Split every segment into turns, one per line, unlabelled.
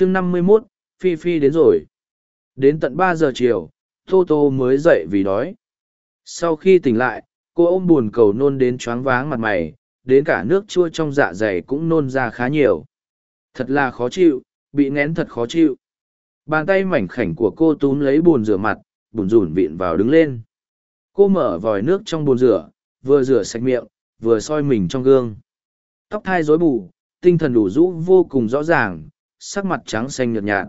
chương năm mươi 51, Phi Phi đến rồi. Đến tận ba giờ chiều, Tô Tô mới dậy vì đói. Sau khi tỉnh lại, cô ôm buồn cầu nôn đến choáng váng mặt mày, đến cả nước chua trong dạ dày cũng nôn ra khá nhiều. Thật là khó chịu, bị nén thật khó chịu. Bàn tay mảnh khảnh của cô túm lấy bồn rửa mặt, bùn rủn vịn vào đứng lên. Cô mở vòi nước trong bồn rửa, vừa rửa sạch miệng, vừa soi mình trong gương. Tóc thai rối bù, tinh thần đủ rũ vô cùng rõ ràng, sắc mặt trắng xanh nhợt nhạt.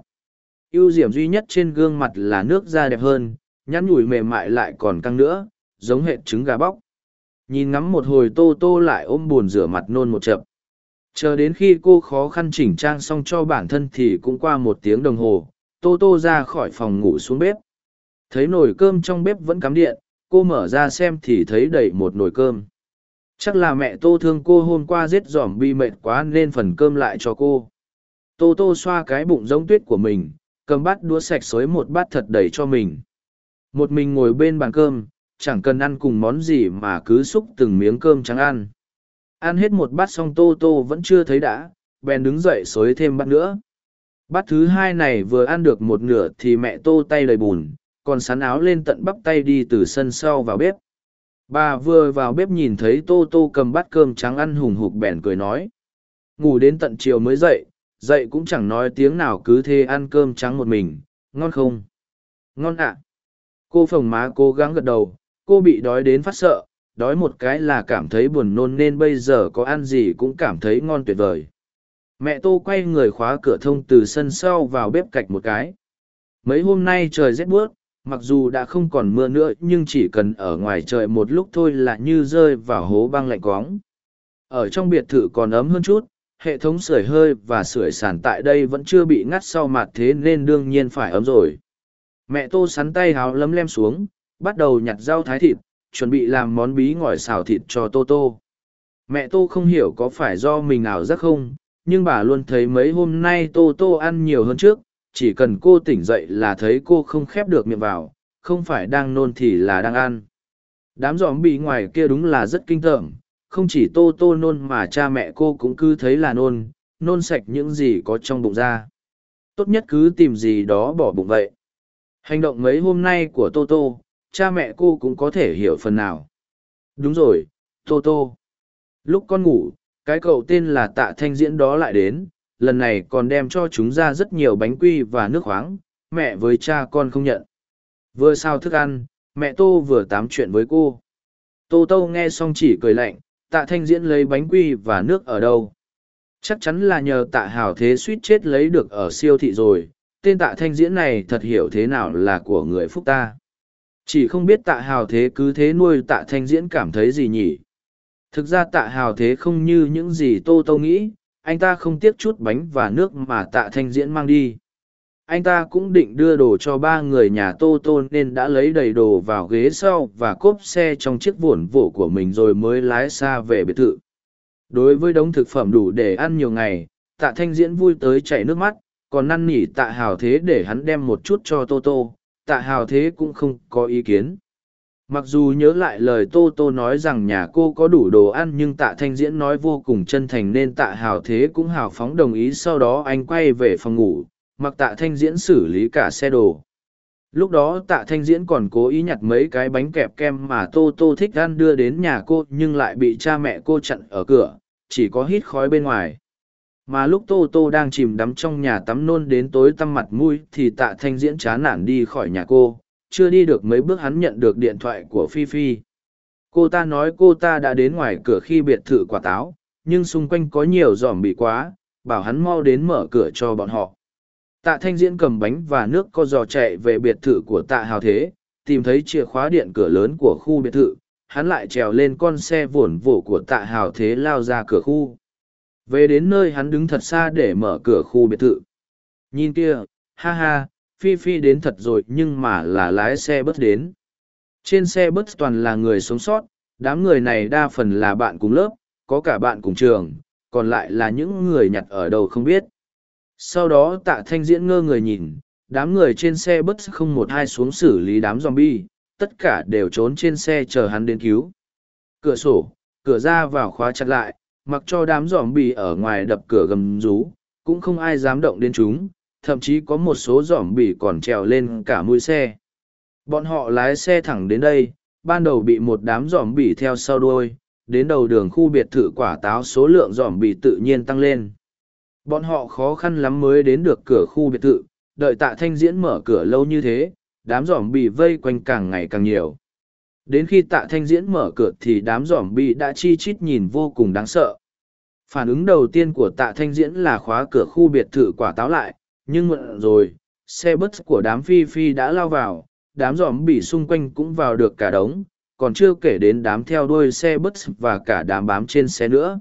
ưu điểm duy nhất trên gương mặt là nước da đẹp hơn, nhăn nhủi mềm mại lại còn căng nữa, giống hệ trứng gà bóc. Nhìn ngắm một hồi tô tô lại ôm buồn rửa mặt nôn một chập. Chờ đến khi cô khó khăn chỉnh trang xong cho bản thân thì cũng qua một tiếng đồng hồ, tô tô ra khỏi phòng ngủ xuống bếp. Thấy nồi cơm trong bếp vẫn cắm điện, cô mở ra xem thì thấy đầy một nồi cơm. Chắc là mẹ tô thương cô hôm qua giết giỏm bi mệt quá nên phần cơm lại cho cô. Tô tô xoa cái bụng giống tuyết của mình, cầm bát đũa sạch xối một bát thật đầy cho mình. Một mình ngồi bên bàn cơm, chẳng cần ăn cùng món gì mà cứ xúc từng miếng cơm trắng ăn. Ăn hết một bát xong tô tô vẫn chưa thấy đã, bèn đứng dậy xối thêm bát nữa. Bát thứ hai này vừa ăn được một nửa thì mẹ tô tay đầy bùn, còn sắn áo lên tận bắp tay đi từ sân sau vào bếp. Bà vừa vào bếp nhìn thấy tô tô cầm bát cơm trắng ăn hùng hục bèn cười nói. Ngủ đến tận chiều mới dậy, dậy cũng chẳng nói tiếng nào cứ thế ăn cơm trắng một mình, ngon không? Ngon ạ. Cô phồng má cố gắng gật đầu, cô bị đói đến phát sợ, đói một cái là cảm thấy buồn nôn nên bây giờ có ăn gì cũng cảm thấy ngon tuyệt vời. Mẹ tô quay người khóa cửa thông từ sân sau vào bếp cạch một cái. Mấy hôm nay trời rét buốt, mặc dù đã không còn mưa nữa nhưng chỉ cần ở ngoài trời một lúc thôi là như rơi vào hố băng lạnh cóng Ở trong biệt thự còn ấm hơn chút, hệ thống sưởi hơi và sưởi sàn tại đây vẫn chưa bị ngắt sau mặt thế nên đương nhiên phải ấm rồi. Mẹ tô sắn tay háo lấm lem xuống, bắt đầu nhặt rau thái thịt, chuẩn bị làm món bí ngỏi xào thịt cho tô tô. Mẹ tô không hiểu có phải do mình ảo giác không, nhưng bà luôn thấy mấy hôm nay tô tô ăn nhiều hơn trước, chỉ cần cô tỉnh dậy là thấy cô không khép được miệng vào, không phải đang nôn thì là đang ăn. Đám giòm bị ngoài kia đúng là rất kinh tởm, không chỉ tô tô nôn mà cha mẹ cô cũng cứ thấy là nôn, nôn sạch những gì có trong bụng ra. Tốt nhất cứ tìm gì đó bỏ bụng vậy. Hành động mấy hôm nay của tô tô, cha mẹ cô cũng có thể hiểu phần nào. Đúng rồi, tô tô. Lúc con ngủ, cái cậu tên là tạ thanh diễn đó lại đến, lần này còn đem cho chúng ra rất nhiều bánh quy và nước khoáng, mẹ với cha con không nhận. Vừa sao thức ăn, mẹ tô vừa tám chuyện với cô. Tô tô nghe xong chỉ cười lạnh, tạ thanh diễn lấy bánh quy và nước ở đâu. Chắc chắn là nhờ tạ hào thế suýt chết lấy được ở siêu thị rồi, tên tạ thanh diễn này thật hiểu thế nào là của người phúc ta. Chỉ không biết tạ hào thế cứ thế nuôi tạ thanh diễn cảm thấy gì nhỉ. Thực ra tạ hào thế không như những gì tô tô nghĩ, anh ta không tiếc chút bánh và nước mà tạ thanh diễn mang đi anh ta cũng định đưa đồ cho ba người nhà tô tô nên đã lấy đầy đồ vào ghế sau và cốp xe trong chiếc vổn vỗ của mình rồi mới lái xa về biệt thự. Đối với đống thực phẩm đủ để ăn nhiều ngày, tạ thanh diễn vui tới chảy nước mắt, còn năn nỉ tạ hào thế để hắn đem một chút cho tô tô, tạ hào thế cũng không có ý kiến. Mặc dù nhớ lại lời tô tô nói rằng nhà cô có đủ đồ ăn nhưng tạ thanh diễn nói vô cùng chân thành nên tạ hào thế cũng hào phóng đồng ý sau đó anh quay về phòng ngủ mặc tạ thanh diễn xử lý cả xe đồ. Lúc đó tạ thanh diễn còn cố ý nhặt mấy cái bánh kẹp kem mà tô tô thích ăn đưa đến nhà cô nhưng lại bị cha mẹ cô chặn ở cửa, chỉ có hít khói bên ngoài. Mà lúc tô tô đang chìm đắm trong nhà tắm nôn đến tối tăm mặt mũi thì tạ thanh diễn chán nản đi khỏi nhà cô, chưa đi được mấy bước hắn nhận được điện thoại của phi phi. Cô ta nói cô ta đã đến ngoài cửa khi biệt thự quả táo, nhưng xung quanh có nhiều dòm bị quá, bảo hắn mau đến mở cửa cho bọn họ tạ thanh diễn cầm bánh và nước co giò chạy về biệt thự của tạ hào thế, tìm thấy chìa khóa điện cửa lớn của khu biệt thự, hắn lại trèo lên con xe vồn vổ của tạ hào thế lao ra cửa khu. Về đến nơi hắn đứng thật xa để mở cửa khu biệt thự. Nhìn kia, ha ha, phi phi đến thật rồi nhưng mà là lái xe bớt đến. Trên xe bớt toàn là người sống sót, đám người này đa phần là bạn cùng lớp, có cả bạn cùng trường, còn lại là những người nhặt ở đâu không biết sau đó tạ thanh diễn ngơ người nhìn đám người trên xe bất không một ai xuống xử lý đám zombie tất cả đều trốn trên xe chờ hắn đến cứu cửa sổ cửa ra vào khóa chặt lại mặc cho đám dòm bì ở ngoài đập cửa gầm rú cũng không ai dám động đến chúng thậm chí có một số giỏm bỉ còn trèo lên cả mũi xe. Bọn họ lái xe thẳng đến đây, ban đầu bị một đám giỏm bỉ theo sau đuôi, đến đầu đường khu biệt thự quả táo số lượng giỏm bỉ tự nhiên tăng lên. Bọn họ khó khăn lắm mới đến được cửa khu biệt thự, đợi tạ thanh diễn mở cửa lâu như thế, đám giỏm bị vây quanh càng ngày càng nhiều. Đến khi tạ thanh diễn mở cửa thì đám giỏm bị đã chi chít nhìn vô cùng đáng sợ. Phản ứng đầu tiên của tạ thanh diễn là khóa cửa khu biệt thự quả táo lại, nhưng muộn rồi, xe bus của đám phi phi đã lao vào, đám giòm bị xung quanh cũng vào được cả đống, còn chưa kể đến đám theo đuôi xe bus và cả đám bám trên xe nữa.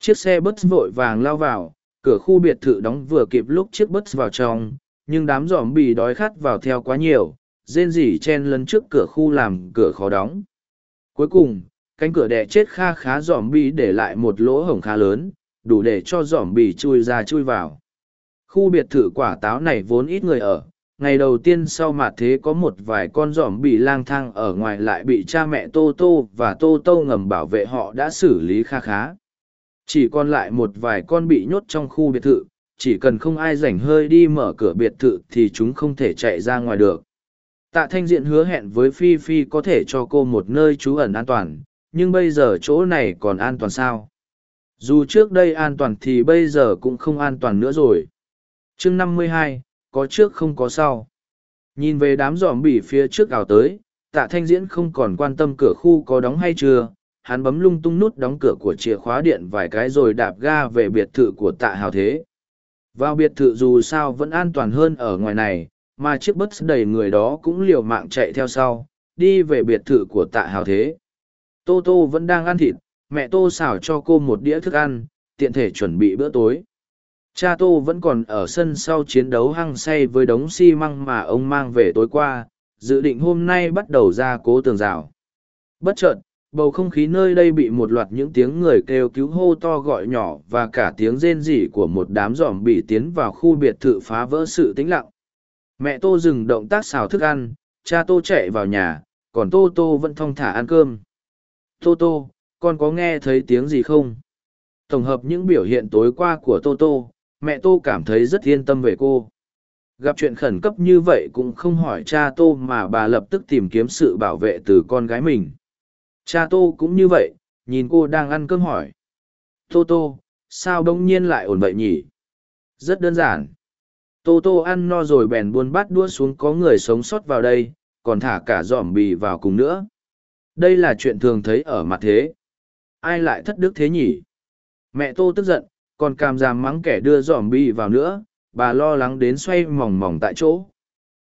Chiếc xe bus vội vàng lao vào, cửa khu biệt thự đóng vừa kịp lúc chiếc bus vào trong, nhưng đám giòm bỉ đói khát vào theo quá nhiều, rên rỉ chen lấn trước cửa khu làm cửa khó đóng. Cuối cùng, cánh cửa đè chết kha khá giòm bỉ để lại một lỗ hổng khá lớn, đủ để cho giòm bỉ chui ra chui vào. Khu biệt thự quả táo này vốn ít người ở, ngày đầu tiên sau mạt thế có một vài con giỏm bị lang thang ở ngoài lại bị cha mẹ tô tô và tô tô ngầm bảo vệ họ đã xử lý kha khá chỉ còn lại một vài con bị nhốt trong khu biệt thự chỉ cần không ai rảnh hơi đi mở cửa biệt thự thì chúng không thể chạy ra ngoài được. Tạ thanh diện hứa hẹn với phi phi có thể cho cô một nơi trú ẩn an toàn nhưng bây giờ chỗ này còn an toàn sao? Dù trước đây an toàn thì bây giờ cũng không an toàn nữa rồi. Chương năm mươi hai có trước không có sau. Nhìn về đám giòm bỉ phía trước ảo tới, tạ thanh diễn không còn quan tâm cửa khu có đóng hay chưa, hắn bấm lung tung nút đóng cửa của chìa khóa điện vài cái rồi đạp ga về biệt thự của tạ hào thế. Vào biệt thự dù sao vẫn an toàn hơn ở ngoài này, mà chiếc bus đầy người đó cũng liều mạng chạy theo sau, đi về biệt thự của tạ hào thế. Tô Tô vẫn đang ăn thịt, mẹ Tô xào cho cô một đĩa thức ăn, tiện thể chuẩn bị bữa tối. Cha Tô vẫn còn ở sân sau chiến đấu hăng say với đống xi măng mà ông mang về tối qua, dự định hôm nay bắt đầu ra cố tường rào. Bất chợt, bầu không khí nơi đây bị một loạt những tiếng người kêu cứu hô to gọi nhỏ và cả tiếng rên rỉ của một đám giỏm bị tiến vào khu biệt thự phá vỡ sự tĩnh lặng. Mẹ Tô dừng động tác xào thức ăn, cha Tô chạy vào nhà, còn Tô Tô vẫn thong thả ăn cơm. Tô Tô, con có nghe thấy tiếng gì không? Tổng hợp những biểu hiện tối qua của Tô Tô, mẹ tô cảm thấy rất yên tâm về cô gặp chuyện khẩn cấp như vậy cũng không hỏi cha tô mà bà lập tức tìm kiếm sự bảo vệ từ con gái mình cha tô cũng như vậy, nhìn cô đang ăn cơm hỏi. Tô tô, sao đông nhiên lại ổn vậy nhỉ? Rất đơn giản. Tô tô ăn no rồi bèn buôn bát đua xuống có người sống sót vào đây, còn thả cả giỏm bì vào cùng nữa. Đây là chuyện thường thấy ở mặt thế. Ai lại thất đức thế nhỉ? Mẹ tô tức giận, còn càm giảm mắng kẻ đưa giỏm bì vào nữa, bà lo lắng đến xoay mỏng mỏng tại chỗ.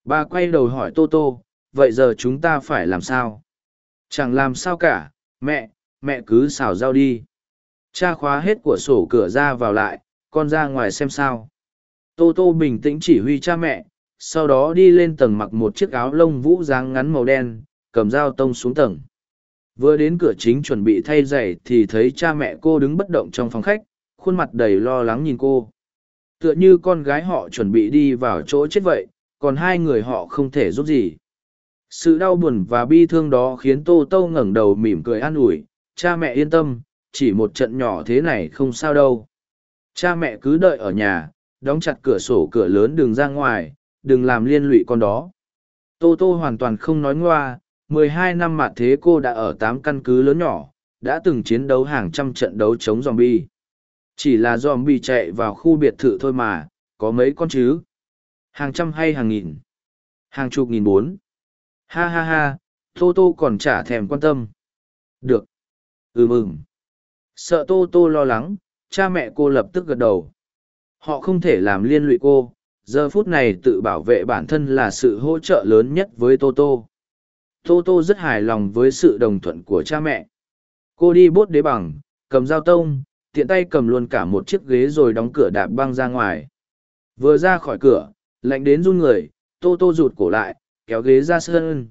Bà quay đầu hỏi tô tô, vậy giờ chúng ta phải làm sao? Chẳng làm sao cả, mẹ mẹ cứ xào rau đi. Cha khóa hết của sổ cửa ra vào lại, con ra ngoài xem sao. Tô tô bình tĩnh chỉ huy cha mẹ, sau đó đi lên tầng mặc một chiếc áo lông vũ dáng ngắn màu đen, cầm dao tông xuống tầng. Vừa đến cửa chính chuẩn bị thay giày thì thấy cha mẹ cô đứng bất động trong phòng khách, khuôn mặt đầy lo lắng nhìn cô. Tựa như con gái họ chuẩn bị đi vào chỗ chết vậy, còn hai người họ không thể giúp gì sự đau buồn và bi thương đó khiến tô tô ngẩng đầu mỉm cười an ủi cha mẹ yên tâm chỉ một trận nhỏ thế này không sao đâu cha mẹ cứ đợi ở nhà đóng chặt cửa sổ cửa lớn đừng ra ngoài đừng làm liên lụy con đó tô tô hoàn toàn không nói ngoa mười hai năm mạ thế cô đã ở tám căn cứ lớn nhỏ đã từng chiến đấu hàng trăm trận đấu chống zombie chỉ là dòm bị chạy vào khu biệt thự thôi mà, có mấy con chứ? Hàng trăm hay hàng nghìn? Hàng chục nghìn bốn? Ha ha ha, Tô Tô còn chả thèm quan tâm. Được. Ừ mừng. Sợ Tô Tô lo lắng, cha mẹ cô lập tức gật đầu. Họ không thể làm liên lụy cô, giờ phút này tự bảo vệ bản thân là sự hỗ trợ lớn nhất với Tô Tô. Tô Tô rất hài lòng với sự đồng thuận của cha mẹ. Cô đi bốt đế bằng, cầm dao tông, tiện tay cầm luôn cả một chiếc ghế rồi đóng cửa đạp băng ra ngoài. Vừa ra khỏi cửa, lạnh đến run người, tô tô rụt cổ lại, kéo ghế ra sân.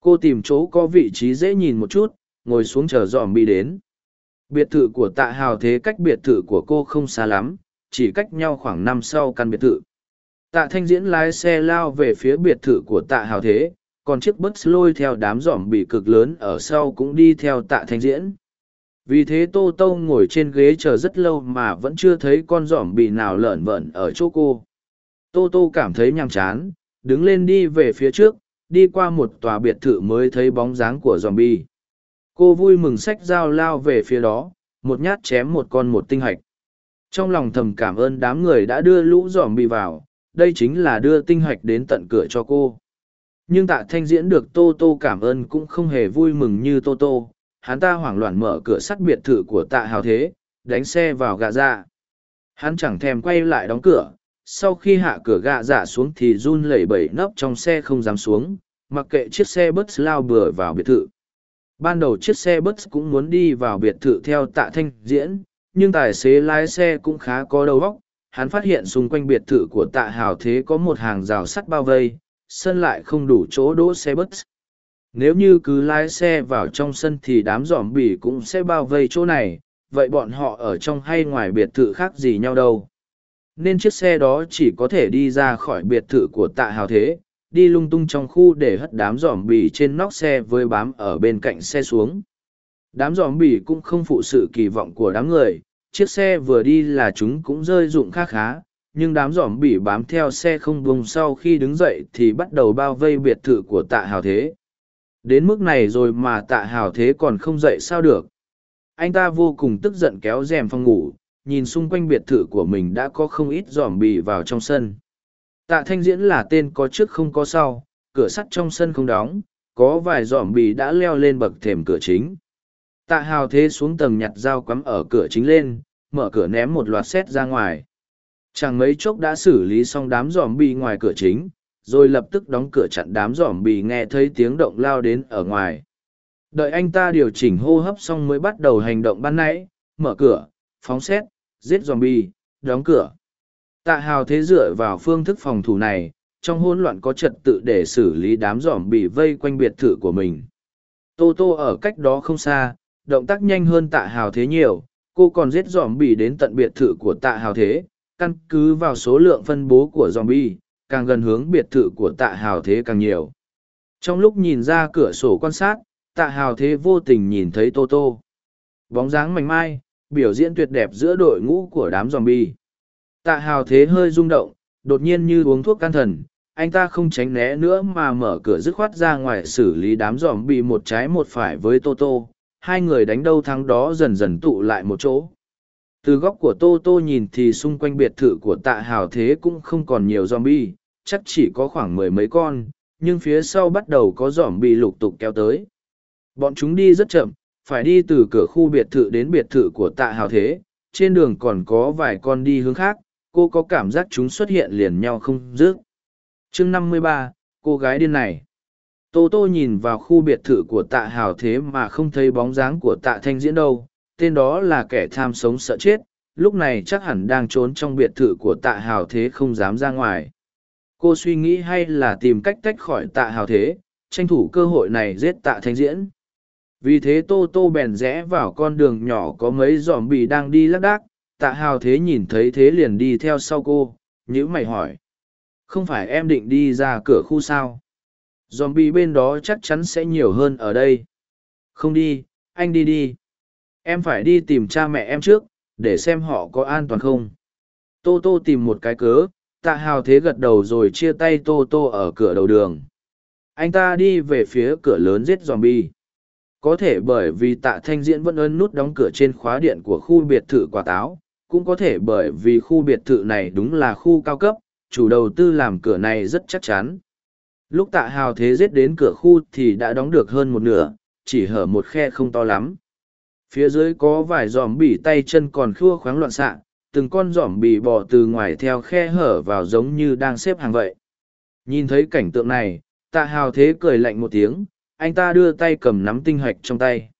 Cô tìm chỗ có vị trí dễ nhìn một chút, ngồi xuống chờ dòm bị đến. Biệt thự của tạ hào thế cách biệt thự của cô không xa lắm, chỉ cách nhau khoảng năm sau căn biệt thự. Tạ thanh diễn lái xe lao về phía biệt thự của tạ hào thế, còn chiếc bus lôi theo đám dòm bị cực lớn ở sau cũng đi theo tạ thanh diễn vì thế tô tô ngồi trên ghế chờ rất lâu mà vẫn chưa thấy con giỏm bị nào lợn vợn ở chỗ cô Tô Tô cảm thấy nhàm chán, đứng lên đi về phía trước, đi qua một tòa biệt thự mới thấy bóng dáng của zombie. Cô vui mừng sách dao lao về phía đó, một nhát chém một con một tinh hạch. Trong lòng thầm cảm ơn đám người đã đưa lũ zombie vào, đây chính là đưa tinh hạch đến tận cửa cho cô. Nhưng tạ thanh diễn được Tô Tô cảm ơn cũng không hề vui mừng như Tô Tô, hắn ta hoảng loạn mở cửa sắt biệt thự của tạ hào thế, đánh xe vào gà ra. Hắn chẳng thèm quay lại đóng cửa, sau khi hạ cửa gạ giả xuống thì run lẩy bẩy nấp trong xe không dám xuống, mặc kệ chiếc xe bus lao bừa vào biệt thự. Ban đầu chiếc xe bus cũng muốn đi vào biệt thự theo tạ thanh diễn, nhưng tài xế lái xe cũng khá có đầu óc. Hắn phát hiện xung quanh biệt thự của tạ hào thế có một hàng rào sắt bao vây, sân lại không đủ chỗ đỗ xe bus. Nếu như cứ lái xe vào trong sân thì đám dòm bỉ cũng sẽ bao vây chỗ này, vậy bọn họ ở trong hay ngoài biệt thự khác gì nhau đâu. Nên chiếc xe đó chỉ có thể đi ra khỏi biệt thự của tạ hào thế, đi lung tung trong khu để hất đám dòm bỉ trên nóc xe với bám ở bên cạnh xe xuống. Đám dòm bỉ cũng không phụ sự kỳ vọng của đám người, chiếc xe vừa đi là chúng cũng rơi rụng khá khá, nhưng đám dòm bỉ bám theo xe không bùng sau khi đứng dậy thì bắt đầu bao vây biệt thự của tạ hào thế. Đến mức này rồi mà tạ hào thế còn không dậy sao được. Anh ta vô cùng tức giận kéo rèm phòng ngủ, nhìn xung quanh biệt thự của mình đã có không ít dòm bì vào trong sân. Tạ thanh diễn là tên có trước không có sau, cửa sắt trong sân không đóng, có vài dòm bì đã leo lên bậc thềm cửa chính. Tạ hào thế xuống tầng nhặt dao quắm ở cửa chính lên, mở cửa ném một loạt xét ra ngoài. Chẳng mấy chốc đã xử lý xong đám dòm bì ngoài cửa chính, rồi lập tức đóng cửa chặn đám dòm bì nghe thấy tiếng động lao đến ở ngoài. Đợi anh ta điều chỉnh hô hấp xong mới bắt đầu hành động ban nãy, mở cửa, phóng xét, giết zombie, đóng cửa. Tạ hào thế dựa vào phương thức phòng thủ này, trong hỗn loạn có trật tự để xử lý đám giỏm bị vây quanh biệt thự của mình. Tô Tô ở cách đó không xa, động tác nhanh hơn tạ hào thế nhiều, cô còn giết giỏm bị đến tận biệt thự của tạ hào thế, căn cứ vào số lượng phân bố của zombie, càng gần hướng biệt thự của tạ hào thế càng nhiều. Trong lúc nhìn ra cửa sổ quan sát, tạ hào thế vô tình nhìn thấy Tô Tô. Bóng dáng mảnh mai, biểu diễn tuyệt đẹp giữa đội ngũ của đám zombie. Tạ hào thế hơi rung động, đột nhiên như uống thuốc can thần, anh ta không tránh né nữa mà mở cửa dứt khoát ra ngoài xử lý đám zombie một trái một phải với Toto. Hai người đánh đâu thắng đó dần dần tụ lại một chỗ. Từ góc của Tô Tô nhìn thì xung quanh biệt thự của tạ hào thế cũng không còn nhiều zombie, chắc chỉ có khoảng mười mấy con, nhưng phía sau bắt đầu có zombie lục tục kéo tới. Bọn chúng đi rất chậm, phải đi từ cửa khu biệt thự đến biệt thự của tạ hào thế, trên đường còn có vài con đi hướng khác, cô có cảm giác chúng xuất hiện liền nhau không dứt. chương năm mươi ba, cô gái điên này. Tô Tô nhìn vào khu biệt thự của tạ hào thế mà không thấy bóng dáng của tạ thanh diễn đâu, tên đó là kẻ tham sống sợ chết, lúc này chắc hẳn đang trốn trong biệt thự của tạ hào thế không dám ra ngoài. Cô suy nghĩ hay là tìm cách tách khỏi tạ hào thế, tranh thủ cơ hội này giết tạ thanh diễn vì thế tô tô bèn rẽ vào con đường nhỏ có mấy dòm bì đang đi lác đác. Tạ hào thế nhìn thấy thế liền đi theo sau cô, nhữ mày hỏi. Không phải em định đi ra cửa khu sao? Dòm bì bên đó chắc chắn sẽ nhiều hơn ở đây. Không đi, anh đi đi. Em phải đi tìm cha mẹ em trước, để xem họ có an toàn không. Tô tô tìm một cái cớ, tạ hào thế gật đầu rồi chia tay tô tô ở cửa đầu đường. Anh ta đi về phía cửa lớn giết dòm bì có thể bởi vì tạ thanh diễn vẫn ơn nút đóng cửa trên khóa điện của khu biệt thự quả táo, cũng có thể bởi vì khu biệt thự này đúng là khu cao cấp, chủ đầu tư làm cửa này rất chắc chắn. Lúc tạ hào thế giết đến cửa khu thì đã đóng được hơn một nửa, chỉ hở một khe không to lắm. Phía dưới có vài dòm bỉ tay chân còn khua khoáng loạn xạ, từng con dòm bỉ bò từ ngoài theo khe hở vào giống như đang xếp hàng vậy. Nhìn thấy cảnh tượng này, tạ hào thế cười lạnh một tiếng anh ta đưa tay cầm nắm tinh hạch trong tay.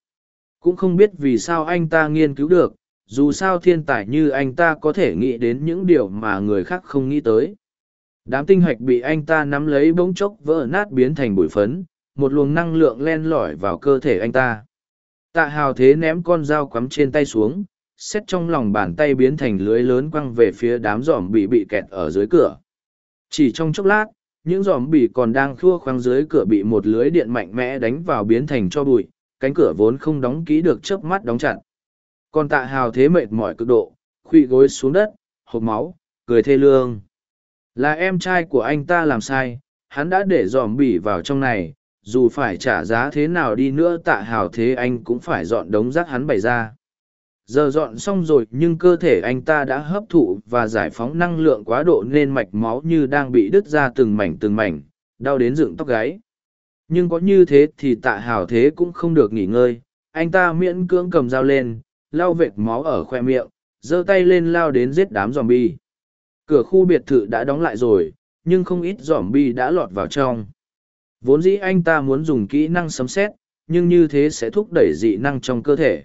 Cũng không biết vì sao anh ta nghiên cứu được, dù sao thiên tài như anh ta có thể nghĩ đến những điều mà người khác không nghĩ tới. Đám tinh hạch bị anh ta nắm lấy bỗng chốc vỡ nát biến thành bụi phấn, một luồng năng lượng len lỏi vào cơ thể anh ta. Tạ hào thế ném con dao quắm trên tay xuống, xét trong lòng bàn tay biến thành lưới lớn quăng về phía đám giỏm bị bị kẹt ở dưới cửa. Chỉ trong chốc lát những giòm bỉ còn đang khua khoang dưới cửa bị một lưới điện mạnh mẽ đánh vào biến thành cho bụi cánh cửa vốn không đóng kỹ được chớp mắt đóng chặt còn tạ hào thế mệt mỏi cực độ khuỵ gối xuống đất hộp máu cười thê lương Là em trai của anh ta làm sai, hắn đã để dòm bỉ vào trong này, dù phải trả giá thế nào đi nữa tạ hào thế anh cũng phải dọn đống rác hắn bày ra. Giờ dọn xong rồi nhưng cơ thể anh ta đã hấp thụ và giải phóng năng lượng quá độ nên mạch máu như đang bị đứt ra từng mảnh từng mảnh, đau đến dựng tóc gáy. Nhưng có như thế thì tạ hào thế cũng không được nghỉ ngơi, anh ta miễn cưỡng cầm dao lên, lau vệt máu ở khoe miệng, giơ tay lên lao đến giết đám zombie. Cửa khu biệt thự đã đóng lại rồi, nhưng không ít zombie đã lọt vào trong. Vốn dĩ anh ta muốn dùng kỹ năng sấm xét, nhưng như thế sẽ thúc đẩy dị năng trong cơ thể.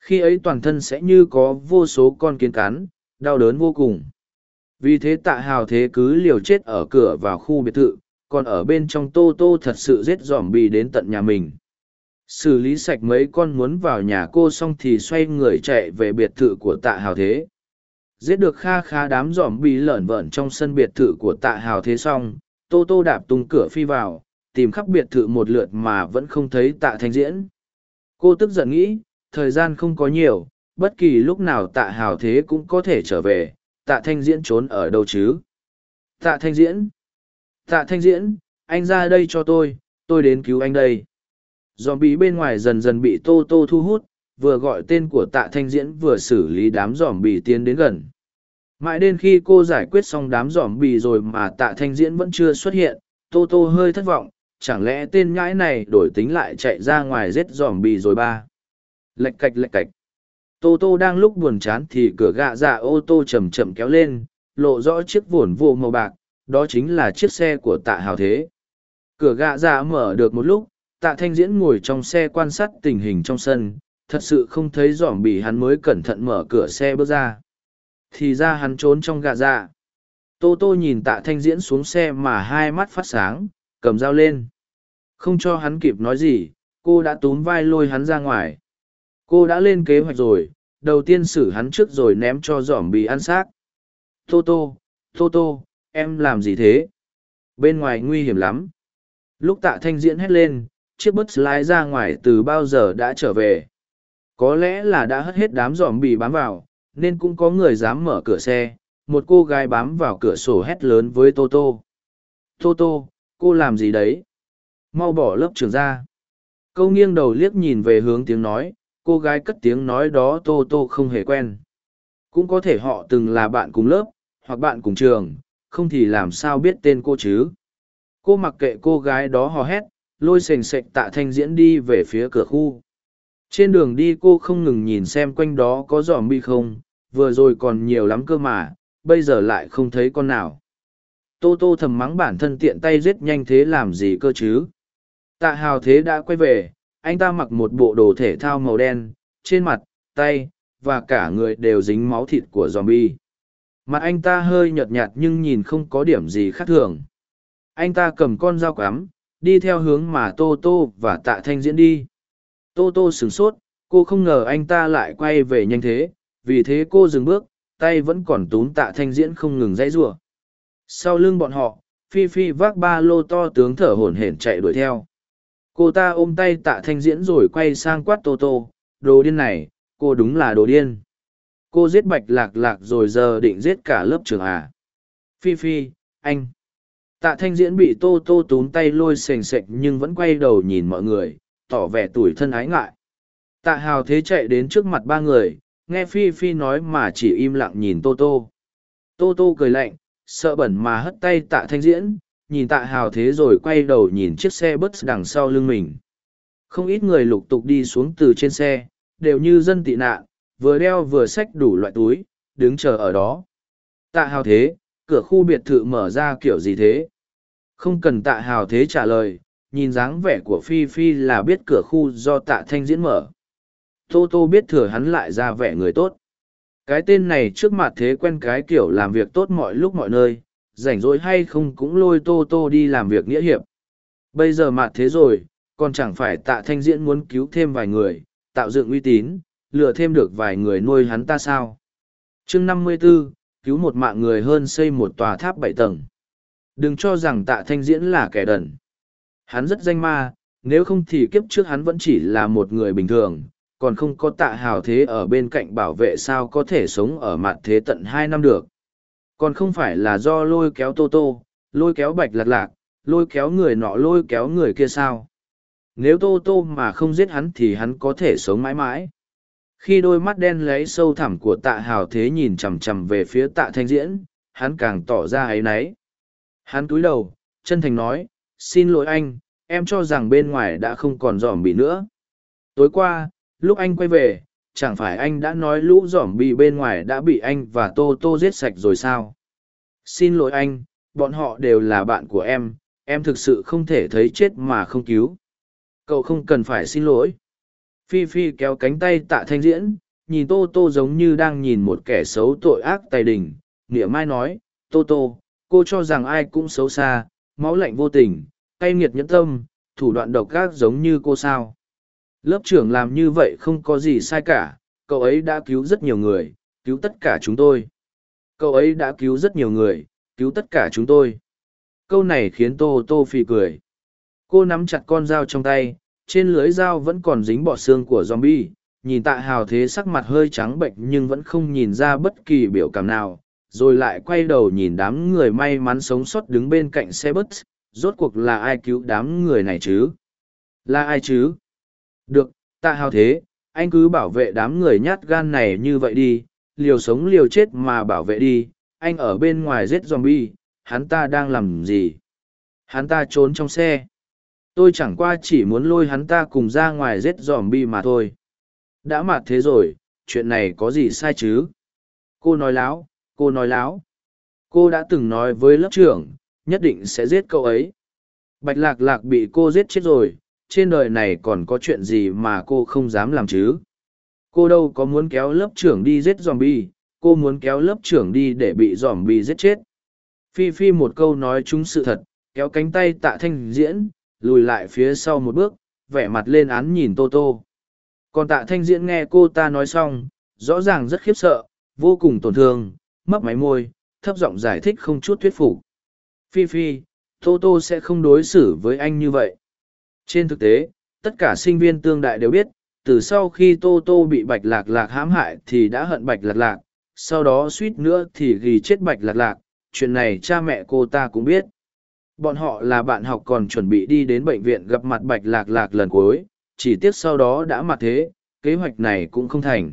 Khi ấy toàn thân sẽ như có vô số con kiến cắn, đau đớn vô cùng. Vì thế tạ hào thế cứ liều chết ở cửa vào khu biệt thự, còn ở bên trong tô tô thật sự giết dòm bì đến tận nhà mình. Xử lý sạch mấy con muốn vào nhà cô xong thì xoay người chạy về biệt thự của tạ hào thế. Giết được kha kha đám dòm bì lởn vởn trong sân biệt thự của tạ hào thế xong, tô tô đạp tung cửa phi vào, tìm khắp biệt thự một lượt mà vẫn không thấy tạ thanh diễn. Cô tức giận nghĩ, thời gian không có nhiều, bất kỳ lúc nào tạ hào thế cũng có thể trở về, tạ thanh diễn trốn ở đâu chứ? Tạ thanh diễn! Tạ thanh diễn, anh ra đây cho tôi, tôi đến cứu anh đây. Zombie bên ngoài dần dần bị tô tô thu hút, vừa gọi tên của tạ thanh diễn vừa xử lý đám zombie tiến đến gần. Mãi đến khi cô giải quyết xong đám zombie rồi mà tạ thanh diễn vẫn chưa xuất hiện, tô tô hơi thất vọng, chẳng lẽ tên nhãi này đổi tính lại chạy ra ngoài giết zombie rồi ba lệch cạch lệch cạch. Tô tô đang lúc buồn chán thì cửa gạ dạ ô tô chậm chậm kéo lên, lộ rõ chiếc vồn vô màu bạc, đó chính là chiếc xe của tạ hào thế. Cửa gạ dạ mở được một lúc, tạ thanh diễn ngồi trong xe quan sát tình hình trong sân, thật sự không thấy dòm bỉ hắn mới cẩn thận mở cửa xe bước ra. Thì ra hắn trốn trong gạ dạ. Tô tô nhìn tạ thanh diễn xuống xe mà hai mắt phát sáng, cầm dao lên. Không cho hắn kịp nói gì, cô đã túm vai lôi hắn ra ngoài cô đã lên kế hoạch rồi, đầu tiên xử hắn trước rồi ném cho dòm bì ăn xác. Tô tô tô tô, em làm gì thế? Bên ngoài nguy hiểm lắm. Lúc tạ thanh diễn hét lên, chiếc bus lái ra ngoài từ bao giờ đã trở về? Có lẽ là đã hất hết đám dòm bì bám vào, nên cũng có người dám mở cửa xe. Một cô gái bám vào cửa sổ hét lớn với tô tô. Tô tô, cô làm gì đấy? Mau bỏ lớp trường ra. Câu nghiêng đầu liếc nhìn về hướng tiếng nói cô gái cất tiếng nói đó tô tô không hề quen. Cũng có thể họ từng là bạn cùng lớp, hoặc bạn cùng trường, không thì làm sao biết tên cô chứ. Cô mặc kệ cô gái đó hò hét, lôi sềnh sệch tạ thanh diễn đi về phía cửa khu. Trên đường đi cô không ngừng nhìn xem quanh đó có dòm bi không, vừa rồi còn nhiều lắm cơ mà, bây giờ lại không thấy con nào. Tô tô thầm mắng bản thân tiện tay giết nhanh thế làm gì cơ chứ. Tạ hào thế đã quay về anh ta mặc một bộ đồ thể thao màu đen, trên mặt, tay, và cả người đều dính máu thịt của zombie. Mặt anh ta hơi nhợt nhạt nhưng nhìn không có điểm gì khác thường. Anh ta cầm con dao cắm đi theo hướng mà tô tô và tạ thanh diễn đi. Tô tô sửng sốt, cô không ngờ anh ta lại quay về nhanh thế. Vì thế cô dừng bước, tay vẫn còn túm tạ thanh diễn không ngừng dãy rủa. sau lưng bọn họ, phi phi vác ba lô to tướng thở hổn hển chạy đuổi theo cô ta ôm tay tạ thanh diễn rồi quay sang quát tô tô, đồ điên này, cô đúng là đồ điên. Cô giết bạch lạc lạc rồi giờ định giết cả lớp trường à? Phi phi, anh. Tạ thanh diễn bị tô tô túm tay lôi sềnh sệch nhưng vẫn quay đầu nhìn mọi người, tỏ vẻ tủi thân ái ngại. Tạ hào thế chạy đến trước mặt ba người, nghe phi phi nói mà chỉ im lặng nhìn tô tô. Tô tô cười lạnh, sợ bẩn mà hất tay tạ thanh diễn nhìn tạ hào thế rồi quay đầu nhìn chiếc xe bus đằng sau lưng mình. Không ít người lục tục đi xuống từ trên xe, đều như dân tị nạn, vừa đeo vừa xách đủ loại túi, đứng chờ ở đó. Tạ hào thế, cửa khu biệt thự mở ra kiểu gì thế? Không cần tạ hào thế trả lời, nhìn dáng vẻ của phi phi là biết cửa khu do tạ thanh diễn mở. Tô tô biết thừa hắn lại ra vẻ người tốt. Cái tên này trước mặt thế quen cái kiểu làm việc tốt mọi lúc mọi nơi rảnh rỗi hay không cũng lôi tô tô đi làm việc nghĩa hiệp. Bây giờ mặt thế rồi còn chẳng phải tạ thanh diễn muốn cứu thêm vài người tạo dựng uy tín lừa thêm được vài người nuôi hắn ta sao? Chương năm mươi 54, cứu một mạng người hơn xây một tòa tháp bảy tầng. Đừng cho rằng tạ thanh diễn là kẻ đần. Hắn rất danh ma nếu không thì kiếp trước hắn vẫn chỉ là một người bình thường còn không có tạ hào thế ở bên cạnh bảo vệ sao có thể sống ở mặt thế tận hai năm được. Còn không phải là do lôi kéo Tô Tô, lôi kéo bạch lạc lạc, lôi kéo người nọ lôi kéo người kia sao. Nếu Tô Tô mà không giết hắn thì hắn có thể sống mãi mãi. Khi đôi mắt đen lấy sâu thẳm của tạ hào thế nhìn chằm chằm về phía tạ thanh diễn, hắn càng tỏ ra áy náy. Hắn cúi đầu, chân thành nói, xin lỗi anh, em cho rằng bên ngoài đã không còn dòm bị nữa. Tối qua, lúc anh quay về, chẳng phải anh đã nói lũ dỏm bị bên ngoài đã bị anh và tô tô giết sạch rồi sao? Xin lỗi anh, bọn họ đều là bạn của em em thực sự không thể thấy chết mà không cứu. Cậu không cần phải xin lỗi. Phi phi kéo cánh tay tạ thanh diễn, nhìn tô tô giống như đang nhìn một kẻ xấu tội ác tài đình, nghĩa mai nói, tô tô, cô cho rằng ai cũng xấu xa, máu lạnh vô tình, cay nghiệt nhẫn tâm, thủ đoạn độc ác giống như cô sao? Lớp trưởng làm như vậy không có gì sai cả, cậu ấy đã cứu rất nhiều người, cứu tất cả chúng tôi. Cậu ấy đã cứu rất nhiều người, cứu tất cả chúng tôi. Câu này khiến Tô Tô phì cười. Cô nắm chặt con dao trong tay, trên lưới dao vẫn còn dính bọt xương của zombie, nhìn tạ hào thế sắc mặt hơi trắng bệnh nhưng vẫn không nhìn ra bất kỳ biểu cảm nào, rồi lại quay đầu nhìn đám người may mắn sống sót đứng bên cạnh xe bus, rốt cuộc là ai cứu đám người này chứ? Là ai chứ? Được, tạ hào thế, anh cứ bảo vệ đám người nhát gan này như vậy đi, liều sống liều chết mà bảo vệ đi, anh ở bên ngoài giết zombie, hắn ta đang làm gì? Hắn ta trốn trong xe. Tôi chẳng qua chỉ muốn lôi hắn ta cùng ra ngoài giết zombie mà thôi. Đã mặt thế rồi, chuyện này có gì sai chứ? Cô nói láo, cô nói láo. Cô đã từng nói với lớp trưởng, nhất định sẽ giết cậu ấy. Bạch lạc lạc bị cô giết chết rồi, trên đời này còn có chuyện gì mà cô không dám làm chứ? Cô đâu có muốn kéo lớp trưởng đi giết dòm bi cô muốn kéo lớp trưởng đi để bị dòm bi giết chết. Phi phi một câu nói chúng sự thật, kéo cánh tay tạ thanh diễn, lùi lại phía sau một bước, vẻ mặt lên án nhìn tô tô. Còn tạ thanh diễn nghe cô ta nói xong, rõ ràng rất khiếp sợ, vô cùng tổn thương, mấp máy môi, thấp giọng giải thích không chút thuyết phục. Phi phi, tô tô sẽ không đối xử với anh như vậy trên thực tế, tất cả sinh viên tương đại đều biết, từ sau khi Tô Tô bị Bạch Lạc Lạc hãm hại thì đã hận Bạch Lạc Lạc, sau đó suýt nữa thì ghi chết Bạch Lạc Lạc, chuyện này cha mẹ cô ta cũng biết. Bọn họ là bạn học còn chuẩn bị đi đến bệnh viện gặp mặt Bạch Lạc Lạc lần cuối, chỉ tiếc sau đó đã mặt thế, kế hoạch này cũng không thành.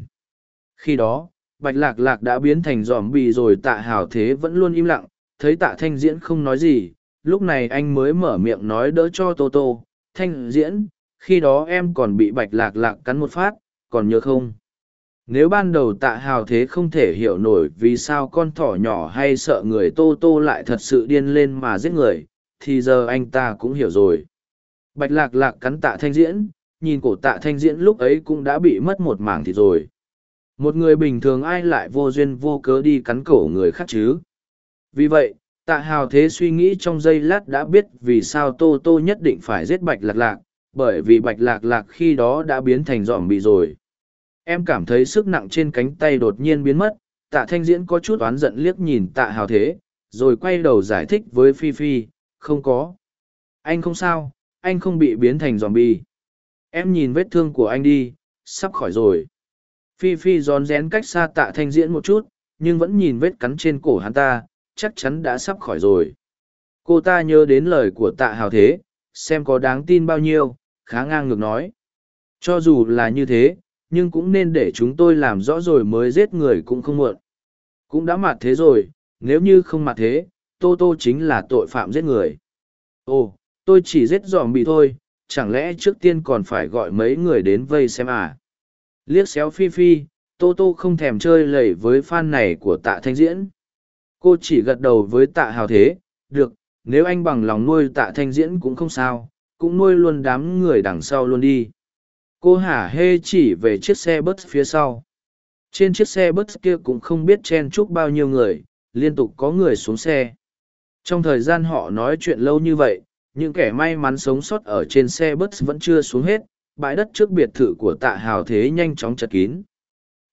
Khi đó, Bạch Lạc Lạc đã biến thành giòm bì rồi tạ hào thế vẫn luôn im lặng, thấy tạ thanh diễn không nói gì, lúc này anh mới mở miệng nói đỡ cho Tô Tô, thanh diễn, khi đó em còn bị bạch lạc lạc cắn một phát, còn nhớ không? Nếu ban đầu tạ hào thế không thể hiểu nổi vì sao con thỏ nhỏ hay sợ người tô tô lại thật sự điên lên mà giết người, thì giờ anh ta cũng hiểu rồi. Bạch lạc lạc cắn tạ thanh diễn, nhìn cổ tạ thanh diễn lúc ấy cũng đã bị mất một mảng thịt rồi. Một người bình thường ai lại vô duyên vô cớ đi cắn cổ người khác chứ? Vì vậy, tạ hào thế suy nghĩ trong giây lát đã biết vì sao tô tô nhất định phải giết bạch lạc lạc, bởi vì bạch lạc lạc khi đó đã biến thành dòm bị rồi. Em cảm thấy sức nặng trên cánh tay đột nhiên biến mất, tạ thanh diễn có chút oán giận liếc nhìn tạ hào thế, rồi quay đầu giải thích với phi phi, không có. Anh không sao, anh không bị biến thành dòm bi em nhìn vết thương của anh đi, sắp khỏi rồi. Phi phi rón rén cách xa tạ thanh diễn một chút, nhưng vẫn nhìn vết cắn trên cổ hắn ta chắc chắn đã sắp khỏi rồi. Cô ta nhớ đến lời của tạ hào thế, xem có đáng tin bao nhiêu, khá ngang ngược nói. Cho dù là như thế, nhưng cũng nên để chúng tôi làm rõ rồi mới giết người cũng không muộn. Cũng đã mặt thế rồi, nếu như không mặt thế, Tô Tô chính là tội phạm giết người. Ồ, tôi chỉ giết dòm bị thôi, chẳng lẽ trước tiên còn phải gọi mấy người đến vây xem à? Liếc xéo phi phi, Tô Tô không thèm chơi lầy với fan này của tạ thanh diễn cô chỉ gật đầu với tạ hào thế, được, nếu anh bằng lòng nuôi tạ thanh diễn cũng không sao, cũng nuôi luôn đám người đằng sau luôn đi. Cô hả hê chỉ về chiếc xe bus phía sau. Trên chiếc xe bus kia cũng không biết chen chúc bao nhiêu người, liên tục có người xuống xe. Trong thời gian họ nói chuyện lâu như vậy, những kẻ may mắn sống sót ở trên xe bus vẫn chưa xuống hết, bãi đất trước biệt thự của tạ hào thế nhanh chóng chật kín.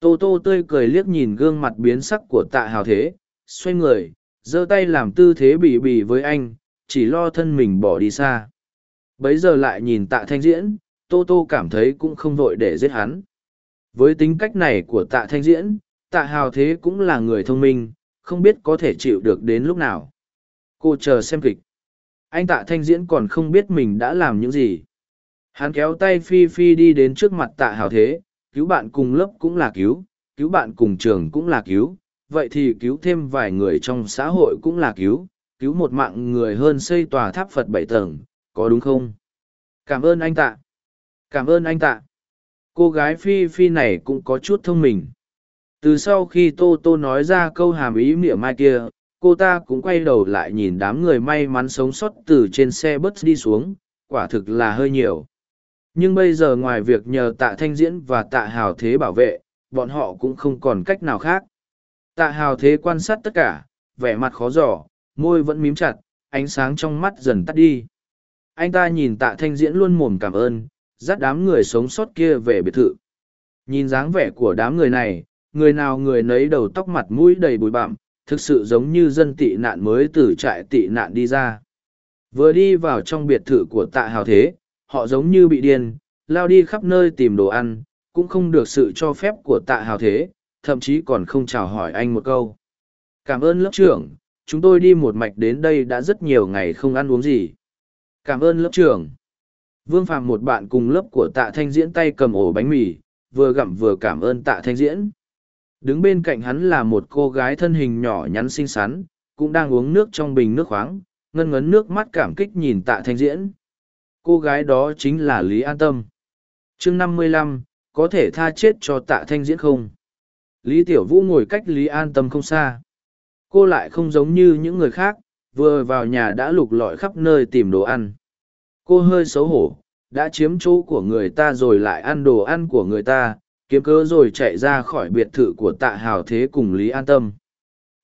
Tô tô tươi cười liếc nhìn gương mặt biến sắc của tạ hào thế xoay người giơ tay làm tư thế bì bì với anh chỉ lo thân mình bỏ đi xa bấy giờ lại nhìn tạ thanh diễn tô tô cảm thấy cũng không vội để giết hắn với tính cách này của tạ thanh diễn tạ hào thế cũng là người thông minh không biết có thể chịu được đến lúc nào. Cô chờ xem kịch. Anh tạ thanh diễn còn không biết mình đã làm những gì. Hắn kéo tay Phi Phi đi đến trước mặt tạ hào thế, cứu bạn cùng lớp cũng là cứu, cứu bạn cùng trường cũng là cứu, vậy thì cứu thêm vài người trong xã hội cũng là cứu, cứu một mạng người hơn xây tòa tháp Phật bảy tầng, có đúng không? Cảm ơn anh tạ. Cảm ơn anh tạ. Cô gái Phi Phi này cũng có chút thông minh. Từ sau khi Tô Tô nói ra câu hàm ý mỉa mai kia, cô ta cũng quay đầu lại nhìn đám người may mắn sống sót từ trên xe bus đi xuống, quả thực là hơi nhiều. Nhưng bây giờ ngoài việc nhờ tạ thanh diễn và tạ hào thế bảo vệ, bọn họ cũng không còn cách nào khác. Tạ hào thế quan sát tất cả, vẻ mặt khó giỏ, môi vẫn mím chặt, ánh sáng trong mắt dần tắt đi. Anh ta nhìn tạ thanh diễn luôn mồm cảm ơn, dắt đám người sống sót kia về biệt thự. Nhìn dáng vẻ của đám người này, người nào người nấy đầu tóc mặt mũi đầy bụi bặm, thực sự giống như dân tị nạn mới từ trại tị nạn đi ra. Vừa đi vào trong biệt thự của tạ hào thế, họ giống như bị điên, lao đi khắp nơi tìm đồ ăn, cũng không được sự cho phép của tạ hào thế, thậm chí còn không chào hỏi anh một câu. Cảm ơn lớp trưởng, chúng tôi đi một mạch đến đây đã rất nhiều ngày không ăn uống gì. Cảm ơn lớp trưởng. Vương Phạm một bạn cùng lớp của tạ thanh diễn tay cầm ổ bánh mì, vừa gặm vừa cảm ơn tạ thanh diễn. Đứng bên cạnh hắn là một cô gái thân hình nhỏ nhắn xinh xắn, cũng đang uống nước trong bình nước khoáng, ngân ngấn nước mắt cảm kích nhìn tạ thanh diễn. Cô gái đó chính là Lý An Tâm. chương năm mươi lăm có thể tha chết cho tạ thanh diễn không? Lý Tiểu Vũ ngồi cách Lý An Tâm không xa. Cô lại không giống như những người khác, vừa vào nhà đã lục lọi khắp nơi tìm đồ ăn. Cô hơi xấu hổ, đã chiếm chỗ của người ta rồi lại ăn đồ ăn của người ta, kiếm cớ rồi chạy ra khỏi biệt thự của tạ hào thế cùng Lý An Tâm.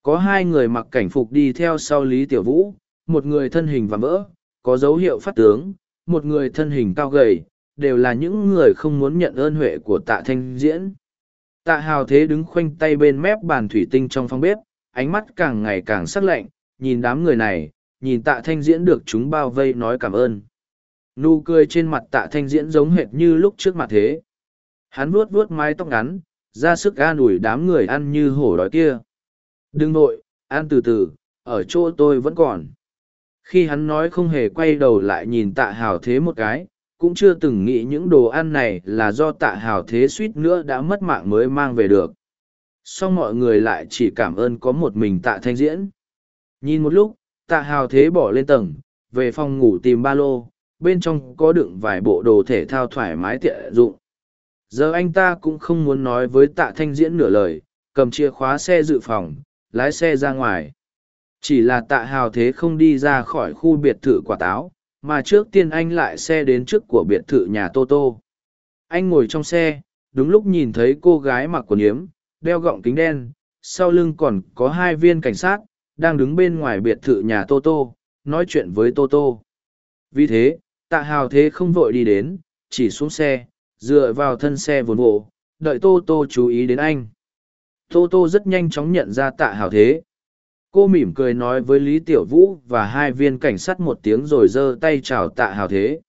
Có hai người mặc cảnh phục đi theo sau Lý Tiểu Vũ, một người thân hình và vỡ, có dấu hiệu phát tướng, một người thân hình cao gầy, đều là những người không muốn nhận ơn huệ của tạ thanh diễn. Tạ hào thế đứng khoanh tay bên mép bàn thủy tinh trong phòng bếp, ánh mắt càng ngày càng sắc lạnh, nhìn đám người này, nhìn tạ thanh diễn được chúng bao vây nói cảm ơn. Nụ cười trên mặt tạ thanh diễn giống hệt như lúc trước mặt thế. Hắn vuốt vuốt mái tóc ngắn, ra sức an ủi đám người ăn như hổ đói kia. Đừng nội, ăn từ từ, ở chỗ tôi vẫn còn. Khi hắn nói không hề quay đầu lại nhìn tạ hào thế một cái, cũng chưa từng nghĩ những đồ ăn này là do tạ hào thế suýt nữa đã mất mạng mới mang về được. Xong mọi người lại chỉ cảm ơn có một mình tạ thanh diễn. Nhìn một lúc, tạ hào thế bỏ lên tầng, về phòng ngủ tìm ba lô, bên trong có đựng vài bộ đồ thể thao thoải mái tiện dụng. Giờ anh ta cũng không muốn nói với tạ thanh diễn nửa lời, cầm chìa khóa xe dự phòng, lái xe ra ngoài. Chỉ là tạ hào thế không đi ra khỏi khu biệt thự quả táo, mà trước tiên anh lại xe đến trước của biệt thự nhà Tô Tô. Anh ngồi trong xe, đúng lúc nhìn thấy cô gái mặc quần yếm, đeo gọng kính đen, sau lưng còn có hai viên cảnh sát, đang đứng bên ngoài biệt thự nhà Tô Tô, nói chuyện với Tô Tô. Vì thế, tạ hào thế không vội đi đến, chỉ xuống xe, dựa vào thân xe vồn vộ, đợi Tô Tô chú ý đến anh. Tô Tô rất nhanh chóng nhận ra tạ hào thế. Cô mỉm cười nói với Lý Tiểu Vũ và hai viên cảnh sát một tiếng rồi giơ tay chào tạ hào thế.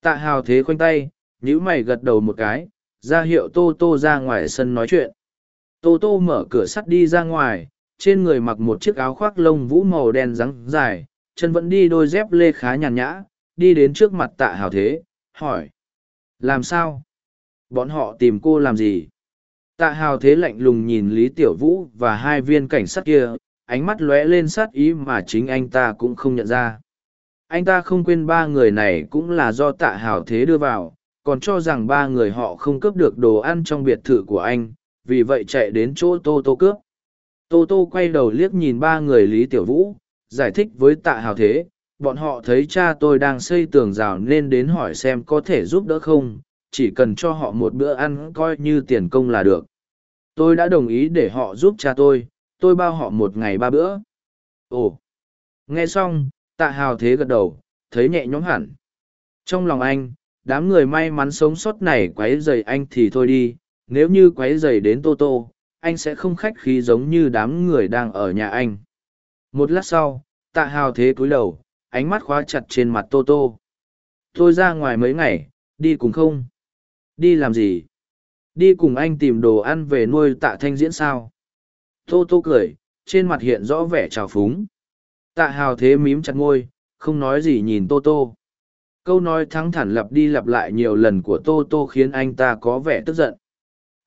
Tạ hào thế khoanh tay, nhữ mày gật đầu một cái, ra hiệu Tô Tô ra ngoài sân nói chuyện. Tô Tô mở cửa sắt đi ra ngoài, trên người mặc một chiếc áo khoác lông vũ màu đen rắn dài, chân vẫn đi đôi dép lê khá nhàn nhã, đi đến trước mặt tạ hào thế, hỏi. Làm sao? Bọn họ tìm cô làm gì? Tạ hào thế lạnh lùng nhìn Lý Tiểu Vũ và hai viên cảnh sát kia, ánh mắt lóe lên sát ý mà chính anh ta cũng không nhận ra. Anh ta không quên ba người này cũng là do tạ hào thế đưa vào, còn cho rằng ba người họ không cướp được đồ ăn trong biệt thự của anh, vì vậy chạy đến chỗ Tô Tô cướp. Tô Tô quay đầu liếc nhìn ba người Lý Tiểu Vũ, giải thích với tạ hào thế, bọn họ thấy cha tôi đang xây tường rào nên đến hỏi xem có thể giúp đỡ không, chỉ cần cho họ một bữa ăn coi như tiền công là được. Tôi đã đồng ý để họ giúp cha tôi, tôi bao họ một ngày ba bữa. Ồ! Nghe xong, tạ hào thế gật đầu, thấy nhẹ nhõm hẳn. Trong lòng anh, đám người may mắn sống sót này quấy rầy anh thì thôi đi, nếu như quấy rầy đến Tô Tô, anh sẽ không khách khí giống như đám người đang ở nhà anh. Một lát sau, tạ hào thế cúi đầu, ánh mắt khóa chặt trên mặt Tô Tô. Tôi ra ngoài mấy ngày, đi cùng không? Đi làm gì? Đi cùng anh tìm đồ ăn về nuôi tạ thanh diễn sao? Tô Tô cười, trên mặt hiện rõ vẻ trào phúng. Tạ hào thế mím chặt ngôi, không nói gì nhìn Tô Tô. Câu nói thắng thẳng lặp đi lặp lại nhiều lần của Tô Tô khiến anh ta có vẻ tức giận.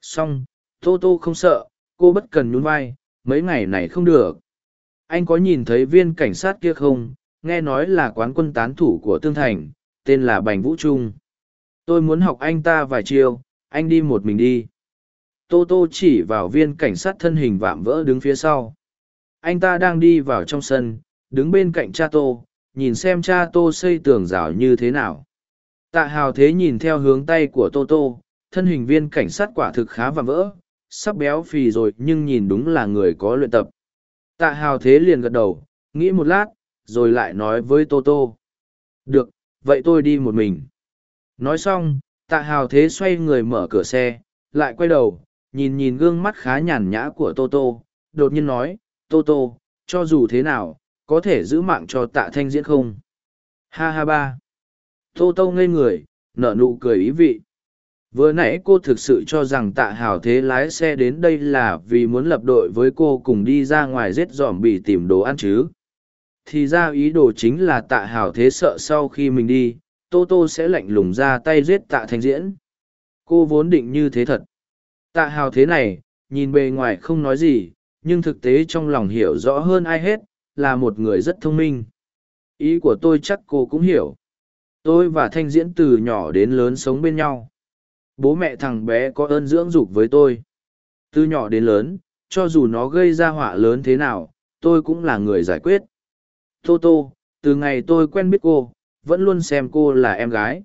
Xong, Tô Tô không sợ, cô bất cần nhún vai, mấy ngày này không được. Anh có nhìn thấy viên cảnh sát kia không? Nghe nói là quán quân tán thủ của Tương Thành, tên là Bành Vũ Trung. Tôi muốn học anh ta vài chiêu, anh đi một mình đi. Tô Tô chỉ vào viên cảnh sát thân hình vạm vỡ đứng phía sau. Anh ta đang đi vào trong sân, đứng bên cạnh cha Tô, nhìn xem cha Tô xây tường rào như thế nào. Tạ hào thế nhìn theo hướng tay của Tô Tô, thân hình viên cảnh sát quả thực khá vạm vỡ, sắp béo phì rồi nhưng nhìn đúng là người có luyện tập. Tạ hào thế liền gật đầu, nghĩ một lát, rồi lại nói với Tô Tô. Được, vậy tôi đi một mình. Nói xong, tạ hào thế xoay người mở cửa xe, lại quay đầu, nhìn nhìn gương mắt khá nhàn nhã của Tô Tô, đột nhiên nói, Tô Tô, cho dù thế nào, có thể giữ mạng cho tạ thanh diễn không? Ha ha ba. Tô Tô ngây người, nở nụ cười ý vị. Vừa nãy cô thực sự cho rằng tạ hào thế lái xe đến đây là vì muốn lập đội với cô cùng đi ra ngoài giết dòm bị tìm đồ ăn chứ. Thì ra ý đồ chính là tạ hào thế sợ sau khi mình đi, Tô Tô sẽ lạnh lùng ra tay giết tạ thanh diễn. Cô vốn định như thế thật. Tạ hào thế này, nhìn bề ngoài không nói gì, nhưng thực tế trong lòng hiểu rõ hơn ai hết, là một người rất thông minh. Ý của tôi chắc cô cũng hiểu. Tôi và Thanh Diễn từ nhỏ đến lớn sống bên nhau. Bố mẹ thằng bé có ơn dưỡng dục với tôi. Từ nhỏ đến lớn, cho dù nó gây ra họa lớn thế nào, tôi cũng là người giải quyết. Tô Tô, từ ngày tôi quen biết cô, vẫn luôn xem cô là em gái.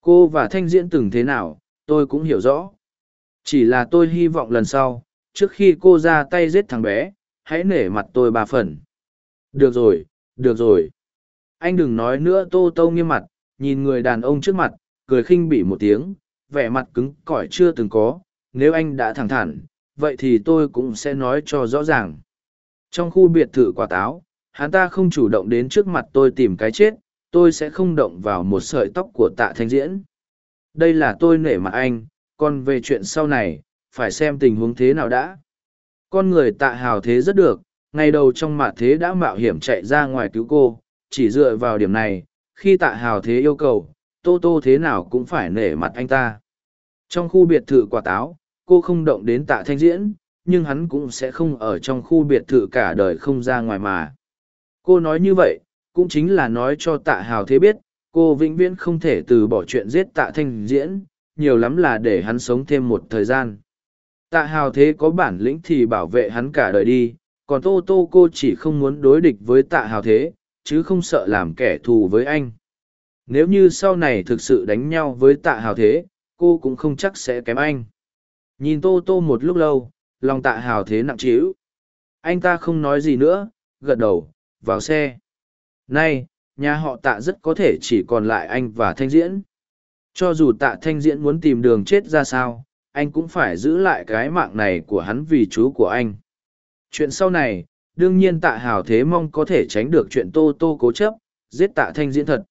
Cô và Thanh Diễn từng thế nào, tôi cũng hiểu rõ. Chỉ là tôi hy vọng lần sau, trước khi cô ra tay giết thằng bé, hãy nể mặt tôi ba phần. Được rồi, được rồi. Anh đừng nói nữa tô tô nghiêm mặt, nhìn người đàn ông trước mặt, cười khinh bỉ một tiếng, vẻ mặt cứng cỏi chưa từng có. Nếu anh đã thẳng thắn, vậy thì tôi cũng sẽ nói cho rõ ràng. Trong khu biệt thự quả táo, hắn ta không chủ động đến trước mặt tôi tìm cái chết, tôi sẽ không động vào một sợi tóc của tạ thanh diễn. Đây là tôi nể mặt anh, còn về chuyện sau này, phải xem tình huống thế nào đã. Con người tạ hào thế rất được, ngày đầu trong mạ thế đã mạo hiểm chạy ra ngoài cứu cô, chỉ dựa vào điểm này, khi tạ hào thế yêu cầu, tô tô thế nào cũng phải nể mặt anh ta. Trong khu biệt thự quả táo, cô không động đến tạ thanh diễn, nhưng hắn cũng sẽ không ở trong khu biệt thự cả đời không ra ngoài mà. Cô nói như vậy, cũng chính là nói cho tạ hào thế biết, cô vĩnh viễn không thể từ bỏ chuyện giết tạ thanh diễn, nhiều lắm là để hắn sống thêm một thời gian. Tạ hào thế có bản lĩnh thì bảo vệ hắn cả đời đi, còn tô tô cô chỉ không muốn đối địch với tạ hào thế, chứ không sợ làm kẻ thù với anh. Nếu như sau này thực sự đánh nhau với tạ hào thế, cô cũng không chắc sẽ kém anh. Nhìn tô tô một lúc lâu, lòng tạ hào thế nặng trĩu. Anh ta không nói gì nữa, gật đầu, vào xe. Này, nhà họ tạ rất có thể chỉ còn lại anh và thanh diễn. Cho dù tạ thanh diễn muốn tìm đường chết ra sao, anh cũng phải giữ lại cái mạng này của hắn vì chú của anh. Chuyện sau này, đương nhiên tạ hào thế mong có thể tránh được chuyện tô tô cố chấp, giết tạ thanh diễn thật.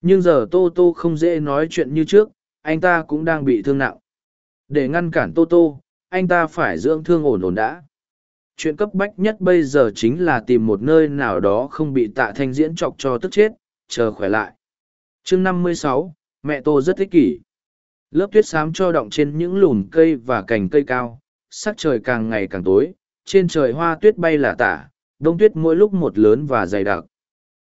Nhưng giờ tô tô không dễ nói chuyện như trước, anh ta cũng đang bị thương nặng. Để ngăn cản tô tô, anh ta phải dưỡng thương ổn ổn đã. Chuyện cấp bách nhất bây giờ chính là tìm một nơi nào đó không bị tạ thanh diễn chọc cho tức chết, chờ khỏe lại. chương năm mươi sáu mẹ tô rất ích kỷ. Lớp tuyết xám cho động trên những lùn cây và cành cây cao, sắc trời càng ngày càng tối, trên trời hoa tuyết bay là tả, đông tuyết mỗi lúc một lớn và dày đặc.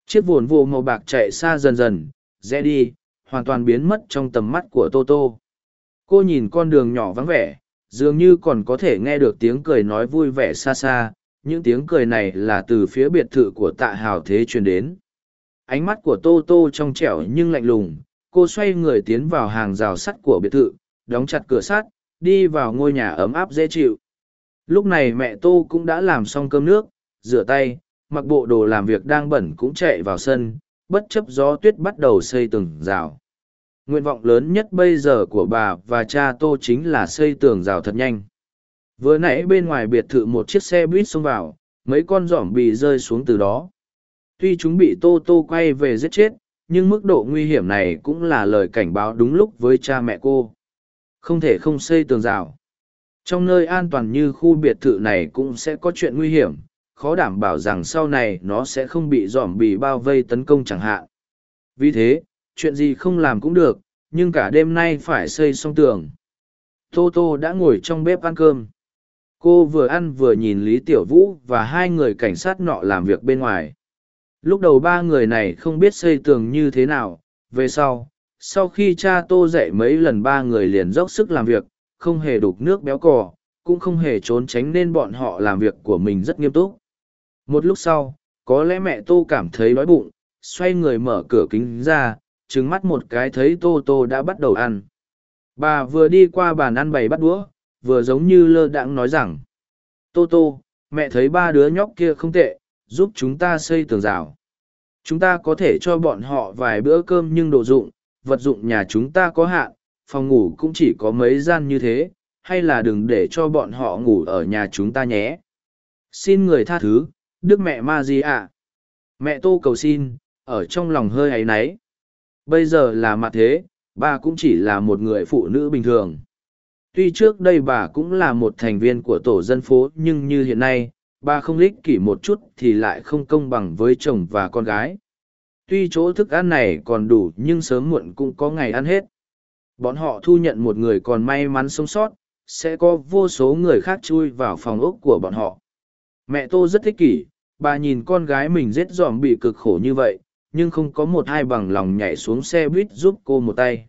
Chiếc vồn vô màu bạc chạy xa dần dần, rẽ đi, hoàn toàn biến mất trong tầm mắt của Toto. cô nhìn con đường nhỏ vắng vẻ, dường như còn có thể nghe được tiếng cười nói vui vẻ xa xa, những tiếng cười này là từ phía biệt thự của tạ hào thế truyền đến. Ánh mắt của tô tô trong trẻo nhưng lạnh lùng cô xoay người tiến vào hàng rào sắt của biệt thự, đóng chặt cửa sắt, đi vào ngôi nhà ấm áp dễ chịu. Lúc này mẹ tô cũng đã làm xong cơm nước, rửa tay, mặc bộ đồ làm việc đang bẩn cũng chạy vào sân, bất chấp gió tuyết bắt đầu xây tường rào. Nguyện vọng lớn nhất bây giờ của bà và cha tô chính là xây tường rào thật nhanh. Vừa nãy bên ngoài biệt thự một chiếc xe buýt xông vào, mấy con giỏm bị rơi xuống từ đó. Tuy chúng bị tô tô quay về giết chết nhưng mức độ nguy hiểm này cũng là lời cảnh báo đúng lúc với cha mẹ cô không thể không xây tường rào trong nơi an toàn như khu biệt thự này cũng sẽ có chuyện nguy hiểm khó đảm bảo rằng sau này nó sẽ không bị dòm bị bao vây tấn công chẳng hạn. Vì thế, chuyện gì không làm cũng được, nhưng cả đêm nay phải xây xong tường. Tô Tô đã ngồi trong bếp ăn cơm. Cô vừa ăn vừa nhìn Lý Tiểu Vũ và hai người cảnh sát nọ làm việc bên ngoài. Lúc đầu ba người này không biết xây tường như thế nào, về sau, sau khi cha Tô dạy mấy lần ba người liền dốc sức làm việc, không hề đục nước béo cò, cũng không hề trốn tránh nên bọn họ làm việc của mình rất nghiêm túc. Một lúc sau, có lẽ mẹ Tô cảm thấy đói bụng, xoay người mở cửa kính ra, trứng mắt một cái thấy Tô Tô đã bắt đầu ăn. Bà vừa đi qua bàn ăn bày bắt đũa, vừa giống như lơ đãng nói rằng, Tô Tô, mẹ thấy ba đứa nhóc kia không tệ, giúp chúng ta xây tường rào. Chúng ta có thể cho bọn họ vài bữa cơm nhưng đồ dụng, vật dụng nhà chúng ta có hạn, phòng ngủ cũng chỉ có mấy gian như thế, hay là đừng để cho bọn họ ngủ ở nhà chúng ta nhé. Xin người tha thứ, Đức mẹ ma di ạ? Mẹ tô cầu xin, ở trong lòng hơi áy náy. Bây giờ là mặt thế, bà cũng chỉ là một người phụ nữ bình thường. Tuy trước đây bà cũng là một thành viên của tổ dân phố nhưng như hiện nay, bà không lích kỷ một chút thì lại không công bằng với chồng và con gái. Tuy chỗ thức ăn này còn đủ nhưng sớm muộn cũng có ngày ăn hết. Bọn họ thu nhận một người còn may mắn sống sót, sẽ có vô số người khác chui vào phòng ốc của bọn họ. Mẹ Tô rất thích kỷ, bà nhìn con gái mình rết dòm bị cực khổ như vậy, nhưng không có một ai bằng lòng nhảy xuống xe buýt giúp cô một tay.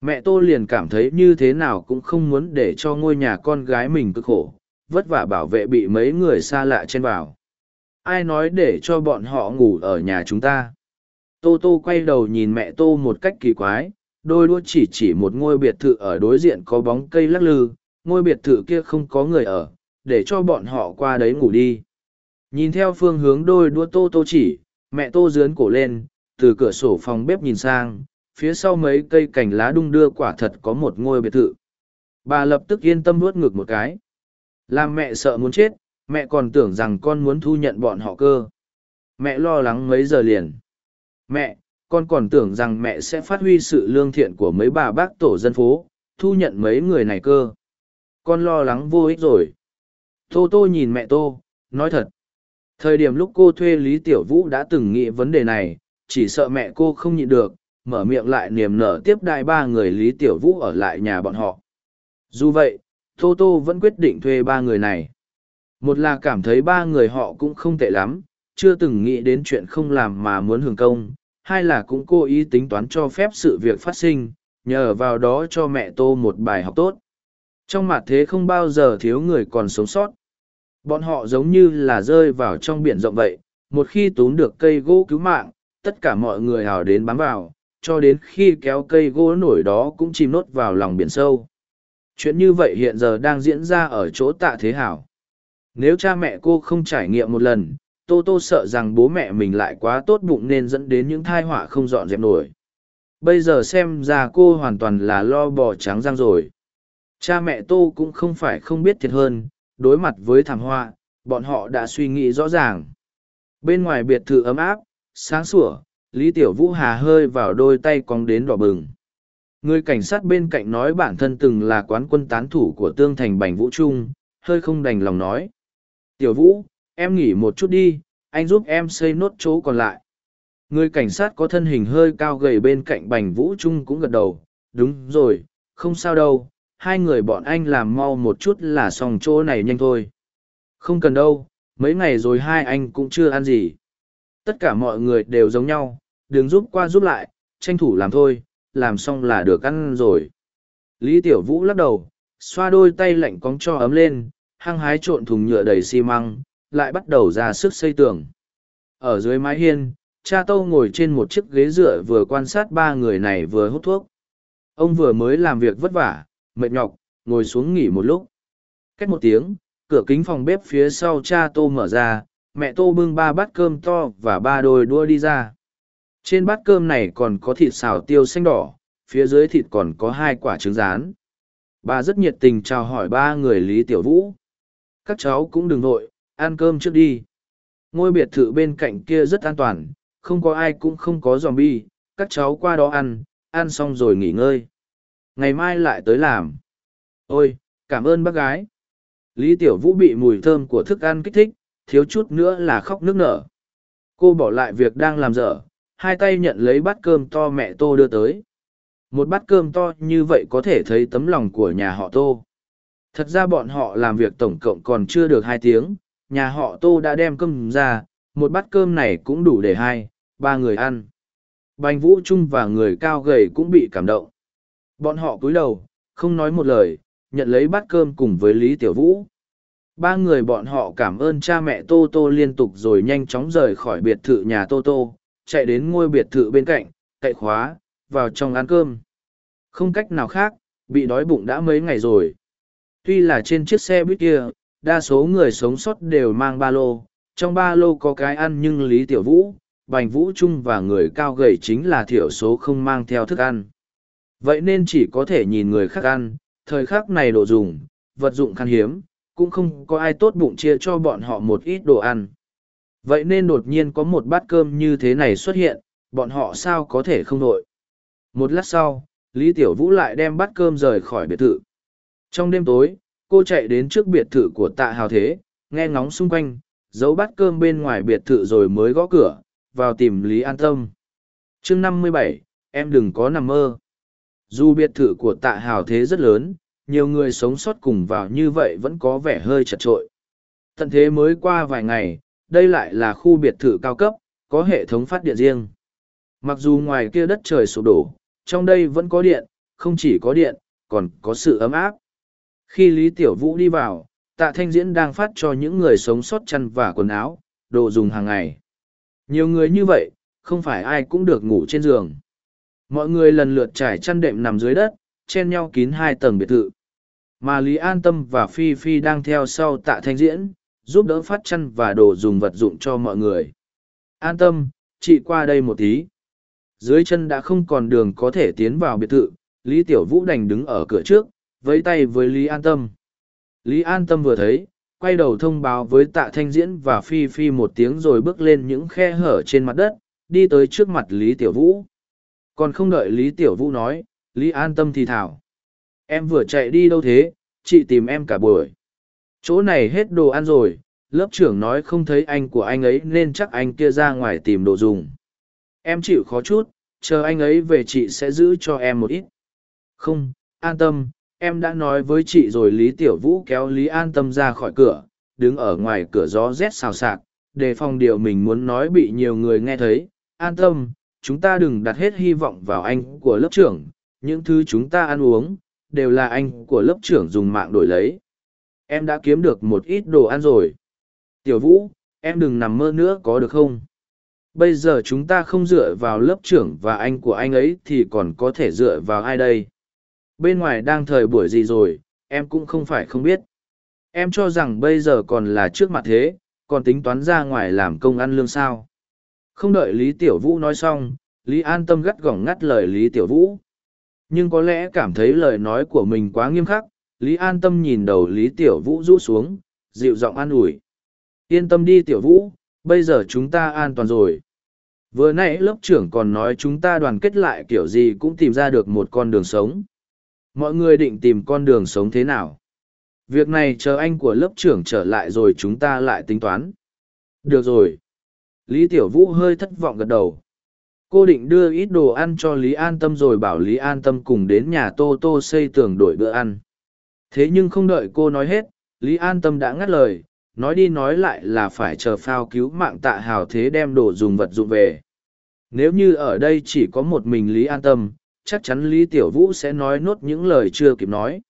Mẹ Tô liền cảm thấy như thế nào cũng không muốn để cho ngôi nhà con gái mình cực khổ, vất vả bảo vệ bị mấy người xa lạ chen vào. Ai nói để cho bọn họ ngủ ở nhà chúng ta? Tô Tô quay đầu nhìn mẹ Tô một cách kỳ quái, đôi đua chỉ chỉ một ngôi biệt thự ở đối diện có bóng cây lắc lư, ngôi biệt thự kia không có người ở, để cho bọn họ qua đấy ngủ đi. Nhìn theo phương hướng đôi đua Tô Tô chỉ, mẹ Tô dướn cổ lên, từ cửa sổ phòng bếp nhìn sang, phía sau mấy cây cành lá đung đưa quả thật có một ngôi biệt thự. Bà lập tức yên tâm nuốt ngực một cái. Làm mẹ sợ muốn chết, mẹ còn tưởng rằng con muốn thu nhận bọn họ cơ. Mẹ lo lắng mấy giờ liền. Mẹ, con còn tưởng rằng mẹ sẽ phát huy sự lương thiện của mấy bà bác tổ dân phố, thu nhận mấy người này cơ. Con lo lắng vô ích rồi. Tô Tô nhìn mẹ Tô, nói thật. Thời điểm lúc cô thuê Lý Tiểu Vũ đã từng nghĩ vấn đề này, chỉ sợ mẹ cô không nhịn được, mở miệng lại niềm nở tiếp đại ba người Lý Tiểu Vũ ở lại nhà bọn họ. Dù vậy, Tô Tô vẫn quyết định thuê ba người này. Một là cảm thấy ba người họ cũng không tệ lắm, chưa từng nghĩ đến chuyện không làm mà muốn hưởng công. Hai là cũng cố ý tính toán cho phép sự việc phát sinh, nhờ vào đó cho mẹ Tô một bài học tốt. Trong mặt thế không bao giờ thiếu người còn sống sót. Bọn họ giống như là rơi vào trong biển rộng vậy, một khi túm được cây gỗ cứu mạng, tất cả mọi người hào đến bám vào, cho đến khi kéo cây gỗ nổi đó cũng chìm nốt vào lòng biển sâu. Chuyện như vậy hiện giờ đang diễn ra ở chỗ tạ thế hảo. Nếu cha mẹ cô không trải nghiệm một lần, Tô Tô sợ rằng bố mẹ mình lại quá tốt bụng nên dẫn đến những thai họa không dọn dẹp nổi. Bây giờ xem ra cô hoàn toàn là lo bò trắng răng rồi. Cha mẹ Tô cũng không phải không biết thiệt hơn, đối mặt với thảm họa, bọn họ đã suy nghĩ rõ ràng. Bên ngoài biệt thự ấm áp, sáng sủa, Lý Tiểu Vũ hà hơi vào đôi tay cong đến đỏ bừng. Người cảnh sát bên cạnh nói bản thân từng là quán quân tán thủ của tương thành bành vũ trung, hơi không đành lòng nói. Tiểu Vũ, em nghỉ một chút đi, anh giúp em xây nốt chỗ còn lại. Người cảnh sát có thân hình hơi cao gầy bên cạnh bành vũ trung cũng gật đầu, đúng rồi, không sao đâu, hai người bọn anh làm mau một chút là xong chỗ này nhanh thôi. Không cần đâu, mấy ngày rồi hai anh cũng chưa ăn gì. Tất cả mọi người đều giống nhau, đừng giúp qua giúp lại, tranh thủ làm thôi, làm xong là được ăn rồi. Lý Tiểu Vũ lắc đầu, xoa đôi tay lạnh cóng cho ấm lên, hăng hái trộn thùng nhựa đầy xi măng, lại bắt đầu ra sức xây tường. Ở dưới mái hiên, cha Tâu ngồi trên một chiếc ghế dựa vừa quan sát ba người này vừa hút thuốc. Ông vừa mới làm việc vất vả, mệt nhọc, ngồi xuống nghỉ một lúc. Cách một tiếng, cửa kính phòng bếp phía sau cha Tô mở ra, mẹ Tô bưng ba bát cơm to và ba đôi đua đi ra. Trên bát cơm này còn có thịt xào tiêu xanh đỏ, phía dưới thịt còn có hai quả trứng rán. Bà rất nhiệt tình chào hỏi ba người Lý Tiểu Vũ. Các cháu cũng đừng vội, ăn cơm trước đi. Ngôi biệt thự bên cạnh kia rất an toàn, không có ai cũng không có zombie, các cháu qua đó ăn, ăn xong rồi nghỉ ngơi. Ngày mai lại tới làm. Ôi, cảm ơn bác gái. Lý Tiểu Vũ bị mùi thơm của thức ăn kích thích, thiếu chút nữa là khóc nước nở. Cô bỏ lại việc đang làm dở, hai tay nhận lấy bát cơm to mẹ Tô đưa tới. Một bát cơm to như vậy có thể thấy tấm lòng của nhà họ Tô. Thật ra bọn họ làm việc tổng cộng còn chưa được hai tiếng, nhà họ Tô đã đem cơm ra, một bát cơm này cũng đủ để hai, ba người ăn. Bành Vũ Trung và người cao gầy cũng bị cảm động. Bọn họ cúi đầu, không nói một lời, nhận lấy bát cơm cùng với Lý Tiểu Vũ. Ba người bọn họ cảm ơn cha mẹ Tô Tô liên tục rồi nhanh chóng rời khỏi biệt thự nhà Tô Tô, chạy đến ngôi biệt thự bên cạnh, cậy khóa, vào trong ăn cơm. Không cách nào khác, bị đói bụng đã mấy ngày rồi. Tuy là trên chiếc xe buýt kia, đa số người sống sót đều mang ba lô, trong ba lô có cái ăn nhưng Lý Tiểu Vũ, Bành Vũ Trung và người cao gầy chính là thiểu số không mang theo thức ăn. Vậy nên chỉ có thể nhìn người khác ăn, thời khắc này đồ dùng, vật dụng khan hiếm, cũng không có ai tốt bụng chia cho bọn họ một ít đồ ăn. Vậy nên đột nhiên có một bát cơm như thế này xuất hiện, bọn họ sao có thể không đội. Một lát sau, Lý Tiểu Vũ lại đem bát cơm rời khỏi biệt thự. Trong đêm tối, cô chạy đến trước biệt thự của tạ hào thế, nghe ngóng xung quanh, giấu bát cơm bên ngoài biệt thự rồi mới gõ cửa, vào tìm Lý An Tâm. chương năm mươi bảy, em đừng có nằm mơ. Dù biệt thự của tạ hào thế rất lớn, nhiều người sống sót cùng vào như vậy vẫn có vẻ hơi chật trội. Tận thế mới qua vài ngày, đây lại là khu biệt thự cao cấp, có hệ thống phát điện riêng. Mặc dù ngoài kia đất trời sụp đổ, trong đây vẫn có điện, không chỉ có điện, còn có sự ấm áp. Khi Lý Tiểu Vũ đi vào, tạ thanh diễn đang phát cho những người sống sót chăn và quần áo, đồ dùng hàng ngày. Nhiều người như vậy, không phải ai cũng được ngủ trên giường. Mọi người lần lượt trải chăn đệm nằm dưới đất, chen nhau kín hai tầng biệt thự. Mà Lý An Tâm và Phi Phi đang theo sau tạ thanh diễn, giúp đỡ phát chăn và đồ dùng vật dụng cho mọi người. An Tâm, chị qua đây một tí. Dưới chân đã không còn đường có thể tiến vào biệt thự, Lý Tiểu Vũ đành đứng ở cửa trước, với tay với Lý An Tâm. Lý An Tâm vừa thấy, quay đầu thông báo với tạ thanh diễn và Phi Phi một tiếng rồi bước lên những khe hở trên mặt đất, đi tới trước mặt Lý Tiểu Vũ. Còn không đợi Lý Tiểu Vũ nói, Lý An Tâm thì thảo. Em vừa chạy đi đâu thế, chị tìm em cả buổi. Chỗ này hết đồ ăn rồi, lớp trưởng nói không thấy anh của anh ấy nên chắc anh kia ra ngoài tìm đồ dùng. Em chịu khó chút, chờ anh ấy về chị sẽ giữ cho em một ít. Không, an tâm, em đã nói với chị rồi Lý Tiểu Vũ kéo Lý an tâm ra khỏi cửa, đứng ở ngoài cửa gió rét xào xạc, đề phòng điều mình muốn nói bị nhiều người nghe thấy. An tâm, chúng ta đừng đặt hết hy vọng vào anh của lớp trưởng, những thứ chúng ta ăn uống, đều là anh của lớp trưởng dùng mạng đổi lấy. Em đã kiếm được một ít đồ ăn rồi. Tiểu Vũ, em đừng nằm mơ nữa có được không? Bây giờ chúng ta không dựa vào lớp trưởng và anh của anh ấy thì còn có thể dựa vào ai đây? Bên ngoài đang thời buổi gì rồi, em cũng không phải không biết. Em cho rằng bây giờ còn là trước mặt thế, còn tính toán ra ngoài làm công ăn lương sao. Không đợi Lý Tiểu Vũ nói xong, Lý An Tâm gắt gỏng ngắt lời Lý Tiểu Vũ. Nhưng có lẽ cảm thấy lời nói của mình quá nghiêm khắc, Lý An Tâm nhìn đầu Lý Tiểu Vũ rũ xuống, dịu giọng an ủi. Yên tâm đi Tiểu Vũ, bây giờ chúng ta an toàn rồi. Vừa nãy lớp trưởng còn nói chúng ta đoàn kết lại kiểu gì cũng tìm ra được một con đường sống. Mọi người định tìm con đường sống thế nào? Việc này chờ anh của lớp trưởng trở lại rồi chúng ta lại tính toán. Được rồi. Lý Tiểu Vũ hơi thất vọng gật đầu. Cô định đưa ít đồ ăn cho Lý An Tâm rồi bảo Lý An Tâm cùng đến nhà Tô Tô xây tường đổi bữa ăn. Thế nhưng không đợi cô nói hết, Lý An Tâm đã ngắt lời, nói đi nói lại là phải chờ phao cứu mạng tạ hào thế đem đồ dùng vật dụng về. Nếu như ở đây chỉ có một mình Lý An Tâm, chắc chắn Lý Tiểu Vũ sẽ nói nốt những lời chưa kịp nói.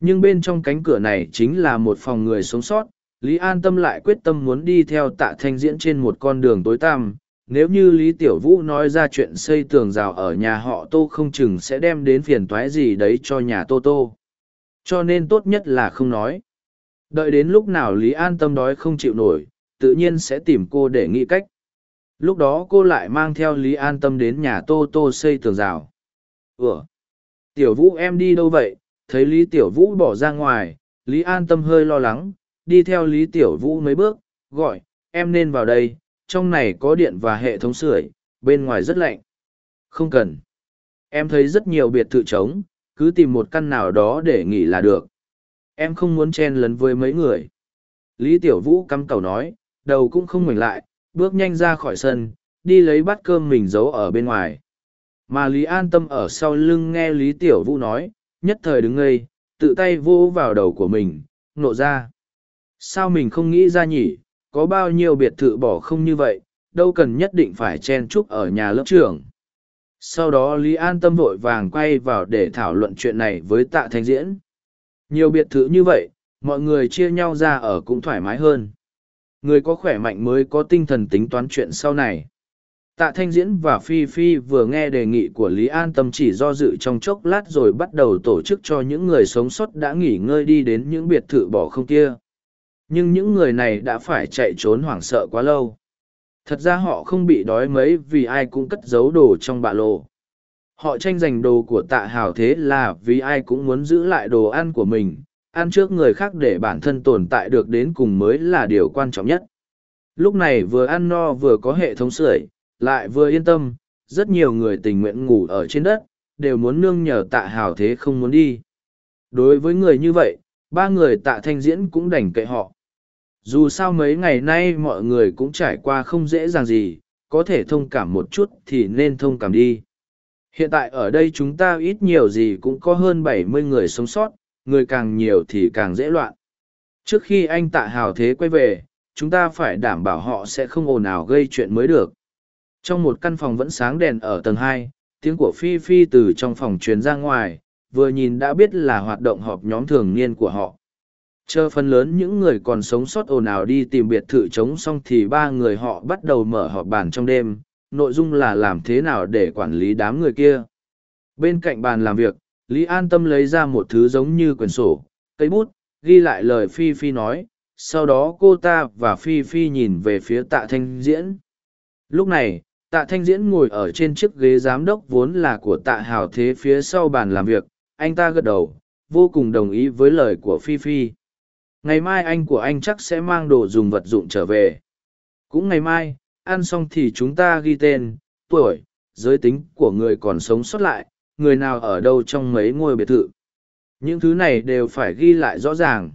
Nhưng bên trong cánh cửa này chính là một phòng người sống sót, Lý An Tâm lại quyết tâm muốn đi theo tạ thanh diễn trên một con đường tối tăm. Nếu như Lý Tiểu Vũ nói ra chuyện xây tường rào ở nhà họ Tô không chừng sẽ đem đến phiền toái gì đấy cho nhà Tô Tô. Cho nên tốt nhất là không nói. Đợi đến lúc nào Lý An Tâm đói không chịu nổi, tự nhiên sẽ tìm cô để nghĩ cách. Lúc đó cô lại mang theo Lý An Tâm đến nhà Tô Tô xây tường rào. Ủa? Tiểu Vũ em đi đâu vậy? Thấy Lý Tiểu Vũ bỏ ra ngoài, Lý An Tâm hơi lo lắng, đi theo Lý Tiểu Vũ mấy bước, gọi, em nên vào đây, trong này có điện và hệ thống sưởi, bên ngoài rất lạnh. Không cần. Em thấy rất nhiều biệt thự trống, cứ tìm một căn nào đó để nghỉ là được. Em không muốn chen lấn với mấy người. Lý Tiểu Vũ căm cầu nói, đầu cũng không ngoảnh lại, bước nhanh ra khỏi sân, đi lấy bát cơm mình giấu ở bên ngoài. Mà Lý An Tâm ở sau lưng nghe Lý Tiểu Vũ nói, nhất thời đứng ngây, tự tay vô vào đầu của mình, nộ ra. Sao mình không nghĩ ra nhỉ, có bao nhiêu biệt thự bỏ không như vậy, đâu cần nhất định phải chen chúc ở nhà lớp trưởng. Sau đó Lý An Tâm vội vàng quay vào để thảo luận chuyện này với tạ thanh diễn. Nhiều biệt thự như vậy, mọi người chia nhau ra ở cũng thoải mái hơn. Người có khỏe mạnh mới có tinh thần tính toán chuyện sau này. Tạ Thanh Diễn và Phi Phi vừa nghe đề nghị của Lý An Tâm chỉ do dự trong chốc lát rồi bắt đầu tổ chức cho những người sống sót đã nghỉ ngơi đi đến những biệt thự bỏ không kia. Nhưng những người này đã phải chạy trốn hoảng sợ quá lâu. Thật ra họ không bị đói mấy vì ai cũng cất giấu đồ trong bạ lộ. Họ tranh giành đồ của tạ hào thế là vì ai cũng muốn giữ lại đồ ăn của mình, ăn trước người khác để bản thân tồn tại được đến cùng mới là điều quan trọng nhất. Lúc này vừa ăn no vừa có hệ thống sưởi, lại vừa yên tâm, rất nhiều người tình nguyện ngủ ở trên đất, đều muốn nương nhờ tạ hào thế không muốn đi. Đối với người như vậy, ba người tạ thanh diễn cũng đành kệ họ. Dù sao mấy ngày nay mọi người cũng trải qua không dễ dàng gì, có thể thông cảm một chút thì nên thông cảm đi. Hiện tại ở đây chúng ta ít nhiều gì cũng có hơn bảy mươi người sống sót, người càng nhiều thì càng dễ loạn. Trước khi anh tạ hào thế quay về, chúng ta phải đảm bảo họ sẽ không ồn ào gây chuyện mới được. Trong một căn phòng vẫn sáng đèn ở tầng hai, tiếng của Phi Phi từ trong phòng truyền ra ngoài, vừa nhìn đã biết là hoạt động họp nhóm thường niên của họ. Chờ phần lớn những người còn sống sót ồn ào đi tìm biệt thự trống xong thì ba người họ bắt đầu mở họp bàn trong đêm, nội dung là làm thế nào để quản lý đám người kia. Bên cạnh bàn làm việc, Lý An Tâm lấy ra một thứ giống như quyển sổ, cây bút, ghi lại lời Phi Phi nói, sau đó cô ta và Phi Phi nhìn về phía tạ thanh diễn. Lúc này, tạ thanh diễn ngồi ở trên chiếc ghế giám đốc vốn là của tạ hào thế phía sau bàn làm việc, anh ta gật đầu, vô cùng đồng ý với lời của Phi Phi. Ngày mai anh của anh chắc sẽ mang đồ dùng vật dụng trở về. Cũng ngày mai, ăn xong thì chúng ta ghi tên, tuổi, giới tính của người còn sống sót lại, người nào ở đâu trong mấy ngôi biệt thự. Những thứ này đều phải ghi lại rõ ràng.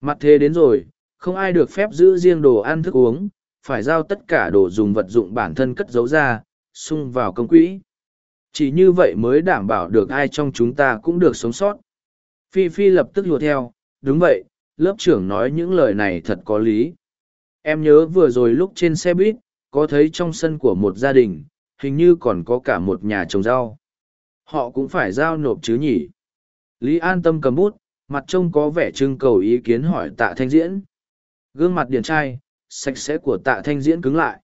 Mặt thế đến rồi, không ai được phép giữ riêng đồ ăn thức uống, phải giao tất cả đồ dùng vật dụng bản thân cất giấu ra, sung vào công quỹ. Chỉ như vậy mới đảm bảo được ai trong chúng ta cũng được sống sót. Phi Phi lập tức lùa theo, đúng vậy, lớp trưởng nói những lời này thật có lý. Em nhớ vừa rồi lúc trên xe buýt, có thấy trong sân của một gia đình, hình như còn có cả một nhà trồng rau. Họ cũng phải giao nộp chứ nhỉ. Lý an tâm cầm bút, mặt trông có vẻ trưng cầu ý kiến hỏi tạ thanh diễn. Gương mặt điển trai, sạch sẽ của tạ thanh diễn cứng lại.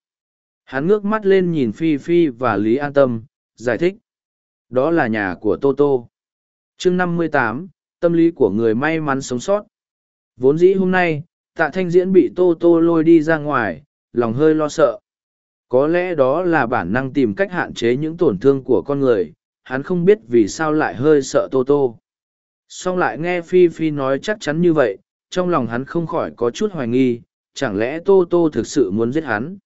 Hắn ngước mắt lên nhìn Phi Phi và Lý An Tâm, giải thích. Đó là nhà của Tô Tô. chương năm mươi tám, tâm lý của người may mắn sống sót. Vốn dĩ hôm nay, tạ thanh diễn bị Tô Tô lôi đi ra ngoài, lòng hơi lo sợ. Có lẽ đó là bản năng tìm cách hạn chế những tổn thương của con người, hắn không biết vì sao lại hơi sợ Tô Tô. Song lại nghe Phi Phi nói chắc chắn như vậy, trong lòng hắn không khỏi có chút hoài nghi, chẳng lẽ Tô Tô thực sự muốn giết hắn.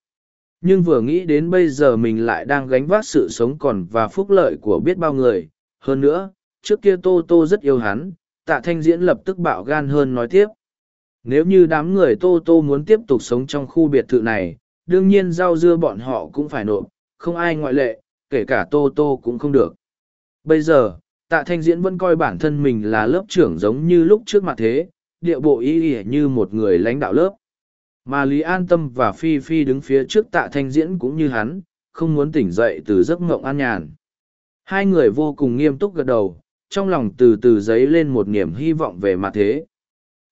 Nhưng vừa nghĩ đến bây giờ mình lại đang gánh vác sự sống còn và phúc lợi của biết bao người. Hơn nữa, trước kia Tô Tô rất yêu hắn, tạ thanh diễn lập tức bạo gan hơn nói tiếp. Nếu như đám người Tô Tô muốn tiếp tục sống trong khu biệt thự này, đương nhiên rau dưa bọn họ cũng phải nộp, không ai ngoại lệ, kể cả Tô Tô cũng không được. Bây giờ, tạ thanh diễn vẫn coi bản thân mình là lớp trưởng giống như lúc trước mặt thế, địa bộ ý ỉa như một người lãnh đạo lớp. Mà Lý An Tâm và Phi Phi đứng phía trước tạ thanh diễn cũng như hắn, không muốn tỉnh dậy từ giấc ngộng an nhàn. Hai người vô cùng nghiêm túc gật đầu, trong lòng từ từ dấy lên một niềm hy vọng về mặt thế.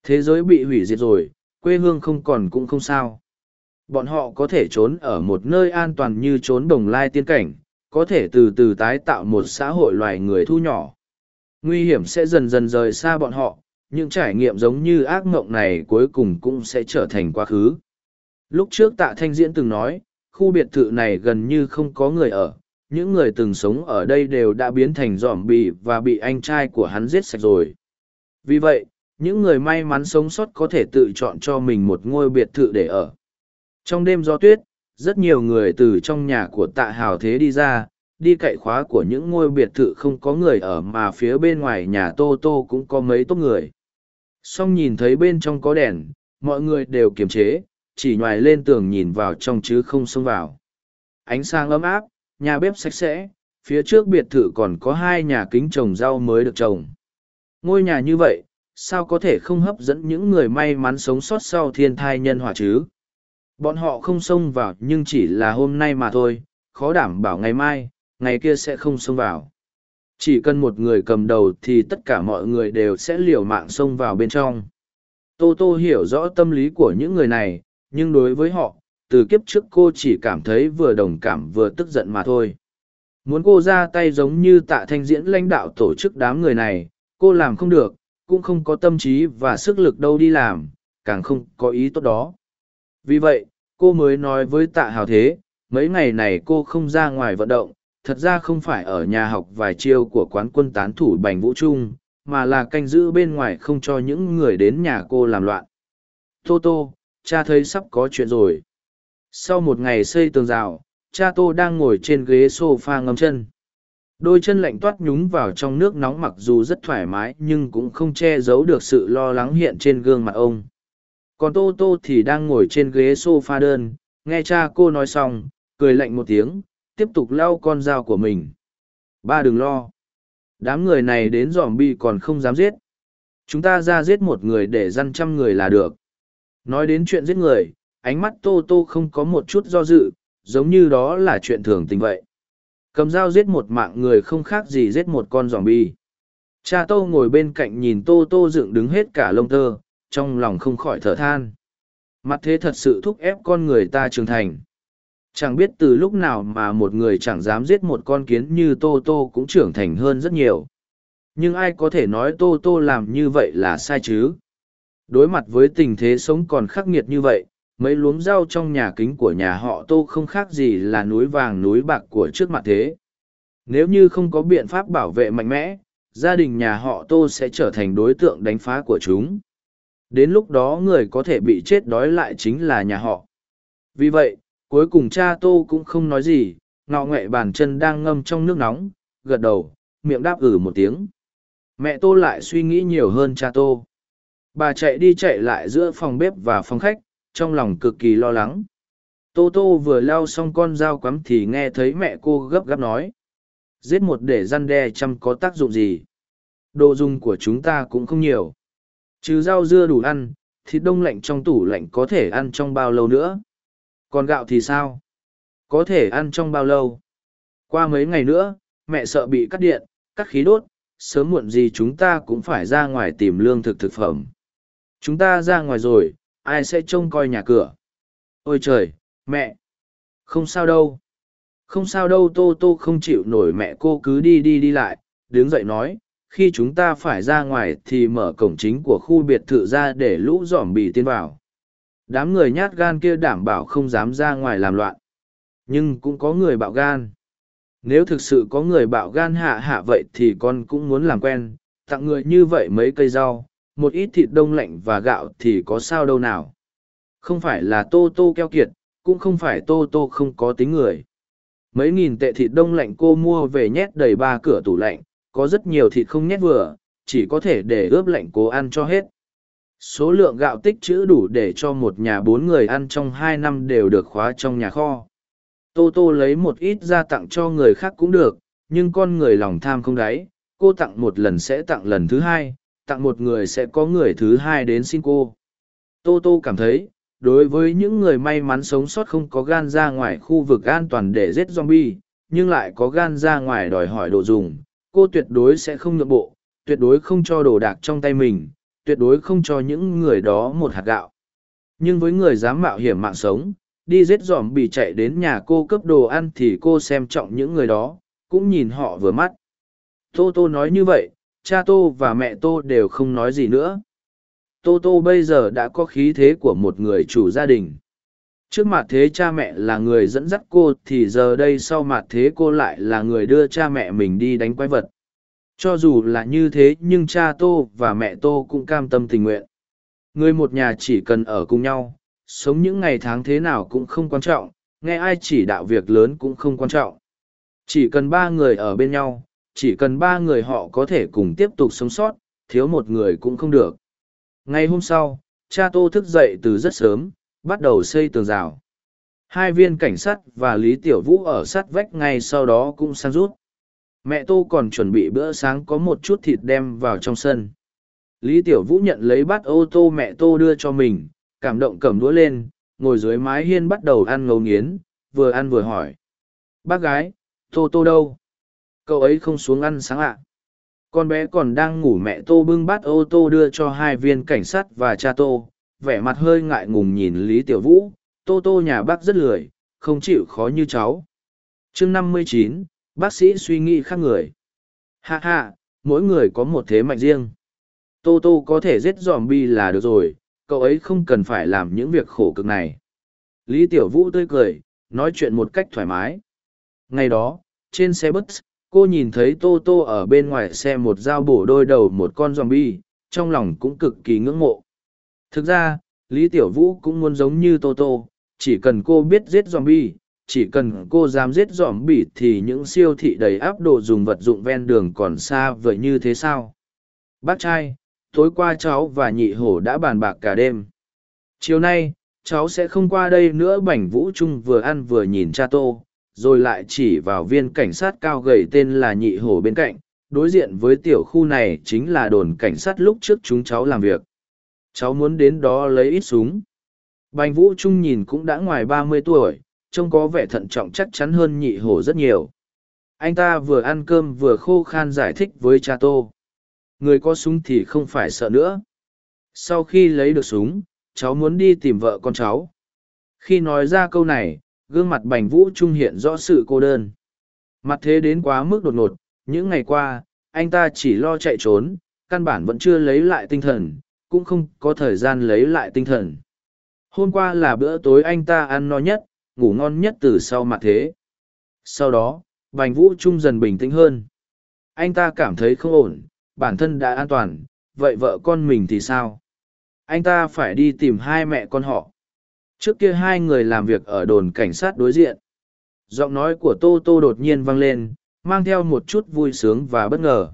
Thế giới bị hủy diệt rồi, quê hương không còn cũng không sao. Bọn họ có thể trốn ở một nơi an toàn như trốn đồng lai tiên cảnh, có thể từ từ tái tạo một xã hội loài người thu nhỏ. Nguy hiểm sẽ dần dần rời xa bọn họ, những trải nghiệm giống như ác mộng này cuối cùng cũng sẽ trở thành quá khứ. Lúc trước tạ thanh diễn từng nói, khu biệt thự này gần như không có người ở, những người từng sống ở đây đều đã biến thành giỏm bì và bị anh trai của hắn giết sạch rồi. Vì vậy, những người may mắn sống sót có thể tự chọn cho mình một ngôi biệt thự để ở. Trong đêm gió tuyết, rất nhiều người từ trong nhà của tạ hào thế đi ra, đi cậy khóa của những ngôi biệt thự không có người ở mà phía bên ngoài nhà tô tô cũng có mấy tốt người song nhìn thấy bên trong có đèn mọi người đều kiềm chế chỉ nhoài lên tường nhìn vào trong chứ không xông vào. Ánh sáng ấm áp, nhà bếp sạch sẽ, phía trước biệt thự còn có hai nhà kính trồng rau mới được trồng. Ngôi nhà như vậy, sao có thể không hấp dẫn những người may mắn sống sót sau thiên thai nhân hòa chứ? Bọn họ không xông vào nhưng chỉ là hôm nay mà thôi, khó đảm bảo ngày mai, ngày kia sẽ không xông vào. Chỉ cần một người cầm đầu thì tất cả mọi người đều sẽ liều mạng xông vào bên trong. Tô Tô hiểu rõ tâm lý của những người này, nhưng đối với họ, từ kiếp trước cô chỉ cảm thấy vừa đồng cảm vừa tức giận mà thôi. Muốn cô ra tay giống như tạ thanh diễn lãnh đạo tổ chức đám người này, cô làm không được, cũng không có tâm trí và sức lực đâu đi làm, càng không có ý tốt đó. Vì vậy, cô mới nói với tạ hào thế, mấy ngày này cô không ra ngoài vận động, thật ra không phải ở nhà học vài chiêu của quán quân tán thủ bành vũ trung, mà là canh giữ bên ngoài không cho những người đến nhà cô làm loạn. Tô tô, cha thấy sắp có chuyện rồi. Sau một ngày xây tường rào, cha tô đang ngồi trên ghế sofa ngâm chân. Đôi chân lạnh toát nhúng vào trong nước nóng mặc dù rất thoải mái nhưng cũng không che giấu được sự lo lắng hiện trên gương mặt ông. Còn Tô Tô thì đang ngồi trên ghế sofa đơn, nghe cha cô nói xong, cười lạnh một tiếng, tiếp tục lau con dao của mình. Ba đừng lo. Đám người này đến dòm bi còn không dám giết. Chúng ta ra giết một người để dăn trăm người là được. Nói đến chuyện giết người, ánh mắt Tô Tô không có một chút do dự, giống như đó là chuyện thường tình vậy. Cầm dao giết một mạng người không khác gì giết một con giòm bi. Cha Tô ngồi bên cạnh nhìn Tô Tô dựng đứng hết cả lông tơ, trong lòng không khỏi thở than. Mặt thế thật sự thúc ép con người ta trưởng thành. Chẳng biết từ lúc nào mà một người chẳng dám giết một con kiến như Tô Tô cũng trưởng thành hơn rất nhiều. Nhưng ai có thể nói Tô Tô làm như vậy là sai chứ? Đối mặt với tình thế sống còn khắc nghiệt như vậy, mấy luống rau trong nhà kính của nhà họ Tô không khác gì là núi vàng núi bạc của trước mặt thế. Nếu như không có biện pháp bảo vệ mạnh mẽ, gia đình nhà họ Tô sẽ trở thành đối tượng đánh phá của chúng. Đến lúc đó người có thể bị chết đói lại chính là nhà họ. Vì vậy, cuối cùng cha Tô cũng không nói gì, ngọ nghệ bàn chân đang ngâm trong nước nóng, gật đầu, miệng đáp ử một tiếng. Mẹ Tô lại suy nghĩ nhiều hơn cha Tô. Bà chạy đi chạy lại giữa phòng bếp và phòng khách, trong lòng cực kỳ lo lắng. Tô Tô vừa lao xong con dao quắm thì nghe thấy mẹ cô gấp gáp nói. Giết một để răn đe chăm có tác dụng gì? Đồ dùng của chúng ta cũng không nhiều. Trừ rau dưa đủ ăn, thịt đông lạnh trong tủ lạnh có thể ăn trong bao lâu nữa? Còn gạo thì sao? Có thể ăn trong bao lâu? Qua mấy ngày nữa, mẹ sợ bị cắt điện, cắt khí đốt, sớm muộn gì chúng ta cũng phải ra ngoài tìm lương thực thực phẩm. Chúng ta ra ngoài rồi, ai sẽ trông coi nhà cửa? Ôi trời, mẹ! Không sao đâu. Không sao đâu Tô Tô không chịu nổi mẹ cô cứ đi đi đi lại, đứng dậy nói, khi chúng ta phải ra ngoài thì mở cổng chính của khu biệt thự ra để lũ dòm bì tiến vào. Đám người nhát gan kia đảm bảo không dám ra ngoài làm loạn. Nhưng cũng có người bạo gan. Nếu thực sự có người bạo gan hạ hạ vậy thì con cũng muốn làm quen, tặng người như vậy mấy cây rau, một ít thịt đông lạnh và gạo thì có sao đâu nào. Không phải là tô tô keo kiệt, cũng không phải tô tô không có tính người. Mấy nghìn tệ thịt đông lạnh cô mua về nhét đầy ba cửa tủ lạnh, có rất nhiều thịt không nhét vừa, chỉ có thể để ướp lạnh cố ăn cho hết. Số lượng gạo tích trữ đủ để cho một nhà bốn người ăn trong hai năm đều được khóa trong nhà kho. Tô Tô lấy một ít ra tặng cho người khác cũng được, nhưng con người lòng tham không đáy, cô tặng một lần sẽ tặng lần thứ hai, tặng một người sẽ có người thứ hai đến xin cô. Tô Tô cảm thấy, đối với những người may mắn sống sót không có gan ra ngoài khu vực an toàn để giết zombie, nhưng lại có gan ra ngoài đòi hỏi đồ dùng, cô tuyệt đối sẽ không nhượng bộ, tuyệt đối không cho đồ đạc trong tay mình, tuyệt đối không cho những người đó một hạt gạo. Nhưng với người dám mạo hiểm mạng sống, đi giết dòm bị chạy đến nhà cô cấp đồ ăn thì cô xem trọng những người đó, cũng nhìn họ vừa mắt. Tô Tô nói như vậy, cha Tô và mẹ Tô đều không nói gì nữa. Tô Tô bây giờ đã có khí thế của một người chủ gia đình. Trước mặt thế cha mẹ là người dẫn dắt cô thì giờ đây sau mặt thế cô lại là người đưa cha mẹ mình đi đánh quái vật. Cho dù là như thế nhưng cha Tô và mẹ Tô cũng cam tâm tình nguyện. Người một nhà chỉ cần ở cùng nhau, sống những ngày tháng thế nào cũng không quan trọng, nghe ai chỉ đạo việc lớn cũng không quan trọng. Chỉ cần ba người ở bên nhau, chỉ cần ba người họ có thể cùng tiếp tục sống sót, thiếu một người cũng không được. Ngày hôm sau, cha Tô thức dậy từ rất sớm, bắt đầu xây tường rào. Hai viên cảnh sát và lý tiểu vũ ở sát vách ngay sau đó cũng sang rút. Mẹ tô còn chuẩn bị bữa sáng có một chút thịt đem vào trong sân. Lý tiểu vũ nhận lấy bát ô tô mẹ tô đưa cho mình cảm động cầm đũa lên ngồi dưới mái hiên bắt đầu ăn ngấu nghiến vừa ăn vừa hỏi. Bác gái tô tô đâu? Cậu ấy không xuống ăn sáng ạ. Con bé còn đang ngủ mẹ tô bưng bát ô tô đưa cho hai viên cảnh sát và cha tô. Vẻ mặt hơi ngại ngùng nhìn lý tiểu vũ. Tô tô nhà bác rất lười, không chịu khó như cháu. Chương năm mươi chín, bác sĩ suy nghĩ khác người. Hạ hạ mỗi người có một thế mạnh riêng. Tô tô có thể giết dòm bi là được rồi, cậu ấy không cần phải làm những việc khổ cực này. Lý tiểu vũ tươi cười, nói chuyện một cách thoải mái. Ngày đó, trên xe bus cô nhìn thấy tô tô ở bên ngoài xe một dao bổ đôi đầu một con z o m bi e trong lòng cũng cực kỳ ngưỡng mộ. Thực ra, lý tiểu vũ cũng muốn giống như tô tô, chỉ cần cô biết giết z o m bi e chỉ cần cô dám giết z o m bi e thì những siêu thị đầy áp đồ dùng vật dụng ven đường còn xa vời như thế sao? Bác trai, tối qua cháu và nhị hổ đã bàn bạc cả đêm. Chiều nay, cháu sẽ không qua đây nữa bảnh vũ trung vừa ăn vừa nhìn cha tô rồi lại chỉ vào viên cảnh sát cao gầy tên là nhị hổ bên cạnh, đối diện với tiểu khu này chính là đồn cảnh sát lúc trước chúng cháu làm việc. Cháu muốn đến đó lấy ít súng. Bành vũ trung nhìn cũng đã ngoài ba mươi tuổi, trông có vẻ thận trọng chắc chắn hơn nhị hổ rất nhiều. Anh ta vừa ăn cơm vừa khô khan giải thích với cha tô. Người có súng thì không phải sợ nữa. Sau khi lấy được súng, cháu muốn đi tìm vợ con cháu. Khi nói ra câu này gương mặt bành vũ trung hiện rõ sự cô đơn. Mặt thế đến quá mức đột ngột, những ngày qua, anh ta chỉ lo chạy trốn, căn bản vẫn chưa lấy lại tinh thần, cũng không có thời gian lấy lại tinh thần. Hôm qua là bữa tối anh ta ăn no nhất, ngủ ngon nhất từ sau mặt thế. Sau đó, bành vũ trung dần bình tĩnh hơn. Anh ta cảm thấy không ổn, bản thân đã an toàn, vậy vợ con mình thì sao? Anh ta phải đi tìm hai mẹ con họ trước kia hai người làm việc ở đồn cảnh sát đối diện. Giọng nói của tô tô đột nhiên vang lên, mang theo một chút vui sướng và bất ngờ.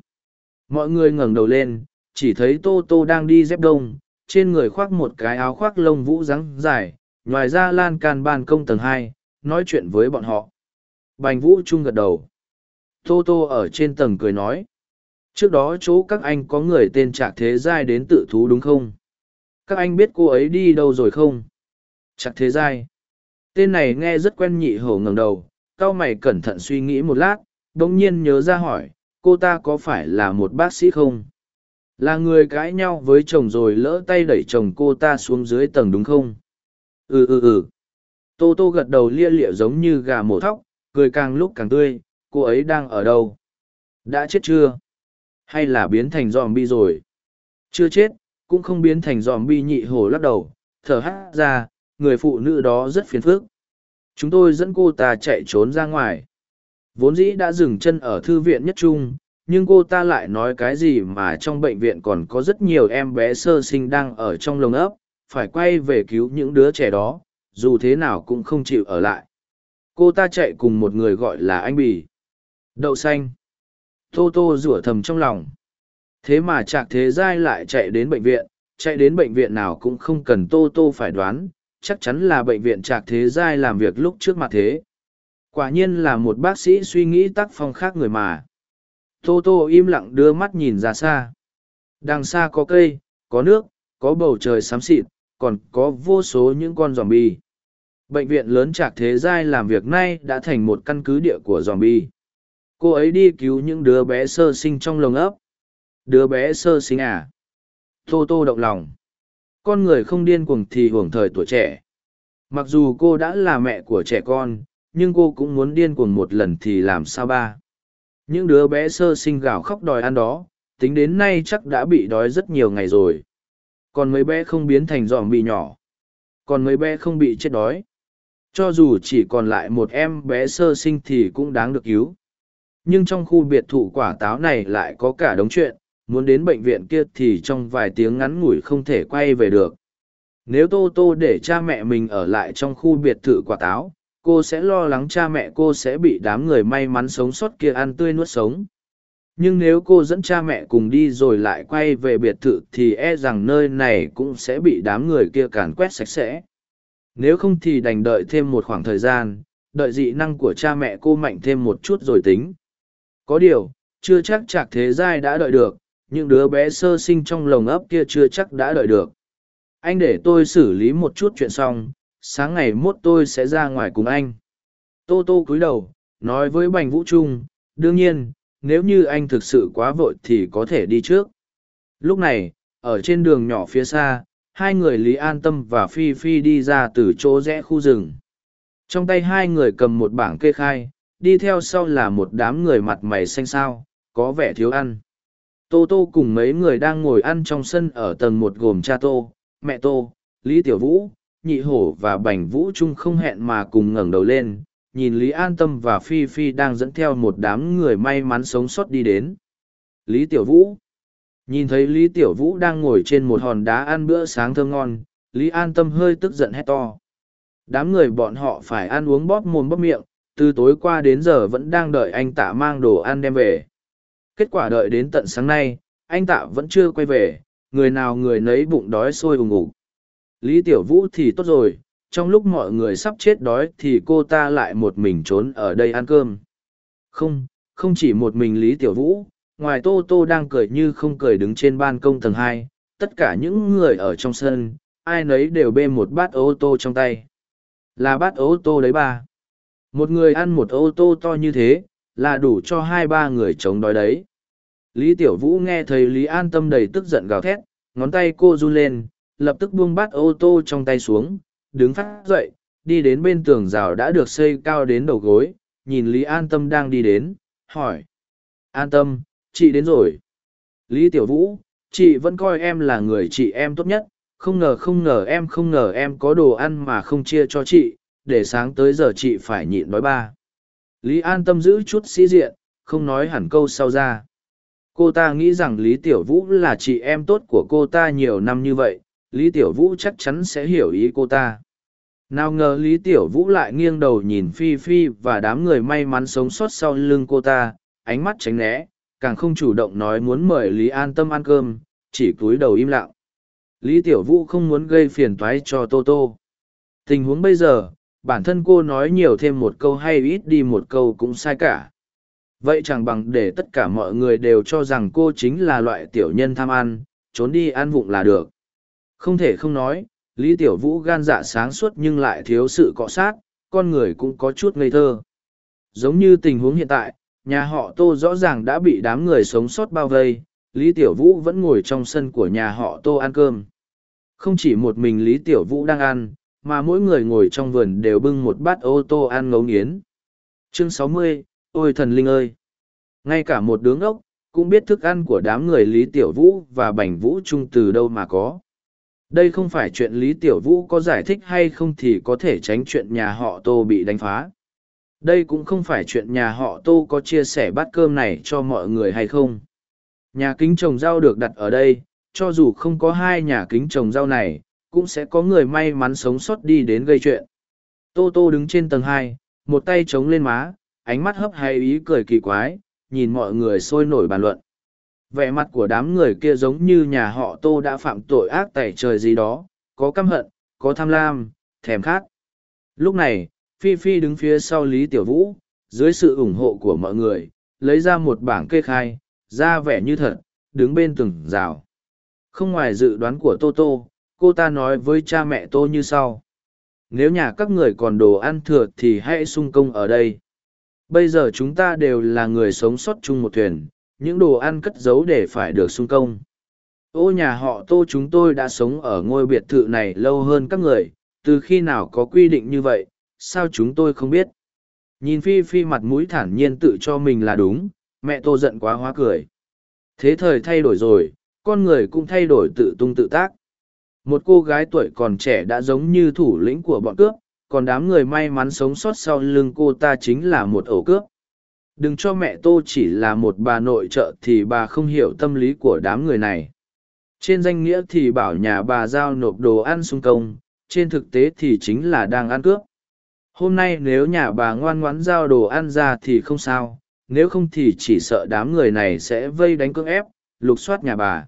Mọi người ngẩng đầu lên, chỉ thấy tô tô đang đi dép đông, trên người khoác một cái áo khoác lông vũ rắn dài, ngoài ra lan can ban công tầng hai, nói chuyện với bọn họ. Bành vũ trung gật đầu. Tô tô ở trên tầng cười nói. Trước đó chỗ các anh có người tên trạc thế giai đến tự thú đúng không? Các anh biết cô ấy đi đâu rồi không? Chắc thế giai. Tên này nghe rất quen nhị hổ ngẩng đầu, cao mày cẩn thận suy nghĩ một lát, đồng nhiên nhớ ra hỏi, cô ta có phải là một bác sĩ không? Là người cãi nhau với chồng rồi lỡ tay đẩy chồng cô ta xuống dưới tầng đúng không? Ừ ừ ừ. Tô tô gật đầu lia lịa giống như gà mổ thóc, cười càng lúc càng tươi, cô ấy đang ở đâu? Đã chết chưa? Hay là biến thành giòm bi rồi? Chưa chết, cũng không biến thành giòm bi nhị hổ lắc đầu, thở hát ra, người phụ nữ đó rất phiền phức. Chúng tôi dẫn cô ta chạy trốn ra ngoài. Vốn dĩ đã dừng chân ở thư viện nhất trung, nhưng cô ta lại nói cái gì mà trong bệnh viện còn có rất nhiều em bé sơ sinh đang ở trong lồng ấp, phải quay về cứu những đứa trẻ đó, dù thế nào cũng không chịu ở lại. Cô ta chạy cùng một người gọi là anh bì. Đậu xanh. Tô tô rủa thầm trong lòng. Thế mà trạc thế giai lại chạy đến bệnh viện, chạy đến bệnh viện nào cũng không cần tô tô phải đoán chắc chắn là bệnh viện trạc thế giai làm việc lúc trước mặt thế. Quả nhiên là một bác sĩ suy nghĩ tác phong khác người mà. Tô Tô im lặng đưa mắt nhìn ra xa. Đằng xa có cây, có nước, có bầu trời xám xịt, còn có vô số những con giòm bi. Bệnh viện lớn trạc thế giai làm việc nay đã thành một căn cứ địa của giòm bi. Cô ấy đi cứu những đứa bé sơ sinh trong lồng ấp. Đứa bé sơ sinh à? Tô Tô động lòng con người không điên cuồng thì hưởng thời tuổi trẻ. Mặc dù cô đã là mẹ của trẻ con, nhưng cô cũng muốn điên cuồng một lần thì làm sao ba? Những đứa bé sơ sinh gào khóc đòi ăn đó, tính đến nay chắc đã bị đói rất nhiều ngày rồi. Còn mấy bé không biến thành dòm bị nhỏ. Còn mấy bé không bị chết đói. Cho dù chỉ còn lại một em bé sơ sinh thì cũng đáng được cứu. Nhưng trong khu biệt thự quả táo này lại có cả đống chuyện muốn đến bệnh viện kia thì trong vài tiếng ngắn ngủi không thể quay về được. Nếu tô tô để cha mẹ mình ở lại trong khu biệt thự quả táo cô sẽ lo lắng cha mẹ cô sẽ bị đám người may mắn sống sót kia ăn tươi nuốt sống. Nhưng nếu cô dẫn cha mẹ cùng đi rồi lại quay về biệt thự thì e rằng nơi này cũng sẽ bị đám người kia càn quét sạch sẽ. Nếu không thì đành đợi thêm một khoảng thời gian, đợi dị năng của cha mẹ cô mạnh thêm một chút rồi tính. Có điều, chưa chắc chạc thế giai đã đợi được, những đứa bé sơ sinh trong lồng ấp kia chưa chắc đã đợi được. Anh để tôi xử lý một chút chuyện xong, sáng ngày mốt tôi sẽ ra ngoài cùng anh. Tô tô cúi đầu, nói với Bành Vũ Trung, đương nhiên, nếu như anh thực sự quá vội thì có thể đi trước. Lúc này, ở trên đường nhỏ phía xa, hai người Lý An Tâm và Phi Phi đi ra từ chỗ rẽ khu rừng. Trong tay hai người cầm một bảng kê khai, đi theo sau là một đám người mặt mày xanh xao, có vẻ thiếu ăn. Tô Tô cùng mấy người đang ngồi ăn trong sân ở tầng một gồm cha Tô, mẹ Tô, Lý Tiểu Vũ, Nhị Hổ và Bành Vũ Trung không hẹn mà cùng ngẩng đầu lên, nhìn Lý An Tâm và Phi Phi đang dẫn theo một đám người may mắn sống sót đi đến. Lý Tiểu Vũ Nhìn thấy Lý Tiểu Vũ đang ngồi trên một hòn đá ăn bữa sáng thơm ngon, Lý An Tâm hơi tức giận hét to. Đám người bọn họ phải ăn uống bóp mồm bóp miệng, từ tối qua đến giờ vẫn đang đợi anh tạ mang đồ ăn đem về. Kết quả đợi đến tận sáng nay, anh tạ vẫn chưa quay về, người nào người nấy bụng đói sôi ùng ục. Lý Tiểu Vũ thì tốt rồi, trong lúc mọi người sắp chết đói thì cô ta lại một mình trốn ở đây ăn cơm. Không, không chỉ một mình Lý Tiểu Vũ, ngoài Tô Tô đang cười như không cười đứng trên ban công tầng hai, tất cả những người ở trong sân, ai nấy đều bê một bát ô tô trong tay. Là bát ô tô đấy ba. Một người ăn một ô tô to như thế, là đủ cho hai ba người chống đói đấy. Lý Tiểu Vũ nghe thấy Lý An Tâm đầy tức giận gào thét, ngón tay cô run lên, lập tức buông bát ô tô trong tay xuống, đứng phát dậy, đi đến bên tường rào đã được xây cao đến đầu gối, nhìn Lý An Tâm đang đi đến, hỏi. An Tâm, chị đến rồi. Lý Tiểu Vũ, chị vẫn coi em là người chị em tốt nhất, không ngờ không ngờ em không ngờ em có đồ ăn mà không chia cho chị, để sáng tới giờ chị phải nhịn đói ba. Lý An Tâm giữ chút sĩ diện, không nói hẳn câu sau ra. Cô ta nghĩ rằng Lý Tiểu Vũ là chị em tốt của cô ta nhiều năm như vậy, Lý Tiểu Vũ chắc chắn sẽ hiểu ý cô ta. Nào ngờ Lý Tiểu Vũ lại nghiêng đầu nhìn Phi Phi và đám người may mắn sống sót sau lưng cô ta, ánh mắt tránh né, càng không chủ động nói muốn mời Lý An Tâm ăn cơm, chỉ cúi đầu im lặng. Lý Tiểu Vũ không muốn gây phiền toái cho Tô Tô. Tình huống bây giờ, bản thân cô nói nhiều thêm một câu hay ít đi một câu cũng sai cả. Vậy chẳng bằng để tất cả mọi người đều cho rằng cô chính là loại tiểu nhân tham ăn, trốn đi ăn vụng là được. Không thể không nói, Lý Tiểu Vũ gan dạ sáng suốt nhưng lại thiếu sự cọ sát, con người cũng có chút ngây thơ. Giống như tình huống hiện tại, nhà họ Tô rõ ràng đã bị đám người sống sót bao vây, Lý Tiểu Vũ vẫn ngồi trong sân của nhà họ Tô ăn cơm. Không chỉ một mình Lý Tiểu Vũ đang ăn, mà mỗi người ngồi trong vườn đều bưng một bát ô tô ăn ngấu nghiến. Chương sáu mươi, ôi thần linh ơi! Ngay cả một đứa ngốc, cũng biết thức ăn của đám người Lý Tiểu Vũ và Bành Vũ Trung từ đâu mà có. Đây không phải chuyện Lý Tiểu Vũ có giải thích hay không thì có thể tránh chuyện nhà họ Tô bị đánh phá. Đây cũng không phải chuyện nhà họ Tô có chia sẻ bát cơm này cho mọi người hay không. Nhà kính trồng rau được đặt ở đây, cho dù không có hai nhà kính trồng rau này, cũng sẽ có người may mắn sống sót đi đến gây chuyện. Tô Tô đứng trên tầng hai, một tay chống lên má, ánh mắt hấp hay ý cười kỳ quái, nhìn mọi người sôi nổi bàn luận. Vẻ mặt của đám người kia giống như nhà họ Tô đã phạm tội ác tẩy trời gì đó, có căm hận, có tham lam, thèm khát. Lúc này, Phi Phi đứng phía sau Lý Tiểu Vũ, dưới sự ủng hộ của mọi người, lấy ra một bảng kê khai, ra vẻ như thật, đứng bên từng rào. Không ngoài dự đoán của Tô Tô, cô ta nói với cha mẹ Tô như sau. Nếu nhà các người còn đồ ăn thừa thì hãy sung công ở đây. Bây giờ chúng ta đều là người sống sót chung một thuyền, những đồ ăn cất giấu để phải được sung công. Ô nhà họ Tô chúng tôi đã sống ở ngôi biệt thự này lâu hơn các người, từ khi nào có quy định như vậy, sao chúng tôi không biết. Nhìn Phi Phi mặt mũi thản nhiên tự cho mình là đúng, mẹ Tô giận quá hóa cười. Thế thời thay đổi rồi, con người cũng thay đổi tự tung tự tác. Một cô gái tuổi còn trẻ đã giống như thủ lĩnh của bọn cướp, còn đám người may mắn sống sót sau lưng cô ta chính là một ổ cướp. Đừng cho mẹ Tô chỉ là một bà nội trợ thì bà không hiểu tâm lý của đám người này. Trên danh nghĩa thì bảo nhà bà giao nộp đồ ăn xung công, trên thực tế thì chính là đang ăn cướp. Hôm nay nếu nhà bà ngoan ngoãn giao đồ ăn ra thì không sao, nếu không thì chỉ sợ đám người này sẽ vây đánh cưỡng ép, lục soát nhà bà.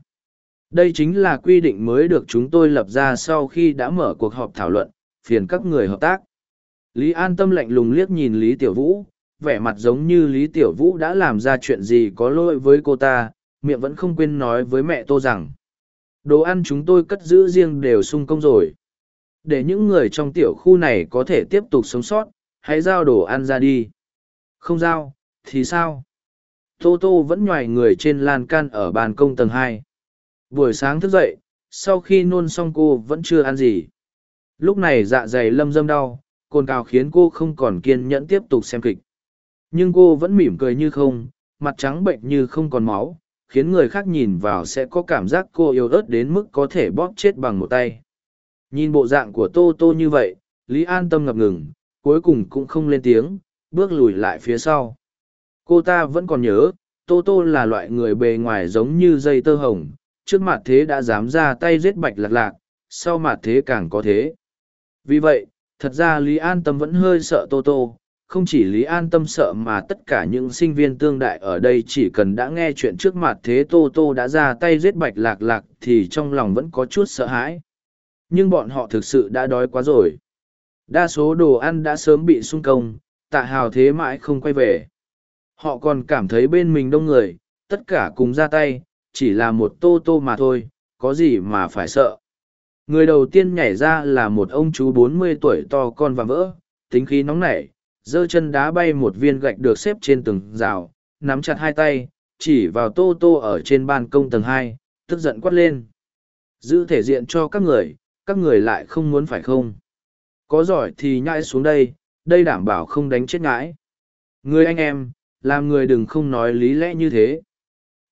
Đây chính là quy định mới được chúng tôi lập ra sau khi đã mở cuộc họp thảo luận, phiền các người hợp tác. Lý An Tâm lạnh lùng liếc nhìn Lý Tiểu Vũ, vẻ mặt giống như Lý Tiểu Vũ đã làm ra chuyện gì có lỗi với cô ta, miệng vẫn không quên nói với mẹ Tô rằng. Đồ ăn chúng tôi cất giữ riêng đều sung công rồi. Để những người trong tiểu khu này có thể tiếp tục sống sót, hãy giao đồ ăn ra đi. Không giao, thì sao? Tô Tô vẫn nhòi người trên lan can ở bàn công tầng hai. Buổi sáng thức dậy, sau khi nôn xong cô vẫn chưa ăn gì. Lúc này dạ dày lâm dâm đau, cồn cào khiến cô không còn kiên nhẫn tiếp tục xem kịch. Nhưng cô vẫn mỉm cười như không, mặt trắng bệnh như không còn máu, khiến người khác nhìn vào sẽ có cảm giác cô yếu ớt đến mức có thể bóp chết bằng một tay. Nhìn bộ dạng của Tô Tô như vậy, Lý An tâm ngập ngừng, cuối cùng cũng không lên tiếng, bước lùi lại phía sau. Cô ta vẫn còn nhớ, Tô Tô là loại người bề ngoài giống như dây tơ hồng, trước mặt thế đã dám ra tay giết bạch lạc lạc, sau mặt thế càng có thế. Vì vậy, thật ra Lý An Tâm vẫn hơi sợ Tô Tô, không chỉ Lý An Tâm sợ mà tất cả những sinh viên tương đại ở đây chỉ cần đã nghe chuyện trước mặt thế Tô Tô đã ra tay giết bạch lạc lạc thì trong lòng vẫn có chút sợ hãi. Nhưng bọn họ thực sự đã đói quá rồi. Đa số đồ ăn đã sớm bị sung công, tạ hào thế mãi không quay về. Họ còn cảm thấy bên mình đông người, tất cả cùng ra tay, chỉ là một tô tô mà thôi, có gì mà phải sợ. Người đầu tiên nhảy ra là một ông chú bốn mươi tuổi to con và vỡ, tính khí nóng nảy, giơ chân đá bay một viên gạch được xếp trên từng rào, nắm chặt hai tay, chỉ vào tô tô ở trên ban công tầng hai, tức giận quát lên. Giữ thể diện cho các người, các người lại không muốn phải không? Có giỏi thì nhãi xuống đây, đây đảm bảo không đánh chết ngãi. Người anh em, làm người đừng không nói lý lẽ như thế.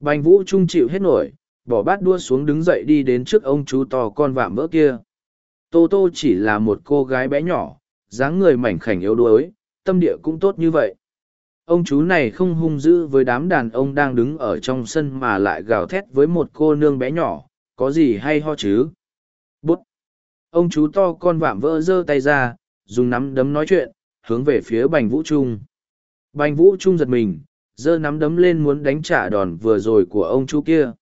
Bành vũ trung chịu hết nổi, bỏ bát đua xuống đứng dậy đi đến trước ông chú to con vạm vỡ kia. Tô Tô chỉ là một cô gái bé nhỏ, dáng người mảnh khảnh yếu đuối, tâm địa cũng tốt như vậy. Ông chú này không hung dữ với đám đàn ông đang đứng ở trong sân mà lại gào thét với một cô nương bé nhỏ, có gì hay ho chứ? Bút! Ông chú to con vạm vỡ giơ tay ra, dùng nắm đấm nói chuyện, hướng về phía bành vũ trung. Bành vũ trung giật mình, giơ nắm đấm lên muốn đánh trả đòn vừa rồi của ông chú kia.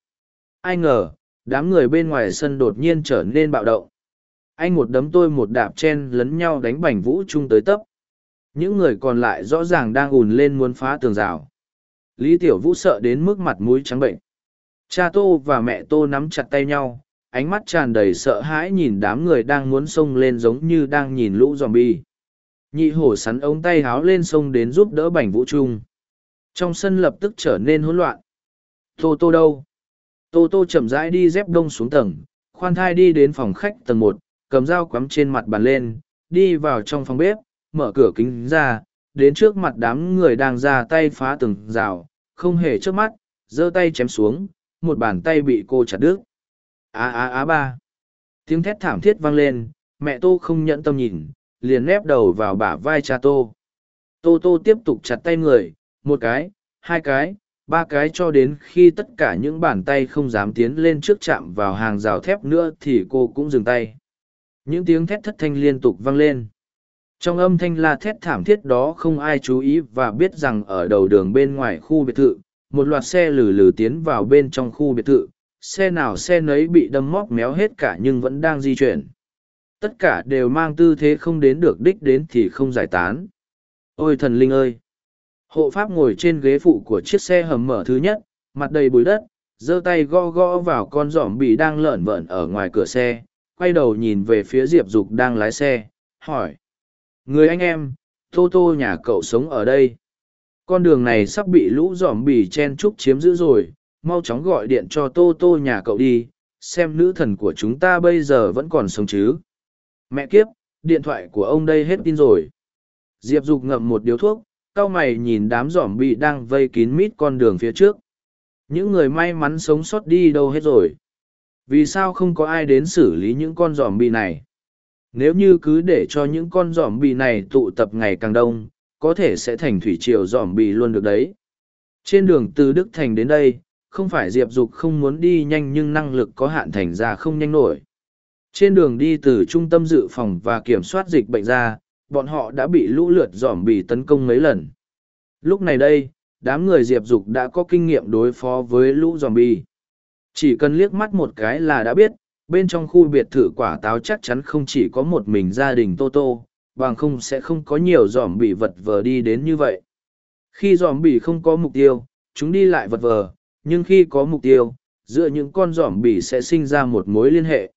Ai ngờ, đám người bên ngoài sân đột nhiên trở nên bạo động. Anh một đấm tôi một đạp chen lấn nhau đánh bành vũ trung tới tấp. Những người còn lại rõ ràng đang ùn lên muốn phá tường rào. Lý Tiểu Vũ sợ đến mức mặt mũi trắng bệnh. Cha Tô và mẹ Tô nắm chặt tay nhau, ánh mắt tràn đầy sợ hãi nhìn đám người đang muốn xông lên giống như đang nhìn lũ zombie. Nhị hổ sắn ống tay háo lên sông đến giúp đỡ bành vũ trung. Trong sân lập tức trở nên hỗn loạn. Tô tô đâu? Tô tô chậm rãi đi dép đông xuống tầng, khoan thai đi đến phòng khách tầng một, cầm dao quắm trên mặt bàn lên, đi vào trong phòng bếp, mở cửa kính ra, đến trước mặt đám người đang ra tay phá từng rào, không hề trước mắt, giơ tay chém xuống, một bàn tay bị cô chặt đứt. Á á á ba. Tiếng thét thảm thiết vang lên, mẹ tô không nhẫn tâm nhìn, liền nép đầu vào bả vai cha tô. Tô tô tiếp tục chặt tay người, một cái, hai cái, ba cái cho đến khi tất cả những bàn tay không dám tiến lên trước chạm vào hàng rào thép nữa thì cô cũng dừng tay. Những tiếng thét thất thanh liên tục vang lên. Trong âm thanh la thét thảm thiết đó không ai chú ý và biết rằng ở đầu đường bên ngoài khu biệt thự, một loạt xe lử lử tiến vào bên trong khu biệt thự, xe nào xe nấy bị đâm móc méo hết cả nhưng vẫn đang di chuyển. Tất cả đều mang tư thế không đến được đích đến thì không giải tán. Ôi thần linh ơi! Hộ pháp ngồi trên ghế phụ của chiếc xe hầm mở thứ nhất, mặt đầy bụi đất, giơ tay gõ gõ vào con giỏm bị đang lởn vởn ở ngoài cửa xe, quay đầu nhìn về phía Diệp Dục đang lái xe, hỏi. Người anh em, Tô Tô nhà cậu sống ở đây. Con đường này sắp bị lũ giỏm bì chen trúc chiếm giữ rồi, mau chóng gọi điện cho Tô Tô nhà cậu đi, xem nữ thần của chúng ta bây giờ vẫn còn sống chứ. Mẹ kiếp, điện thoại của ông đây hết tin rồi. Diệp Dục ngậm một điếu thuốc, cau mày nhìn đám giỏm bị đang vây kín mít con đường phía trước. Những người may mắn sống sót đi đâu hết rồi. Vì sao không có ai đến xử lý những con giỏm bị này? Nếu như cứ để cho những con giỏm bị này tụ tập ngày càng đông, có thể sẽ thành thủy triều giỏm bị luôn được đấy. Trên đường từ Đức Thành đến đây, không phải Diệp Dục không muốn đi nhanh nhưng năng lực có hạn thành ra không nhanh nổi. Trên đường đi từ trung tâm dự phòng và kiểm soát dịch bệnh ra, bọn họ đã bị lũ lượt dòm bị tấn công mấy lần. Lúc này đây, đám người Diệp Dục đã có kinh nghiệm đối phó với lũ dòm bị. Chỉ cần liếc mắt một cái là đã biết, bên trong khu biệt thự quả táo chắc chắn không chỉ có một mình gia đình tô tô bằng không sẽ không có nhiều dòm bị vật vờ đi đến như vậy khi dòm bị không có mục tiêu chúng đi lại vật vờ nhưng khi có mục tiêu giữa những con dòm bị sẽ sinh ra một mối liên hệ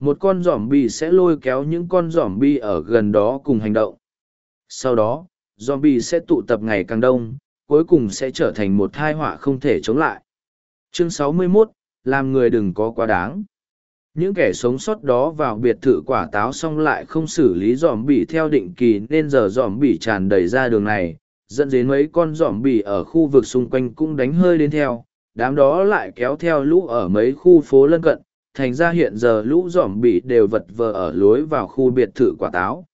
một con giỏm bì sẽ lôi kéo những con giỏm bi ở gần đó cùng hành động. Sau đó giỏm bì sẽ tụ tập ngày càng đông cuối cùng sẽ trở thành một thai họa không thể chống lại. Chương 61, làm người đừng có quá đáng. Những kẻ sống sót đó vào biệt thự quả táo xong lại không xử lý dòm bỉ theo định kỳ nên giờ dòm bỉ tràn đầy ra đường này dẫn đến mấy con dòm bỉ ở khu vực xung quanh cũng đánh hơi đến theo. Đám đó lại kéo theo lũ ở mấy khu phố lân cận thành ra hiện giờ lũ dỏm bị đều vật vờ ở lối vào khu biệt thự quả táo.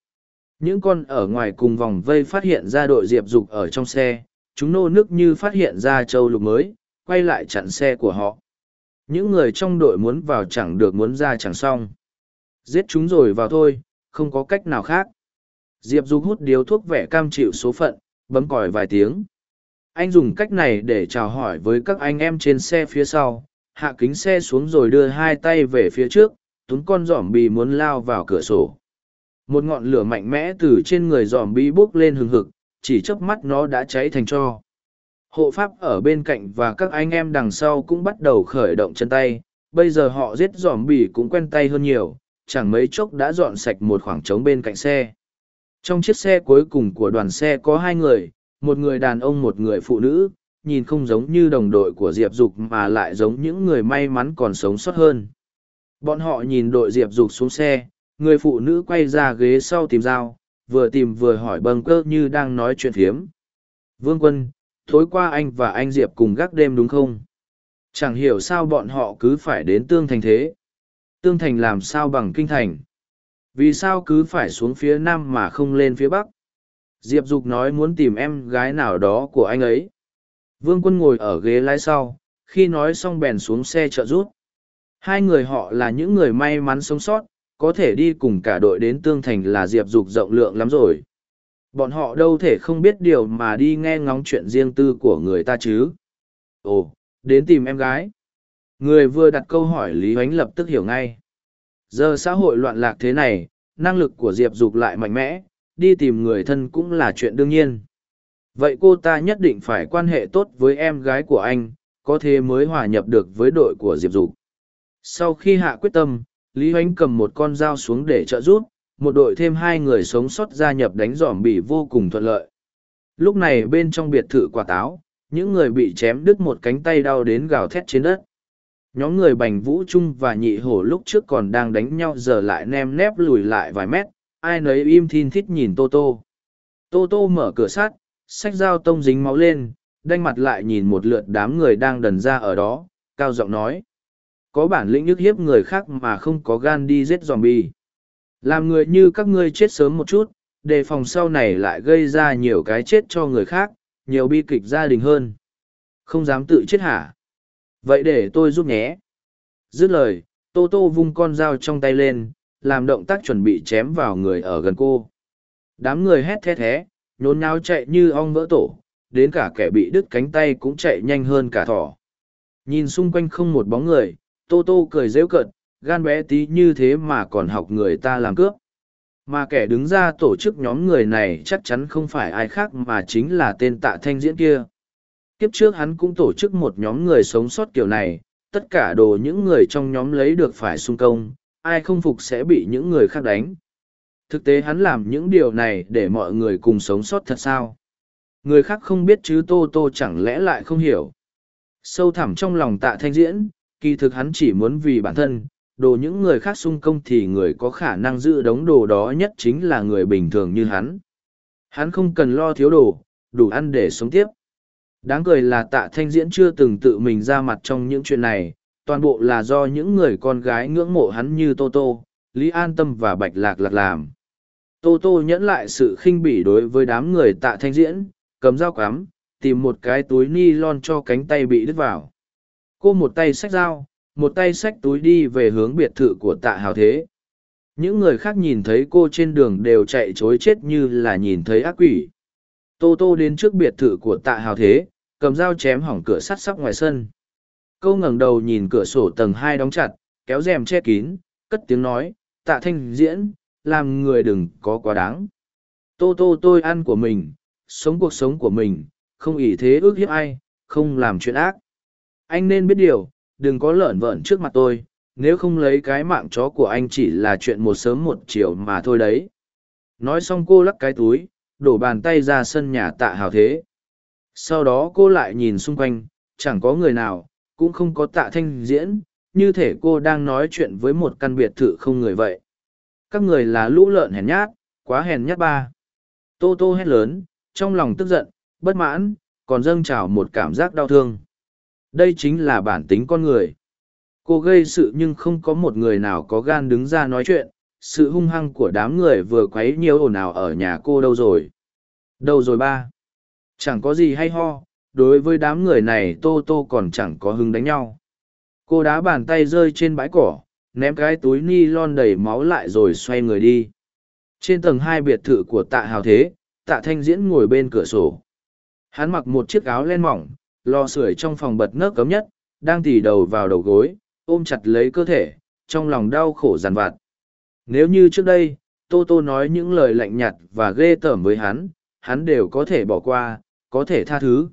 Những con ở ngoài cùng vòng vây phát hiện ra đội diệp dục ở trong xe, chúng nô nức như phát hiện ra châu lục mới, quay lại chặn xe của họ. Những người trong đội muốn vào chẳng được muốn ra chẳng xong. Giết chúng rồi vào thôi, không có cách nào khác. Diệp dục hút điếu thuốc vẻ cam chịu số phận, bấm còi vài tiếng. Anh dùng cách này để chào hỏi với các anh em trên xe phía sau hạ kính xe xuống rồi đưa hai tay về phía trước, túm con giỏm bì muốn lao vào cửa sổ. Một ngọn lửa mạnh mẽ từ trên người giỏm bi bốc lên hừng hực, chỉ chớp mắt nó đã cháy thành tro hộ pháp ở bên cạnh và các anh em đằng sau cũng bắt đầu khởi động chân tay, bây giờ họ giết giỏm bì cũng quen tay hơn nhiều, chẳng mấy chốc đã dọn sạch một khoảng trống bên cạnh xe. Trong chiếc xe cuối cùng của đoàn xe có hai người, một người đàn ông một người phụ nữ nhìn không giống như đồng đội của diệp dục mà lại giống những người may mắn còn sống sót hơn. Bọn họ nhìn đội diệp dục xuống xe, người phụ nữ quay ra ghế sau tìm dao, vừa tìm vừa hỏi bâng cơ như đang nói chuyện phiếm. Vương quân, tối qua anh và anh diệp cùng gác đêm đúng không? Chẳng hiểu sao bọn họ cứ phải đến tương thành thế. Tương thành làm sao bằng kinh thành? Vì sao cứ phải xuống phía nam mà không lên phía bắc? Diệp dục nói muốn tìm em gái nào đó của anh ấy vương quân ngồi ở ghế lái sau, khi nói xong bèn xuống xe trợ rút hai người họ là những người may mắn sống sót, có thể đi cùng cả đội đến tương thành là diệp dục rộng lượng lắm rồi. Bọn họ đâu thể không biết điều mà đi nghe ngóng chuyện riêng tư của người ta chứ? Ồ, đến tìm em gái. Người vừa đặt câu hỏi lý Huánh lập tức hiểu ngay. Giờ xã hội loạn lạc thế này, năng lực của diệp dục lại mạnh mẽ, đi tìm người thân cũng là chuyện đương nhiên vậy cô ta nhất định phải quan hệ tốt với em gái của anh, có thế mới hòa nhập được với đội của diệp dục. Sau khi hạ quyết tâm, lý h oánh cầm một con dao xuống để trợ giúp, một đội thêm hai người sống sót gia nhập đánh dòm bỉ vô cùng thuận lợi. Lúc này bên trong biệt thự quả táo, những người bị chém đứt một cánh tay đau đến gào thét trên đất. Nhóm người bành vũ trung và nhị hổ lúc trước còn đang đánh nhau giờ lại nem nép lùi lại vài mét, ai nấy im thin thít nhìn tô tô. Tô tô mở cửa sắt sách dao tông dính máu lên, đanh mặt lại nhìn một lượt đám người đang đần ra ở đó, cao giọng nói. Có bản lĩnh nhức hiếp người khác mà không có gan đi giết dòm bi làm người như các ngươi chết sớm một chút, đề phòng sau này lại gây ra nhiều cái chết cho người khác, nhiều bi kịch gia đình hơn. Không dám tự chết hả? Vậy để tôi giúp nhé. Dứt lời, tô tô vung con dao trong tay lên, làm động tác chuẩn bị chém vào người ở gần cô. Đám người hét thét thé nhốn nháo chạy như ong vỡ tổ, đến cả kẻ bị đứt cánh tay cũng chạy nhanh hơn cả thỏ. Nhìn xung quanh không một bóng người, tô tô cười rêu cợt, gan bé tí như thế mà còn học người ta làm cướp. Mà kẻ đứng ra tổ chức nhóm người này chắc chắn không phải ai khác mà chính là tên tạ thanh diễn kia. Kiếp trước hắn cũng tổ chức một nhóm người sống sót kiểu này, tất cả đồ những người trong nhóm lấy được phải sung công, ai không phục sẽ bị những người khác đánh thực tế hắn làm những điều này để mọi người cùng sống sót thật sao? Người khác không biết chứ tô tô chẳng lẽ lại không hiểu. Sâu thẳm trong lòng tạ thanh diễn, kỳ thực hắn chỉ muốn vì bản thân, đồ những người khác sung công thì người có khả năng giữ đống đồ đó nhất chính là người bình thường như hắn. Hắn không cần lo thiếu đồ, đủ ăn để sống tiếp. Đáng cười là tạ thanh diễn chưa từng tự mình ra mặt trong những chuyện này, toàn bộ là do những người con gái ngưỡng mộ hắn như tô tô, lý an tâm và bạch lạc lạc làm tô tô nhẫn lại sự khinh bỉ đối với đám người tạ thanh diễn cầm dao cắm tìm một cái túi ni lon cho cánh tay bị đứt vào. Cô một tay xách dao một tay xách túi đi về hướng biệt thự của tạ hào thế. Những người khác nhìn thấy cô trên đường đều chạy chối chết như là nhìn thấy ác quỷ. Tô tô đến trước biệt thự của tạ hào thế cầm dao chém hỏng cửa sắt sắp ngoài sân. Câu ngẩng đầu nhìn cửa sổ tầng hai đóng chặt kéo rèm che kín, cất tiếng nói, tạ thanh diễn, làm người đừng có quá đáng. Tô tô tôi ăn của mình, sống cuộc sống của mình, không ỷ thế ước hiếp ai, không làm chuyện ác. Anh nên biết điều, đừng có lợn vợn trước mặt tôi, nếu không lấy cái mạng chó của anh chỉ là chuyện một sớm một chiều mà thôi đấy. Nói xong cô lắc cái túi, đổ bàn tay ra sân nhà tạ hào thế. Sau đó cô lại nhìn xung quanh, chẳng có người nào, cũng không có tạ thanh diễn, như thể cô đang nói chuyện với một căn biệt thự không người vậy. Các người là lũ lợn hèn nhát, quá hèn nhát ba. Tô tô hét lớn, trong lòng tức giận, bất mãn, còn dâng trào một cảm giác đau thương. Đây chính là bản tính con người. Cô gây sự nhưng không có một người nào có gan đứng ra nói chuyện, sự hung hăng của đám người vừa quấy nhiều ồn ào ở nhà cô đâu rồi. Đâu rồi ba? Chẳng có gì hay ho, đối với đám người này Tô Tô còn chẳng có hứng đánh nhau. Cô đá bàn tay rơi trên bãi cỏ, ném cái túi ni lon đầy máu lại rồi xoay người đi. Trên tầng hai biệt thự của tạ hào thế, tạ thanh diễn ngồi bên cửa sổ. Hắn mặc một chiếc áo len mỏng, lò sưởi trong phòng bật nấc cấm nhất, đang tì đầu vào đầu gối, ôm chặt lấy cơ thể, trong lòng đau khổ giàn vặt. Nếu như trước đây, Tô Tô nói những lời lạnh nhạt và ghê tởm với hắn, hắn đều có thể bỏ qua, có thể tha thứ.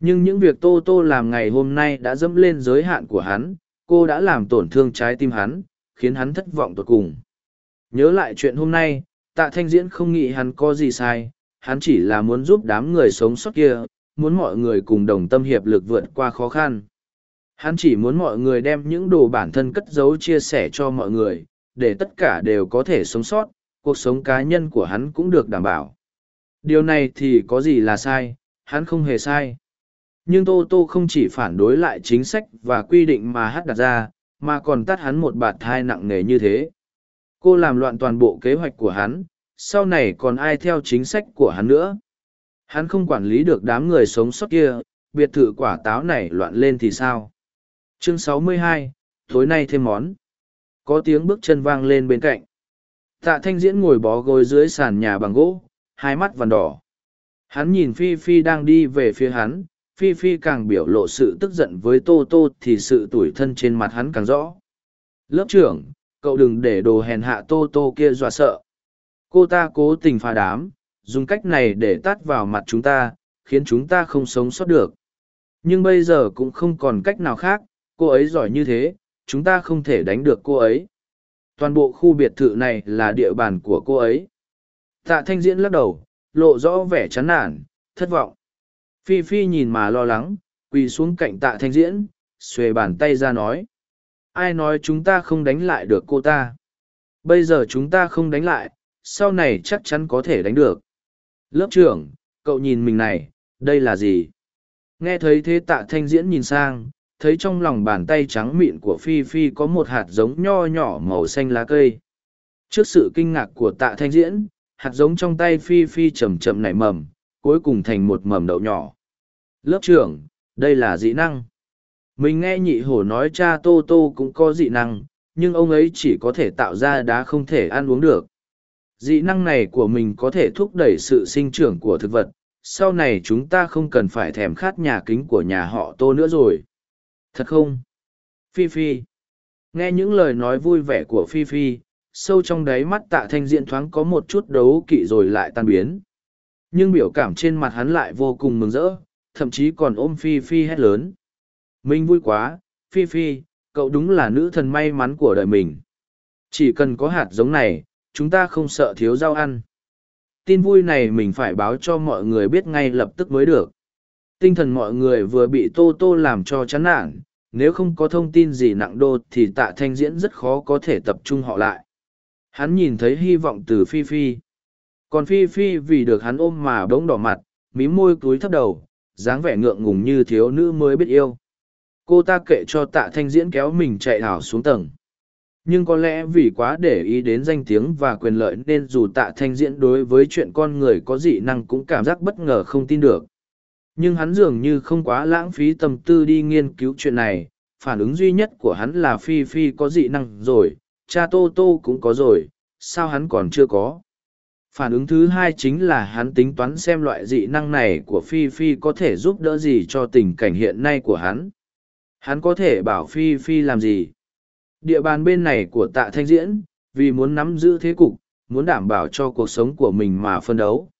Nhưng những việc Tô Tô làm ngày hôm nay đã dẫm lên giới hạn của hắn, cô đã làm tổn thương trái tim hắn, khiến hắn thất vọng tột cùng. Nhớ lại chuyện hôm nay, tạ thanh diễn không nghĩ hắn có gì sai, hắn chỉ là muốn giúp đám người sống sót kia, muốn mọi người cùng đồng tâm hiệp lực vượt qua khó khăn. Hắn chỉ muốn mọi người đem những đồ bản thân cất giấu chia sẻ cho mọi người, để tất cả đều có thể sống sót, cuộc sống cá nhân của hắn cũng được đảm bảo. Điều này thì có gì là sai, hắn không hề sai. Nhưng Tô Tô không chỉ phản đối lại chính sách và quy định mà hát đặt ra, mà còn tắt hắn một bạt thai nặng nề như thế. Cô làm loạn toàn bộ kế hoạch của hắn, sau này còn ai theo chính sách của hắn nữa. Hắn không quản lý được đám người sống sót kia, biệt thự quả táo này loạn lên thì sao? Chương 62, tối nay thêm món. Có tiếng bước chân vang lên bên cạnh. Tạ thanh diễn ngồi bó gối dưới sàn nhà bằng gỗ, hai mắt vằn đỏ. Hắn nhìn Phi Phi đang đi về phía hắn, Phi Phi càng biểu lộ sự tức giận với Tô Tô thì sự tủi thân trên mặt hắn càng rõ. Lớp trưởng, cậu đừng để đồ hèn hạ Tô Tô kia dọa sợ. Cô ta cố tình phá đám, dùng cách này để tát vào mặt chúng ta, khiến chúng ta không sống sót được. Nhưng bây giờ cũng không còn cách nào khác, cô ấy giỏi như thế, chúng ta không thể đánh được cô ấy. Toàn bộ khu biệt thự này là địa bàn của cô ấy. Tạ thanh diễn lắc đầu, lộ rõ vẻ chán nản, thất vọng. Phi Phi nhìn mà lo lắng, quỳ xuống cạnh tạ thanh diễn, xuề bàn tay ra nói. Ai nói chúng ta không đánh lại được cô ta? Bây giờ chúng ta không đánh lại, sau này chắc chắn có thể đánh được. Lớp trưởng, cậu nhìn mình này, đây là gì? Nghe thấy thế tạ thanh diễn nhìn sang, thấy trong lòng bàn tay trắng mịn của Phi Phi có một hạt giống nho nhỏ màu xanh lá cây. Trước sự kinh ngạc của tạ thanh diễn, hạt giống trong tay Phi Phi chậm chậm nảy mầm, cuối cùng thành một mầm đậu nhỏ. Lớp trưởng, đây là dị năng. Mình nghe nhị hổ nói cha Tô Tô cũng có dị năng, nhưng ông ấy chỉ có thể tạo ra đá không thể ăn uống được. Dị năng này của mình có thể thúc đẩy sự sinh trưởng của thực vật, sau này chúng ta không cần phải thèm khát nhà kính của nhà họ Tô nữa rồi. Thật không? Phi Phi. Nghe những lời nói vui vẻ của Phi Phi, sâu trong đáy mắt tạ thanh diện thoáng có một chút đấu kỵ rồi lại tan biến. Nhưng biểu cảm trên mặt hắn lại vô cùng mừng rỡ, thậm chí còn ôm Phi Phi hét lớn. Mình vui quá, Phi Phi, cậu đúng là nữ thần may mắn của đời mình. Chỉ cần có hạt giống này, chúng ta không sợ thiếu rau ăn. Tin vui này mình phải báo cho mọi người biết ngay lập tức mới được. Tinh thần mọi người vừa bị Tô Tô làm cho chán nản, nếu không có thông tin gì nặng đô thì tạ thanh diễn rất khó có thể tập trung họ lại. Hắn nhìn thấy hy vọng từ Phi Phi. Còn Phi Phi vì được hắn ôm mà bỗng đỏ mặt, mí môi cúi thấp đầu, dáng vẻ ngượng ngùng như thiếu nữ mới biết yêu. Cô ta kệ cho tạ thanh diễn kéo mình chạy hảo xuống tầng. Nhưng có lẽ vì quá để ý đến danh tiếng và quyền lợi nên dù tạ thanh diễn đối với chuyện con người có dị năng cũng cảm giác bất ngờ không tin được. Nhưng hắn dường như không quá lãng phí tâm tư đi nghiên cứu chuyện này, phản ứng duy nhất của hắn là Phi Phi có dị năng rồi, cha Tô Tô cũng có rồi, sao hắn còn chưa có. Phản ứng thứ hai chính là hắn tính toán xem loại dị năng này của Phi Phi có thể giúp đỡ gì cho tình cảnh hiện nay của hắn. Hắn có thể bảo Phi Phi làm gì? Địa bàn bên này của tạ thanh diễn, vì muốn nắm giữ thế cục, muốn đảm bảo cho cuộc sống của mình mà phân đấu.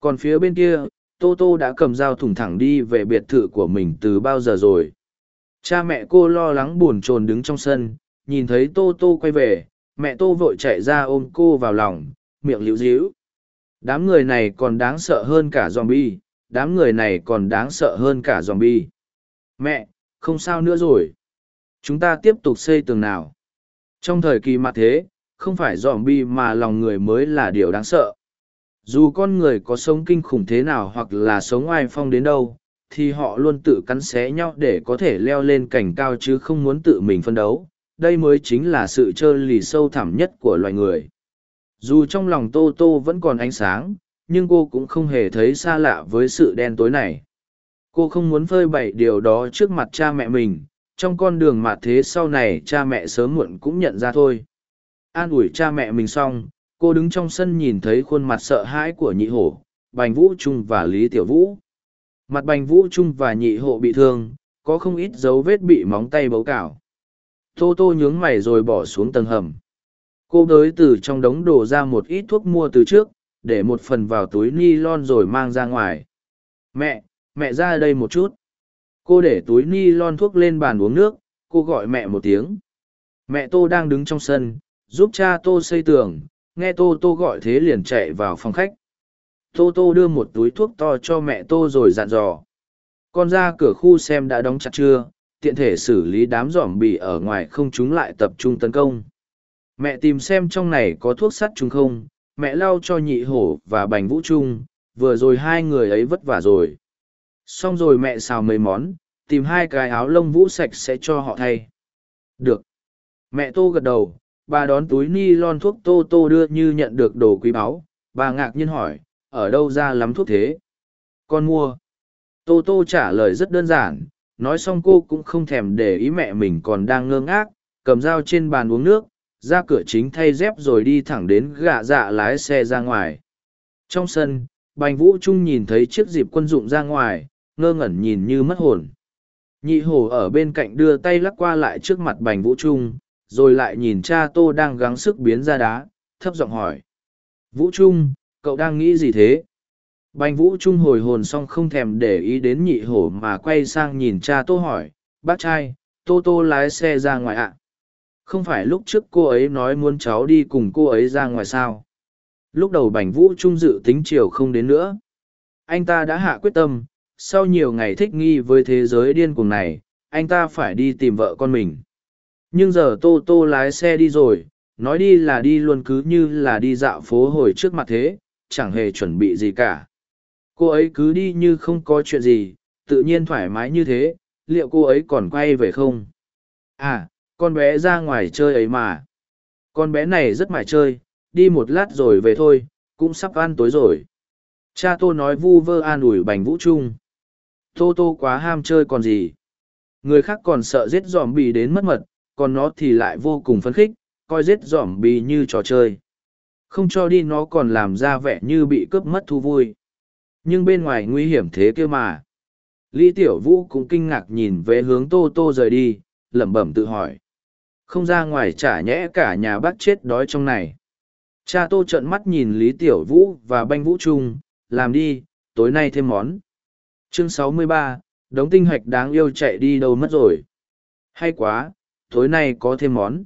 Còn phía bên kia, Tô Tô đã cầm dao thủng thẳng đi về biệt thự của mình từ bao giờ rồi. Cha mẹ cô lo lắng buồn chồn đứng trong sân, nhìn thấy Tô Tô quay về, mẹ Tô vội chạy ra ôm cô vào lòng, miệng liễu díu. Đám người này còn đáng sợ hơn cả zombie, đám người này còn đáng sợ hơn cả zombie. Mẹ, không sao nữa rồi. Chúng ta tiếp tục xây tường nào. Trong thời kỳ mặt thế, không phải zombie mà lòng người mới là điều đáng sợ. Dù con người có sống kinh khủng thế nào hoặc là sống oai phong đến đâu, thì họ luôn tự cắn xé nhau để có thể leo lên cảnh cao chứ không muốn tự mình phân đấu. Đây mới chính là sự trơ lì sâu thẳm nhất của loài người. Dù trong lòng Tô Tô vẫn còn ánh sáng, nhưng cô cũng không hề thấy xa lạ với sự đen tối này. Cô không muốn phơi bày điều đó trước mặt cha mẹ mình, trong con đường mà thế sau này cha mẹ sớm muộn cũng nhận ra thôi. An ủi cha mẹ mình xong, cô đứng trong sân nhìn thấy khuôn mặt sợ hãi của nhị hổ, Bành Vũ Trung và Lý Tiểu Vũ. Mặt Bành Vũ Trung và nhị hộ bị thương, có không ít dấu vết bị móng tay bấu cào. Tô Tô nhướng mày rồi bỏ xuống tầng hầm. Cô đới từ trong đống đồ ra một ít thuốc mua từ trước, để một phần vào túi ni lon rồi mang ra ngoài. Mẹ, mẹ ra đây một chút. Cô để túi ni lon thuốc lên bàn uống nước, cô gọi mẹ một tiếng. Mẹ Tô đang đứng trong sân, giúp cha Tô xây tường, nghe Tô Tô gọi thế liền chạy vào phòng khách. Tô Tô đưa một túi thuốc to cho mẹ Tô rồi dặn dò. Con ra cửa khu xem đã đóng chặt chưa, tiện thể xử lý đám giỏm bì ở ngoài không chúng lại tập trung tấn công. Mẹ tìm xem trong này có thuốc sắt chung không, mẹ lau cho nhị hổ và bành vũ trung, vừa rồi hai người ấy vất vả rồi. Xong rồi mẹ xào mấy món, tìm hai cái áo lông vũ sạch sẽ cho họ thay. Được. Mẹ Tô gật đầu, bà đón túi ni lon thuốc Tô Tô đưa như nhận được đồ quý báu, bà ngạc nhiên hỏi, ở đâu ra lắm thuốc thế? Con mua. Tô Tô trả lời rất đơn giản, nói xong cô cũng không thèm để ý mẹ mình còn đang ngơ ngác, cầm dao trên bàn uống nước, ra cửa chính thay dép rồi đi thẳng đến gạ dạ lái xe ra ngoài. Trong sân, Bành Vũ Trung nhìn thấy chiếc dịp quân dụng ra ngoài, ngơ ngẩn nhìn như mất hồn. Nhị hổ ở bên cạnh đưa tay lắc qua lại trước mặt Bành Vũ Trung, rồi lại nhìn cha Tô đang gắng sức biến ra đá, thấp giọng hỏi. Vũ Trung, cậu đang nghĩ gì thế? Bành Vũ Trung hồi hồn xong không thèm để ý đến nhị hổ mà quay sang nhìn cha Tô hỏi, bác trai, Tô Tô lái xe ra ngoài ạ. Không phải lúc trước cô ấy nói muốn cháu đi cùng cô ấy ra ngoài sao? Lúc đầu Bành Vũ Trung dự tính chiều không đến nữa. Anh ta đã hạ quyết tâm, sau nhiều ngày thích nghi với thế giới điên cuồng này, anh ta phải đi tìm vợ con mình. Nhưng giờ Tô Tô lái xe đi rồi, nói đi là đi luôn cứ như là đi dạo phố hồi trước mặt thế, chẳng hề chuẩn bị gì cả. Cô ấy cứ đi như không có chuyện gì, tự nhiên thoải mái như thế, liệu cô ấy còn quay về không? À, con bé ra ngoài chơi ấy mà. Con bé này rất mải chơi, đi một lát rồi về thôi, cũng sắp ăn tối rồi. Cha tô nói vu vơ an ủi bành vũ trung. Tô tô quá ham chơi còn gì. Người khác còn sợ giết giòm bì đến mất mật, còn nó thì lại vô cùng phấn khích, coi giết giòm bì như trò chơi. Không cho đi nó còn làm ra vẻ như bị cướp mất thu vui. Nhưng bên ngoài nguy hiểm thế kia mà. Lý Tiểu Vũ cũng kinh ngạc nhìn về hướng Tô Tô rời đi, lẩm bẩm tự hỏi. Không ra ngoài trả nhẽ cả nhà bác chết đói trong này. Cha Tô trợn mắt nhìn Lý Tiểu Vũ và Banh Vũ Trung, làm đi, tối nay thêm món. Chương 63, đống tinh hạch đáng yêu chạy đi đâu mất rồi. Hay quá, tối nay có thêm món.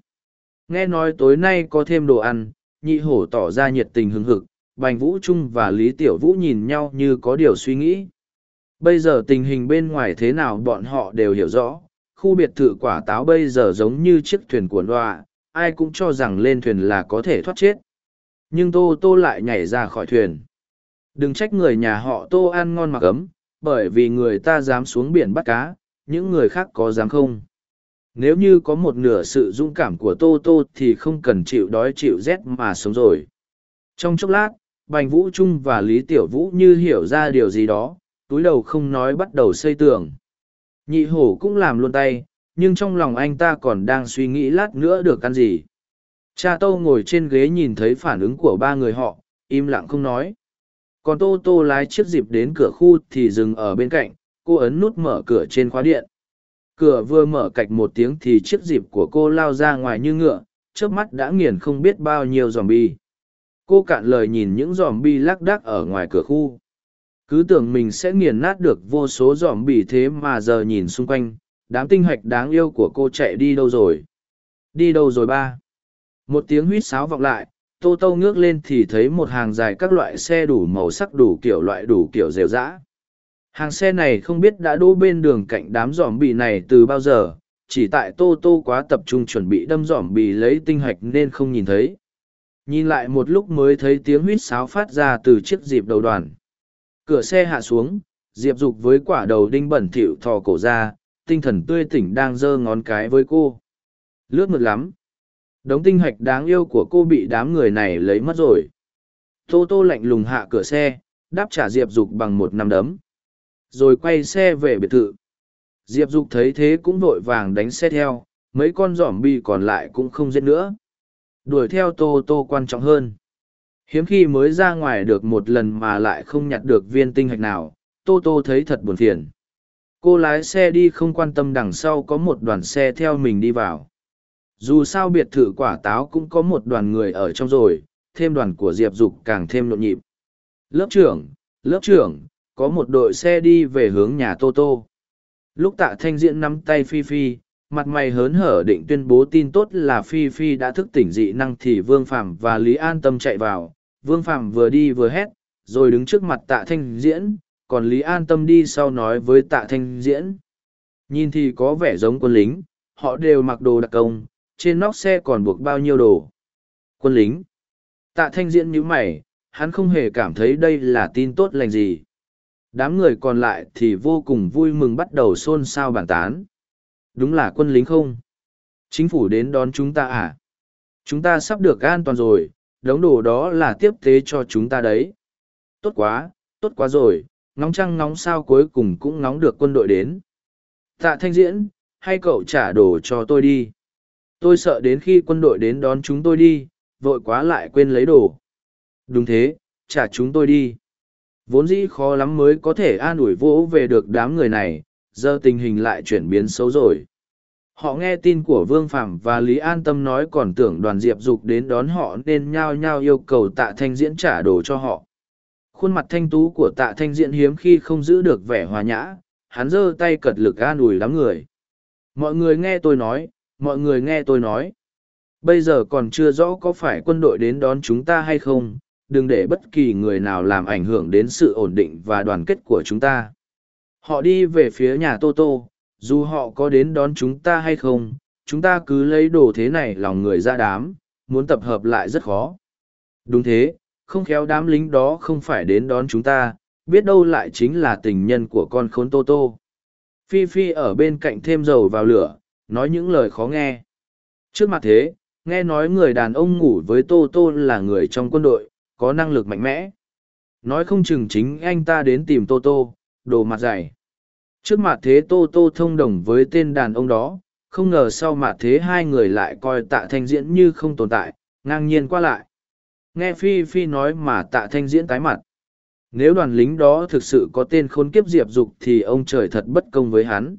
Nghe nói tối nay có thêm đồ ăn, nhị hổ tỏ ra nhiệt tình hứng hực, Bành Vũ Trung và Lý Tiểu Vũ nhìn nhau như có điều suy nghĩ. Bây giờ tình hình bên ngoài thế nào bọn họ đều hiểu rõ, khu biệt thự quả táo bây giờ giống như chiếc thuyền của đoạ, ai cũng cho rằng lên thuyền là có thể thoát chết. Nhưng Tô Tô lại nhảy ra khỏi thuyền. Đừng trách người nhà họ Tô ăn ngon mặc ấm, bởi vì người ta dám xuống biển bắt cá, những người khác có dám không? Nếu như có một nửa sự dũng cảm của Tô Tô thì không cần chịu đói chịu rét mà sống rồi. Trong chốc lát, Bành Vũ Trung và Lý Tiểu Vũ như hiểu ra điều gì đó, túi đầu không nói bắt đầu xây tường. Nhị hổ cũng làm luôn tay, nhưng trong lòng anh ta còn đang suy nghĩ lát nữa được ăn gì. Cha Tô ngồi trên ghế nhìn thấy phản ứng của ba người họ, im lặng không nói. Còn Tô Tô lái chiếc dịp đến cửa khu thì dừng ở bên cạnh, cô ấn nút mở cửa trên khóa điện. cửa vừa mở cạch một tiếng thì chiếc dịp của cô lao ra ngoài như ngựa trước mắt đã nghiền không biết bao nhiêu giòm bi cô cạn lời nhìn những giòm bi lác đác ở ngoài cửa khu cứ tưởng mình sẽ nghiền nát được vô số dòm bỉ thế mà giờ nhìn xung quanh, đám tinh hạch đáng yêu của cô chạy đi đâu rồi? Đi đâu rồi ba? Một tiếng huýt sáo vọng lại, tô tô ngước lên thì thấy một hàng dài các loại xe đủ màu sắc đủ kiểu loại đủ kiểu rều rã. Hàng xe này không biết đã đỗ bên đường cạnh đám dòm bì này từ bao giờ, chỉ tại tô tô quá tập trung chuẩn bị đâm dòm bì lấy tinh hạch nên không nhìn thấy. Nhìn lại một lúc mới thấy tiếng huýt sáo phát ra từ chiếc dịp đầu đoàn cửa xe hạ xuống, diệp dục với quả đầu đinh bẩn thỉu thò cổ ra, tinh thần tươi tỉnh đang giơ ngón cái với cô. Lướt mượt lắm. Đống tinh hạch đáng yêu của cô bị đám người này lấy mất rồi. Tô tô lạnh lùng hạ cửa xe, đáp trả diệp dục bằng một nắm đấm. Rồi quay xe về biệt thự. Diệp dục thấy thế cũng vội vàng đánh xe theo, mấy con giỏm bi còn lại cũng không giết nữa. Đuổi theo tô tô quan trọng hơn hiếm khi mới ra ngoài được một lần mà lại không nhặt được viên tinh hạch nào, tô tô thấy thật buồn phiền. Cô lái xe đi không quan tâm đằng sau có một đoàn xe theo mình đi vào. Dù sao biệt thự quả táo cũng có một đoàn người ở trong rồi, thêm đoàn của diệp dục càng thêm nhộn nhịp. Lớp trưởng lớp trưởng, có một đội xe đi về hướng nhà tô tô. Lúc tạ thanh diễn nắm tay phi phi, mặt mày hớn hở định tuyên bố tin tốt là phi phi đã thức tỉnh dị năng thì vương Phàm và lý an tâm chạy vào vương phạm vừa đi vừa hét, rồi đứng trước mặt tạ thanh diễn, còn lý an tâm đi sau nói với tạ thanh diễn. Nhìn thì có vẻ giống quân lính, họ đều mặc đồ đặc công, trên nóc xe còn buộc bao nhiêu đồ. Quân lính. Tạ thanh diễn nhíu mày, hắn không hề cảm thấy đây là tin tốt lành gì. Đám người còn lại thì vô cùng vui mừng bắt đầu xôn xao bàn tán. Đúng là quân lính không? Chính phủ đến đón chúng ta à? Chúng ta sắp được an toàn rồi đống đồ đó là tiếp tế cho chúng ta đấy. Tốt quá tốt quá rồi, ngóng trăng ngóng sao cuối cùng cũng ngóng được quân đội đến. Tạ thanh diễn, hay cậu trả đồ cho tôi đi. Tôi sợ đến khi quân đội đến đón chúng tôi đi, vội quá lại quên lấy đồ. Đúng thế, trả chúng tôi đi. Vốn dĩ khó lắm mới có thể an ủi vỗ về được đám người này, giờ tình hình lại chuyển biến xấu rồi họ nghe tin của vương phạm và lý an tâm nói còn tưởng đoàn diệp dục đến đón họ nên nhao nhao yêu cầu tạ thanh diễn trả đồ cho họ. Khuôn mặt thanh tú của tạ thanh diễn hiếm khi không giữ được vẻ hòa nhã, hắn giơ tay cật lực an ủi đám người. Mọi người nghe tôi nói, mọi người nghe tôi nói. Bây giờ còn chưa rõ có phải quân đội đến đón chúng ta hay không, đừng để bất kỳ người nào làm ảnh hưởng đến sự ổn định và đoàn kết của chúng ta. Họ đi về phía nhà tô tô dù họ có đến đón chúng ta hay không, chúng ta cứ lấy đồ thế này lòng người ra đám, muốn tập hợp lại rất khó. Đúng thế, không khéo đám lính đó không phải đến đón chúng ta, biết đâu lại chính là tình nhân của con khốn tô tô. Phi phi ở bên cạnh thêm dầu vào lửa, nói những lời khó nghe. Trước mặt thế, nghe nói người đàn ông ngủ với tô tô là người trong quân đội, có năng lực mạnh mẽ. Nói không chừng chính anh ta đến tìm tô tô, đồ mặt dày trước mặt thế tô tô thông đồng với tên đàn ông đó, không ngờ sau mặt thế hai người lại coi tạ thanh diễn như không tồn tại, ngang nhiên qua lại. Nghe phi phi nói mà tạ thanh diễn tái mặt. Nếu đoàn lính đó thực sự có tên khốn kiếp diệp dục thì ông trời thật bất công với hắn.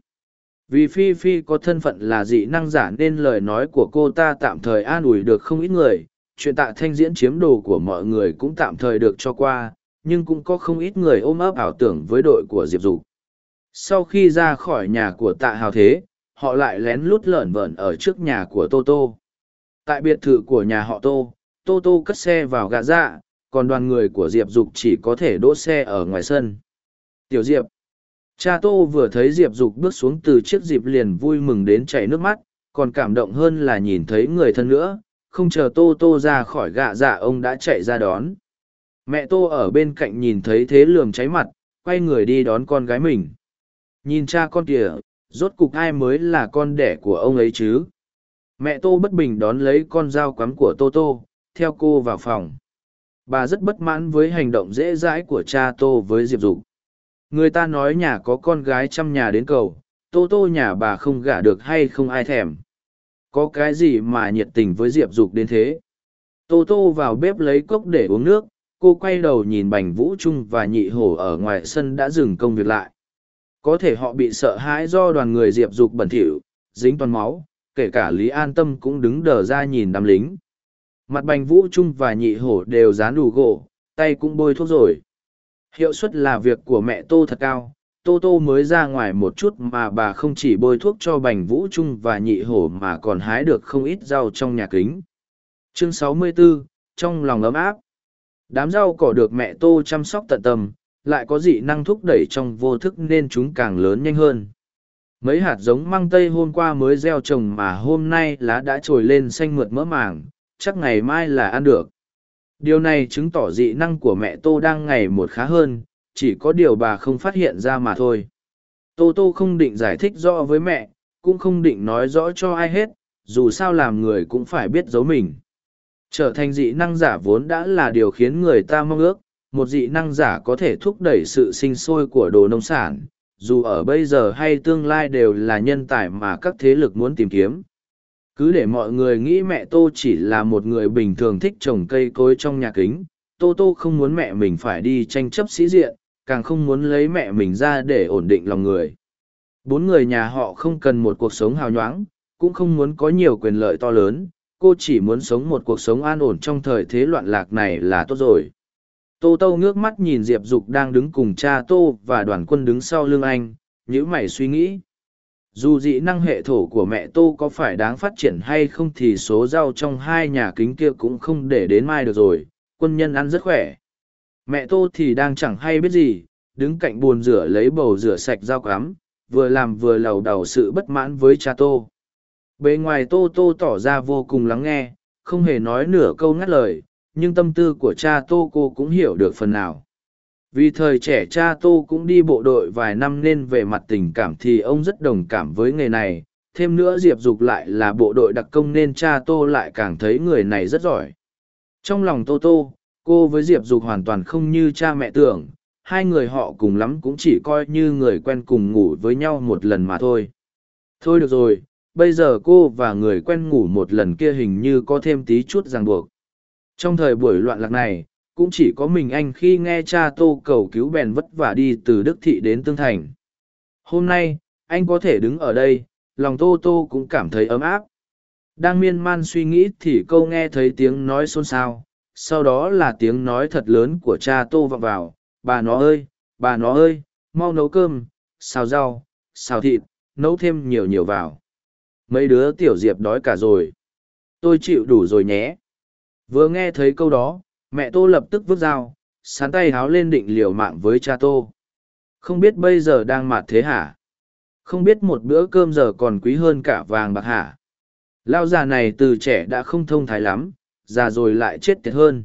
Vì phi phi có thân phận là dị năng giả nên lời nói của cô ta tạm thời an ủi được không ít người. Chuyện tạ thanh diễn chiếm đồ của mọi người cũng tạm thời được cho qua, nhưng cũng có không ít người ôm ấp ảo tưởng với đội của diệp dục sau khi ra khỏi nhà của tạ hào thế, họ lại lén lút lởn vởn ở trước nhà của tô tô. Tại biệt thự của nhà họ tô tô tô cất xe vào gà dạ còn đoàn người của diệp dục chỉ có thể đỗ xe ở ngoài sân. Tiểu diệp. Cha tô vừa thấy diệp dục bước xuống từ chiếc dịp liền vui mừng đến chảy nước mắt, còn cảm động hơn là nhìn thấy người thân nữa, không chờ tô tô ra khỏi gạ dạ ông đã chạy ra đón. Mẹ tô ở bên cạnh nhìn thấy thế lườm cháy mặt, quay người đi đón con gái mình nhìn cha con kìa, rốt cục ai mới là con đẻ của ông ấy chứ? Mẹ tô bất bình đón lấy con dao quắm của tô tô, theo cô vào phòng. Bà rất bất mãn với hành động dễ dãi của cha tô với diệp dục. Người ta nói nhà có con gái trăm nhà đến cầu, tô tô nhà bà không gả được hay không ai thèm. Có cái gì mà nhiệt tình với diệp dục đến thế? Tô tô vào bếp lấy cốc để uống nước, cô quay đầu nhìn bành vũ trung và nhị hổ ở ngoài sân đã dừng công việc lại. Có thể họ bị sợ hãi do đoàn người diệp dục bẩn thỉu, dính toàn máu, kể cả Lý An Tâm cũng đứng đờ ra nhìn đám lính. Mặt bành vũ trung và nhị hổ đều dán đủ gỗ, tay cũng bôi thuốc rồi. Hiệu suất là việc của mẹ Tô thật cao, Tô Tô mới ra ngoài một chút mà bà không chỉ bôi thuốc cho bành vũ trung và nhị hổ mà còn hái được không ít rau trong nhà kính. Chương 64, trong lòng ấm áp. Đám rau cỏ được mẹ Tô chăm sóc tận tâm, lại có dị năng thúc đẩy trong vô thức nên chúng càng lớn nhanh hơn. Mấy hạt giống măng tây hôm qua mới gieo trồng mà hôm nay lá đã trồi lên xanh mượt mỡ màng, chắc ngày mai là ăn được. Điều này chứng tỏ dị năng của mẹ Tô đang ngày một khá hơn, chỉ có điều bà không phát hiện ra mà thôi. Tô Tô không định giải thích rõ với mẹ, cũng không định nói rõ cho ai hết, dù sao làm người cũng phải biết giấu mình. Trở thành dị năng giả vốn đã là điều khiến người ta mong ước, một dị năng giả có thể thúc đẩy sự sinh sôi của đồ nông sản, dù ở bây giờ hay tương lai đều là nhân tài mà các thế lực muốn tìm kiếm. Cứ để mọi người nghĩ mẹ Tô chỉ là một người bình thường thích trồng cây cối trong nhà kính, Tô Tô không muốn mẹ mình phải đi tranh chấp sĩ diện, càng không muốn lấy mẹ mình ra để ổn định lòng người. Bốn người nhà họ không cần một cuộc sống hào nhoáng, cũng không muốn có nhiều quyền lợi to lớn, cô chỉ muốn sống một cuộc sống an ổn trong thời thế loạn lạc này là tốt rồi. Tô Tô ngước mắt nhìn Diệp Dục đang đứng cùng cha Tô và đoàn quân đứng sau lưng anh, nhữ mày suy nghĩ. Dù dị năng hệ thổ của mẹ Tô có phải đáng phát triển hay không thì số rau trong hai nhà kính kia cũng không để đến mai được rồi, quân nhân ăn rất khỏe. Mẹ Tô thì đang chẳng hay biết gì, đứng cạnh bồn rửa lấy bầu rửa sạch rau cắm, vừa làm vừa lầu đầu sự bất mãn với cha Tô. Bề ngoài Tô Tô tỏ ra vô cùng lắng nghe, không hề nói nửa câu ngắt lời, nhưng tâm tư của cha Tô cô cũng hiểu được phần nào. Vì thời trẻ cha Tô cũng đi bộ đội vài năm nên về mặt tình cảm thì ông rất đồng cảm với nghề này, thêm nữa Diệp Dục lại là bộ đội đặc công nên cha Tô lại càng thấy người này rất giỏi. Trong lòng Tô Tô, cô với Diệp Dục hoàn toàn không như cha mẹ tưởng, hai người họ cùng lắm cũng chỉ coi như người quen cùng ngủ với nhau một lần mà thôi. Thôi được rồi, bây giờ cô và người quen ngủ một lần kia hình như có thêm tí chút ràng buộc. Trong thời buổi loạn lạc này, cũng chỉ có mình anh khi nghe cha tô cầu cứu bèn vất vả đi từ Đức Thị đến Tương Thành. Hôm nay, anh có thể đứng ở đây, lòng tô tô cũng cảm thấy ấm áp. Đang miên man suy nghĩ thì câu nghe thấy tiếng nói xôn xao, sau đó là tiếng nói thật lớn của cha tô vọng vào, bà nó ơi, bà nó ơi, mau nấu cơm, xào rau, xào thịt, nấu thêm nhiều nhiều vào. Mấy đứa tiểu diệp đói cả rồi. Tôi chịu đủ rồi nhé. Vừa nghe thấy câu đó, mẹ tô lập tức vứt dao, sán tay háo lên định liều mạng với cha tô. Không biết bây giờ đang mạt thế hả? Không biết một bữa cơm giờ còn quý hơn cả vàng bạc hả? Lao già này từ trẻ đã không thông thái lắm, già rồi lại chết tiệt hơn.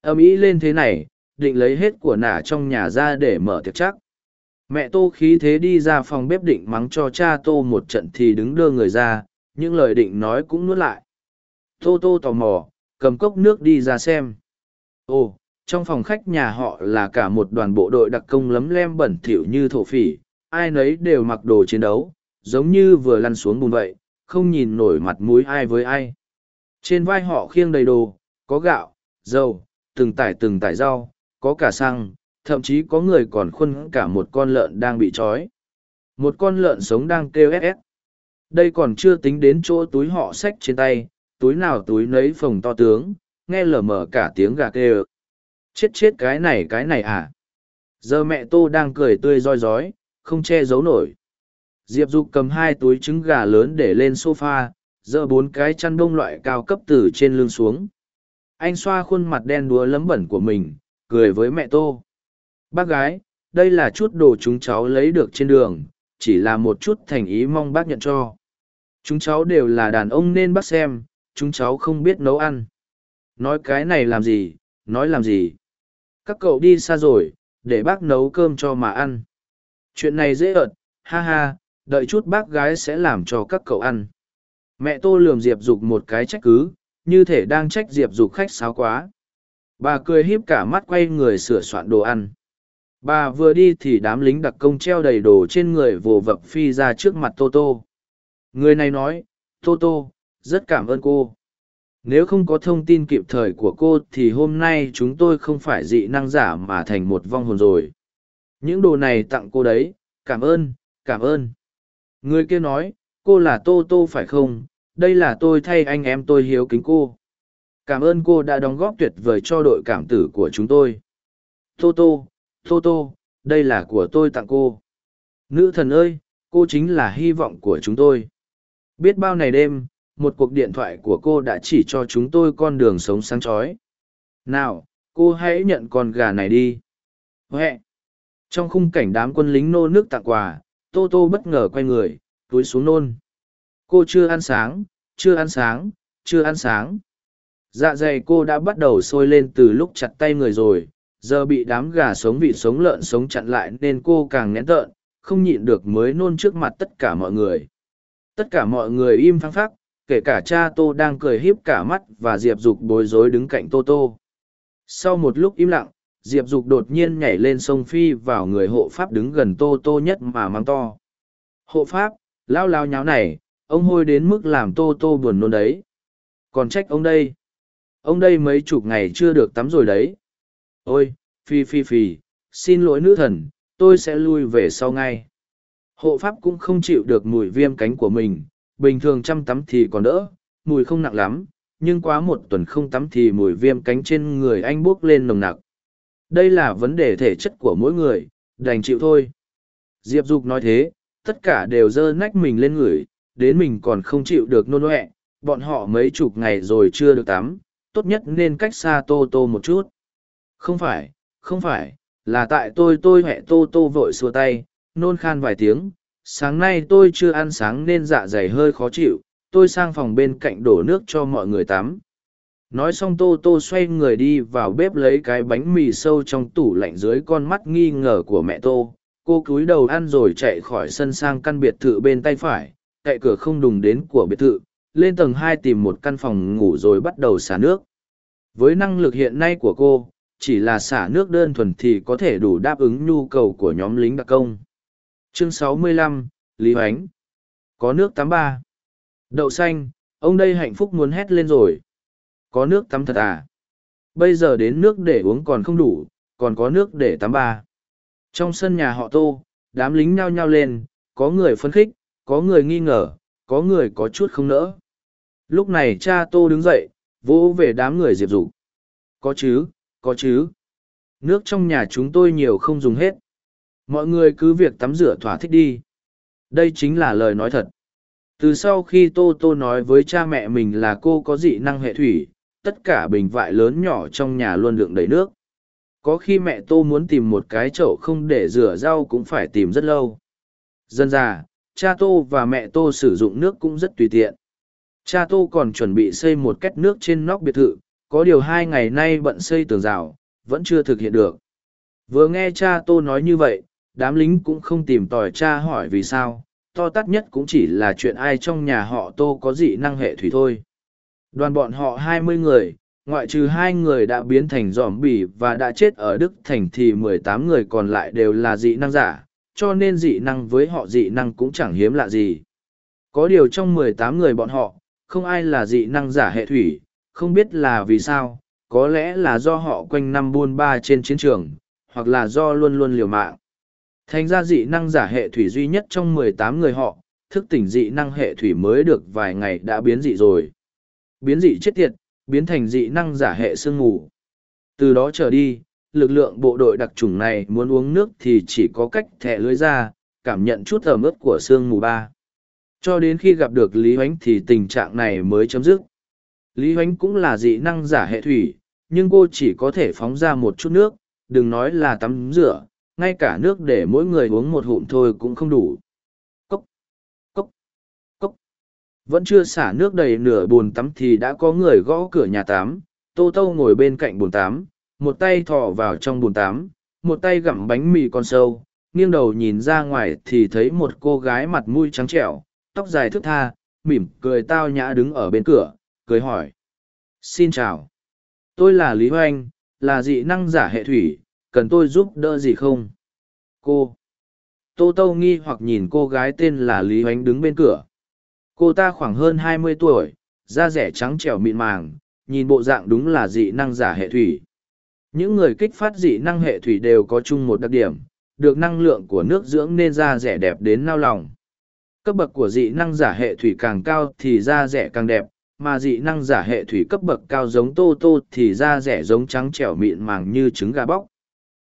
Âm ý lên thế này, định lấy hết của nả trong nhà ra để mở tiệc chắc. Mẹ tô khí thế đi ra phòng bếp định mắng cho cha tô một trận thì đứng đưa người ra, những lời định nói cũng nuốt lại. Tô tô tò mò, cầm cốc nước đi ra xem. Ồ, trong phòng khách nhà họ là cả một đoàn bộ đội đặc công lấm lem bẩn thỉu như thổ phỉ, ai nấy đều mặc đồ chiến đấu, giống như vừa lăn xuống bùn vậy, không nhìn nổi mặt mũi ai với ai. Trên vai họ khiêng đầy đồ, có gạo, dầu, từng tải từng tải rau, có cả xăng, thậm chí có người còn khuân cả một con lợn đang bị trói. Một con lợn sống đang kêu ép ép. Đây còn chưa tính đến chỗ túi họ xách trên tay, túi nào túi nấy phồng to tướng, nghe lờ mờ cả tiếng gà kêu. Chết chết cái này cái này à? Giờ mẹ Tô đang cười tươi roi rói, không che giấu nổi. Diệp Dục cầm hai túi trứng gà lớn để lên sofa, dỡ bốn cái chăn bông loại cao cấp từ trên lưng xuống. Anh xoa khuôn mặt đen đúa lấm bẩn của mình, cười với mẹ Tô. Bác gái, đây là chút đồ chúng cháu lấy được trên đường, chỉ là một chút thành ý mong bác nhận cho. Chúng cháu đều là đàn ông nên bác xem, chúng cháu không biết nấu ăn. Nói cái này làm gì, nói làm gì. Các cậu đi xa rồi, để bác nấu cơm cho mà ăn. Chuyện này dễ ợt, ha ha, đợi chút bác gái sẽ làm cho các cậu ăn. Mẹ tô lườm Diệp Dục một cái trách cứ, như thể đang trách Diệp Dục khách sáo quá. Bà cười híp cả mắt quay người sửa soạn đồ ăn. Bà vừa đi thì đám lính đặc công treo đầy đồ trên người vồ vập phi ra trước mặt Tô Tô. Người này nói, Tô Tô, rất cảm ơn cô nếu không có thông tin kịp thời của cô thì hôm nay chúng tôi không phải dị năng giả mà thành một vong hồn rồi những đồ này tặng cô đấy Cảm ơn, cảm ơn. Người kia nói, cô là Tô Tô phải không? Đây là tôi thay anh em tôi hiếu kính cô. Cảm ơn cô đã đóng góp tuyệt vời cho đội cảm tử của chúng tôi. Tô Tô, Tô Tô, đây là của tôi tặng cô. Nữ thần ơi, cô chính là hy vọng của chúng tôi. Biết bao ngày đêm, một cuộc điện thoại của cô đã chỉ cho chúng tôi con đường sống sáng chói. Nào, cô hãy nhận con gà này đi. Huệ. Trong khung cảnh đám quân lính nô nước tặng quà, tô tô bất ngờ quay người, túi xuống nôn. Cô chưa ăn sáng, chưa ăn sáng, chưa ăn sáng. Dạ dày cô đã bắt đầu sôi lên từ lúc chặt tay người rồi, giờ bị đám gà sống vịt sống lợn sống chặn lại nên cô càng nén tợn, không nhịn được mới nôn trước mặt tất cả mọi người. Tất cả mọi người im phăng phắc kể cả cha tô đang cười híp cả mắt và diệp dục bối rối đứng cạnh tô tô. Sau một lúc im lặng, diệp dục đột nhiên nhảy lên sông phi vào người hộ pháp đứng gần tô tô nhất mà mang to. Hộ pháp, lao lao nháo này, ông hôi đến mức làm tô tô buồn nôn đấy. Còn trách ông đây? Ông đây mấy chục ngày chưa được tắm rồi đấy. Ôi, phi phi phi, xin lỗi nữ thần, tôi sẽ lui về sau ngay. Hộ pháp cũng không chịu được mùi viêm cánh của mình bình thường chăm tắm thì còn đỡ, mùi không nặng lắm, nhưng quá một tuần không tắm thì mùi viêm cánh trên người anh buốc lên nồng nặc. Đây là vấn đề thể chất của mỗi người, đành chịu thôi. Diệp Dục nói thế, tất cả đều dơ nách mình lên người, đến mình còn không chịu được nôn ẹ, bọn họ mấy chục ngày rồi chưa được tắm, tốt nhất nên cách xa Tô Tô một chút. Không phải, không phải, là tại tôi tôi hẹ Tô Tô vội xua tay, nôn khan vài tiếng, sáng nay tôi chưa ăn sáng nên dạ dày hơi khó chịu, tôi sang phòng bên cạnh đổ nước cho mọi người tắm. Nói xong tô tô xoay người đi vào bếp lấy cái bánh mì sâu trong tủ lạnh dưới con mắt nghi ngờ của mẹ tô. Cô cúi đầu ăn rồi chạy khỏi sân sang căn biệt thự bên tay phải, cậy cửa không đùng đến của biệt thự, lên tầng hai tìm một căn phòng ngủ rồi bắt đầu xả nước. Với năng lực hiện nay của cô, chỉ là xả nước đơn thuần thì có thể đủ đáp ứng nhu cầu của nhóm lính đặc công chương 65, Lý Hoánh. Có nước tắm ba. Đậu xanh, ông đây hạnh phúc muốn hét lên rồi. Có nước tắm thật à? Bây giờ đến nước để uống còn không đủ, còn có nước để tắm ba. Trong sân nhà họ tô, đám lính nhao nhao lên, có người phấn khích, có người nghi ngờ, có người có chút không nỡ. Lúc này cha tô đứng dậy, vỗ về đám người diệp dục Có chứ, có chứ. Nước trong nhà chúng tôi nhiều không dùng hết mọi người cứ việc tắm rửa thỏa thích đi. Đây chính là lời nói thật. Từ sau khi tô tô nói với cha mẹ mình là cô có dị năng hệ thủy, tất cả bình vại lớn nhỏ trong nhà luôn đựng đầy nước. Có khi mẹ tô muốn tìm một cái chậu không để rửa rau cũng phải tìm rất lâu. Dân già, cha tô và mẹ tô sử dụng nước cũng rất tùy tiện. Cha tô còn chuẩn bị xây một két nước trên nóc biệt thự, có điều hai ngày nay bận xây tường rào, vẫn chưa thực hiện được. Vừa nghe cha tô nói như vậy đám lính cũng không tìm tòi cha hỏi vì sao, to tát nhất cũng chỉ là chuyện ai trong nhà họ tô có dị năng hệ thủy thôi. Đoàn bọn họ hai mươi người, ngoại trừ hai người đã biến thành giòm bỉ và đã chết ở Đức Thành thì mười tám người còn lại đều là dị năng giả, cho nên dị năng với họ dị năng cũng chẳng hiếm lạ gì. Có điều trong mười tám người bọn họ, không ai là dị năng giả hệ thủy, không biết là vì sao, có lẽ là do họ quanh năm buôn ba trên chiến trường, hoặc là do luôn luôn liều mạng. Thành ra dị năng giả hệ thủy duy nhất trong mười tám người họ, thức tỉnh dị năng hệ thủy mới được vài ngày đã biến dị rồi. Biến dị chết tiệt, biến thành dị năng giả hệ sương mù. Từ đó trở đi, lực lượng bộ đội đặc trùng này muốn uống nước thì chỉ có cách thẻ lưới ra, cảm nhận chút ẩm ướt của sương mù ba. Cho đến khi gặp được Lý Hoánh thì tình trạng này mới chấm dứt. Lý Hoánh cũng là dị năng giả hệ thủy, nhưng cô chỉ có thể phóng ra một chút nước, đừng nói là tắm rửa, ngay cả nước để mỗi người uống một hụm thôi cũng không đủ. Cốc, cốc, cốc. Vẫn chưa xả nước đầy nửa bồn tắm thì đã có người gõ cửa nhà tắm, Tô Tô ngồi bên cạnh bồn tắm, một tay thò vào trong bồn tắm, một tay gặm bánh mì con sâu, nghiêng đầu nhìn ra ngoài thì thấy một cô gái mặt mũi trắng trẻo, tóc dài thướt tha, mỉm cười tao nhã đứng ở bên cửa, cười hỏi. Xin chào. Tôi là Lý Hoanh, là dị năng giả hệ thủy, cần tôi giúp đỡ gì không cô tô tô nghi hoặc nhìn cô gái tên là lý oánh đứng bên cửa cô ta khoảng hơn hai mươi tuổi da rẻ trắng trẻo mịn màng nhìn bộ dạng đúng là dị năng giả hệ thủy những người kích phát dị năng hệ thủy đều có chung một đặc điểm được năng lượng của nước dưỡng nên da rẻ đẹp đến nao lòng. Cấp bậc của dị năng giả hệ thủy càng cao thì da rẻ càng đẹp, mà dị năng giả hệ thủy cấp bậc cao giống tô tô thì da rẻ giống trắng trẻo mịn màng như trứng gà bóc.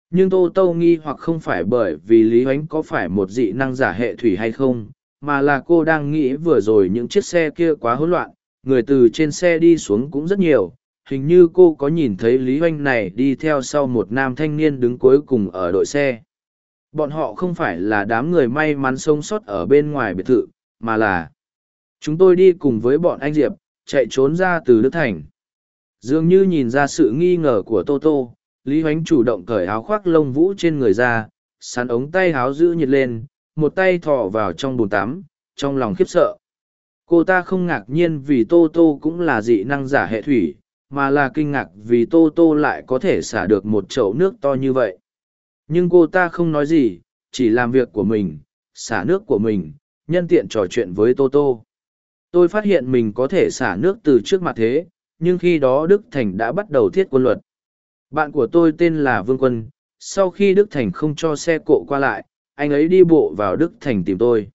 Nhưng tô tô nghi hoặc không phải bởi vì Lý ánh có phải một dị năng giả hệ thủy hay không, mà là cô đang nghĩ vừa rồi những chiếc xe kia quá hỗn loạn, người từ trên xe đi xuống cũng rất nhiều. Hình như cô có nhìn thấy Lý Hoanh này đi theo sau một nam thanh niên đứng cuối cùng ở đội xe. Bọn họ không phải là đám người may mắn sống sót ở bên ngoài biệt thự, mà là chúng tôi đi cùng với bọn anh Diệp, chạy trốn ra từ Đức Thành. Dường như nhìn ra sự nghi ngờ của Tô Tô, Lý Hoánh chủ động cởi áo khoác lông vũ trên người ra, sắn ống tay áo giữ nhiệt lên, một tay thò vào trong bồn tắm, trong lòng khiếp sợ. Cô ta không ngạc nhiên vì Tô Tô cũng là dị năng giả hệ thủy, mà là kinh ngạc vì Tô Tô lại có thể xả được một chậu nước to như vậy. Nhưng cô ta không nói gì, chỉ làm việc của mình, xả nước của mình, nhân tiện trò chuyện với Tô Tô. Tôi phát hiện mình có thể xả nước từ trước mặt thế, nhưng khi đó Đức Thành đã bắt đầu thiết quân luật. Bạn của tôi tên là Vương Quân, sau khi Đức Thành không cho xe cộ qua lại, anh ấy đi bộ vào Đức Thành tìm tôi.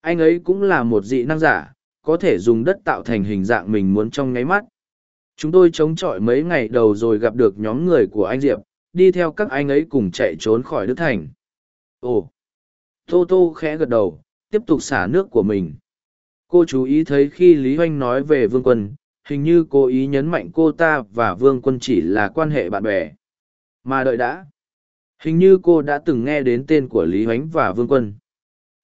Anh ấy cũng là một dị năng giả, có thể dùng đất tạo thành hình dạng mình muốn trong ngáy mắt. Chúng tôi chống chọi mấy ngày đầu rồi gặp được nhóm người của anh Diệp, đi theo các anh ấy cùng chạy trốn khỏi Đức Thành. Ồ! Tô Tô khẽ gật đầu, tiếp tục xả nước của mình. Cô chú ý thấy khi Lý Hoanh nói về Vương Quân, hình như cố ý nhấn mạnh cô ta và Vương Quân chỉ là quan hệ bạn bè. Mà đợi đã. Hình như cô đã từng nghe đến tên của Lý Hoánh và Vương Quân.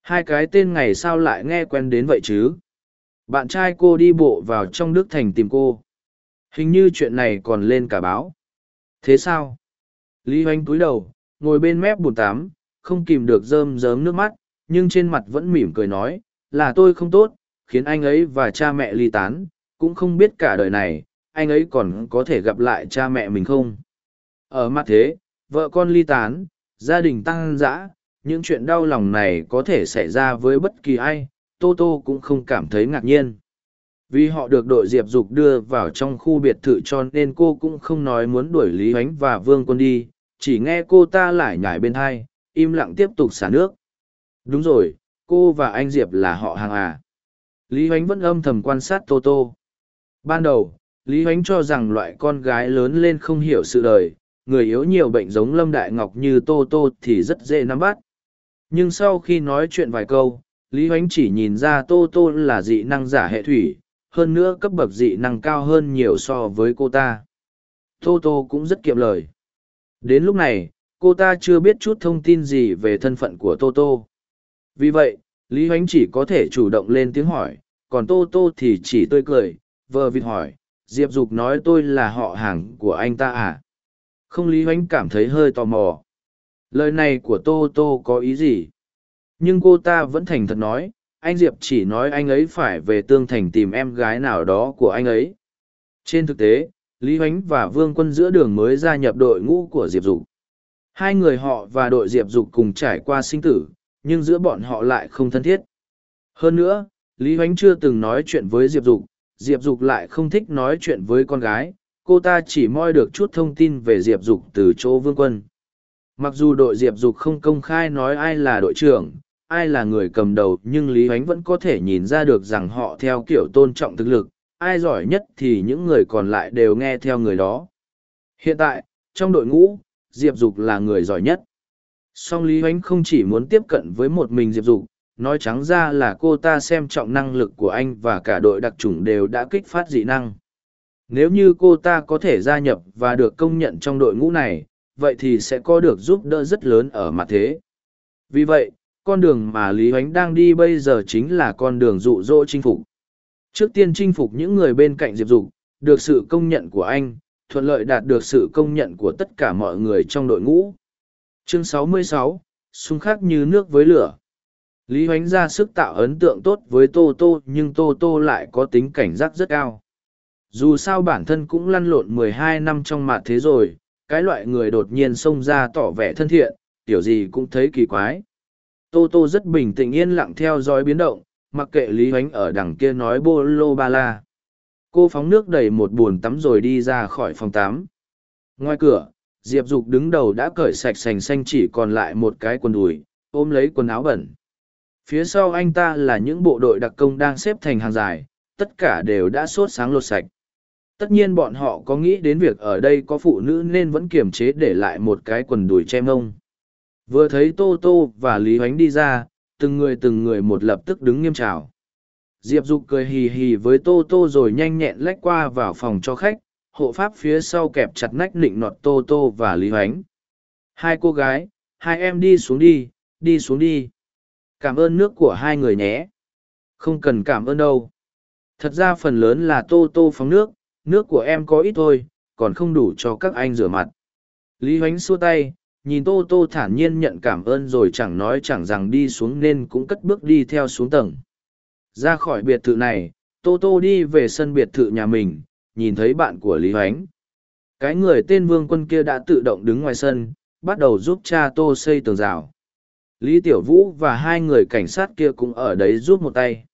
Hai cái tên ngày sao lại nghe quen đến vậy chứ? Bạn trai cô đi bộ vào trong Đức Thành tìm cô. Hình như chuyện này còn lên cả báo. Thế sao? Lý Hoánh cúi đầu, ngồi bên mép bùn tắm, không kìm được rơm rớm nước mắt, nhưng trên mặt vẫn mỉm cười nói, là tôi không tốt, khiến anh ấy và cha mẹ ly tán, cũng không biết cả đời này, anh ấy còn có thể gặp lại cha mẹ mình không. Ở mặt thế, vợ con ly tán, gia đình tăng dã, những chuyện đau lòng này có thể xảy ra với bất kỳ ai, Tô Tô cũng không cảm thấy ngạc nhiên. Vì họ được đội Diệp Dục đưa vào trong khu biệt thự cho nên cô cũng không nói muốn đuổi Lý Huánh và Vương Quân đi, chỉ nghe cô ta lại nhảy bên hai, im lặng tiếp tục xả nước. Đúng rồi, cô và anh Diệp là họ hàng à. Lý Huánh vẫn âm thầm quan sát Tô Tô. Ban đầu, Lý Huánh cho rằng loại con gái lớn lên không hiểu sự đời, người yếu nhiều bệnh giống Lâm Đại Ngọc như Tô Tô thì rất dễ nắm bắt. Nhưng sau khi nói chuyện vài câu, Lý Huánh chỉ nhìn ra Tô Tô là dị năng giả hệ thủy, hơn nữa cấp bậc dị năng cao hơn nhiều so với cô ta. Tô Tô cũng rất kiệm lời. Đến lúc này, cô ta chưa biết chút thông tin gì về thân phận của Tô Tô. Vì vậy, Lý Huánh chỉ có thể chủ động lên tiếng hỏi, còn Tô Tô thì chỉ tươi cười, vờ vịt hỏi, Diệp Dục nói tôi là họ hàng của anh ta à? Không Lý Huánh cảm thấy hơi tò mò. Lời này của Tô Tô có ý gì? Nhưng cô ta vẫn thành thật nói, anh Diệp chỉ nói anh ấy phải về Tương Thành tìm em gái nào đó của anh ấy. Trên thực tế, Lý Huánh và Vương Quân giữa đường mới gia nhập đội ngũ của Diệp Dục. Hai người họ và đội Diệp Dục cùng trải qua sinh tử, nhưng giữa bọn họ lại không thân thiết. Hơn nữa, Lý Huánh chưa từng nói chuyện với Diệp Dục, Diệp Dục lại không thích nói chuyện với con gái, cô ta chỉ moi được chút thông tin về Diệp Dục từ chỗ Vương Quân. Mặc dù đội Diệp Dục không công khai nói ai là đội trưởng, ai là người cầm đầu nhưng Lý Ánh vẫn có thể nhìn ra được rằng họ theo kiểu tôn trọng thực lực, ai giỏi nhất thì những người còn lại đều nghe theo người đó. Hiện tại, trong đội ngũ, Diệp Dục là người giỏi nhất. Song Lý Ánh không chỉ muốn tiếp cận với một mình Diệp Dục, nói trắng ra là cô ta xem trọng năng lực của anh và cả đội đặc trùng đều đã kích phát dị năng. Nếu như cô ta có thể gia nhập và được công nhận trong đội ngũ này, vậy thì sẽ có được giúp đỡ rất lớn ở mặt thế. Vì vậy, con đường mà Lý ánh đang đi bây giờ chính là con đường dụ dỗ chinh phục. Trước tiên chinh phục những người bên cạnh Diệp Dục, được sự công nhận của anh, thuận lợi đạt được sự công nhận của tất cả mọi người trong đội ngũ. Chương 66, xung khắc như nước với lửa. Lý Huánh ra sức tạo ấn tượng tốt với Tô Tô nhưng Tô Tô lại có tính cảnh giác rất cao. Dù sao bản thân cũng lăn lộn mười hai năm trong mạt thế rồi, cái loại người đột nhiên xông ra tỏ vẻ thân thiện, tiểu gì cũng thấy kỳ quái. Tô Tô rất bình tĩnh yên lặng theo dõi biến động, mặc kệ Lý Huánh ở đằng kia nói bô lô ba la. Cô phóng nước đầy một buồn tắm rồi đi ra khỏi phòng tắm. Ngoài cửa, diệp dục đứng đầu đã cởi sạch sành xanh chỉ còn lại một cái quần đùi ôm lấy quần áo bẩn phía sau anh ta là những bộ đội đặc công đang xếp thành hàng dài, tất cả đều đã sốt sáng lột sạch. Tất nhiên bọn họ có nghĩ đến việc ở đây có phụ nữ nên vẫn kiềm chế để lại một cái quần đùi che mông. Vừa thấy tô tô và lý hoánh đi ra, từng người từng người một lập tức đứng nghiêm trào diệp dục cười hì hì với tô tô rồi nhanh nhẹn lách qua vào phòng cho khách, hộ pháp phía sau kẹp chặt nách nịnh nọt tô tô và lý hoánh. Hai cô gái, hai em đi xuống đi đi xuống đi cảm ơn nước của hai người nhé. Không cần cảm ơn đâu. Thật ra phần lớn là tô tô phóng nước nước của em có ít thôi, còn không đủ cho các anh rửa mặt. Lý hoánh xua tay, nhìn tô tô thản nhiên nhận cảm ơn rồi chẳng nói chẳng rằng đi xuống nên cũng cất bước đi theo xuống tầng. Ra khỏi biệt thự này, tô tô đi về sân biệt thự nhà mình, nhìn thấy bạn của lý hoánh. Cái người tên vương quân kia đã tự động đứng ngoài sân, bắt đầu giúp cha tô xây tường rào lý tiểu vũ và hai người cảnh sát kia cũng ở đấy giúp một tay.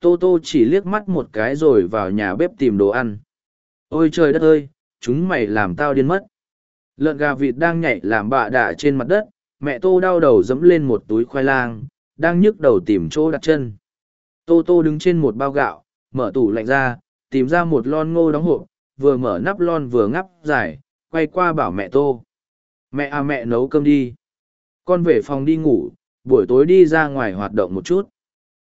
Tô tô chỉ liếc mắt một cái rồi vào nhà bếp tìm đồ ăn. Ôi trời đất ơi, chúng mày làm tao điên mất. Lợn gà vịt đang nhảy làm bạ đạ trên mặt đất, mẹ tô đau đầu dẫm lên một túi khoai lang, đang nhức đầu tìm chỗ đặt chân. Tô tô đứng trên một bao gạo, mở tủ lạnh ra, tìm ra một lon ngô đóng hộp, vừa mở nắp lon vừa ngắp dài, quay qua bảo mẹ tô. Mẹ à mẹ nấu cơm đi con về phòng đi ngủ, buổi tối đi ra ngoài hoạt động một chút.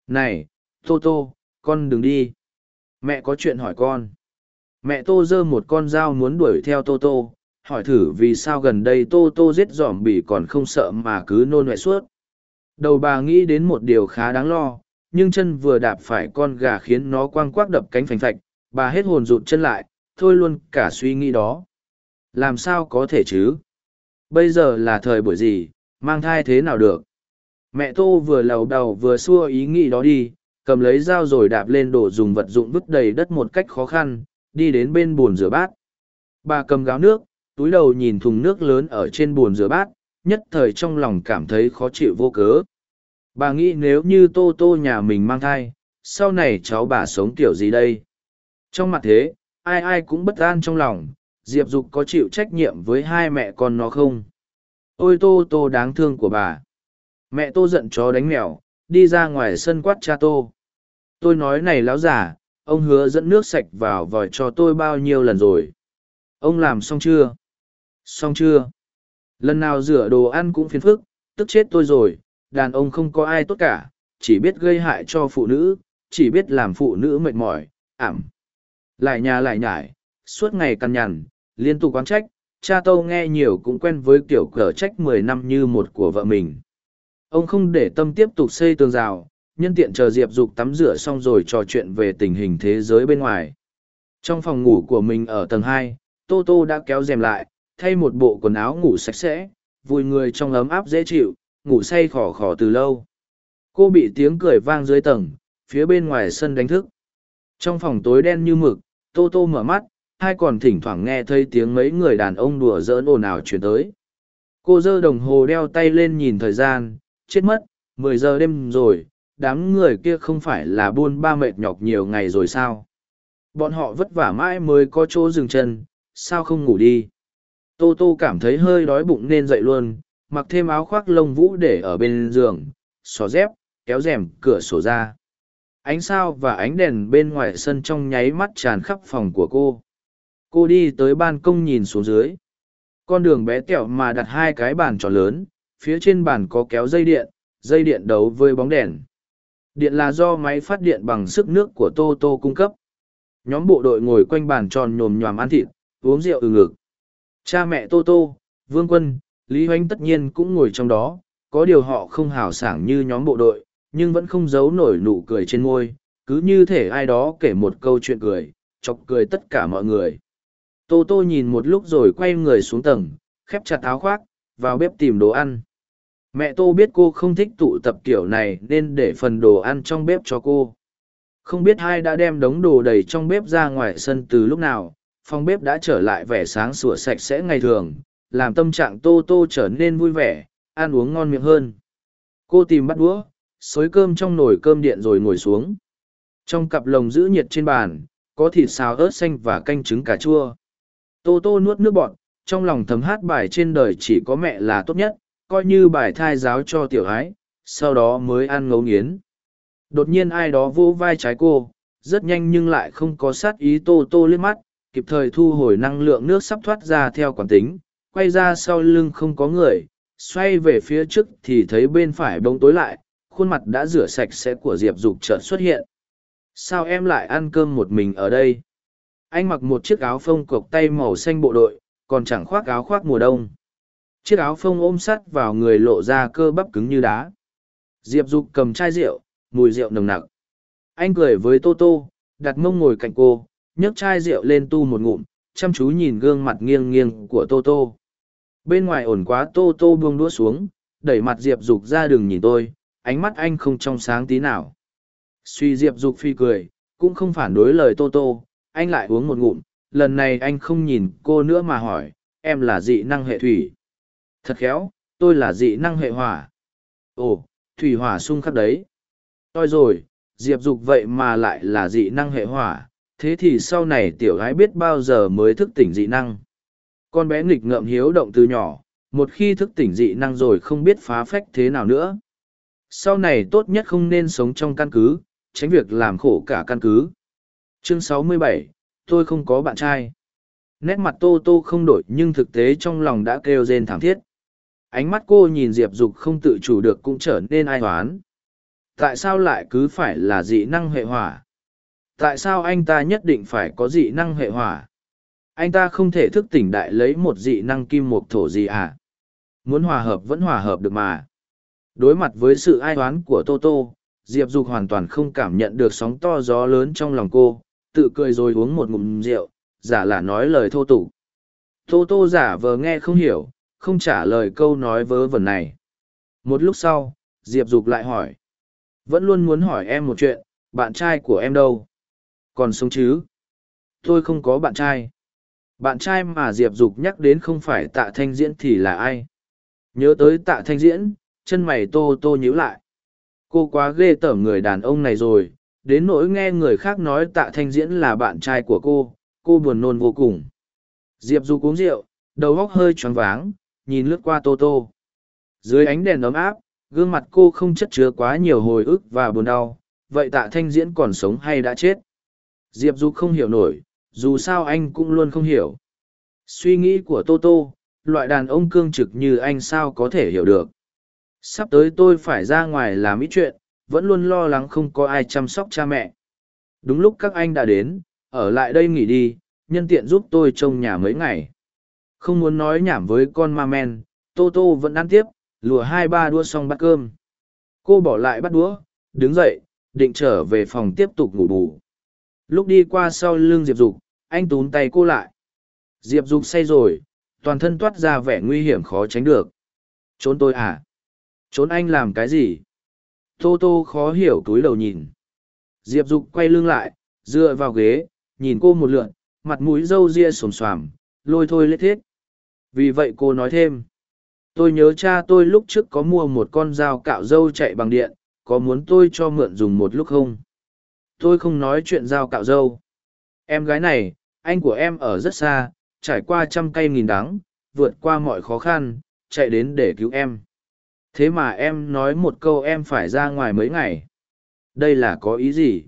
Này, tô tô, con đừng đi. Mẹ có chuyện hỏi con. Mẹ tô giơ một con dao muốn đuổi theo tô tô, hỏi thử vì sao gần đây tô tô giết dòm bỉ còn không sợ mà cứ nôn mẹ suốt. Đầu bà nghĩ đến một điều khá đáng lo, nhưng chân vừa đạp phải con gà khiến nó quang quác đập cánh phành phạch, bà hết hồn rụt chân lại, thôi luôn cả suy nghĩ đó. Làm sao có thể chứ? Bây giờ là thời buổi gì mang thai thế nào được? Mẹ tô vừa lầu đầu vừa xua ý nghĩ đó đi, cầm lấy dao rồi đạp lên đổ dùng vật dụng vứt đầy đất một cách khó khăn, đi đến bên bồn rửa bát. Bà cầm gáo nước, túi đầu nhìn thùng nước lớn ở trên bồn rửa bát, nhất thời trong lòng cảm thấy khó chịu vô cớ. Bà nghĩ nếu như tô tô nhà mình mang thai, sau này cháu bà sống kiểu gì đây? Trong mặt thế, ai ai cũng bất an trong lòng, diệp dục có chịu trách nhiệm với hai mẹ con nó không? Ôi tô tô đáng thương của bà. Mẹ tô giận chó đánh mèo, đi ra ngoài sân quát cha tô. Tôi nói này láo giả ông hứa dẫn nước sạch vào vòi cho tôi bao nhiêu lần rồi? Ông làm xong chưa? Xong chưa? Lần nào rửa đồ ăn cũng phiền phức, tức chết tôi rồi, đàn ông không có ai tốt cả, chỉ biết gây hại cho phụ nữ, chỉ biết làm phụ nữ mệt mỏi, ảm. Lại nhà lại nhải, suốt ngày cằn nhằn, liên tục quán trách cha tâu nghe nhiều cũng quen với kiểu cờ trách mười năm như một của vợ mình. Ông không để tâm tiếp tục xây tường rào, nhân tiện chờ diệp dục tắm rửa xong rồi trò chuyện về tình hình thế giới bên ngoài. Trong phòng ngủ của mình ở tầng hai, tô tô đã kéo rèm lại, thay một bộ quần áo ngủ sạch sẽ, vùi người trong ấm áp dễ chịu, ngủ say khỏ khỏ từ lâu. Cô bị tiếng cười vang dưới tầng, phía bên ngoài sân đánh thức. Trong phòng tối đen như mực, tô tô mở mắt hai còn thỉnh thoảng nghe thấy tiếng mấy người đàn ông đùa giỡn ồn ào chuyển tới. Cô dơ đồng hồ đeo tay lên nhìn thời gian, chết mất, mười giờ đêm rồi, đám người kia không phải là buôn ba mệt nhọc nhiều ngày rồi sao? Bọn họ vất vả mãi mới có chỗ dừng chân, sao không ngủ đi? Tô tô cảm thấy hơi đói bụng nên dậy luôn, mặc thêm áo khoác lông vũ để ở bên giường, xỏ dép, kéo rèm cửa sổ ra. Ánh sao và ánh đèn bên ngoài sân trong nháy mắt tràn khắp phòng của cô cô đi tới ban công nhìn xuống dưới. Con đường bé tẹo mà đặt hai cái bàn tròn lớn, phía trên bàn có kéo dây điện dây điện đấu với bóng đèn. Điện là do máy phát điện bằng sức nước của tô tô cung cấp. Nhóm bộ đội ngồi quanh bàn tròn nhồm nhòm ăn thịt, uống rượu ừ ngực. Cha mẹ tô tô vương quân, lý hoánh tất nhiên cũng ngồi trong đó, có điều họ không hào sảng như nhóm bộ đội, nhưng vẫn không giấu nổi nụ cười trên môi, cứ như thể ai đó kể một câu chuyện cười, chọc cười tất cả mọi người tô tô nhìn một lúc rồi quay người xuống tầng, khép chặt áo khoác, vào bếp tìm đồ ăn. Mẹ tô biết cô không thích tụ tập kiểu này nên để phần đồ ăn trong bếp cho cô. Không biết ai đã đem đống đồ đầy trong bếp ra ngoài sân từ lúc nào, phòng bếp đã trở lại vẻ sáng sủa sạch sẽ ngày thường, làm tâm trạng tô tô trở nên vui vẻ, ăn uống ngon miệng hơn. Cô tìm bắt đũa xới cơm trong nồi cơm điện rồi ngồi xuống. Trong cặp lồng giữ nhiệt trên bàn, có thịt xào ớt xanh và canh trứng cà chua tô tô nuốt nước bọt trong lòng thầm hát bài trên đời chỉ có mẹ là tốt nhất, coi như bài thai giáo cho tiểu ái, sau đó mới ăn ngấu nghiến. Đột nhiên ai đó vỗ vai trái cô, rất nhanh nhưng lại không có sát ý tô tô liếc mắt, kịp thời thu hồi năng lượng nước sắp thoát ra theo quản tính, quay ra sau lưng không có người, xoay về phía trước thì thấy bên phải bông tối lại, khuôn mặt đã rửa sạch sẽ của Diệp Dục chợt xuất hiện. Sao em lại ăn cơm một mình ở đây? Anh mặc một chiếc áo phông cộc tay màu xanh bộ đội, còn chẳng khoác áo khoác mùa đông. Chiếc áo phông ôm sắt vào người lộ ra cơ bắp cứng như đá. Diệp Dục cầm chai rượu, mùi rượu nồng nặc. Anh cười với Tô Tô, đặt mông ngồi cạnh cô, nhấc chai rượu lên tu một ngụm, chăm chú nhìn gương mặt nghiêng nghiêng của Tô Tô. Bên ngoài ổn quá Tô Tô buông đũa xuống, đẩy mặt Diệp Dục ra đường nhìn tôi, ánh mắt anh không trong sáng tí nào. Suy Diệp Dục phi cười, cũng không phản đối lời Tô Tô, anh lại uống một ngụm, lần này anh không nhìn cô nữa mà hỏi, em là dị năng hệ thủy. Thật khéo, tôi là dị năng hệ hỏa. Ồ, thủy hỏa xung khắc đấy. Tôi rồi, Diệp Dục vậy mà lại là dị năng hệ hỏa, thế thì sau này tiểu gái biết bao giờ mới thức tỉnh dị năng. Con bé nghịch ngợm hiếu động từ nhỏ, một khi thức tỉnh dị năng rồi không biết phá phách thế nào nữa. Sau này tốt nhất không nên sống trong căn cứ, tránh việc làm khổ cả căn cứ. Chương 67, tôi không có bạn trai. Nét mặt Tô Tô không đổi nhưng thực tế trong lòng đã kêu rên thảm thiết. Ánh mắt cô nhìn Diệp Dục không tự chủ được cũng trở nên ai hoán. Tại sao lại cứ phải là dị năng hệ hỏa? Tại sao anh ta nhất định phải có dị năng hệ hỏa? Anh ta không thể thức tỉnh đại lấy một dị năng kim mộc thổ gì à? Muốn hòa hợp vẫn hòa hợp được mà. Đối mặt với sự ai toán của Tô Tô, Diệp Dục hoàn toàn không cảm nhận được sóng to gió lớn trong lòng cô, tự cười rồi uống một ngụm rượu, giả là nói lời thô tục. Tô Tô giả vờ nghe không hiểu, không trả lời câu nói vớ vẩn này. Một lúc sau, Diệp Dục lại hỏi. Vẫn luôn muốn hỏi em một chuyện, bạn trai của em đâu? Còn sống chứ? Tôi không có bạn trai. Bạn trai mà Diệp Dục nhắc đến không phải tạ thanh diễn thì là ai? Nhớ tới tạ thanh diễn, chân mày tô tô nhíu lại. Cô quá ghê tởm người đàn ông này rồi, đến nỗi nghe người khác nói tạ thanh diễn là bạn trai của cô, cô buồn nôn vô cùng. Diệp Du uống rượu, đầu góc hơi choáng váng, nhìn lướt qua tô tô. Dưới ánh đèn ấm áp, gương mặt cô không chất chứa quá nhiều hồi ức và buồn đau, vậy tạ thanh diễn còn sống hay đã chết? Diệp Du không hiểu nổi, dù sao anh cũng luôn không hiểu. Suy nghĩ của Tô Tô, loại đàn ông cương trực như anh sao có thể hiểu được. Sắp tới tôi phải ra ngoài làm ít chuyện, vẫn luôn lo lắng không có ai chăm sóc cha mẹ. Đúng lúc các anh đã đến, ở lại đây nghỉ đi, nhân tiện giúp tôi trông nhà mấy ngày. Không muốn nói nhảm với con ma men, Tô Tô vẫn ăn tiếp, lùa hai ba đua xong bát cơm. Cô bỏ lại bắt đũa, đứng dậy, định trở về phòng tiếp tục ngủ bù. Lúc đi qua sau lưng Diệp Dục, anh tún tay cô lại. Diệp Dục say rồi, toàn thân toát ra vẻ nguy hiểm khó tránh được. Trốn tôi à? Trốn anh làm cái gì? Tô Tô khó hiểu túi đầu nhìn. Diệp Dục quay lưng lại, dựa vào ghế, nhìn cô một lượn, mặt mũi râu ria xồm xoàm, lôi thôi lết thiết. Vì vậy cô nói thêm. Tôi nhớ cha tôi lúc trước có mua một con dao cạo dâu chạy bằng điện, có muốn tôi cho mượn dùng một lúc không? Tôi không nói chuyện dao cạo dâu. Em gái này, anh của em ở rất xa, trải qua trăm cây nghìn đắng, vượt qua mọi khó khăn, chạy đến để cứu em. Thế mà em nói một câu em phải ra ngoài mấy ngày. Đây là có ý gì?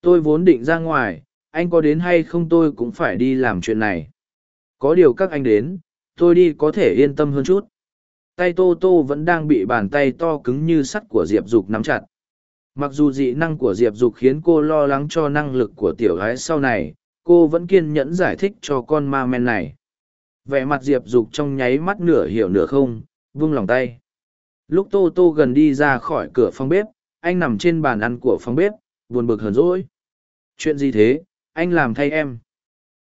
Tôi vốn định ra ngoài, anh có đến hay không tôi cũng phải đi làm chuyện này. Có điều các anh đến, tôi đi có thể yên tâm hơn chút. Tay Tô Tô vẫn đang bị bàn tay to cứng như sắt của Diệp Dục nắm chặt. Mặc dù dị năng của Diệp Dục khiến cô lo lắng cho năng lực của tiểu gái sau này, cô vẫn kiên nhẫn giải thích cho con ma men này. Vẻ mặt Diệp Dục trong nháy mắt nửa hiểu nửa không, vung lòng tay. Lúc Tô Tô gần đi ra khỏi cửa phòng bếp, anh nằm trên bàn ăn của phòng bếp, buồn bực hờn rỗi. Chuyện gì thế, anh làm thay em.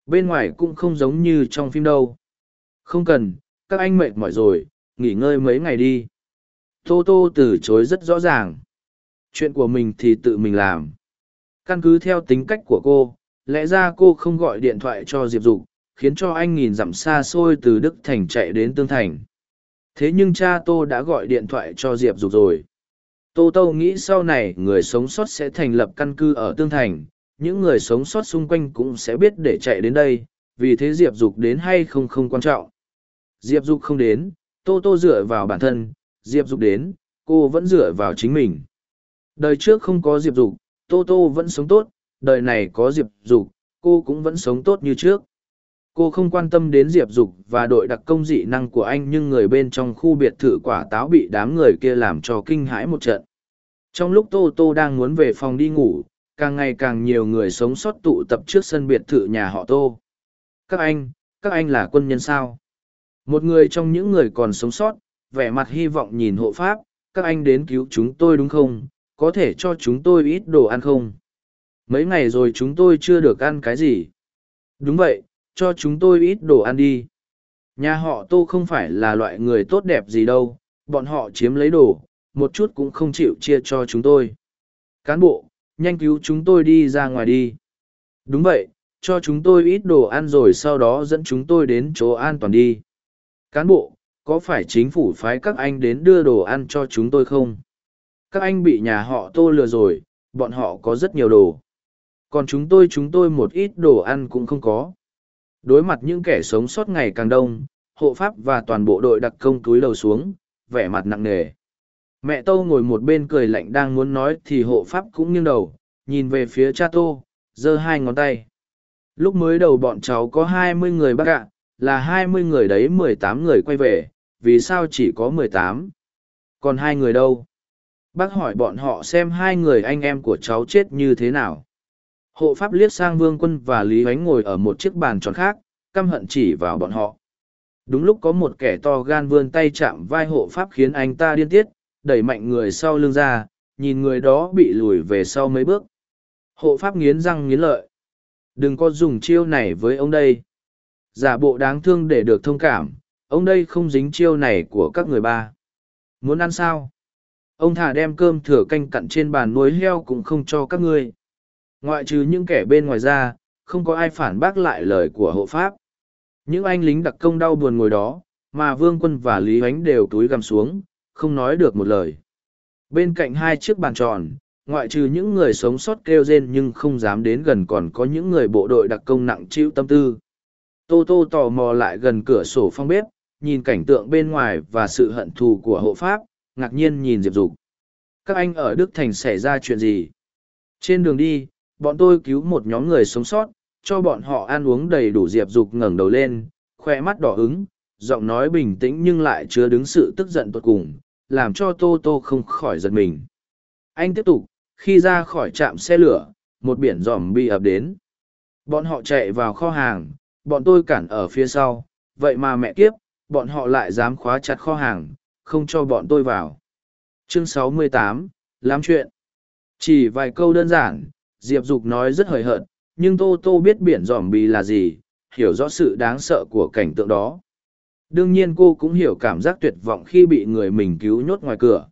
Bên ngoài cũng không giống như trong phim đâu. Không cần, các anh mệt mỏi rồi, nghỉ ngơi mấy ngày đi. Tô Tô từ chối rất rõ ràng. Chuyện của mình thì tự mình làm. Căn cứ theo tính cách của cô, lẽ ra cô không gọi điện thoại cho Diệp Dục, khiến cho anh nghìn dặm xa xôi từ Đức Thành chạy đến Tương Thành. Thế nhưng cha Tô đã gọi điện thoại cho Diệp Dục rồi. Tô Tô nghĩ sau này người sống sót sẽ thành lập căn cứ ở Tương Thành, những người sống sót xung quanh cũng sẽ biết để chạy đến đây, vì thế Diệp Dục đến hay không không quan trọng. diệp dục không đến tô tô dựa vào bản thân diệp dục đến cô vẫn dựa vào chính mình đời trước không có diệp dục tô tô vẫn sống tốt đời này có diệp dục cô cũng vẫn sống tốt như trước cô không quan tâm đến diệp dục và đội đặc công dị năng của anh, nhưng người bên trong khu biệt thự quả táo bị đám người kia làm cho kinh hãi một trận. Trong lúc tô tô đang muốn về phòng đi ngủ, càng ngày càng nhiều người sống sót tụ tập trước sân biệt thự nhà họ tô. Các anh các anh là quân nhân sao? Một người trong những người còn sống sót, vẻ mặt hy vọng nhìn hộ pháp, các anh đến cứu chúng tôi đúng không? Có thể cho chúng tôi ít đồ ăn không? Mấy ngày rồi chúng tôi chưa được ăn cái gì? Đúng vậy cho chúng tôi ít đồ ăn đi. Nhà họ tô không phải là loại người tốt đẹp gì đâu, bọn họ chiếm lấy đồ, một chút cũng không chịu chia cho chúng tôi. Cán bộ, nhanh cứu chúng tôi đi ra ngoài đi. Đúng vậy, cho chúng tôi ít đồ ăn rồi sau đó dẫn chúng tôi đến chỗ an toàn đi. Cán bộ, có phải chính phủ phái các anh đến đưa đồ ăn cho chúng tôi không? Các anh bị nhà họ tô lừa rồi, bọn họ có rất nhiều đồ. Còn chúng tôi chúng tôi một ít đồ ăn cũng không có đối mặt những kẻ sống sót ngày càng đông, hộ pháp và toàn bộ đội đặc công túi đầu xuống, vẻ mặt nặng nề. Mẹ tô ngồi một bên cười lạnh đang muốn nói thì hộ pháp cũng nghiêng đầu, nhìn về phía cha tô, giơ hai ngón tay. Lúc mới đầu bọn cháu có hai mươi người bác ạ, là hai mươi người đấy mười tám người quay về, vì sao chỉ có mười tám? Còn hai người đâu? Bác hỏi bọn họ xem hai người anh em của cháu chết như thế nào hộ pháp liếc sang vương quân và lý Huánh ngồi ở một chiếc bàn tròn khác, căm hận chỉ vào bọn họ. Đúng lúc có một kẻ to gan vươn tay chạm vai hộ pháp khiến anh ta điên tiết, đẩy mạnh người sau lưng ra, nhìn người đó bị lùi về sau mấy bước. Hộ pháp nghiến răng nghiến lợi. Đừng có dùng chiêu này với ông đây. Giả bộ đáng thương để được thông cảm, ông đây không dính chiêu này của các người ba. Muốn ăn sao? Ông thả đem cơm thừa canh cặn trên bàn nuôi heo cũng không cho các ngươi ngoại trừ những kẻ bên ngoài ra, không có ai phản bác lại lời của hộ pháp. Những anh lính đặc công đau buồn ngồi đó, mà vương quân và lý ánh đều túi gằm xuống, không nói được một lời. Bên cạnh hai chiếc bàn tròn, ngoại trừ những người sống sót kêu rên nhưng không dám đến gần còn có những người bộ đội đặc công nặng chịu tâm tư. Tô tô tò mò lại gần cửa sổ phong bếp, nhìn cảnh tượng bên ngoài và sự hận thù của hộ pháp, ngạc nhiên nhìn diệp dục. Các anh ở đức thành xảy ra chuyện gì? Trên đường đi bọn tôi cứu một nhóm người sống sót cho bọn họ ăn uống đầy đủ diệp dục ngẩng đầu lên khoe mắt đỏ ứng giọng nói bình tĩnh nhưng lại chứa đứng sự tức giận tột cùng làm cho tô tô không khỏi giật mình. Anh tiếp tục khi ra khỏi trạm xe lửa một biển giòm bi ập đến. Bọn họ chạy vào kho hàng bọn tôi cản ở phía sau vậy mà mẹ kiếp bọn họ lại dám khóa chặt kho hàng không cho bọn tôi vào. Chương 68, làm chuyện. Chỉ vài câu đơn giản diệp dục nói rất hời hợt, nhưng tô tô biết biển giỏm bì là gì, hiểu rõ sự đáng sợ của cảnh tượng đó. Đương nhiên cô cũng hiểu cảm giác tuyệt vọng khi bị người mình cứu nhốt ngoài cửa.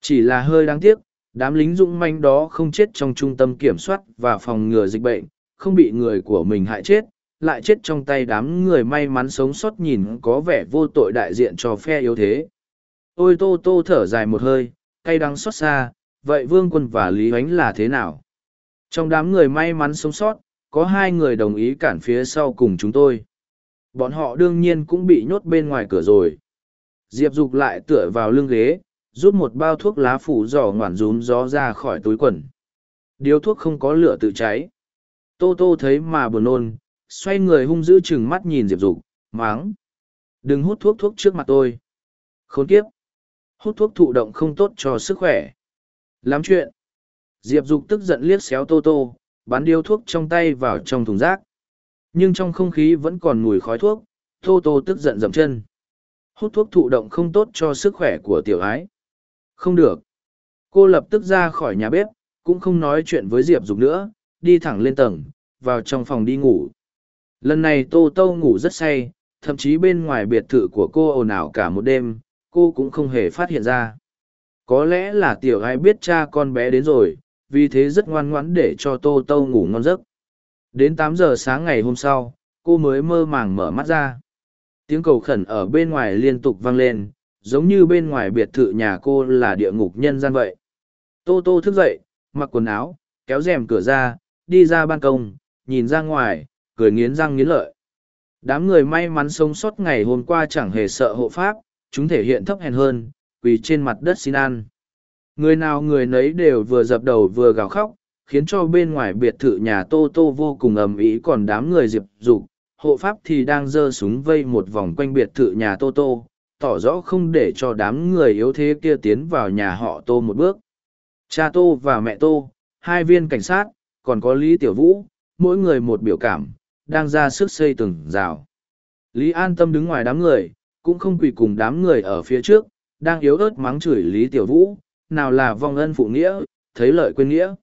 Chỉ là hơi đáng tiếc, đám lính dũng manh đó không chết trong trung tâm kiểm soát và phòng ngừa dịch bệnh, không bị người của mình hại chết, lại chết trong tay đám người may mắn sống sót nhìn có vẻ vô tội đại diện cho phe yếu thế. Ôi tô tô thở dài một hơi, cay đắng xót xa, vậy vương quân và lý ánh là thế nào? Trong đám người may mắn sống sót, có hai người đồng ý cản phía sau cùng chúng tôi. Bọn họ đương nhiên cũng bị nhốt bên ngoài cửa rồi. Diệp dục lại tựa vào lưng ghế, rút một bao thuốc lá phủ giỏ ngoản rúm gió ra khỏi túi quần. Điếu thuốc không có lửa tự cháy. Tô tô thấy mà buồn nôn, xoay người hung dữ chừng mắt nhìn diệp dục, máng. Đừng hút thuốc thuốc trước mặt tôi. Khốn kiếp. Hút thuốc thụ động không tốt cho sức khỏe. Lắm chuyện diệp dục tức giận liếc xéo tô tô bắn điếu thuốc trong tay vào trong thùng rác. Nhưng trong không khí vẫn còn mùi khói thuốc, tô tô tức giận dậm chân. Hút thuốc thụ động không tốt cho sức khỏe của tiểu ái. Không được. Cô lập tức ra khỏi nhà bếp, cũng không nói chuyện với diệp dục nữa, đi thẳng lên tầng, vào trong phòng đi ngủ. Lần này tô tô ngủ rất say, thậm chí bên ngoài biệt thự của cô ồn ào cả một đêm, cô cũng không hề phát hiện ra. Có lẽ là tiểu ái biết cha con bé đến rồi vì thế rất ngoan ngoãn để cho tô tô ngủ ngon giấc. Đến tám giờ sáng ngày hôm sau cô mới mơ màng mở mắt ra. Tiếng cầu khẩn ở bên ngoài liên tục vang lên giống như bên ngoài biệt thự nhà cô là địa ngục nhân gian vậy. Tô tô thức dậy mặc quần áo kéo rèm cửa ra đi ra ban công nhìn ra ngoài cười nghiến răng nghiến lợi. Đám người may mắn sống sót ngày hôm qua chẳng hề sợ hộ pháp, chúng thể hiện thấp hèn hơn, quỳ trên mặt đất xin ăn. Người nào người nấy đều vừa dập đầu vừa gào khóc, khiến cho bên ngoài biệt thự nhà Tô Tô vô cùng ầm ĩ còn đám người diệp dục hộ pháp thì đang giơ súng vây một vòng quanh biệt thự nhà Tô Tô, tỏ rõ không để cho đám người yếu thế kia tiến vào nhà họ Tô một bước. Cha Tô và mẹ Tô, hai viên cảnh sát, còn có Lý Tiểu Vũ, mỗi người một biểu cảm, đang ra sức xây từng rào. Lý an tâm đứng ngoài đám người, cũng không quỳ cùng đám người ở phía trước, đang yếu ớt mắng chửi Lý Tiểu Vũ, nào là vong ân phụ nghĩa, thấy lợi quên nghĩa.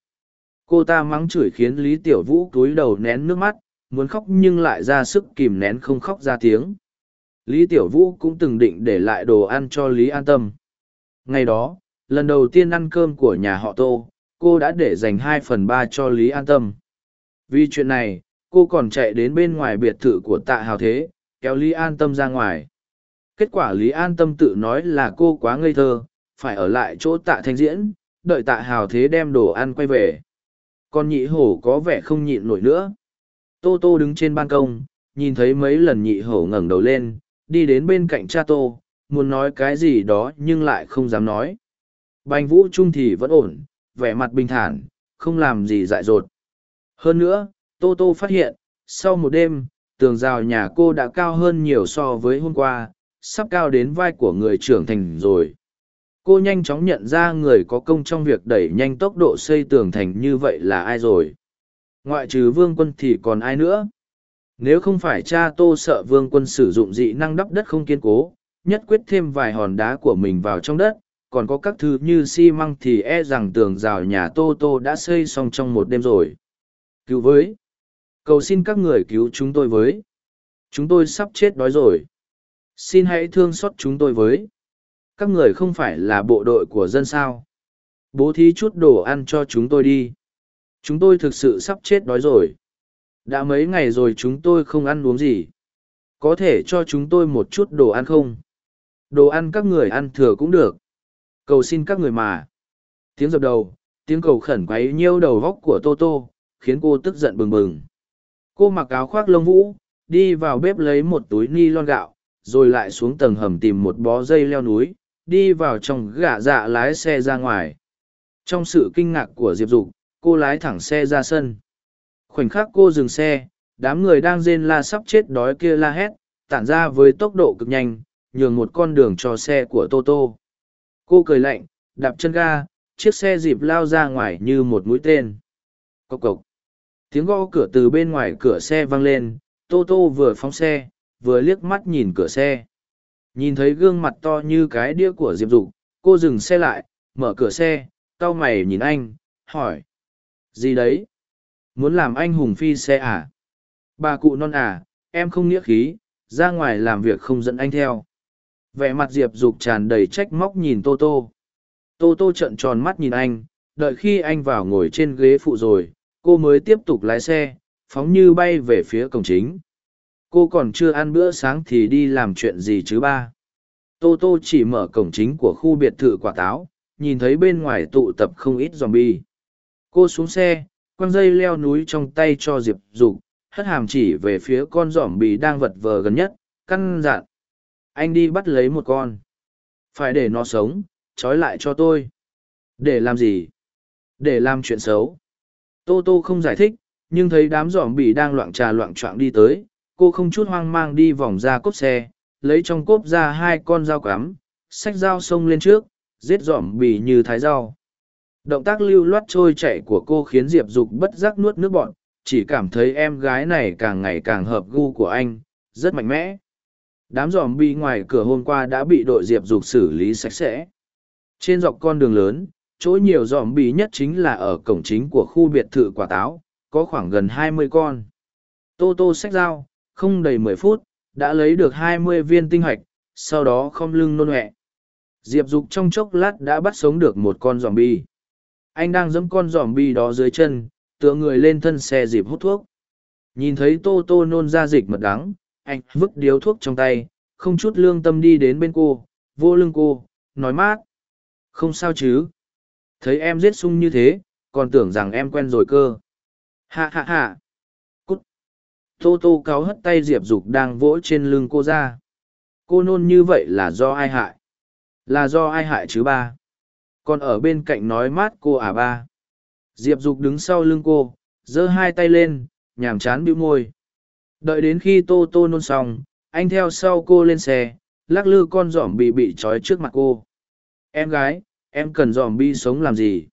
Cô ta mắng chửi khiến Lý Tiểu Vũ cúi đầu nén nước mắt, muốn khóc nhưng lại ra sức kìm nén không khóc ra tiếng. Lý Tiểu Vũ cũng từng định để lại đồ ăn cho Lý An Tâm. Ngày đó, lần đầu tiên ăn cơm của nhà họ Tô, cô đã để dành hai phần ba cho Lý An Tâm. Vì chuyện này, cô còn chạy đến bên ngoài biệt thự của tạ hào thế, kéo Lý An Tâm ra ngoài. Kết quả Lý An Tâm tự nói là cô quá ngây thơ, phải ở lại chỗ tạ thanh diễn, đợi tạ hào thế đem đồ ăn quay về. con nhị hổ có vẻ không nhịn nổi nữa. Tô Tô đứng trên ban công, nhìn thấy mấy lần nhị hổ ngẩng đầu lên, đi đến bên cạnh cha Tô, muốn nói cái gì đó nhưng lại không dám nói. Bành vũ trung thì vẫn ổn, vẻ mặt bình thản, không làm gì dại dột. Hơn nữa, Tô Tô phát hiện, sau một đêm, tường rào nhà cô đã cao hơn nhiều so với hôm qua, sắp cao đến vai của người trưởng thành rồi. Cô nhanh chóng nhận ra người có công trong việc đẩy nhanh tốc độ xây tường thành như vậy là ai rồi. Ngoại trừ vương quân thì còn ai nữa? Nếu không phải cha tô sợ vương quân sử dụng dị năng đắp đất không kiên cố, nhất quyết thêm vài hòn đá của mình vào trong đất, còn có các thứ như xi măng thì e rằng tường rào nhà tô tô đã xây xong trong một đêm rồi. Cứu với! Cầu xin các người cứu chúng tôi với! Chúng tôi sắp chết đói rồi. Xin hãy thương xót chúng tôi với. Các người không phải là bộ đội của dân sao. Bố thí chút đồ ăn cho chúng tôi đi. Chúng tôi thực sự sắp chết đói rồi. Đã mấy ngày rồi chúng tôi không ăn uống gì. Có thể cho chúng tôi một chút đồ ăn không? Đồ ăn các người ăn thừa cũng được. Cầu xin các người mà. Tiếng dập đầu, tiếng cầu khẩn quấy nhiêu đầu góc của Tô Tô, khiến cô tức giận bừng bừng. Cô mặc áo khoác lông vũ, đi vào bếp lấy một túi ni lon gạo, rồi lại xuống tầng hầm tìm một bó dây leo núi, đi vào trong gạ dạ lái xe ra ngoài. Trong sự kinh ngạc của Diệp Dục, cô lái thẳng xe ra sân. Khoảnh khắc cô dừng xe, đám người đang rên la sắp chết đói kia la hét, tản ra với tốc độ cực nhanh, nhường một con đường cho xe của Toto. Cô cười lạnh, đạp chân ga, chiếc xe dịp lao ra ngoài như một mũi tên. Cộc cộc. Tiếng gõ cửa từ bên ngoài cửa xe vang lên, Toto vừa phóng xe, vừa liếc mắt nhìn cửa xe. Nhìn thấy gương mặt to như cái đĩa của Diệp Dục, cô dừng xe lại, mở cửa xe, cau mày nhìn anh, hỏi. Gì đấy? Muốn làm anh hùng phi xe à? Bà cụ non à, em không nghĩa khí, ra ngoài làm việc không dẫn anh theo. Vẻ mặt Diệp Dục tràn đầy trách móc nhìn Tô Tô. Tô Tô trợn tròn mắt nhìn anh, đợi khi anh vào ngồi trên ghế phụ rồi, cô mới tiếp tục lái xe, phóng như bay về phía cổng chính cô còn chưa ăn bữa sáng thì đi làm chuyện gì chứ ba? Tô tô chỉ mở cổng chính của khu biệt thự quả táo, nhìn thấy bên ngoài tụ tập không ít dòm bi cô xuống xe, quăng dây leo núi trong tay cho diệp dục, hất hàm chỉ về phía con dòm bì đang vật vờ gần nhất, căn dặn. Anh đi bắt lấy một con. Phải để nó sống, trói lại cho tôi. Để làm gì? Để làm chuyện xấu. Tô tô không giải thích, nhưng thấy đám dòm bì đang loạn trà loạn choạng đi tới cô không chút hoang mang đi vòng ra cốp xe, lấy trong cốp ra hai con dao cắm, xách dao xông lên trước, giết dỏm bì như thái dao động tác lưu loát trôi chạy của cô khiến diệp dục bất giác nuốt nước bọn chỉ cảm thấy em gái này càng ngày càng hợp gu của anh, rất mạnh mẽ. Đám dòm bi ngoài cửa hôm qua đã bị đội diệp dục xử lý sạch sẽ. Trên dọc con đường lớn, chỗ nhiều dòm bi nhất chính là ở cổng chính của khu biệt thự quả táo, có khoảng gần hai mươi con. Tô tô xách dao không đầy mười phút, đã lấy được hai mươi viên tinh hạch, sau đó không lưng nôn hẹ. Diệp Dục trong chốc lát đã bắt sống được một con giòm bi. Anh đang giẫm con giòm bi đó dưới chân, tựa người lên thân xe dịp hút thuốc. Nhìn thấy Tô Tô nôn ra dịch mật đắng, anh vứt điếu thuốc trong tay, không chút lương tâm đi đến bên cô, vô lưng cô, nói mát. Không sao chứ. Thấy em giết sung như thế, còn tưởng rằng em quen rồi cơ. Hạ hạ hạ tô tô cáo hất tay diệp dục đang vỗ trên lưng cô ra. Cô nôn như vậy là do ai hại? Là do ai hại chứ ba? Còn ở bên cạnh nói mát cô à ba. Diệp dục đứng sau lưng cô giơ hai tay lên nhàm chán bĩu môi. Đợi đến khi tô tô nôn xong anh theo sau cô lên xe lắc lư con giỏm bị bị trói trước mặt cô. Em gái em cần giỏm bi sống làm gì?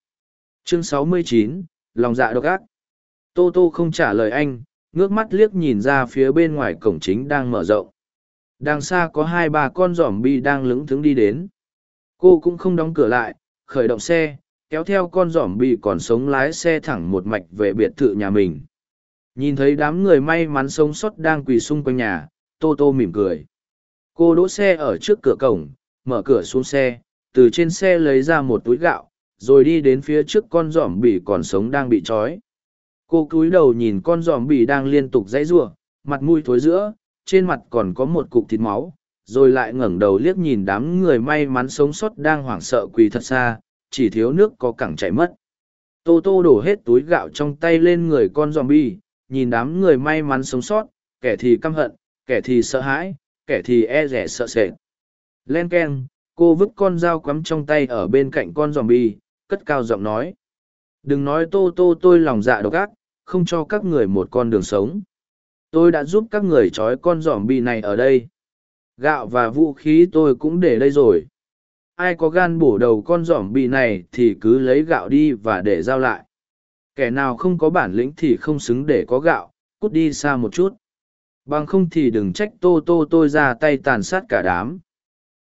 Chương 69, lòng dạ độc ác. Tô tô không trả lời anh ngước mắt liếc nhìn ra phía bên ngoài cổng chính đang mở rộng. Đằng xa có hai ba con giỏm bi đang lững thững đi đến. Cô cũng không đóng cửa lại, khởi động xe, kéo theo con giỏm bi còn sống lái xe thẳng một mạch về biệt thự nhà mình. Nhìn thấy đám người may mắn sống sót đang quỳ xung quanh nhà, tô tô mỉm cười. Cô đỗ xe ở trước cửa cổng, mở cửa xuống xe, từ trên xe lấy ra một túi gạo, rồi đi đến phía trước con giỏm bỉ còn sống đang bị trói cô cúi đầu nhìn con giòm bì đang liên tục dãy giụa mặt mũi thối giữa trên mặt còn có một cục thịt máu rồi lại ngẩng đầu liếc nhìn đám người may mắn sống sót đang hoảng sợ quỳ thật xa chỉ thiếu nước có cẳng chảy mất. Tô tô đổ hết túi gạo trong tay lên người con giòm bì, nhìn đám người may mắn sống sót kẻ thì căm hận kẻ thì sợ hãi kẻ thì e rẻ sợ sệt. Len k e n cô vứt con dao quắm trong tay ở bên cạnh con giòm bì, cất cao giọng nói. Đừng nói tô tô tôi lòng dạ độc ác không cho các người một con đường sống. Tôi đã giúp các người trói con giỏm bì này ở đây. Gạo và vũ khí tôi cũng để đây rồi. Ai có gan bổ đầu con giỏm bì này thì cứ lấy gạo đi và để giao lại. Kẻ nào không có bản lĩnh thì không xứng để có gạo, cút đi xa một chút. Bằng không thì đừng trách tô tô tôi ra tay tàn sát cả đám.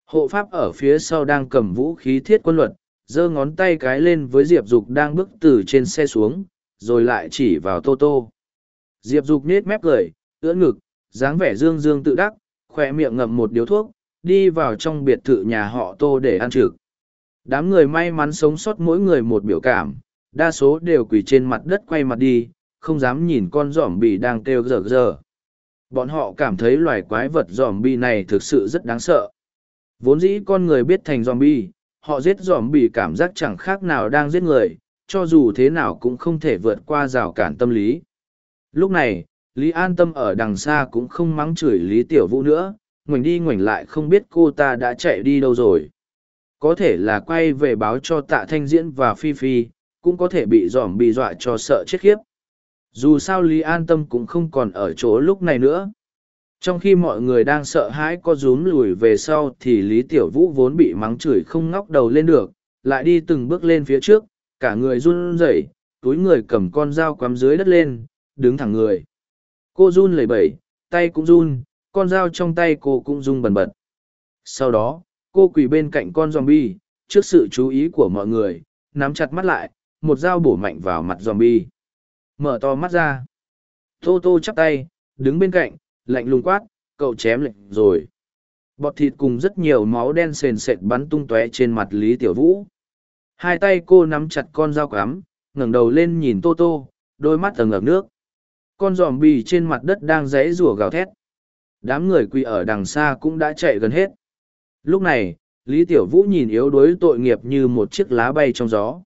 Hộ pháp ở phía sau đang cầm vũ khí thiết quân luật, giơ ngón tay cái lên với diệp dục đang bước từ trên xe xuống rồi lại chỉ vào tô tô. Diệp dục nết mép cười, ưỡn ngực, dáng vẻ dương dương tự đắc khoe miệng ngậm một điếu thuốc, đi vào trong biệt thự nhà họ tô để ăn trực. Đám người may mắn sống sót mỗi người một biểu cảm, đa số đều quỳ trên mặt đất quay mặt đi, không dám nhìn con giỏm bì đang kêu rờ rờ. Bọn họ cảm thấy loài quái vật giỏm bì này thực sự rất đáng sợ. Vốn dĩ con người biết thành giỏm bì họ giết giỏm bì cảm giác chẳng khác nào đang giết người cho dù thế nào cũng không thể vượt qua rào cản tâm lý. Lúc này, lý an tâm ở đằng xa cũng không mắng chửi lý tiểu vũ nữa, ngoảnh đi ngoảnh lại không biết cô ta đã chạy đi đâu rồi. Có thể là quay về báo cho tạ thanh diễn và phi phi, cũng có thể bị dòm bị dọa cho sợ chết khiếp. Dù sao lý an tâm cũng không còn ở chỗ lúc này nữa. Trong khi mọi người đang sợ hãi có rúm lùi về sau thì lý tiểu vũ vốn bị mắng chửi không ngóc đầu lên được, lại đi từng bước lên phía trước cả người run rẩy, túi người cầm con dao quắm dưới đất lên, đứng thẳng người. Cô run lẩy bẩy, tay cũng run, con dao trong tay cô cũng rung bần bật. Sau đó, cô quỳ bên cạnh con z o m bi e trước sự chú ý của mọi người, nắm chặt mắt lại, một dao bổ mạnh vào mặt z o m bi e mở to mắt ra. Tô tô chắp tay, đứng bên cạnh, lạnh lùng quát, cậu chém lệnh rồi. Bọt thịt cùng rất nhiều máu đen sền sệt bắn tung tóe trên mặt lý tiểu vũ hai tay cô nắm chặt con dao cắm, ngẩng đầu lên nhìn tô tô, đôi mắt tầng ngập nước. Con giòm bì trên mặt đất đang rẽ rủa gào thét. Đám người quỳ ở đằng xa cũng đã chạy gần hết. Lúc này, lý tiểu vũ nhìn yếu đuối tội nghiệp như một chiếc lá bay trong gió.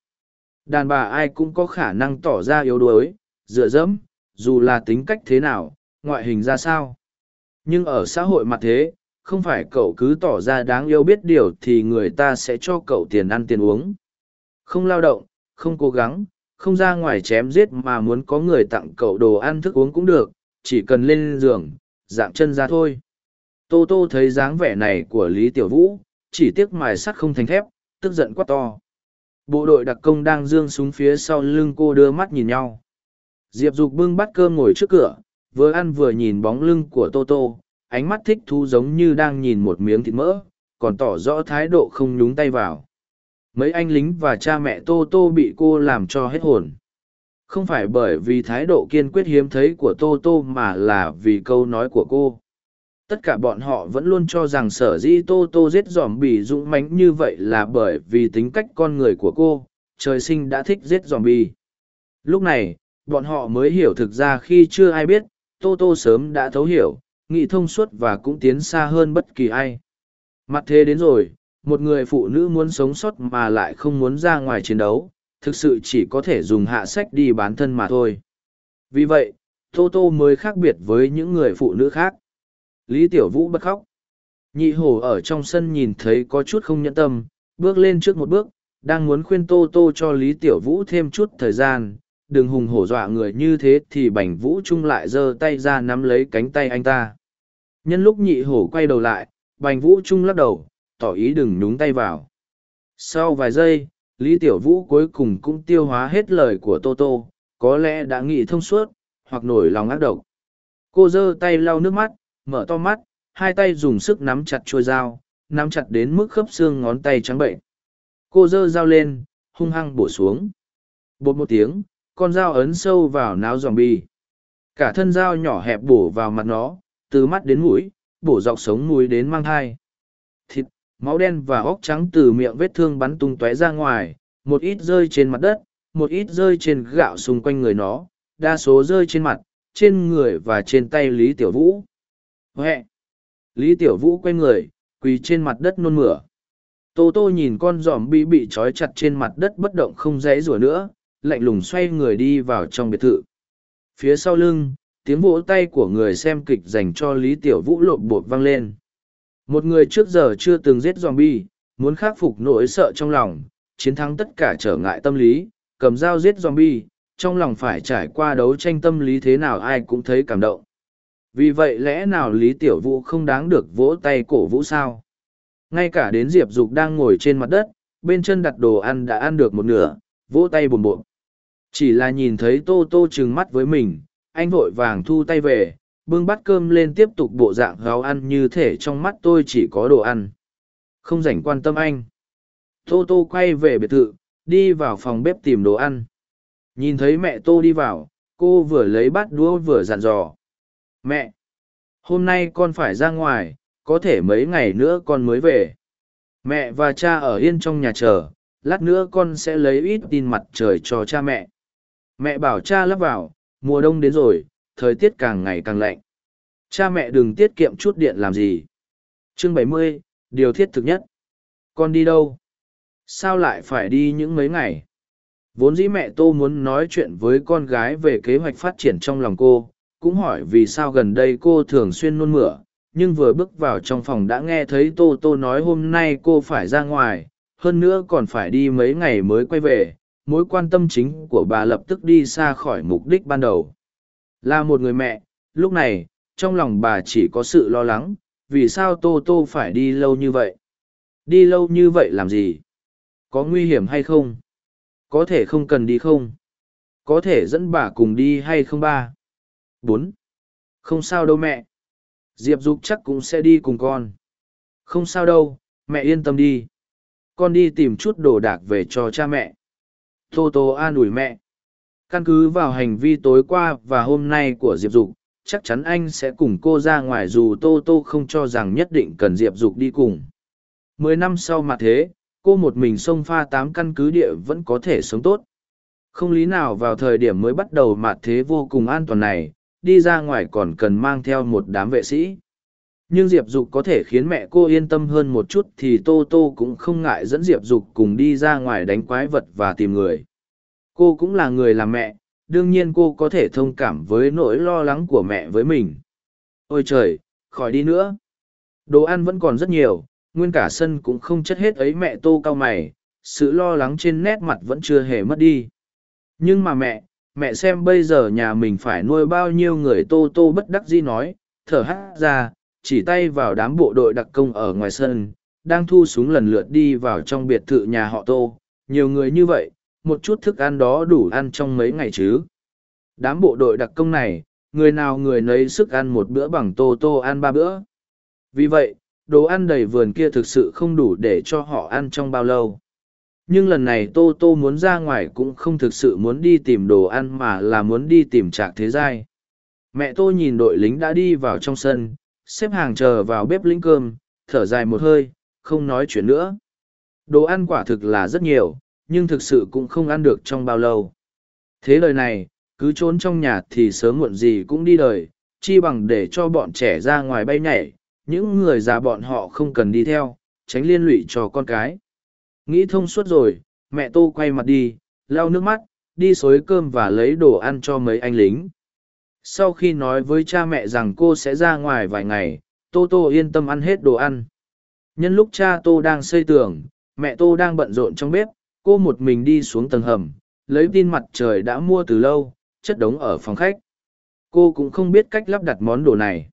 Đàn bà ai cũng có khả năng tỏ ra yếu đuối, dựa dẫm, dù là tính cách thế nào, ngoại hình ra sao. Nhưng ở xã hội mặt thế, không phải cậu cứ tỏ ra đáng yêu biết điều thì người ta sẽ cho cậu tiền ăn tiền uống không lao động, không cố gắng, không ra ngoài chém giết mà muốn có người tặng cậu đồ ăn thức uống cũng được, chỉ cần lên giường, dạng chân ra thôi. Tô tô thấy dáng vẻ này của lý tiểu vũ, chỉ tiếc mài sắt không thành thép, tức giận quát to. Bộ đội đặc công đang dương súng phía sau lưng cô đưa mắt nhìn nhau. Diệp dục bưng bát cơm ngồi trước cửa, vừa ăn vừa nhìn bóng lưng của tô tô, ánh mắt thích thú giống như đang nhìn một miếng thịt mỡ, còn tỏ rõ thái độ không nhúng tay vào mấy anh lính và cha mẹ tô tô bị cô làm cho hết hồn. Không phải bởi vì thái độ kiên quyết hiếm thấy của tô tô mà là vì câu nói của cô. Tất cả bọn họ vẫn luôn cho rằng sở dĩ tô tô giết dòm bì dũng mánh như vậy là bởi vì tính cách con người của cô, trời sinh đã thích giết dòm bì lúc này, bọn họ mới hiểu thực ra khi chưa ai biết, tô tô sớm đã thấu hiểu nghị thông suốt và cũng tiến xa hơn bất kỳ ai. Mặt thế đến rồi một người phụ nữ muốn sống sót mà lại không muốn ra ngoài chiến đấu, thực sự chỉ có thể dùng hạ sách đi bán thân mà thôi. Vì vậy, tô tô mới khác biệt với những người phụ nữ khác. Lý tiểu vũ bất khóc. Nhị hổ ở trong sân nhìn thấy có chút không nhẫn tâm, bước lên trước một bước, đang muốn khuyên tô tô cho lý tiểu vũ thêm chút thời gian. Đừng hùng hổ dọa người như thế thì bành vũ trung lại giơ tay ra nắm lấy cánh tay anh ta. Nhân lúc nhị hổ quay đầu lại, bành vũ trung lắc đầu tỏ ý đừng nhúng tay vào. Sau vài giây lý tiểu vũ cuối cùng cũng tiêu hóa hết lời của tô tô có lẽ đã nghĩ thông suốt hoặc nổi lòng ác độc. Cô giơ tay lau nước mắt mở to mắt hai tay dùng sức nắm chặt chuôi dao nắm chặt đến mức khớp xương ngón tay trắng bệnh. Cô giơ dao lên hung hăng bổ xuống. Bột một tiếng con dao ấn sâu vào náo dòm bì, cả thân dao nhỏ hẹp bổ vào mặt nó từ mắt đến mũi bổ dọc sống mũi đến mang thai. Thịt máu đen và óc trắng từ miệng vết thương bắn tung tóe ra ngoài, một ít rơi trên mặt đất, một ít rơi trên gạo xung quanh người nó, đa số rơi trên mặt, trên người và trên tay lý tiểu vũ. Huệ lý tiểu vũ quay người, quỳ trên mặt đất nôn mửa. Tô tô nhìn con giòm bi bị trói chặt trên mặt đất bất động không dãy rủa nữa, lạnh lùng xoay người đi vào trong biệt thự. Phía sau lưng, tiếng vỗ tay của người xem kịch dành cho lý tiểu vũ lộp bột vang lên một người trước giờ chưa từng giết zombie, muốn khắc phục nỗi sợ trong lòng, chiến thắng tất cả trở ngại tâm lý, cầm dao giết zombie, trong lòng phải trải qua đấu tranh tâm lý thế nào ai cũng thấy cảm động. Vì vậy lẽ nào lý tiểu vũ không đáng được vỗ tay cổ vũ sao? Ngay cả đến diệp dục đang ngồi trên mặt đất, bên chân đặt đồ ăn đã ăn được một nửa, vỗ tay bồn bộn chỉ là nhìn thấy tô tô trừng mắt với mình, anh vội vàng thu tay về bưng bát cơm lên tiếp tục bộ dạng gáo ăn như thể trong mắt tôi chỉ có đồ ăn. Không dành quan tâm anh. Tô tô quay về biệt thự, đi vào phòng bếp tìm đồ ăn. Nhìn thấy mẹ tô đi vào, cô vừa lấy bát đũa vừa dặn dò. Mẹ, hôm nay con phải ra ngoài, có thể mấy ngày nữa con mới về. Mẹ và cha ở yên trong nhà chờ, lát nữa con sẽ lấy ít tin mặt trời cho cha mẹ. Mẹ bảo cha lắp vào, mùa đông đến rồi thời tiết càng ngày càng lạnh. Cha mẹ đừng tiết kiệm chút điện làm gì. Chương bảy mươi, điều thiết thực nhất. Con đi đâu? Sao lại phải đi những mấy ngày? Vốn dĩ mẹ tô muốn nói chuyện với con gái về kế hoạch phát triển trong lòng cô, cũng hỏi vì sao gần đây cô thường xuyên nôn mửa, nhưng vừa bước vào trong phòng đã nghe thấy tô tô nói hôm nay cô phải ra ngoài, hơn nữa còn phải đi mấy ngày mới quay về, mối quan tâm chính của bà lập tức đi xa khỏi mục đích ban đầu là một người mẹ, lúc này, trong lòng bà chỉ có sự lo lắng, vì sao tô tô phải đi lâu như vậy? Đi lâu như vậy làm gì? Có nguy hiểm hay không? Có thể không cần đi không? Có thể dẫn bà cùng đi hay không ba? Bốn. Không sao đâu mẹ. Diệp dục chắc cũng sẽ đi cùng con. Không sao đâu, mẹ yên tâm đi. Con đi tìm chút đồ đạc về cho cha mẹ. Tô tô an ủi mẹ căn cứ vào hành vi tối qua và hôm nay của diệp dục, chắc chắn anh sẽ cùng cô ra ngoài dù tô tô không cho rằng nhất định cần diệp dục đi cùng. Mười năm sau mà thế, cô một mình xông pha tám căn cứ địa vẫn có thể sống tốt. Không lý nào vào thời điểm mới bắt đầu mà thế vô cùng an toàn này, đi ra ngoài còn cần mang theo một đám vệ sĩ. Nhưng diệp dục có thể khiến mẹ cô yên tâm hơn một chút thì tô tô cũng không ngại dẫn diệp dục cùng đi ra ngoài đánh quái vật và tìm người cô cũng là người làm mẹ, đương nhiên cô có thể thông cảm với nỗi lo lắng của mẹ với mình. Ôi trời, khỏi đi nữa. Đồ ăn vẫn còn rất nhiều, nguyên cả sân cũng không chất hết ấy mẹ tô cao mày, sự lo lắng trên nét mặt vẫn chưa hề mất đi. Nhưng mà mẹ mẹ xem bây giờ nhà mình phải nuôi bao nhiêu người tô tô bất đắc dĩ nói, thở hắt ra, chỉ tay vào đám bộ đội đặc công ở ngoài sân, đang thu súng lần lượt đi vào trong biệt thự nhà họ tô. Nhiều người như vậy một chút thức ăn đó đủ ăn trong mấy ngày chứ? Đám bộ đội đặc công này, người nào người nấy sức ăn một bữa bằng tô tô ăn ba bữa. Vì vậy, đồ ăn đầy vườn kia thực sự không đủ để cho họ ăn trong bao lâu. Nhưng lần này tô tô muốn ra ngoài cũng không thực sự muốn đi tìm đồ ăn mà là muốn đi tìm trạc thế giai. Mẹ tô nhìn đội lính đã đi vào trong sân, xếp hàng chờ vào bếp lĩnh cơm, thở dài một hơi, không nói chuyện nữa. Đồ ăn quả thực là rất nhiều nhưng thực sự cũng không ăn được trong bao lâu. Thế lời này, cứ trốn trong nhà thì sớm muộn gì cũng đi đời, chi bằng để cho bọn trẻ ra ngoài bay nhảy, những người già bọn họ không cần đi theo, tránh liên lụy cho con cái. Nghĩ thông suốt rồi, mẹ tô quay mặt đi, lau nước mắt, đi xối cơm và lấy đồ ăn cho mấy anh lính. Sau khi nói với cha mẹ rằng cô sẽ ra ngoài vài ngày, tô tô yên tâm ăn hết đồ ăn. Nhân lúc cha tô đang xây tường, mẹ tô đang bận rộn trong bếp cô một mình đi xuống tầng hầm, lấy tin mặt trời đã mua từ lâu, chất đống ở phòng khách. Cô cũng không biết cách lắp đặt món đồ này.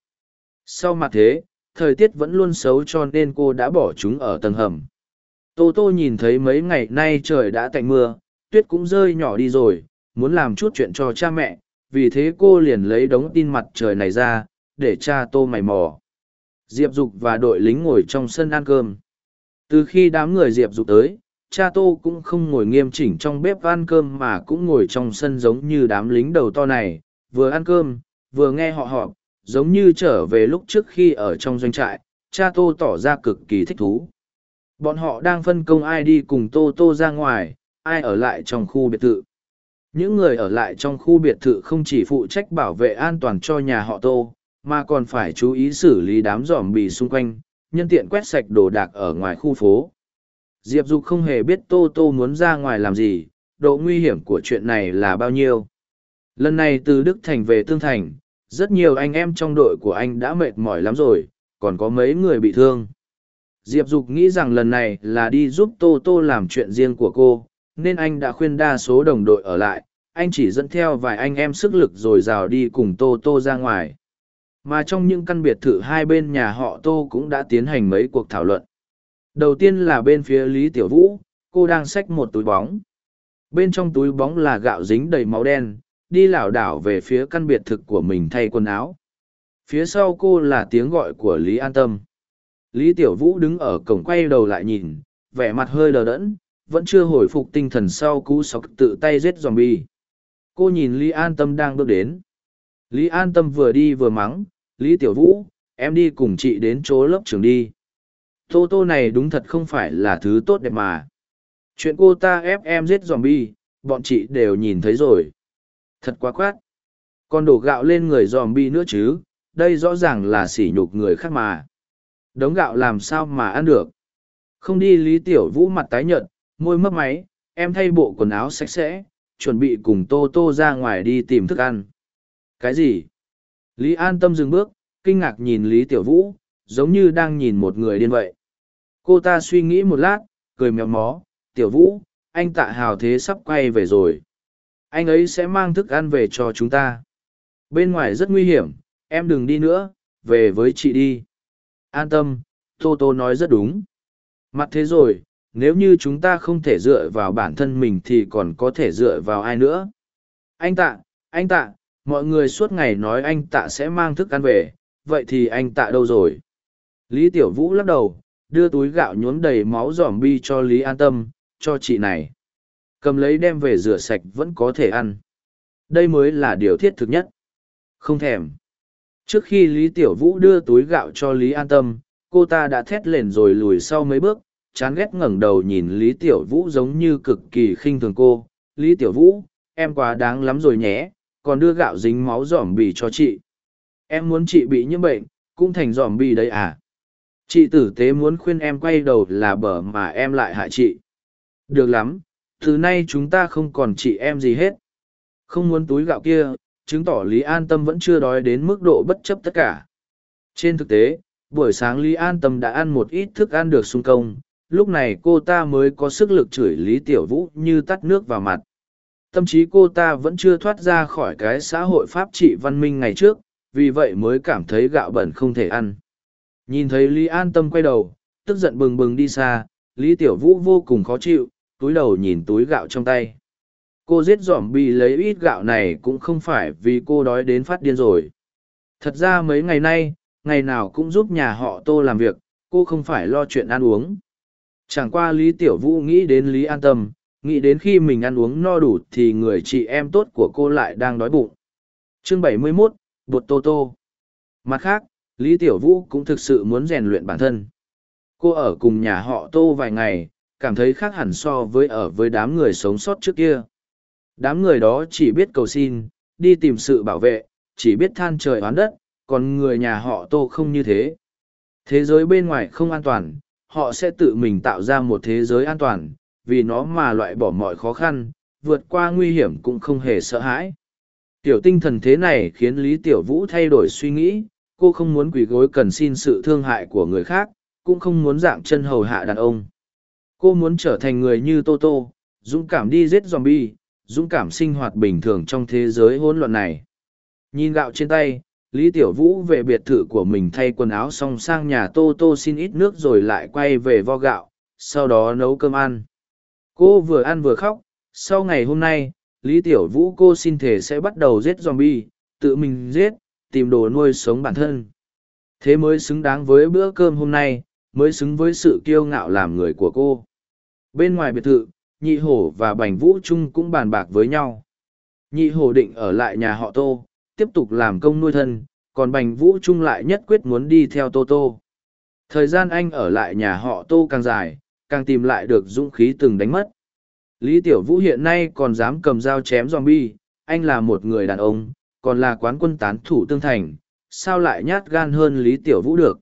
Sau mặt thế, thời tiết vẫn luôn xấu cho nên cô đã bỏ chúng ở tầng hầm. Tô tô nhìn thấy mấy ngày nay trời đã tạnh mưa, tuyết cũng rơi nhỏ đi rồi, muốn làm chút chuyện cho cha mẹ, vì thế cô liền lấy đống tin mặt trời này ra, để cha tô mày mò. Diệp dục và đội lính ngồi trong sân ăn cơm. Từ khi đám người diệp dục tới cha tô cũng không ngồi nghiêm chỉnh trong bếp ăn cơm mà cũng ngồi trong sân giống như đám lính đầu to này, vừa ăn cơm, vừa nghe họ họp, giống như trở về lúc trước khi ở trong doanh trại, cha tô tỏ ra cực kỳ thích thú. Bọn họ đang phân công ai đi cùng tô tô ra ngoài, ai ở lại trong khu biệt thự. Những người ở lại trong khu biệt thự không chỉ phụ trách bảo vệ an toàn cho nhà họ tô, mà còn phải chú ý xử lý đám giỏm bì xung quanh, nhân tiện quét sạch đồ đạc ở ngoài khu phố diệp dục không hề biết tô tô muốn ra ngoài làm gì, độ nguy hiểm của chuyện này là bao nhiêu. Lần này từ đức thành về tương thành, rất nhiều anh em trong đội của anh đã mệt mỏi lắm rồi, còn có mấy người bị thương. Diệp dục nghĩ rằng lần này là đi giúp tô tô làm chuyện riêng của cô, nên anh đã khuyên đa số đồng đội ở lại, anh chỉ dẫn theo vài anh em sức lực rồi rào đi cùng tô tô ra ngoài. Mà trong những căn biệt thự hai bên nhà họ tô cũng đã tiến hành mấy cuộc thảo luận đầu tiên là bên phía lý tiểu vũ, cô đang xách một túi bóng. Bên trong túi bóng là gạo dính đầy máu đen, đi lảo đảo về phía căn biệt thực của mình thay quần áo. Phía sau cô là tiếng gọi của lý an tâm. Lý tiểu vũ đứng ở cổng quay đầu lại nhìn, vẻ mặt hơi đờ đẫn, vẫn chưa hồi phục tinh thần sau cú sọc tự tay giết dòm bi cô nhìn lý an tâm đang bước đến. Lý an tâm vừa đi vừa mắng, lý tiểu vũ, em đi cùng chị đến chỗ lớp trường đi tô tô này đúng thật không phải là thứ tốt đẹp mà. Chuyện cô ta ép em giết dòm bi bọn chị đều nhìn thấy rồi. Thật quá quát. Còn đổ gạo lên người dòm bi nữa chứ, đây rõ ràng là sỉ nhục người khác mà. Đống gạo làm sao mà ăn được? Không đi lý tiểu vũ mặt tái nhợt, môi mấp máy, em thay bộ quần áo sạch sẽ, chuẩn bị cùng tô tô ra ngoài đi tìm thức ăn. Cái gì? Lý an tâm dừng bước, kinh ngạc nhìn lý tiểu vũ giống như đang nhìn một người điên vậy. Cô ta suy nghĩ một lát, cười mèo mó, tiểu vũ, anh tạ hào thế sắp quay về rồi. Anh ấy sẽ mang thức ăn về cho chúng ta. Bên ngoài rất nguy hiểm, em đừng đi nữa, về với chị đi. An tâm, tô tô nói rất đúng. Mặt thế rồi, nếu như chúng ta không thể dựa vào bản thân mình thì còn có thể dựa vào ai nữa? Anh tạ anh tạ, mọi người suốt ngày nói anh tạ sẽ mang thức ăn về, vậy thì anh tạ đâu rồi? Lý tiểu vũ lắc đầu, đưa túi gạo nhuốm đầy máu giỏm bi cho lý an tâm, cho chị này. Cầm lấy đem về rửa sạch vẫn có thể ăn. Đây mới là điều thiết thực nhất. Không thèm. Trước khi lý tiểu vũ đưa túi gạo cho lý an tâm, cô ta đã thét lên rồi lùi sau mấy bước, chán ghét ngẩng đầu nhìn lý tiểu vũ giống như cực kỳ khinh thường cô. Lý tiểu vũ, em quá đáng lắm rồi nhé, còn đưa gạo dính máu giỏm bì cho chị. Em muốn chị bị nhiễm bệnh, cũng thành giỏm bì đấy à? Chị tử tế muốn khuyên em quay đầu là bở mà em lại hại chị. Được lắm, từ nay chúng ta không còn chị em gì hết. Không muốn túi gạo kia, chứng tỏ lý an tâm vẫn chưa đói đến mức độ bất chấp tất cả. Trên thực tế, buổi sáng lý an tâm đã ăn một ít thức ăn được sung công. Lúc này cô ta mới có sức lực chửi lý tiểu vũ như tắt nước vào mặt. Tâm trí cô ta vẫn chưa thoát ra khỏi cái xã hội pháp trị văn minh ngày trước, vì vậy mới cảm thấy gạo bẩn không thể ăn nhìn thấy lý an tâm quay đầu tức giận bừng bừng đi xa lý tiểu vũ vô cùng khó chịu túi đầu nhìn túi gạo trong tay. Cô giết giỏm bị lấy ít gạo này cũng không phải vì cô đói đến phát điên rồi. Thật ra mấy ngày nay ngày nào cũng giúp nhà họ tô làm việc cô không phải lo chuyện ăn uống. Chẳng qua lý tiểu vũ nghĩ đến lý an tâm nghĩ đến khi mình ăn uống no đủ thì người chị em tốt của cô lại đang đói bụng. Chương 71, bột tô tô. Mặt khác lý tiểu vũ cũng thực sự muốn rèn luyện bản thân. Cô ở cùng nhà họ tô vài ngày cảm thấy khác hẳn so với ở với đám người sống sót trước kia. Đám người đó chỉ biết cầu xin đi tìm sự bảo vệ chỉ biết than trời oán đất còn người nhà họ tô không như thế. Thế giới bên ngoài không an toàn họ sẽ tự mình tạo ra một thế giới an toàn vì nó mà loại bỏ mọi khó khăn vượt qua nguy hiểm cũng không hề sợ hãi. Tiểu tinh thần thế này khiến Lý Tiểu Vũ thay đổi suy nghĩ, cô không muốn quỳ gối cần xin sự thương hại của người khác, cũng không muốn dạng chân hầu hạ đàn ông. Cô muốn trở thành người như Tô Tô, dũng cảm đi giết zombie, dũng cảm sinh hoạt bình thường trong thế giới hỗn loạn này. Nhìn gạo trên tay, Lý Tiểu Vũ về biệt thự của mình thay quần áo xong sang nhà Tô Tô xin ít nước rồi lại quay về vo gạo, sau đó nấu cơm ăn. Cô vừa ăn vừa khóc, sau ngày hôm nay, Lý Tiểu Vũ cô xin thể sẽ bắt đầu giết zombie, tự mình giết, tìm đồ nuôi sống bản thân. Thế mới xứng đáng với bữa cơm hôm nay, mới xứng với sự kiêu ngạo làm người của cô. Bên ngoài biệt thự, nhị hổ và bành vũ trung cũng bàn bạc với nhau. Nhị hổ định ở lại nhà họ tô, tiếp tục làm công nuôi thân, còn bành vũ trung lại nhất quyết muốn đi theo tô tô. Thời gian anh ở lại nhà họ tô càng dài, càng tìm lại được dũng khí từng đánh mất. Lý Tiểu Vũ hiện nay còn dám cầm dao chém zombie, anh là một người đàn ông, còn là quán quân tán thủ tương thành, sao lại nhát gan hơn Lý Tiểu Vũ được.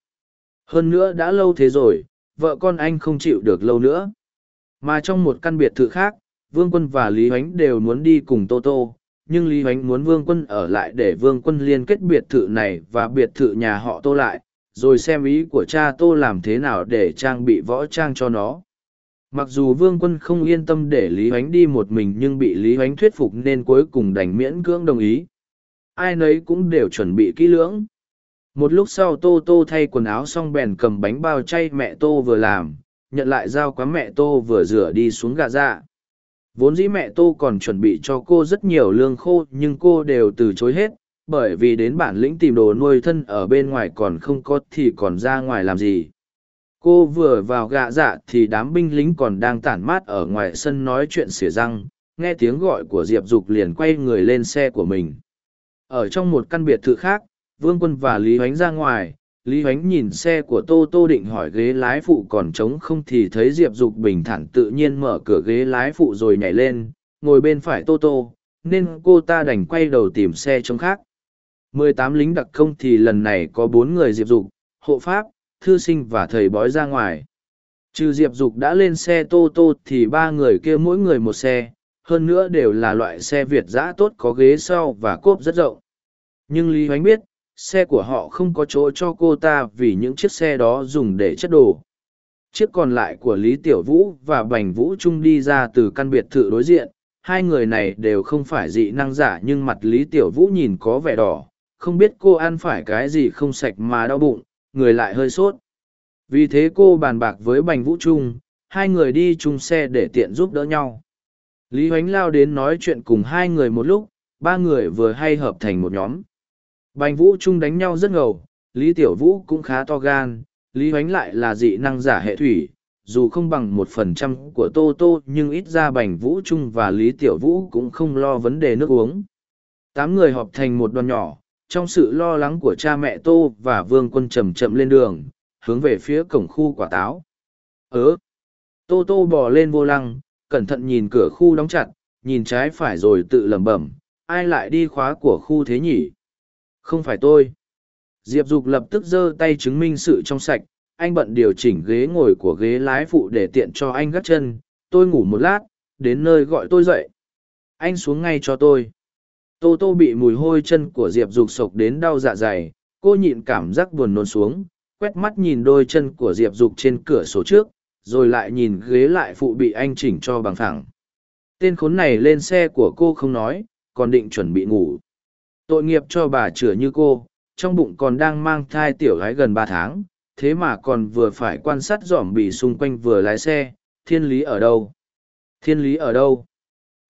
Hơn nữa đã lâu thế rồi, vợ con anh không chịu được lâu nữa. Mà trong một căn biệt thự khác, Vương Quân và Lý Huánh đều muốn đi cùng Tô Tô, nhưng Lý Huánh muốn Vương Quân ở lại để Vương Quân liên kết biệt thự này và biệt thự nhà họ Tô lại, rồi xem ý của cha Tô làm thế nào để trang bị võ trang cho nó. Mặc dù Vương Quân không yên tâm để Lý Huánh đi một mình nhưng bị Lý Huánh thuyết phục nên cuối cùng đành miễn cưỡng đồng ý. Ai nấy cũng đều chuẩn bị kỹ lưỡng. Một lúc sau Tô Tô thay quần áo xong bèn cầm bánh bao chay mẹ Tô vừa làm, nhận lại dao quán mẹ Tô vừa rửa đi xuống gà dạ. Vốn dĩ mẹ Tô còn chuẩn bị cho cô rất nhiều lương khô nhưng cô đều từ chối hết, bởi vì đến bản lĩnh tìm đồ nuôi thân ở bên ngoài còn không có thì còn ra ngoài làm gì. Cô vừa vào gạ dạ thì đám binh lính còn đang tản mát ở ngoài sân nói chuyện xỉa răng, nghe tiếng gọi của Diệp Dục liền quay người lên xe của mình. Ở trong một căn biệt thự khác, Vương Quân và Lý Hoánh ra ngoài, Lý Hoánh nhìn xe của Tô Tô định hỏi ghế lái phụ còn trống không thì thấy Diệp Dục bình thản tự nhiên mở cửa ghế lái phụ rồi nhảy lên, ngồi bên phải Tô Tô, nên cô ta đành quay đầu tìm xe trống khác. mười tám lính đặc công thì lần này có bốn người Diệp Dục, hộ pháp, thư sinh và thầy bói ra ngoài. Trừ Diệp Dục đã lên xe Tô Tô thì ba người kia mỗi người một xe, hơn nữa đều là loại xe Việt giã tốt có ghế sau và cốp rất rộng. Nhưng Lý Hoánh biết, xe của họ không có chỗ cho cô ta vì những chiếc xe đó dùng để chất đồ. Chiếc còn lại của lý tiểu vũ và bành vũ trung đi ra từ căn biệt thự đối diện. Hai người này đều không phải dị năng giả nhưng mặt lý tiểu vũ nhìn có vẻ đỏ. Không biết cô ăn phải cái gì không sạch mà đau bụng người lại hơi sốt. Vì thế cô bàn bạc với bành vũ trung hai người đi chung xe để tiện giúp đỡ nhau lý Huánh lao đến nói chuyện cùng hai người một lúc ba người vừa hay hợp thành một nhóm Bành Vũ Trung đánh nhau rất ngầu, Lý Tiểu Vũ cũng khá to gan, Lý Huánh lại là dị năng giả hệ thủy, dù không bằng một phần trăm của Tô Tô nhưng ít ra Bành Vũ Trung và Lý Tiểu Vũ cũng không lo vấn đề nước uống. Tám người họp thành một đoàn nhỏ, trong sự lo lắng của cha mẹ Tô và Vương Quân chậm chậm lên đường, hướng về phía cổng khu quả táo. Ớ! Tô Tô bò lên vô lăng, cẩn thận nhìn cửa khu đóng chặt, nhìn trái phải rồi tự lẩm bẩm, ai lại đi khóa của khu thế nhỉ? Không phải tôi. Diệp Dục lập tức giơ tay chứng minh sự trong sạch, anh bận điều chỉnh ghế ngồi của ghế lái phụ để tiện cho anh gắt chân, tôi ngủ một lát, đến nơi gọi tôi dậy. Anh xuống ngay cho tôi. Tô Tô bị mùi hôi chân của Diệp Dục sộc đến đau dạ dày, cô nhịn cảm giác buồn nôn xuống, quét mắt nhìn đôi chân của Diệp Dục trên cửa sổ trước, rồi lại nhìn ghế lại phụ bị anh chỉnh cho bằng phẳng. Tên khốn này lên xe của cô không nói, còn định chuẩn bị ngủ. Tội nghiệp cho bà chửa như cô trong bụng còn đang mang thai tiểu gái gần ba tháng thế mà còn vừa phải quan sát dòm bị xung quanh vừa lái xe thiên lý ở đâu? Thiên lý ở đâu?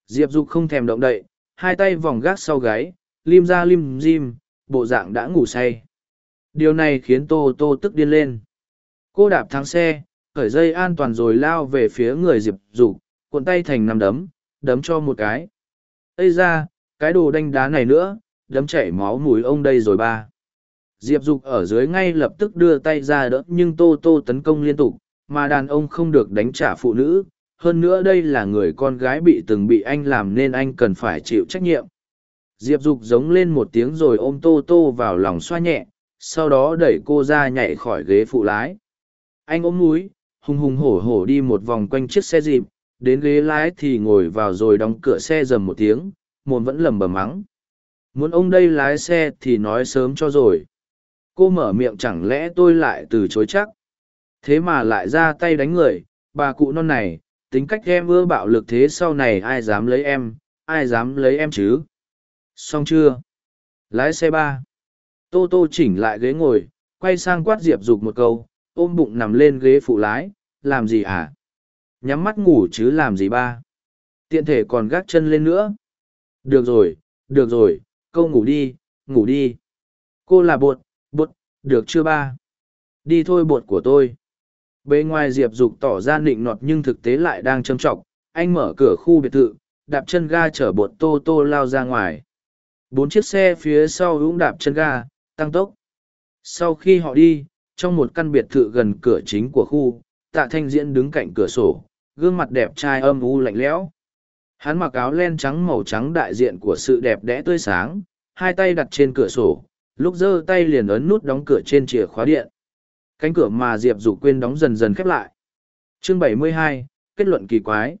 Diệp dục không thèm động đậy hai tay vòng gác sau gáy lim ra lim dim bộ dạng đã ngủ say. Điều này khiến tô tô tức điên lên. Cô đạp thắng xe khởi dây an toàn rồi lao về phía người diệp dục cuộn tay thành nằm đấm đấm cho một cái ây ra cái đồ đanh đá này nữa đấm chảy máu mùi ông đây rồi ba. Diệp Dục ở dưới ngay lập tức đưa tay ra đỡ nhưng Tô Tô tấn công liên tục, mà đàn ông không được đánh trả phụ nữ. Hơn nữa đây là người con gái bị từng bị anh làm nên anh cần phải chịu trách nhiệm. Diệp Dục giống lên một tiếng rồi ôm Tô Tô vào lòng xoa nhẹ, sau đó đẩy cô ra nhảy khỏi ghế phụ lái. Anh ôm múi, hùng hùng hổ hổ đi một vòng quanh chiếc xe dịp, đến ghế lái thì ngồi vào rồi đóng cửa xe dầm một tiếng, mồm vẫn lầm bầm mắng. Muốn ông đây lái xe thì nói sớm cho rồi. Cô mở miệng chẳng lẽ tôi lại từ chối chắc? Thế mà lại ra tay đánh người bà cụ non này tính cách em ưa bạo lực thế sau này ai dám lấy em ai dám lấy em chứ? Xong chưa? Lái xe ba. Tô tô chỉnh lại ghế ngồi quay sang quát diệp dục một câu ôm bụng nằm lên ghế phụ lái làm gì à? nhắm mắt ngủ chứ làm gì ba? Tiện thể còn gác chân lên nữa. Được rồi được rồi, câu ngủ đi ngủ đi. Cô là bột bột, được chưa ba? Đi thôi bột của tôi. Bề ngoài diệp dục tỏ ra nịnh nọt nhưng thực tế lại đang châm trọng. anh mở cửa khu biệt thự, đạp chân ga chở bột tô tô lao ra ngoài. Bốn chiếc xe phía sau cũng đạp chân ga, tăng tốc. Sau khi họ đi, trong một căn biệt thự gần cửa chính của khu tạ thanh diễn đứng cạnh cửa sổ gương mặt đẹp trai âm u lạnh lẽo. Hắn mặc áo len trắng màu trắng đại diện của sự đẹp đẽ tươi sáng hai tay đặt trên cửa sổ lúc giơ tay liền ấn nút đóng cửa trên chìa khóa điện. Cánh cửa mà diệp dục quên đóng dần dần khép lại. Chương 72, kết luận kỳ quái.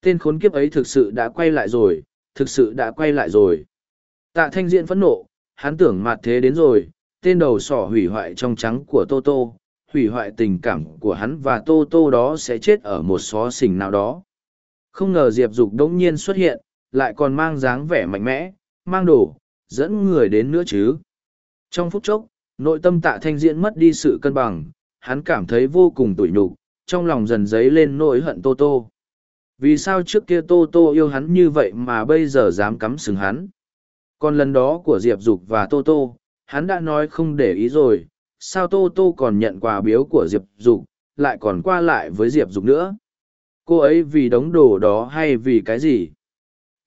Tên khốn kiếp ấy thực sự đã quay lại rồi thực sự đã quay lại rồi. Tạ thanh diện phẫn nộ hắn tưởng mặt thế đến rồi tên đầu sỏ hủy hoại trong trắng của tô tô hủy hoại tình cảm của hắn và tô tô đó sẽ chết ở một xó xỉnh nào đó. Không ngờ diệp dục đ ỗ n g nhiên xuất hiện, lại còn mang dáng vẻ mạnh mẽ, mang đồ, dẫn người đến nữa chứ. Trong phút chốc, nội tâm tạ thanh diễn mất đi sự cân bằng, hắn cảm thấy vô cùng tủi nhục, trong lòng dần dấy lên nỗi hận tô tô. Vì sao trước kia tô tô yêu hắn như vậy mà bây giờ dám cắm sừng hắn? Còn lần đó của diệp dục và tô tô, hắn đã nói không để ý rồi sao tô tô còn nhận quà biếu của diệp dục, lại còn qua lại với diệp dục nữa? Cô ấy vì đống đồ đó hay vì cái gì?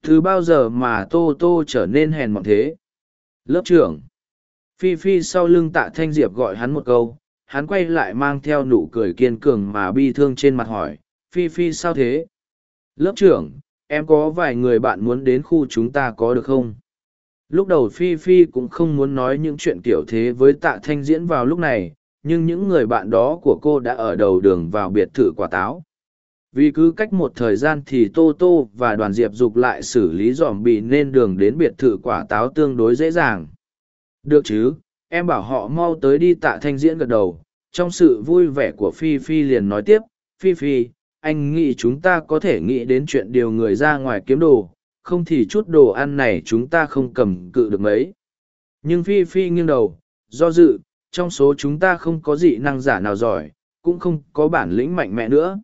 Từ bao giờ mà tô tô trở nên hèn mọn thế? Lớp trưởng. Phi phi sau lưng tạ thanh diệp gọi hắn một câu, hắn quay lại mang theo nụ cười kiên cường mà bi thương trên mặt hỏi, phi phi sao thế? Lớp trưởng, em có vài người bạn muốn đến khu chúng ta có được không? Lúc đầu phi phi cũng không muốn nói những chuyện kiểu thế với tạ thanh diễn vào lúc này, nhưng những người bạn đó của cô đã ở đầu đường vào biệt thự quả táo. Vì cứ cách một thời gian thì tô tô và đoàn diệp dục lại xử lý dòm bị nên đường đến biệt thự quả táo tương đối dễ dàng. Được chứ, em bảo họ mau tới đi tạ thanh diễn gật đầu. Trong sự vui vẻ của phi phi liền nói tiếp, phi phi, anh nghĩ chúng ta có thể nghĩ đến chuyện điều người ra ngoài kiếm đồ không thì chút đồ ăn này chúng ta không cầm cự được mấy. Nhưng Phi Phi nghiêng đầu, do dự, trong số chúng ta không có dị năng giả nào giỏi, cũng không có bản lĩnh mạnh mẽ nữa.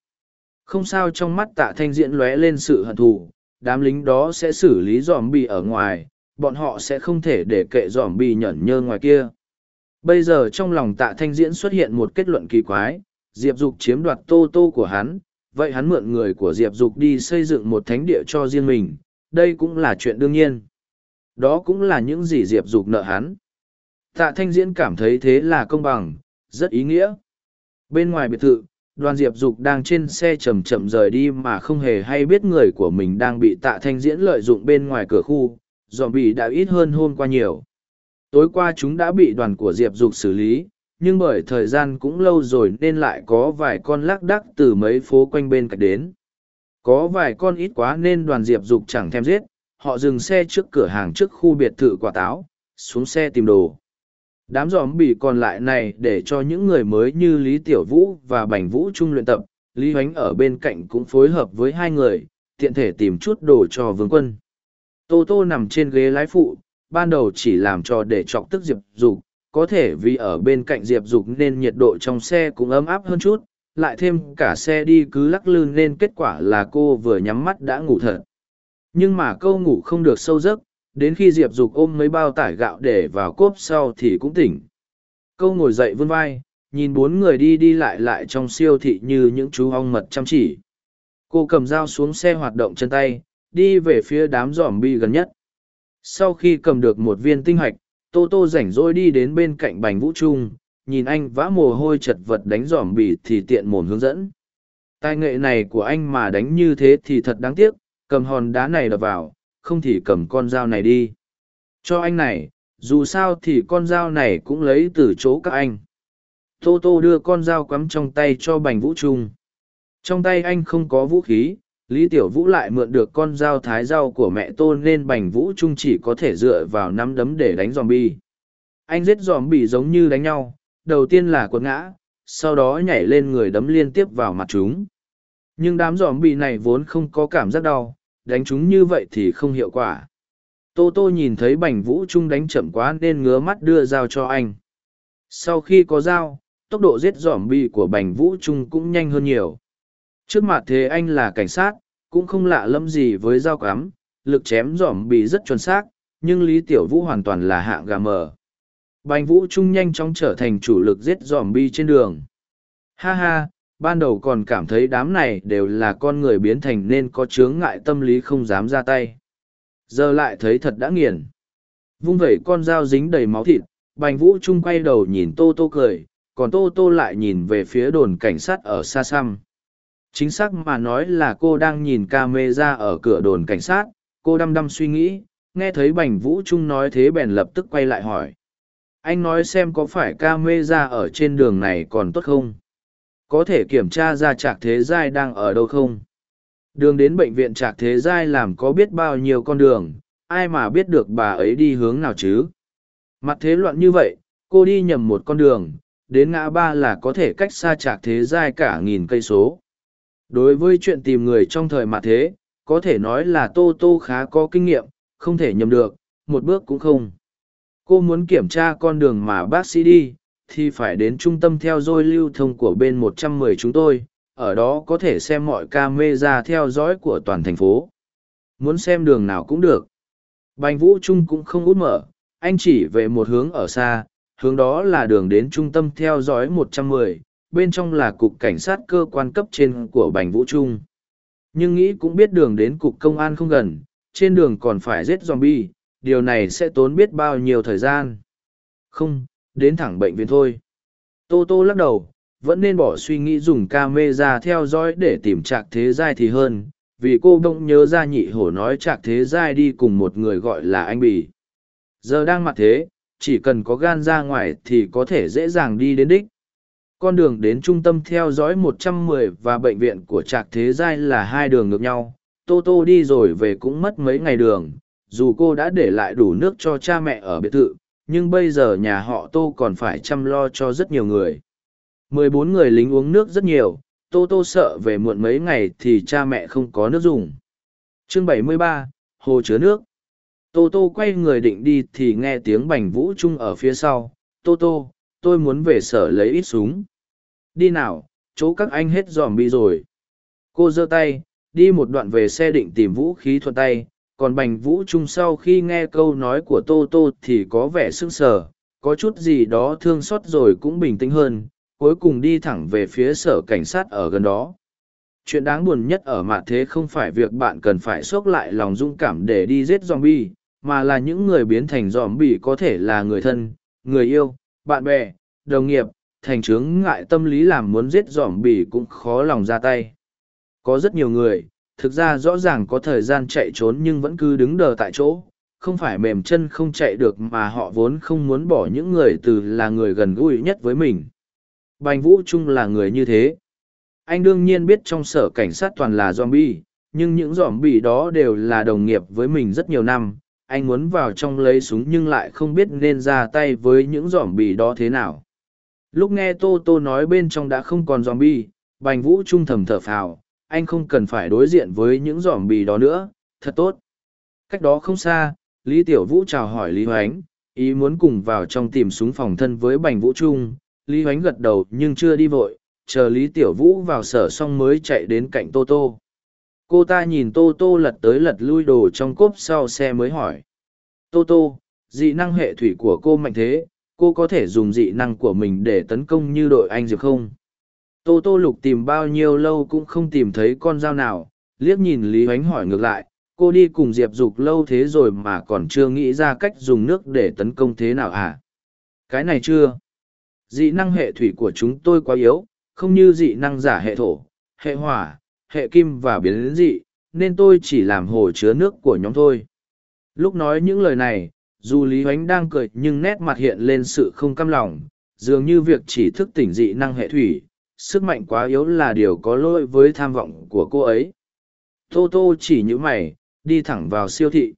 Không sao trong mắt tạ thanh diễn lóe lên sự hận thù, đám lính đó sẽ xử lý giòm bì ở ngoài, bọn họ sẽ không thể để kệ giòm bì nhẫn nhơ ngoài kia. Bây giờ trong lòng tạ thanh diễn xuất hiện một kết luận kỳ quái, Diệp Dục chiếm đoạt tô tô của hắn, vậy hắn mượn người của Diệp Dục đi xây dựng một thánh địa cho riêng mình, đây cũng là chuyện đương nhiên. Đó cũng là những gì Diệp Dục nợ hắn. Tạ Thanh Diễn cảm thấy thế là công bằng, rất ý nghĩa. Bên ngoài biệt thự, đoàn Diệp Dục đang trên xe chậm chậm rời đi mà không hề hay biết người của mình đang bị Tạ Thanh Diễn lợi dụng bên ngoài cửa khu, dòm bị đã ít hơn hôm qua nhiều. Tối qua chúng đã bị đoàn của Diệp Dục xử lý, nhưng bởi thời gian cũng lâu rồi nên lại có vài con lác đắc từ mấy phố quanh bên cạnh đến. Có vài con ít quá nên đoàn diệp dục chẳng thèm giết, họ dừng xe trước cửa hàng trước khu biệt thự quả táo, xuống xe tìm đồ. Đám giòm bị còn lại này để cho những người mới như Lý Tiểu Vũ và Bành Vũ chung luyện tập, Lý Hoánh ở bên cạnh cũng phối hợp với hai người, tiện thể tìm chút đồ cho vương quân. Tô Tô nằm trên ghế lái phụ, ban đầu chỉ làm cho để chọc tức Diệp Dục, có thể vì ở bên cạnh Diệp Dục nên nhiệt độ trong xe cũng ấm áp hơn chút, lại thêm cả xe đi cứ lắc lư nên kết quả là cô vừa nhắm mắt đã ngủ thật. Nhưng mà câu ngủ không được sâu giấc, đến khi diệp dục ôm mấy bao tải gạo để vào cốp sau thì cũng tỉnh. Câu ngồi dậy vươn vai, nhìn bốn người đi đi lại lại trong siêu thị như những chú ong mật chăm chỉ. Cô cầm dao xuống xe hoạt động chân tay, đi về phía đám giỏm bi gần nhất. Sau khi cầm được một viên tinh hạch, tô tô rảnh rỗi đi đến bên cạnh bành vũ trung nhìn anh vã mồ hôi chật vật đánh giỏm bỉ thì tiện mồm hướng dẫn. Tài nghệ này của anh mà đánh như thế thì thật đáng tiếc, cầm hòn đá này đập vào, không thì cầm con dao này đi. Cho anh này, dù sao thì con dao này cũng lấy từ chỗ các anh. Tô Tô đưa con dao quắm trong tay cho Bành Vũ Trung. Trong tay anh không có vũ khí, Lý Tiểu Vũ lại mượn được con dao thái rau của mẹ tô nên Bành Vũ Trung chỉ có thể dựa vào nắm đấm để đánh zombie. Anh giết zombie giống như đánh nhau, đầu tiên là quật ngã, sau đó nhảy lên người đấm liên tiếp vào mặt chúng. Nhưng đám zombie này vốn không có cảm giác đau, đánh chúng như vậy thì không hiệu quả. Tô Tô nhìn thấy Bành Vũ Trung đánh chậm quá nên ngứa mắt đưa dao cho anh. Sau khi có dao, tốc độ giết zombie của Bành Vũ Trung cũng nhanh hơn nhiều. Trước mặt thế anh là cảnh sát, cũng không lạ lẫm gì với dao cắm, lực chém giỏm bị rất chuẩn xác, nhưng Lý Tiểu Vũ hoàn toàn là hạng gà mờ. Bành Vũ Trung nhanh chóng trở thành chủ lực giết giòm bi trên đường. Ha ha, ban đầu còn cảm thấy đám này đều là con người biến thành nên có chướng ngại tâm lý không dám ra tay. Giờ lại thấy thật đã nghiền. Vung vẩy con dao dính đầy máu thịt, Bành Vũ Trung quay đầu nhìn Tô Tô cười, còn Tô Tô lại nhìn về phía đồn cảnh sát ở xa xăm chính xác mà nói là cô đang nhìn ca mê ra ở cửa đồn cảnh sát cô đăm đăm suy nghĩ nghe thấy bành vũ trung nói thế bèn lập tức quay lại hỏi anh nói xem có phải ca mê ra ở trên đường này còn tốt không? Có thể kiểm tra ra trạc thế giai đang ở đâu không? Đường đến bệnh viện trạc thế giai làm có biết bao nhiêu con đường ai mà biết được bà ấy đi hướng nào chứ? Mặt thế loạn như vậy cô đi nhầm một con đường đến ngã ba là có thể cách xa trạc thế giai cả nghìn cây số. Đối với chuyện tìm người trong thời mặt thế, có thể nói là Tô Tô khá có kinh nghiệm, không thể nhầm được, một bước cũng không. Cô muốn kiểm tra con đường mà bác sĩ đi, thì phải đến trung tâm theo dõi lưu thông của bên 110 chúng tôi, ở đó có thể xem mọi camera theo dõi của toàn thành phố. Muốn xem đường nào cũng được. Bành Vũ Trung cũng không út mở, anh chỉ về một hướng ở xa, hướng đó là đường đến trung tâm theo dõi 110, bên trong là cục cảnh sát cơ quan cấp trên của Bành Vũ Trung. Nhưng nghĩ cũng biết đường đến cục công an không gần, trên đường còn phải giết zombie, điều này sẽ tốn biết bao nhiêu thời gian. Không, đến thẳng bệnh viện thôi. Tô Tô lắc đầu, vẫn nên bỏ suy nghĩ dùng camera theo dõi để tìm trạc thế giai thì hơn, vì cô bỗng nhớ ra nhị hổ nói trạc thế giai đi cùng một người gọi là anh bì. Giờ đang mặt thế, chỉ cần có gan ra ngoài thì có thể dễ dàng đi đến đích con đường đến trung tâm theo dõi 110 và bệnh viện của trạc thế giai là hai đường ngược nhau tô tô đi rồi về cũng mất mấy ngày đường dù cô đã để lại đủ nước cho cha mẹ ở biệt thự nhưng bây giờ nhà họ tô còn phải chăm lo cho rất nhiều người. 14 người lính uống nước rất nhiều tô tô sợ về muộn mấy ngày thì cha mẹ không có nước dùng. Chương 73, hồ chứa nước. Tô tô quay người định đi thì nghe tiếng bành vũ trung ở phía sau. Tô tô tôi muốn về sở lấy ít súng. Đi nào, chỗ các anh hết dòm bi rồi. Cô giơ tay, đi một đoạn về xe định tìm vũ khí thuận tay, còn bành vũ trung sau khi nghe câu nói của tô tô thì có vẻ sưng sờ, có chút gì đó thương xót rồi cũng bình tĩnh hơn, cuối cùng đi thẳng về phía sở cảnh sát ở gần đó. Chuyện đáng buồn nhất ở mạ thế không phải việc bạn cần phải xốc lại lòng dũng cảm để đi giết zombie, mà là những người biến thành zombie có thể là người thân, người yêu, bạn bè, đồng nghiệp, thành chướng ngại tâm lý làm muốn giết dòm bỉ cũng khó lòng ra tay. Có rất nhiều người, thực ra rõ ràng có thời gian chạy trốn nhưng vẫn cứ đứng đờ tại chỗ, không phải mềm chân không chạy được mà họ vốn không muốn bỏ những người từ là người gần gũi nhất với mình. Bành Vũ Trung là người như thế. Anh đương nhiên biết trong sở cảnh sát toàn là zombie, nhưng những zombie đó đều là đồng nghiệp với mình rất nhiều năm, anh muốn vào trong lấy súng nhưng lại không biết nên ra tay với những zombie đó thế nào lúc nghe tô tô nói bên trong đã không còn zombie, bi bành vũ trung thầm thở phào anh không cần phải đối diện với những giỏm bì đó nữa, thật tốt. Cách đó không xa, lý tiểu vũ chào hỏi lý hoánh, ý muốn cùng vào trong tìm súng phòng thân với bành vũ trung. Lý hoánh gật đầu nhưng chưa đi vội, chờ lý tiểu vũ vào sở xong mới chạy đến cạnh tô tô. Cô ta nhìn tô tô lật tới lật lui đồ trong cốp sau xe mới hỏi. Tô tô, dị năng hệ thủy của cô mạnh thế, cô có thể dùng dị năng của mình để tấn công như đội anh diệp không? Tô tô lục tìm bao nhiêu lâu cũng không tìm thấy con dao nào. Liếc nhìn lý h oánh hỏi ngược lại cô đi cùng diệp dục lâu thế rồi mà còn chưa nghĩ ra cách dùng nước để tấn công thế nào à cái này chưa? Dị năng hệ thủy của chúng tôi quá yếu không như dị năng giả hệ thổ hệ hỏa hệ kim và biến dị, nên tôi chỉ làm hồ chứa nước của nhóm thôi. Lúc nói những lời này, dù Lý Huánh đang cười nhưng nét mặt hiện lên sự không căm lòng, dường như việc chỉ thức tỉnh dị năng hệ thủy, sức mạnh quá yếu là điều có lỗi với tham vọng của cô ấy. tô tô chỉ nhữ mày, đi thẳng vào siêu thị.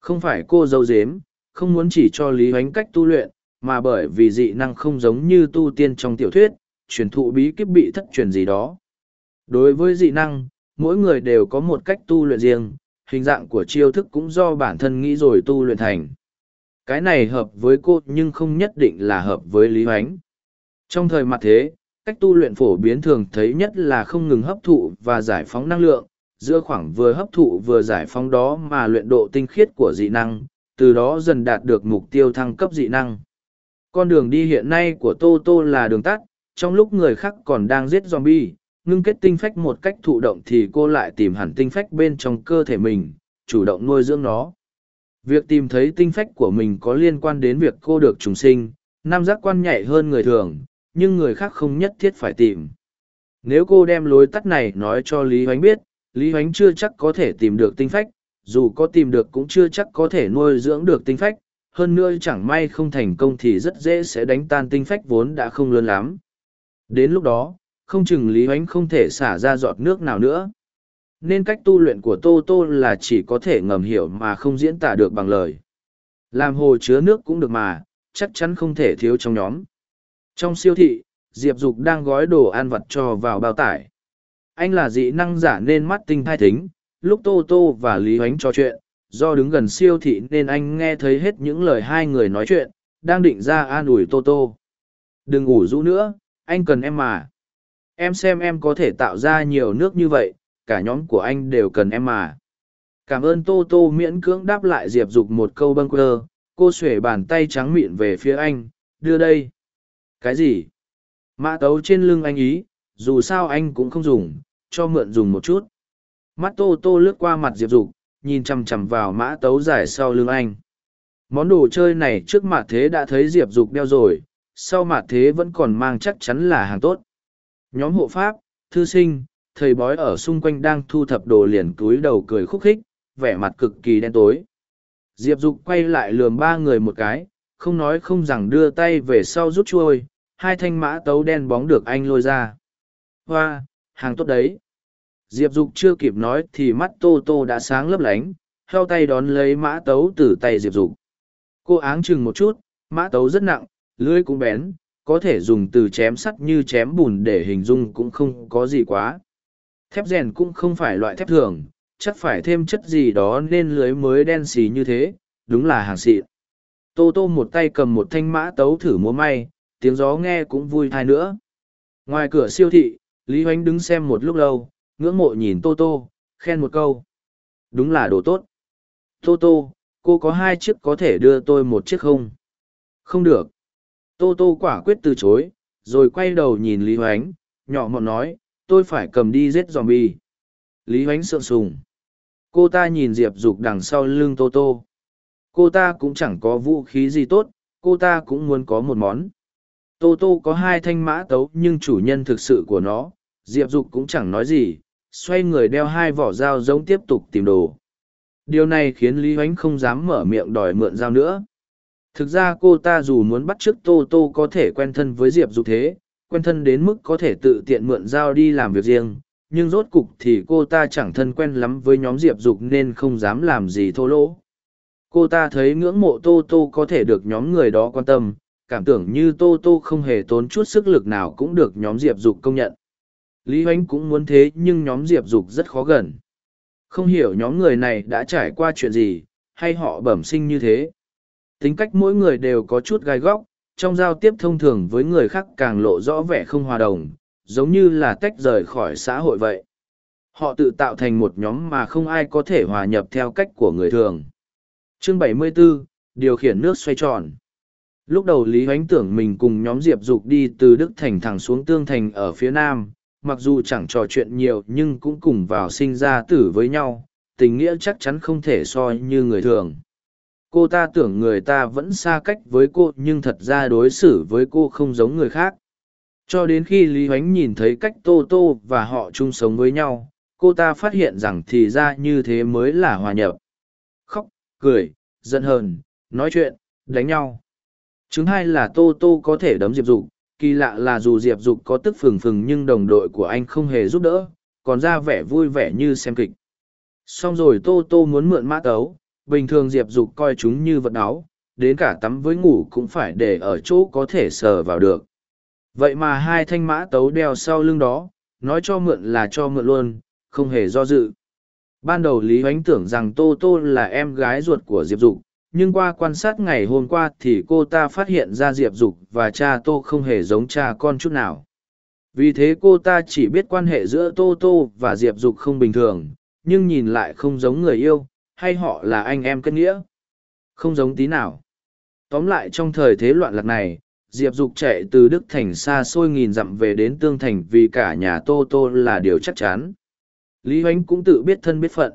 Không phải cô dâu dếm không muốn chỉ cho lý ánh cách tu luyện, mà bởi vì dị năng không giống như tu tiên trong tiểu thuyết, truyền thụ bí kíp bị thất truyền gì đó. Đối với dị năng, mỗi người đều có một cách tu luyện riêng, hình dạng của chiêu thức cũng do bản thân nghĩ rồi tu luyện thành. Cái này hợp với cô nhưng không nhất định là hợp với lý hoánh. Trong thời mặt thế cách tu luyện phổ biến thường thấy nhất là không ngừng hấp thụ và giải phóng năng lượng, giữa khoảng vừa hấp thụ vừa giải phóng đó mà luyện độ tinh khiết của dị năng, từ đó dần đạt được mục tiêu thăng cấp dị năng. Con đường đi hiện nay của tô tô là đường tắt, trong lúc người khác còn đang giết zombie, ngưng kết tinh phách một cách thụ động thì cô lại tìm hẳn tinh phách bên trong cơ thể mình, chủ động nuôi dưỡng nó. Việc tìm thấy tinh phách của mình có liên quan đến việc cô được trùng sinh, nam giác quan nhạy hơn người thường nhưng người khác không nhất thiết phải tìm. Nếu cô đem lối tắt này nói cho lý hoánh biết, lý hoánh chưa chắc có thể tìm được tinh phách, dù có tìm được cũng chưa chắc có thể nuôi dưỡng được tinh phách, hơn nữa chẳng may không thành công thì rất dễ sẽ đánh tan tinh phách vốn đã không lớn lắm. Đến lúc đó, không chừng lý hoánh không thể xả ra giọt nước nào nữa. Nên cách tu luyện của tô tô là chỉ có thể ngầm hiểu mà không diễn tả được bằng lời. Làm hồ chứa nước cũng được mà, chắc chắn không thể thiếu trong nhóm trong siêu thị, diệp dục đang gói đồ ăn vặt cho vào bao tải. Anh là dị năng giả nên mắt tinh thai thính, lúc tô tô và lý hoánh trò chuyện, do đứng gần siêu thị nên anh nghe thấy hết những lời hai người nói chuyện, đang định ra an ủi tô tô. Đừng ngủ rũ nữa, anh cần em mà. Em xem em có thể tạo ra nhiều nước như vậy, cả nhóm của anh đều cần em mà. Cảm ơn tô tô miễn cưỡng đáp lại diệp dục một câu bâng quơ, cô xuể bàn tay trắng mịn về phía anh, đưa đây cái gì? Mã tấu trên lưng anh ý, dù sao anh cũng không dùng, cho mượn dùng một chút. Mắt tô tô lướt qua mặt diệp dục, nhìn chằm chằm vào mã tấu dài sau lưng anh. Món đồ chơi này trước mặt thế đã thấy diệp dục đeo rồi, sau mặt thế vẫn còn mang chắc chắn là hàng tốt. Nhóm hộ pháp, thư sinh, thầy bói ở xung quanh đang thu thập đồ liền cúi đầu cười khúc khích, vẻ mặt cực kỳ đen tối. Diệp dục quay lại lườm ba người một cái không nói không rằng đưa tay về sau rút chuôi hai thanh mã tấu đen bóng được anh lôi ra. Hoa, hàng tốt đấy. Diệp dục chưa kịp nói thì mắt tô tô đã sáng lấp lánh heo tay đón lấy mã tấu từ tay diệp dục. Cô áng chừng một chút, mã tấu rất nặng lưới cũng bén, có thể dùng từ chém sắt như chém bùn để hình dung cũng không có gì quá. Thép rèn cũng không phải loại thép thường, chắc phải thêm chất gì đó nên lưới mới đen xì như thế, đúng là hàng xịn tô tô một tay cầm một thanh mã tấu thử múa may, tiếng gió nghe cũng vui thai nữa. Ngoài cửa siêu thị, lý hoánh đứng xem một lúc lâu, ngưỡng mộ nhìn tô tô, khen một câu. Đúng là đồ tốt. Tô tô, cô có hai chiếc có thể đưa tôi một chiếc không? Không được. Tô tô quả quyết từ chối, rồi quay đầu nhìn lý hoánh, nhỏ mọn nói, tôi phải cầm đi giết dòm bi lý hoánh sượng sùng. Cô ta nhìn diệp dục đằng sau lưng tô tô cô ta cũng chẳng có vũ khí gì tốt, cô ta cũng muốn có một món. Tô tô có hai thanh mã tấu nhưng chủ nhân thực sự của nó, diệp dục cũng chẳng nói gì, xoay người đeo hai vỏ dao giống tiếp tục tìm đồ. Điều này khiến lý oánh không dám mở miệng đòi mượn dao nữa. Thực ra cô ta dù muốn bắt t r ư ớ c tô tô có thể quen thân với diệp dục thế, quen thân đến mức có thể tự tiện mượn dao đi làm việc riêng, nhưng rốt cục thì cô ta chẳng thân quen lắm với nhóm diệp dục nên không dám làm gì thô lỗ cô ta thấy ngưỡng mộ tô tô có thể được nhóm người đó quan tâm cảm tưởng như tô tô không hề tốn chút sức lực nào cũng được nhóm diệp dục công nhận Lý Hoánh cũng muốn thế nhưng nhóm Diệp Dục rất khó gần. Không hiểu nhóm người này đã trải qua chuyện gì, hay họ bẩm sinh như thế. Tính cách mỗi người đều có chút gai góc, trong giao tiếp thông thường với người khác càng lộ rõ vẻ không hòa đồng, giống như là tách rời khỏi xã hội vậy. Họ tự tạo thành một nhóm mà không ai có thể hòa nhập theo cách của người thường. Chương 74, Điều khiển nước xoay tròn. Lúc đầu Lý Hoánh tưởng mình cùng nhóm Diệp Dục đi từ Đức Thành thẳng xuống Tương Thành ở phía Nam, mặc dù chẳng trò chuyện nhiều nhưng cũng cùng vào sinh ra tử với nhau tình nghĩa chắc chắn không thể so như người thường. Cô ta tưởng người ta vẫn xa cách với cô nhưng thật ra đối xử với cô không giống người khác. Cho đến khi lý huánh nhìn thấy cách tô tô và họ chung sống với nhau cô ta phát hiện rằng thì ra như thế mới là hòa nhập cười, giận hờn, nói chuyện, đánh nhau. Chứng hai là tô tô có thể đấm diệp dục, kỳ lạ là dù diệp dục có tức phừng phừng nhưng đồng đội của anh không hề giúp đỡ, còn ra vẻ vui vẻ như xem kịch. Xong rồi tô tô muốn mượn mã tấu, bình thường diệp dục coi chúng như vật áo, đến cả tắm với ngủ cũng phải để ở chỗ có thể sờ vào được. Vậy mà hai thanh mã tấu đeo sau lưng đó, nói cho mượn là cho mượn luôn, không hề do dự ban đầu lý oánh tưởng rằng tô tô là em gái ruột của diệp dục, nhưng qua quan sát ngày hôm qua thì cô ta phát hiện ra diệp dục và cha tô không hề giống cha con chút nào. Vì thế cô ta chỉ biết quan hệ giữa tô tô và diệp dục không bình thường, nhưng nhìn lại không giống người yêu, hay họ là anh em kết nghĩa. Không giống tí nào. Tóm lại trong thời thế loạn lạc này, diệp dục chạy từ đức thành xa xôi nghìn dặm về đến tương thành vì cả nhà tô tô là điều chắc chắn lý h oánh cũng tự biết thân biết phận.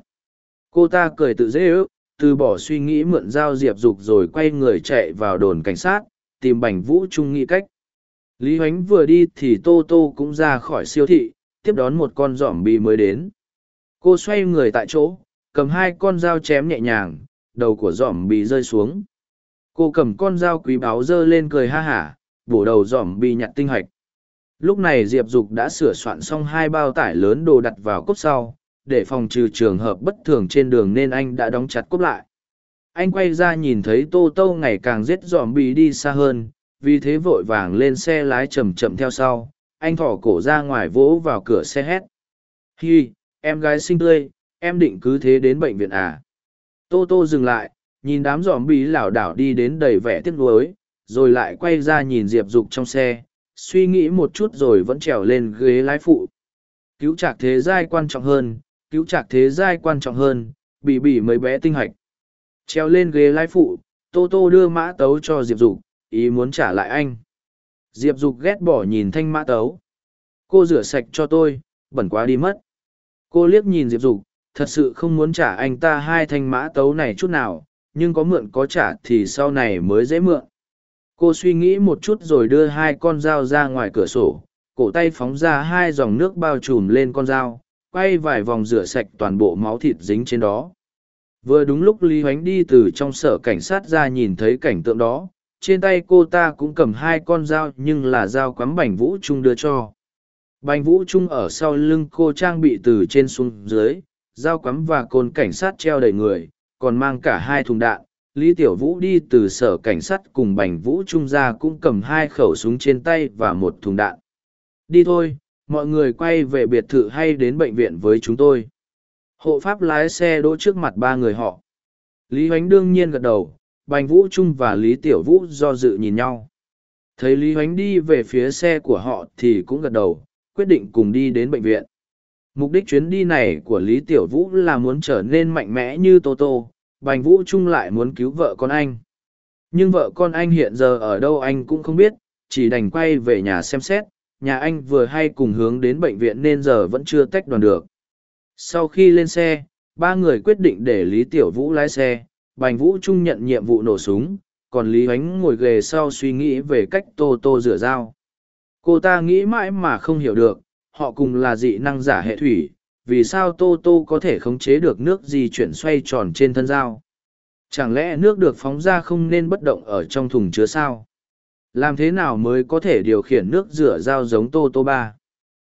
Cô ta cười tự dễ ước, từ bỏ suy nghĩ mượn dao diệp dục rồi quay người chạy vào đồn cảnh sát, tìm bành vũ trung nghĩ cách. Lý h oánh vừa đi thì tô tô cũng ra khỏi siêu thị, tiếp đón một con giỏm bi mới đến. Cô xoay người tại chỗ, cầm hai con dao chém nhẹ nhàng, đầu của giỏm bị rơi xuống. Cô cầm con dao quý báu giơ lên cười ha hả, bổ đầu giỏm bị nhặt tinh hạch lúc này diệp dục đã sửa soạn xong hai bao tải lớn đồ đặt vào cốc sau, để phòng trừ trường hợp bất thường trên đường nên anh đã đóng chặt cốc lại. Anh quay ra nhìn thấy tô tô ngày càng giết dòm bì đi xa hơn, vì thế vội vàng lên xe lái chậm chậm theo sau. Anh thỏ cổ ra ngoài vỗ vào cửa xe hét. Hi, em gái xinh tươi, em định cứ thế đến bệnh viện à? Tô tô dừng lại, nhìn đám dòm bì lảo đảo đi đến đầy vẻ tiếc nuối, rồi lại quay ra nhìn diệp dục trong xe suy nghĩ một chút rồi vẫn trèo lên ghế lái phụ. Cứu trạc thế giai quan trọng hơn, cứu trạc thế giai quan trọng hơn bị bị mấy bé tinh hạch. Treo lên ghế lái phụ, tô tô đưa mã tấu cho diệp dục, ý muốn trả lại anh. Diệp dục ghét bỏ nhìn thanh mã tấu. Cô rửa sạch cho tôi, bẩn quá đi mất. Cô liếc nhìn diệp dục, thật sự không muốn trả anh ta hai thanh mã tấu này chút nào, nhưng có mượn có trả thì sau này mới dễ mượn cô suy nghĩ một chút rồi đưa hai con dao ra ngoài cửa sổ, cổ tay phóng ra hai dòng nước bao trùm lên con dao, quay vài vòng rửa sạch toàn bộ máu thịt dính trên đó. Vừa đúng lúc lý hoánh đi từ trong sở cảnh sát ra nhìn thấy cảnh tượng đó, trên tay cô ta cũng cầm hai con dao nhưng là dao quắm bành vũ trung đưa cho. Bành vũ trung ở sau lưng cô trang bị từ trên xuống dưới, dao quắm và côn cảnh sát treo đầy người, còn mang cả hai thùng đạn lý tiểu vũ đi từ sở cảnh sát cùng bành vũ trung ra cũng cầm hai khẩu súng trên tay và một thùng đạn. Đi thôi, mọi người quay về biệt thự hay đến bệnh viện với chúng tôi. Hộ pháp lái xe đỗ trước mặt ba người họ. Lý h đương nhiên gật đầu, bành vũ trung và lý tiểu vũ do dự nhìn nhau. Thấy lý h đi về phía xe của họ thì cũng gật đầu, quyết định cùng đi đến bệnh viện. Mục đích chuyến đi này của lý tiểu vũ là muốn trở nên mạnh mẽ như tô tô bành vũ trung lại muốn cứu vợ con anh. Nhưng vợ con anh hiện giờ ở đâu anh cũng không biết, chỉ đành quay về nhà xem xét. Nhà anh vừa hay cùng hướng đến bệnh viện nên giờ vẫn chưa tách đoàn được. Sau khi lên xe, ba người quyết định để lý tiểu vũ lái xe. Bành vũ trung nhận nhiệm vụ nổ súng, còn lý ánh ngồi ghề sau suy nghĩ về cách tô tô rửa dao. Cô ta nghĩ mãi mà không hiểu được, họ cùng là dị năng giả hệ thủy vì sao tô tô có thể khống chế được nước di chuyển xoay tròn trên thân dao? Chẳng lẽ nước được phóng ra không nên bất động ở trong thùng chứa sao? Làm thế nào mới có thể điều khiển nước rửa dao giống tô tô ba?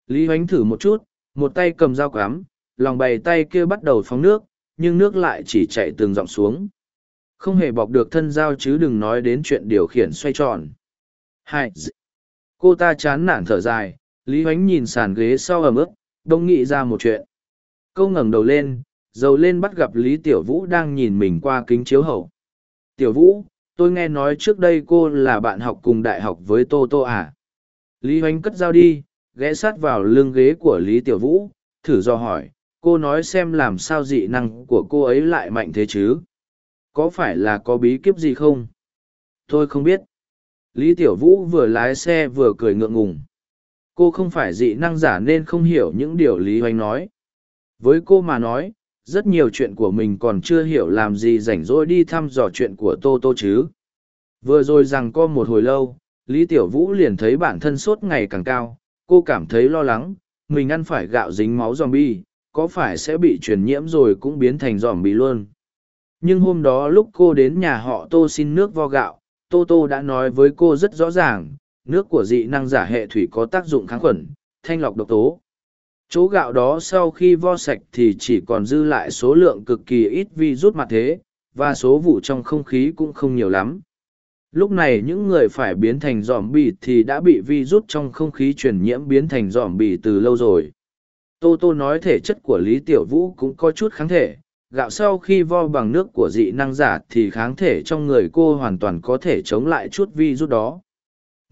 Lý hoánh thử một chút, một tay cầm dao cắm, lòng bày tay kia bắt đầu phóng nước, nhưng nước lại chỉ chạy từng dọng xuống. Không hề bọc được thân dao chứ đừng nói đến chuyện điều khiển xoay tròn. Hai cô ta chán nản thở dài, lý hoánh nhìn sàn ghế sau ẩm ướt đông nghĩ ra một chuyện. Câu ngẩng đầu lên, dầu lên bắt gặp lý tiểu vũ đang nhìn mình qua kính chiếu hậu. Tiểu vũ, tôi nghe nói trước đây cô là bạn học cùng đại học với tô tô à. lý hoánh cất dao đi, ghé sát vào lưng ghế của lý tiểu vũ, thử do hỏi, cô nói xem làm sao dị năng của cô ấy lại mạnh thế chứ? Có phải là có bí kíp gì không? Tôi không biết. Lý tiểu vũ vừa lái xe vừa cười ngượng ngùng cô không phải dị năng giả nên không hiểu những điều lý hoành nói. Với cô mà nói, rất nhiều chuyện của mình còn chưa hiểu làm gì rảnh rỗi đi thăm dò chuyện của tô tô chứ. Vừa rồi rằng co một hồi lâu, lý tiểu vũ liền thấy bản thân sốt ngày càng cao. Cô cảm thấy lo lắng, mình ăn phải gạo dính máu dòm bi có phải sẽ bị truyền nhiễm rồi cũng biến thành dòm bi luôn. Nhưng hôm đó lúc cô đến nhà họ tô xin nước vo gạo, tô tô đã nói với cô rất rõ ràng nước của dị năng giả hệ thủy có tác dụng kháng khuẩn, thanh lọc độc tố. Chỗ gạo đó sau khi vo sạch thì chỉ còn dư lại số lượng cực kỳ ít vi rút mặt thế, và số vụ trong không khí cũng không nhiều lắm. Lúc này những người phải biến thành giòm bì thì đã bị vi rút trong không khí truyền nhiễm biến thành giòm bì từ lâu rồi. Tô tô nói thể chất của lý tiểu vũ cũng có chút kháng thể, gạo sau khi vo bằng nước của dị năng giả thì kháng thể trong người cô hoàn toàn có thể chống lại chút vi rút đó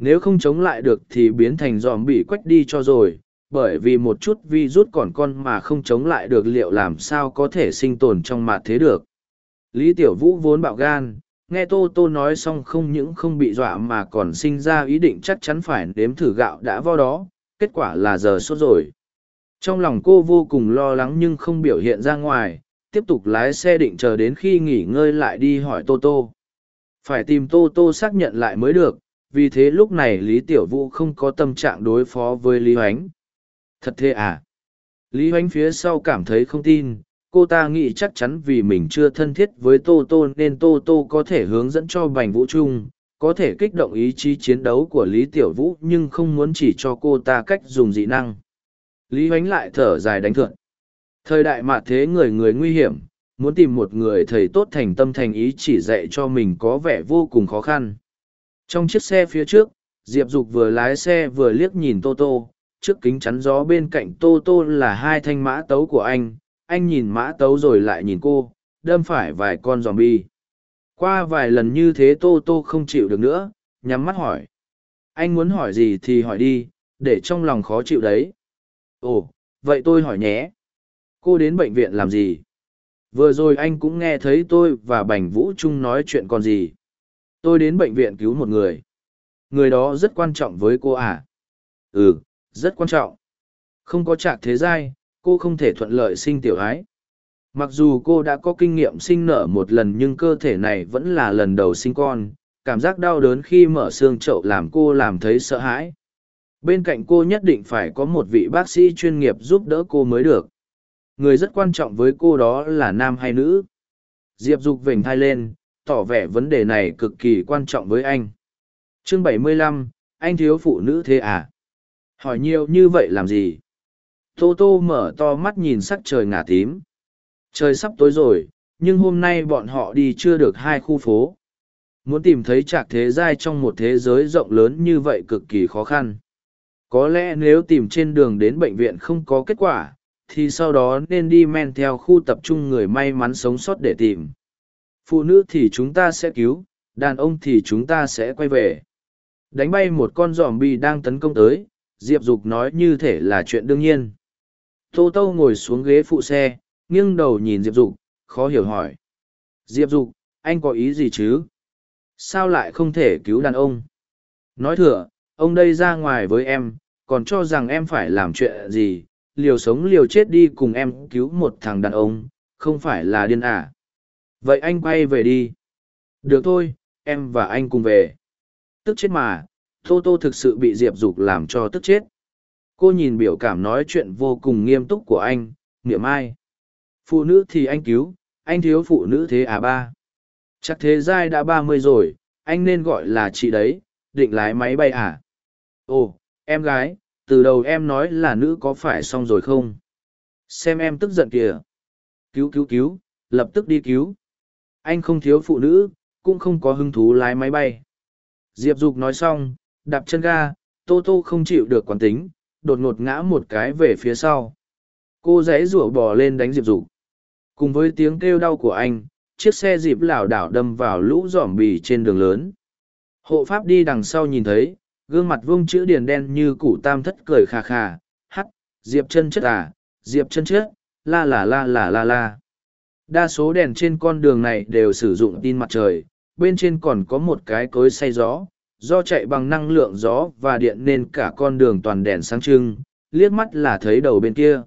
nếu không chống lại được thì biến thành dòm bị quách đi cho rồi, bởi vì một chút vi rút còn con mà không chống lại được liệu làm sao có thể sinh tồn trong mặt thế được. Lý tiểu vũ vốn bạo gan, nghe tô tô nói xong không những không bị dọa mà còn sinh ra ý định chắc chắn phải nếm thử gạo đã vo đó, kết quả là giờ sốt rồi. Trong lòng cô vô cùng lo lắng nhưng không biểu hiện ra ngoài, tiếp tục lái xe định chờ đến khi nghỉ ngơi lại đi hỏi tô tô. Phải tìm tô tô xác nhận lại mới được vì thế lúc này lý tiểu vũ không có tâm trạng đối phó với lý hoánh. Thật thế à? Lý hoánh phía sau cảm thấy không tin, cô ta nghĩ chắc chắn vì mình chưa thân thiết với tô tô nên tô tô có thể hướng dẫn cho bành vũ trung, có thể kích động ý chí chiến đấu của lý tiểu vũ nhưng không muốn chỉ cho cô ta cách dùng dị năng. Lý hoánh lại thở dài đánh thượng thời đại mạ thế người người nguy hiểm, muốn tìm một người thầy tốt thành tâm thành ý chỉ dạy cho mình có vẻ vô cùng khó khăn trong chiếc xe phía trước, diệp dục vừa lái xe vừa liếc nhìn tô tô. Trước kính chắn gió bên cạnh tô tô là hai thanh mã tấu của anh. Anh nhìn mã tấu rồi lại nhìn cô, đâm phải vài con giòm bi qua vài lần như thế tô tô không chịu được nữa, nhắm mắt hỏi. Anh muốn hỏi gì thì hỏi đi, để trong lòng khó chịu đấy. Ồ, vậy tôi hỏi nhé. Cô đến bệnh viện làm gì? Vừa rồi anh cũng nghe thấy tôi và bành vũ trung nói chuyện còn gì tôi đến bệnh viện cứu một người. Người đó rất quan trọng với cô à? Ừ rất quan trọng. Không có trạc thế giai cô không thể thuận lợi sinh tiểu ái. Mặc dù cô đã có kinh nghiệm sinh nở một lần nhưng cơ thể này vẫn là lần đầu sinh con, cảm giác đau đớn khi mở xương chậu làm cô làm thấy sợ hãi. Bên cạnh cô nhất định phải có một vị bác sĩ chuyên nghiệp giúp đỡ cô mới được. Người rất quan trọng với cô đó là nam hay nữ? Diệp dục vểnh thai lên tỏ vẻ vấn đề này cực kỳ quan trọng với anh. Chương bảy mươi lăm, anh thiếu phụ nữ thế à? Hỏi nhiều như vậy làm gì? Tô tô mở to mắt nhìn sắc trời ngả tím. Trời sắp tối rồi, nhưng hôm nay bọn họ đi chưa được hai khu phố. Muốn tìm thấy trạc thế giai trong một thế giới rộng lớn như vậy cực kỳ khó khăn. Có lẽ nếu tìm trên đường đến bệnh viện không có kết quả, thì sau đó nên đi men theo khu tập trung người may mắn sống sót để tìm phụ nữ thì chúng ta sẽ cứu, đàn ông thì chúng ta sẽ quay về. Đánh bay một con giòm bi đang tấn công tới, diệp dục nói như thể là chuyện đương nhiên. Tô Tâu ngồi xuống ghế phụ xe, nghiêng đầu nhìn diệp dục, khó hiểu hỏi. Diệp dục, anh có ý gì chứ? Sao lại không thể cứu đàn ông? Nói thừa, ông đây ra ngoài với em, còn cho rằng em phải làm chuyện gì? Liều sống liều chết đi cùng em cứu một thằng đàn ông, không phải là điên à vậy anh quay về đi. Được thôi, em và anh cùng về. Tức chết mà, tô tô thực sự bị diệp dục làm cho tức chết. Cô nhìn biểu cảm nói chuyện vô cùng nghiêm túc của anh, niệm ai? Phụ nữ thì anh cứu, anh thiếu phụ nữ thế à ba? Chắc thế giai đã ba mươi rồi, anh nên gọi là chị đấy, định lái máy bay à? Ồ, em gái, từ đầu em nói là nữ có phải xong rồi không? Xem em tức giận kìa. Cứu cứu cứu, lập tức đi cứu anh không thiếu phụ nữ, cũng không có hứng thú lái máy bay. Diệp dục nói xong, đạp chân ga, tô tô không chịu được quán tính, đột ngột ngã một cái về phía sau. Cô dãy rủa bò lên đánh diệp dục. Cùng với tiếng kêu đau của anh, chiếc xe dịp lảo đảo đâm vào lũ giỏm bì trên đường lớn. Hộ pháp đi đằng sau nhìn thấy, gương mặt vung chữ điền đen như củ tam thất cười khà khà. Hắt diệp chân chất à diệp chân chất, la là la là la la đa số đèn trên con đường này đều sử dụng tin mặt trời, bên trên còn có một cái cối xay gió, do chạy bằng năng lượng gió và điện nên cả con đường toàn đèn sáng trưng, liếc mắt là thấy đầu bên kia.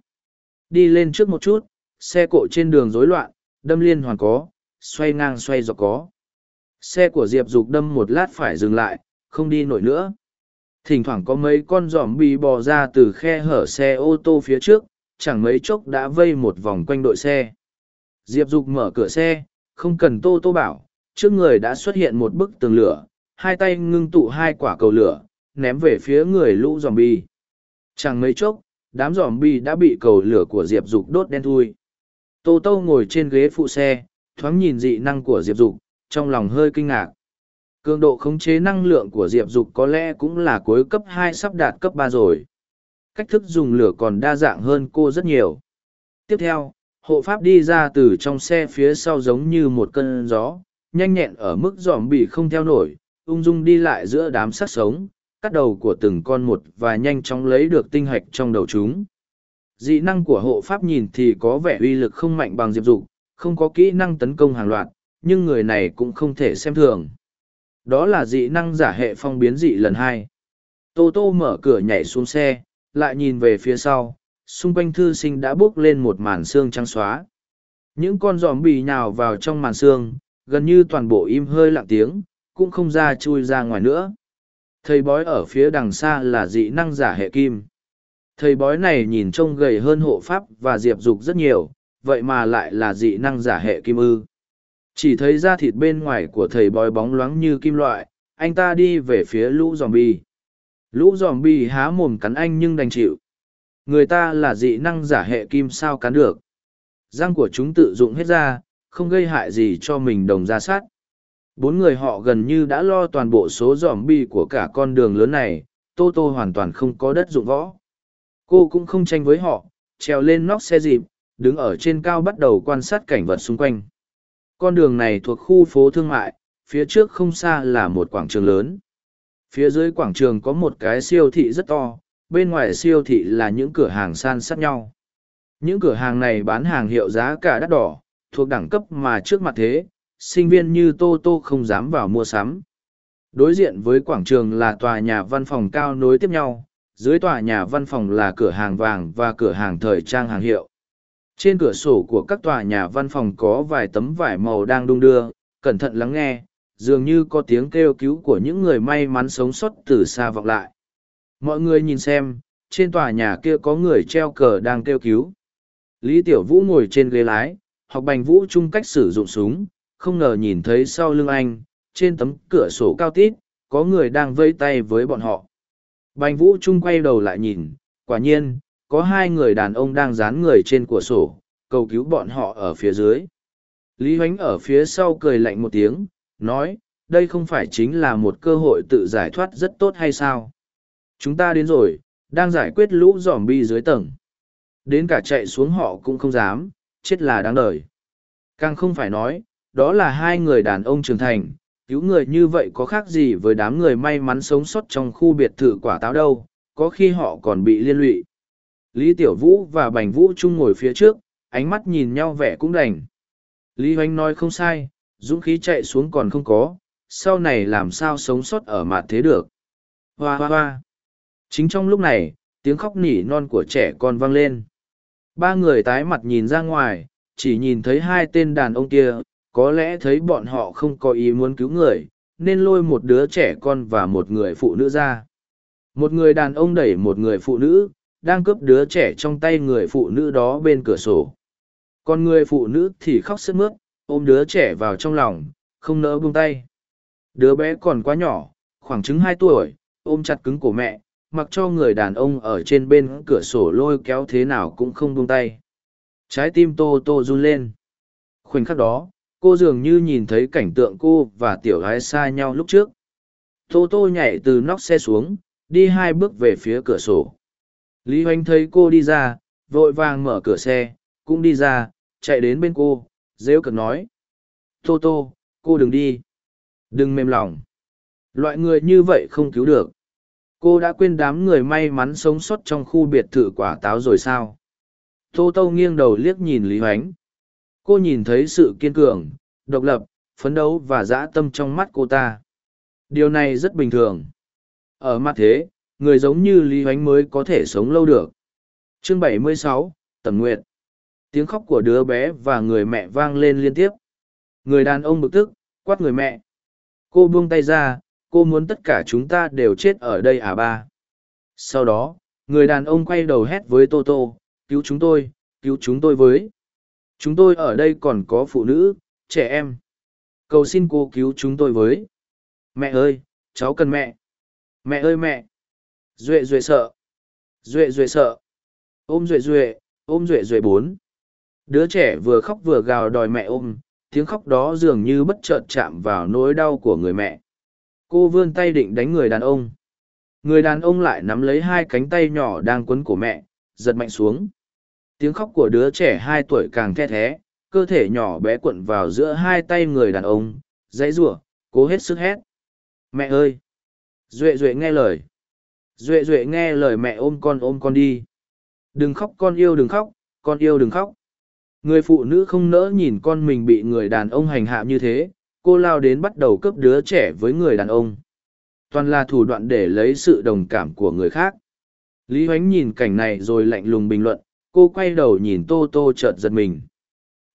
Đi lên trước một chút, xe cộ trên đường rối loạn, đâm liên hoàn có, xoay ngang xoay dọc có. Xe của diệp dục đâm một lát phải dừng lại, không đi nổi nữa. Thỉnh thoảng có mấy con giỏm bi bò ra từ khe hở xe ô tô phía trước, chẳng mấy chốc đã vây một vòng quanh đội xe diệp dục mở cửa xe, không cần tô tô bảo, trước người đã xuất hiện một bức tường lửa, hai tay ngưng tụ hai quả cầu lửa, ném về phía người lũ dòm bi chẳng mấy chốc, đám giòm bi đã bị cầu lửa của diệp dục đốt đen thui. Tô tô ngồi trên ghế phụ xe, thoáng nhìn dị năng của diệp dục, trong lòng hơi kinh ngạc. Cường độ khống chế năng lượng của diệp dục có lẽ cũng là cuối cấp hai sắp đạt cấp ba rồi. Cách thức dùng lửa còn đa dạng hơn cô rất nhiều. Tiếp theo hộ pháp đi ra từ trong xe phía sau giống như một cơn gió, nhanh nhẹn ở mức dòm bị không theo nổi, ung dung đi lại giữa đám sát sống, cắt đầu của từng con một và nhanh chóng lấy được tinh hạch trong đầu chúng. Dị năng của hộ pháp nhìn thì có vẻ uy lực không mạnh bằng diệp dục, không có kỹ năng tấn công hàng loạt, nhưng người này cũng không thể xem thường. Đó là dị năng giả hệ phong biến dị lần hai. Tô tô mở cửa nhảy xuống xe, lại nhìn về phía sau xung quanh thư sinh đã bước lên một màn xương trắng xóa. Những con giòm bì nhào vào trong màn xương, gần như toàn bộ im hơi lặng tiếng, cũng không ra chui ra ngoài nữa. Thầy bói ở phía đằng xa là dị năng giả hệ kim. Thầy bói này nhìn trông gầy hơn hộ pháp và diệp dục rất nhiều, vậy mà lại là dị năng giả hệ kim ư. Chỉ thấy da thịt bên ngoài của thầy bói bóng loáng như kim loại, anh ta đi về phía lũ giòm bì. lũ giòm bì há mồm cắn anh nhưng đành chịu người ta là dị năng giả hệ kim sao cắn được. Răng của chúng tự dụng hết ra, không gây hại gì cho mình đồng ra sát. Bốn người họ gần như đã lo toàn bộ số giòm bi của cả con đường lớn này, tô tô hoàn toàn không có đất dụng võ. Cô cũng không tranh với họ, trèo lên nóc xe dịp, đứng ở trên cao bắt đầu quan sát cảnh vật xung quanh. Con đường này thuộc khu phố thương mại, phía trước không xa là một quảng trường lớn. Phía dưới quảng trường có một cái siêu thị rất to bên ngoài siêu thị là những cửa hàng san sát nhau. Những cửa hàng này bán hàng hiệu giá cả đắt đỏ, thuộc đẳng cấp mà trước mặt thế, sinh viên như tô tô không dám vào mua sắm. Đối diện với quảng trường là tòa nhà văn phòng cao nối tiếp nhau, dưới tòa nhà văn phòng là cửa hàng vàng và cửa hàng thời trang hàng hiệu. Trên cửa sổ của các tòa nhà văn phòng có vài tấm vải màu đang đung đưa, cẩn thận lắng nghe, dường như có tiếng kêu cứu của những người may mắn sống sót từ xa vọng lại mọi người nhìn xem, trên tòa nhà kia có người treo cờ đang kêu cứu. Lý tiểu vũ ngồi trên ghế lái, học bành vũ chung cách sử dụng súng, không ngờ nhìn thấy sau lưng anh, trên tấm cửa sổ cao tít, có người đang vây tay với bọn họ. Bành vũ Chung quay đầu lại nhìn, quả nhiên, có hai người đàn ông đang dán người trên cửa sổ, cầu cứu bọn họ ở phía dưới. Lý hoánh ở phía sau cười lạnh một tiếng, nói, đây không phải chính là một cơ hội tự giải thoát rất tốt hay sao? Chúng ta đến rồi, đang giải quyết lũ giỏm bi dưới tầng. Đến cả chạy xuống họ cũng không dám, chết là đáng đời. Càng không phải nói, đó là hai người đàn ông trưởng thành, cứu người như vậy có khác gì với đám người may mắn sống sót trong khu biệt thự quả táo đâu, có khi họ còn bị liên lụy. Lý tiểu vũ và bành vũ chung ngồi phía trước, ánh mắt nhìn nhau vẻ cũng đành. Lý hoánh nói không sai, dũng khí chạy xuống còn không có, sau này làm sao sống sót ở mặt thế được. Hoa hoa hoa chính trong lúc này, tiếng khóc nỉ non của trẻ con vang lên. Ba người tái mặt nhìn ra ngoài, chỉ nhìn thấy hai tên đàn ông kia, có lẽ thấy bọn họ không có ý muốn cứu người, nên lôi một đứa trẻ con và một người phụ nữ ra. Một người đàn ông đẩy một người phụ nữ, đang cướp đứa trẻ trong tay người phụ nữ đó bên cửa sổ. Còn người phụ nữ thì khóc sức mướt, ôm đứa trẻ vào trong lòng, không nỡ buông tay. Đứa bé còn quá nhỏ, khoảng chừng hai tuổi, ôm chặt cứng cổ mẹ mặc cho người đàn ông ở trên bên cửa sổ lôi kéo thế nào cũng không buông tay. Trái tim tô tô run lên. Khoảnh khắc đó, cô dường như nhìn thấy cảnh tượng cô và tiểu gái xa nhau lúc trước. Tô tô nhảy từ nóc xe xuống, đi hai bước về phía cửa sổ. Lý hoành thấy cô đi ra, vội vàng mở cửa xe, cũng đi ra, chạy đến bên cô, rêu cực nói. Tô tô, cô đừng đi. Đừng mềm lòng. Loại người như vậy không cứu được cô đã quên đám người may mắn sống sót trong khu biệt thự quả táo rồi sao? Tô tô nghiêng đầu liếc nhìn lý hoánh. Cô nhìn thấy sự kiên cường độc lập phấn đấu và dã tâm trong mắt cô ta. Điều này rất bình thường. Ở mặt thế người giống như lý hoánh mới có thể sống lâu được. Chương 76, tẩm nguyệt. Tiếng khóc của đứa bé và người mẹ vang lên liên tiếp. Người đàn ông bực tức quát người mẹ. Cô buông tay ra cô muốn tất cả chúng ta đều chết ở đây à ba? Sau đó, người đàn ông quay đầu hét với tô tô, cứu chúng tôi, cứu chúng tôi với. Chúng tôi ở đây còn có phụ nữ, trẻ em. Cầu xin cô cứu chúng tôi với. Mẹ ơi, cháu cần mẹ. Mẹ ơi mẹ. Duệ duệ sợ. Duệ duệ sợ. Ôm duệ duệ, ôm duệ duệ bốn. Đứa trẻ vừa khóc vừa gào đòi mẹ ôm, tiếng khóc đó dường như bất chợt chạm vào nỗi đau của người mẹ cô vươn tay định đánh người đàn ông. Người đàn ông lại nắm lấy hai cánh tay nhỏ đang quấn của mẹ, giật mạnh xuống. Tiếng khóc của đứa trẻ hai tuổi càng the thé cơ thể nhỏ bé cuộn vào giữa hai tay người đàn ông, dãy giụa cố hết sức hét. Mẹ ơi! Duệ duệ nghe lời. Duệ duệ nghe lời mẹ ôm con ôm con đi. Đừng khóc con yêu, đừng khóc, con yêu đừng khóc. Người phụ nữ không nỡ nhìn con mình bị người đàn ông hành hạ như thế cô lao đến bắt đầu cướp đứa trẻ với người đàn ông. Toàn là thủ đoạn để lấy sự đồng cảm của người khác. Lý hoánh nhìn cảnh này rồi lạnh lùng bình luận, cô quay đầu nhìn tô tô chợt giật mình.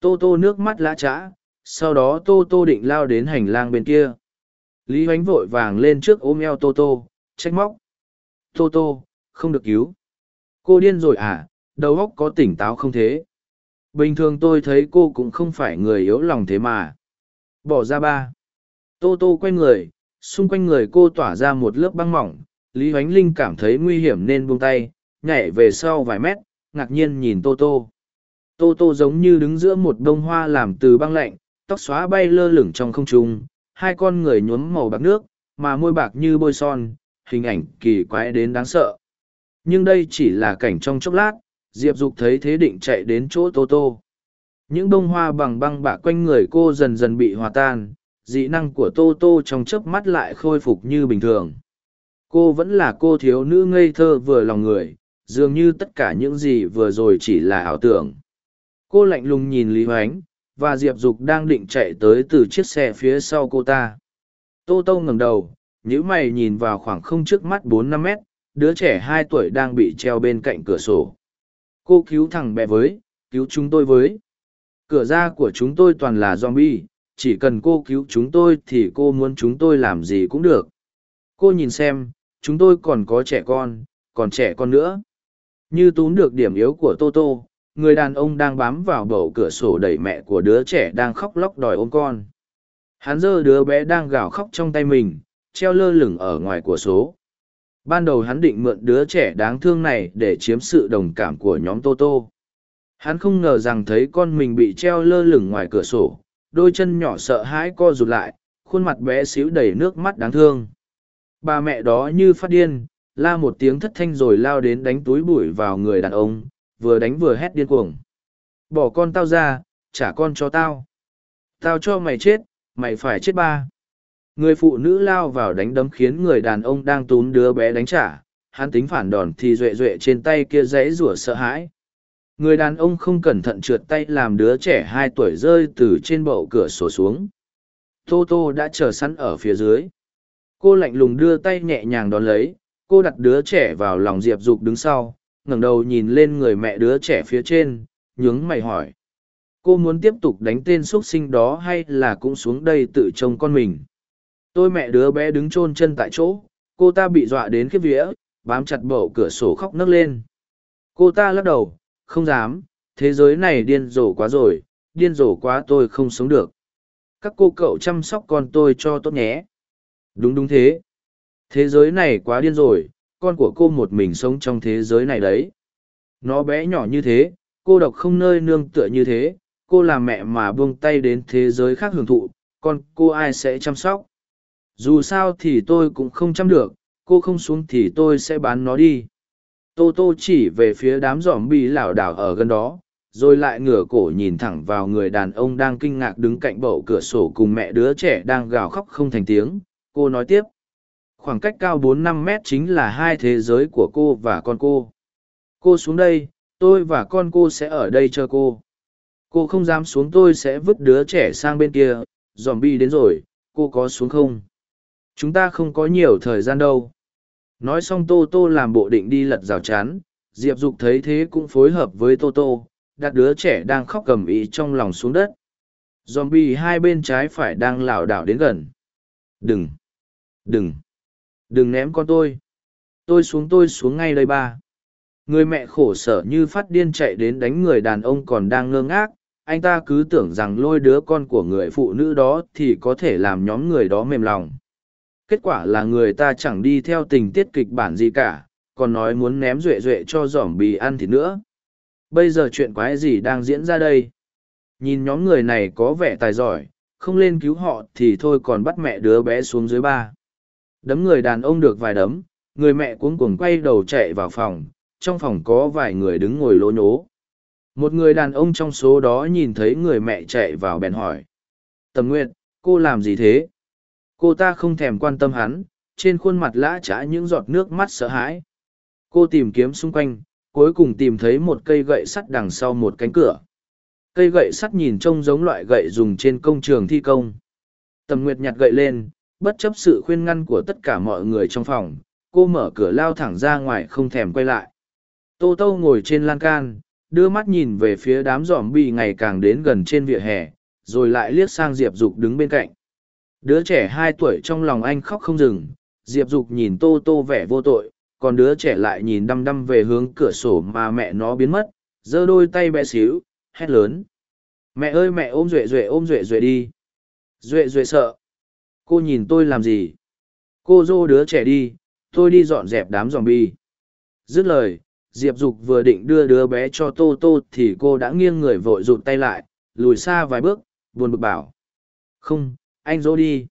Tô tô nước mắt lã trã, sau đó tô tô định lao đến hành lang bên kia. Lý hoánh vội vàng lên trước ôm eo tô tô, trách móc. Tô tô, không được cứu. Cô điên rồi à đầu óc có tỉnh táo không thế? Bình thường tôi thấy cô cũng không phải người yếu lòng thế mà bỏ ra ba. Tô tô quay người, xung quanh người cô tỏa ra một lớp băng mỏng, lý hoánh linh cảm thấy nguy hiểm nên buông tay, nhảy về sau vài mét, ngạc nhiên nhìn tô tô. Tô tô giống như đứng giữa một bông hoa làm từ băng lạnh, tóc xóa bay lơ lửng trong không trung, hai con người nhuốm màu bạc nước, mà môi bạc như bôi son, hình ảnh kỳ quái đến đáng sợ. Nhưng đây chỉ là cảnh trong chốc lát, diệp dục thấy thế định chạy đến chỗ tô tô những bông hoa bằng băng bạc quanh người cô dần dần bị hòa tan, dị năng của tô tô trong chớp mắt lại khôi phục như bình thường. Cô vẫn là cô thiếu nữ ngây thơ vừa lòng người, dường như tất cả những gì vừa rồi chỉ là ảo tưởng. Cô lạnh lùng nhìn lý hoánh, và diệp dục đang định chạy tới từ chiếc xe phía sau cô ta. Tô tô ngẩng đầu nhữ mày nhìn vào khoảng không trước mắt bốn năm mét, đứa trẻ hai tuổi đang bị treo bên cạnh cửa sổ. Cô cứu thằng bé với, cứu chúng tôi với cửa ra của chúng tôi toàn là zombie, chỉ cần cô cứu chúng tôi thì cô muốn chúng tôi làm gì cũng được. Cô nhìn xem, chúng tôi còn có trẻ con, còn trẻ con nữa. Như túm được điểm yếu của toto, người đàn ông đang bám vào bầu cửa sổ đẩy mẹ của đứa trẻ đang khóc lóc đòi ôm con. Hắn giơ đứa bé đang gào khóc trong tay mình, treo lơ lửng ở ngoài cửa sổ. Ban đầu hắn định mượn đứa trẻ đáng thương này để chiếm sự đồng cảm của nhóm toto hắn không ngờ rằng thấy con mình bị treo lơ lửng ngoài cửa sổ, đôi chân nhỏ sợ hãi co rụt lại, khuôn mặt bé xíu đầy nước mắt đáng thương. Bà mẹ đó như phát điên, la một tiếng thất thanh rồi lao đến đánh túi bụi vào người đàn ông, vừa đánh vừa hét điên cuồng. Bỏ con tao ra, trả con cho tao. Tao cho mày chết, mày phải chết ba. Người phụ nữ lao vào đánh đấm khiến người đàn ông đang túm đứa bé đánh trả, hắn tính phản đòn thì duệ duệ trên tay kia dãy rủa sợ hãi người đàn ông không cẩn thận trượt tay làm đứa trẻ hai tuổi rơi từ trên bậu cửa sổ xuống. Tô tô đã chờ sẵn ở phía dưới. Cô lạnh lùng đưa tay nhẹ nhàng đón lấy. Cô đặt đứa trẻ vào lòng diệp dục đứng sau, ngẩng đầu nhìn lên người mẹ đứa trẻ phía trên, nhướng mày hỏi. Cô muốn tiếp tục đánh tên x u ấ t sinh đó hay là cũng xuống đây tự trông con mình? Tôi mẹ đứa bé đứng chôn chân tại chỗ, cô ta bị dọa đến khiếp vía, bám chặt bậu cửa sổ khóc nấc lên. Cô ta lắc đầu không dám, thế giới này điên rồ quá rồi, điên rồ quá tôi không sống được. Các cô cậu chăm sóc con tôi cho tốt nhé. Đúng đúng thế. Thế giới này quá điên rồi, con của cô một mình sống trong thế giới này đấy. Nó bé nhỏ như thế, cô độc không nơi nương tựa như thế, cô là mẹ mà buông tay đến thế giới khác hưởng thụ, con cô ai sẽ chăm sóc? Dù sao thì tôi cũng không chăm được, cô không xuống thì tôi sẽ bán nó đi tô tô chỉ về phía đám dòm bi lảo đảo ở gần đó, rồi lại ngửa cổ nhìn thẳng vào người đàn ông đang kinh ngạc đứng cạnh bậu cửa sổ cùng mẹ đứa trẻ đang gào khóc không thành tiếng. Cô nói tiếp, khoảng cách cao bốn năm mét chính là hai thế giới của cô và con cô. Cô xuống đây, tôi và con cô sẽ ở đây chờ cô. Cô không dám xuống, tôi sẽ vứt đứa trẻ sang bên kia. Dòm bi đến rồi, cô có xuống không? Chúng ta không có nhiều thời gian đâu nói xong tô tô làm bộ định đi lật rào chắn diệp dục thấy thế cũng phối hợp với tô tô, đặt đứa trẻ đang khóc cầm ý trong lòng xuống đất. Zombie hai bên trái phải đang lảo đảo đến gần. Đừng! Đừng! Đừng ném con tôi! Tôi xuống tôi xuống ngay đây ba. Người mẹ khổ sở như phát điên chạy đến đánh người đàn ông còn đang ngơ ngác. Anh ta cứ tưởng rằng lôi đứa con của người phụ nữ đó thì có thể làm nhóm người đó mềm lòng kết quả là người ta chẳng đi theo tình tiết kịch bản gì cả còn nói muốn ném duệ duệ cho giỏm bì ăn thịt nữa. Bây giờ chuyện quái gì đang diễn ra đây? Nhìn nhóm người này có vẻ tài giỏi, không lên cứu họ thì thôi còn bắt mẹ đứa bé xuống dưới ba. Đấm người đàn ông được vài đấm, người mẹ cuống cuồng quay đầu chạy vào phòng, trong phòng có vài người đứng ngồi lố nhố. Một người đàn ông trong số đó nhìn thấy người mẹ chạy vào bèn hỏi. Tầm nguyện cô làm gì thế? Cô ta không thèm quan tâm hắn, trên khuôn mặt lã trá những giọt nước mắt sợ hãi. Cô tìm kiếm xung quanh, cuối cùng tìm thấy một cây gậy sắt đằng sau một cánh cửa. Cây gậy sắt nhìn trông giống loại gậy dùng trên công trường thi công. Tầm Nguyệt nhặt gậy lên, bất chấp sự khuyên ngăn của tất cả mọi người trong phòng, cô mở cửa lao thẳng ra ngoài không thèm quay lại. Tô Tô ngồi trên lan can, đưa mắt nhìn về phía đám giỏm bi ngày càng đến gần trên vỉa hè, rồi lại liếc sang Diệp Dục đứng bên cạnh. Đứa trẻ hai tuổi trong lòng anh khóc không dừng, Diệp Dục nhìn Tô Tô vẻ vô tội, còn đứa trẻ lại nhìn đăm đăm về hướng cửa sổ mà mẹ nó biến mất, giơ đôi tay bé xíu, hét lớn. Mẹ ơi mẹ ôm Duệ Duệ ôm Duệ Duệ đi. Duệ Duệ sợ. Cô nhìn tôi làm gì? Cô dô đứa trẻ đi, tôi đi dọn dẹp đám zombie. Dứt lời, Diệp Dục vừa định đưa đứa bé cho Tô Tô thì cô đã nghiêng người vội rụt tay lại, lùi xa vài bước, buồn bực bảo. Không, anh dỗ đi.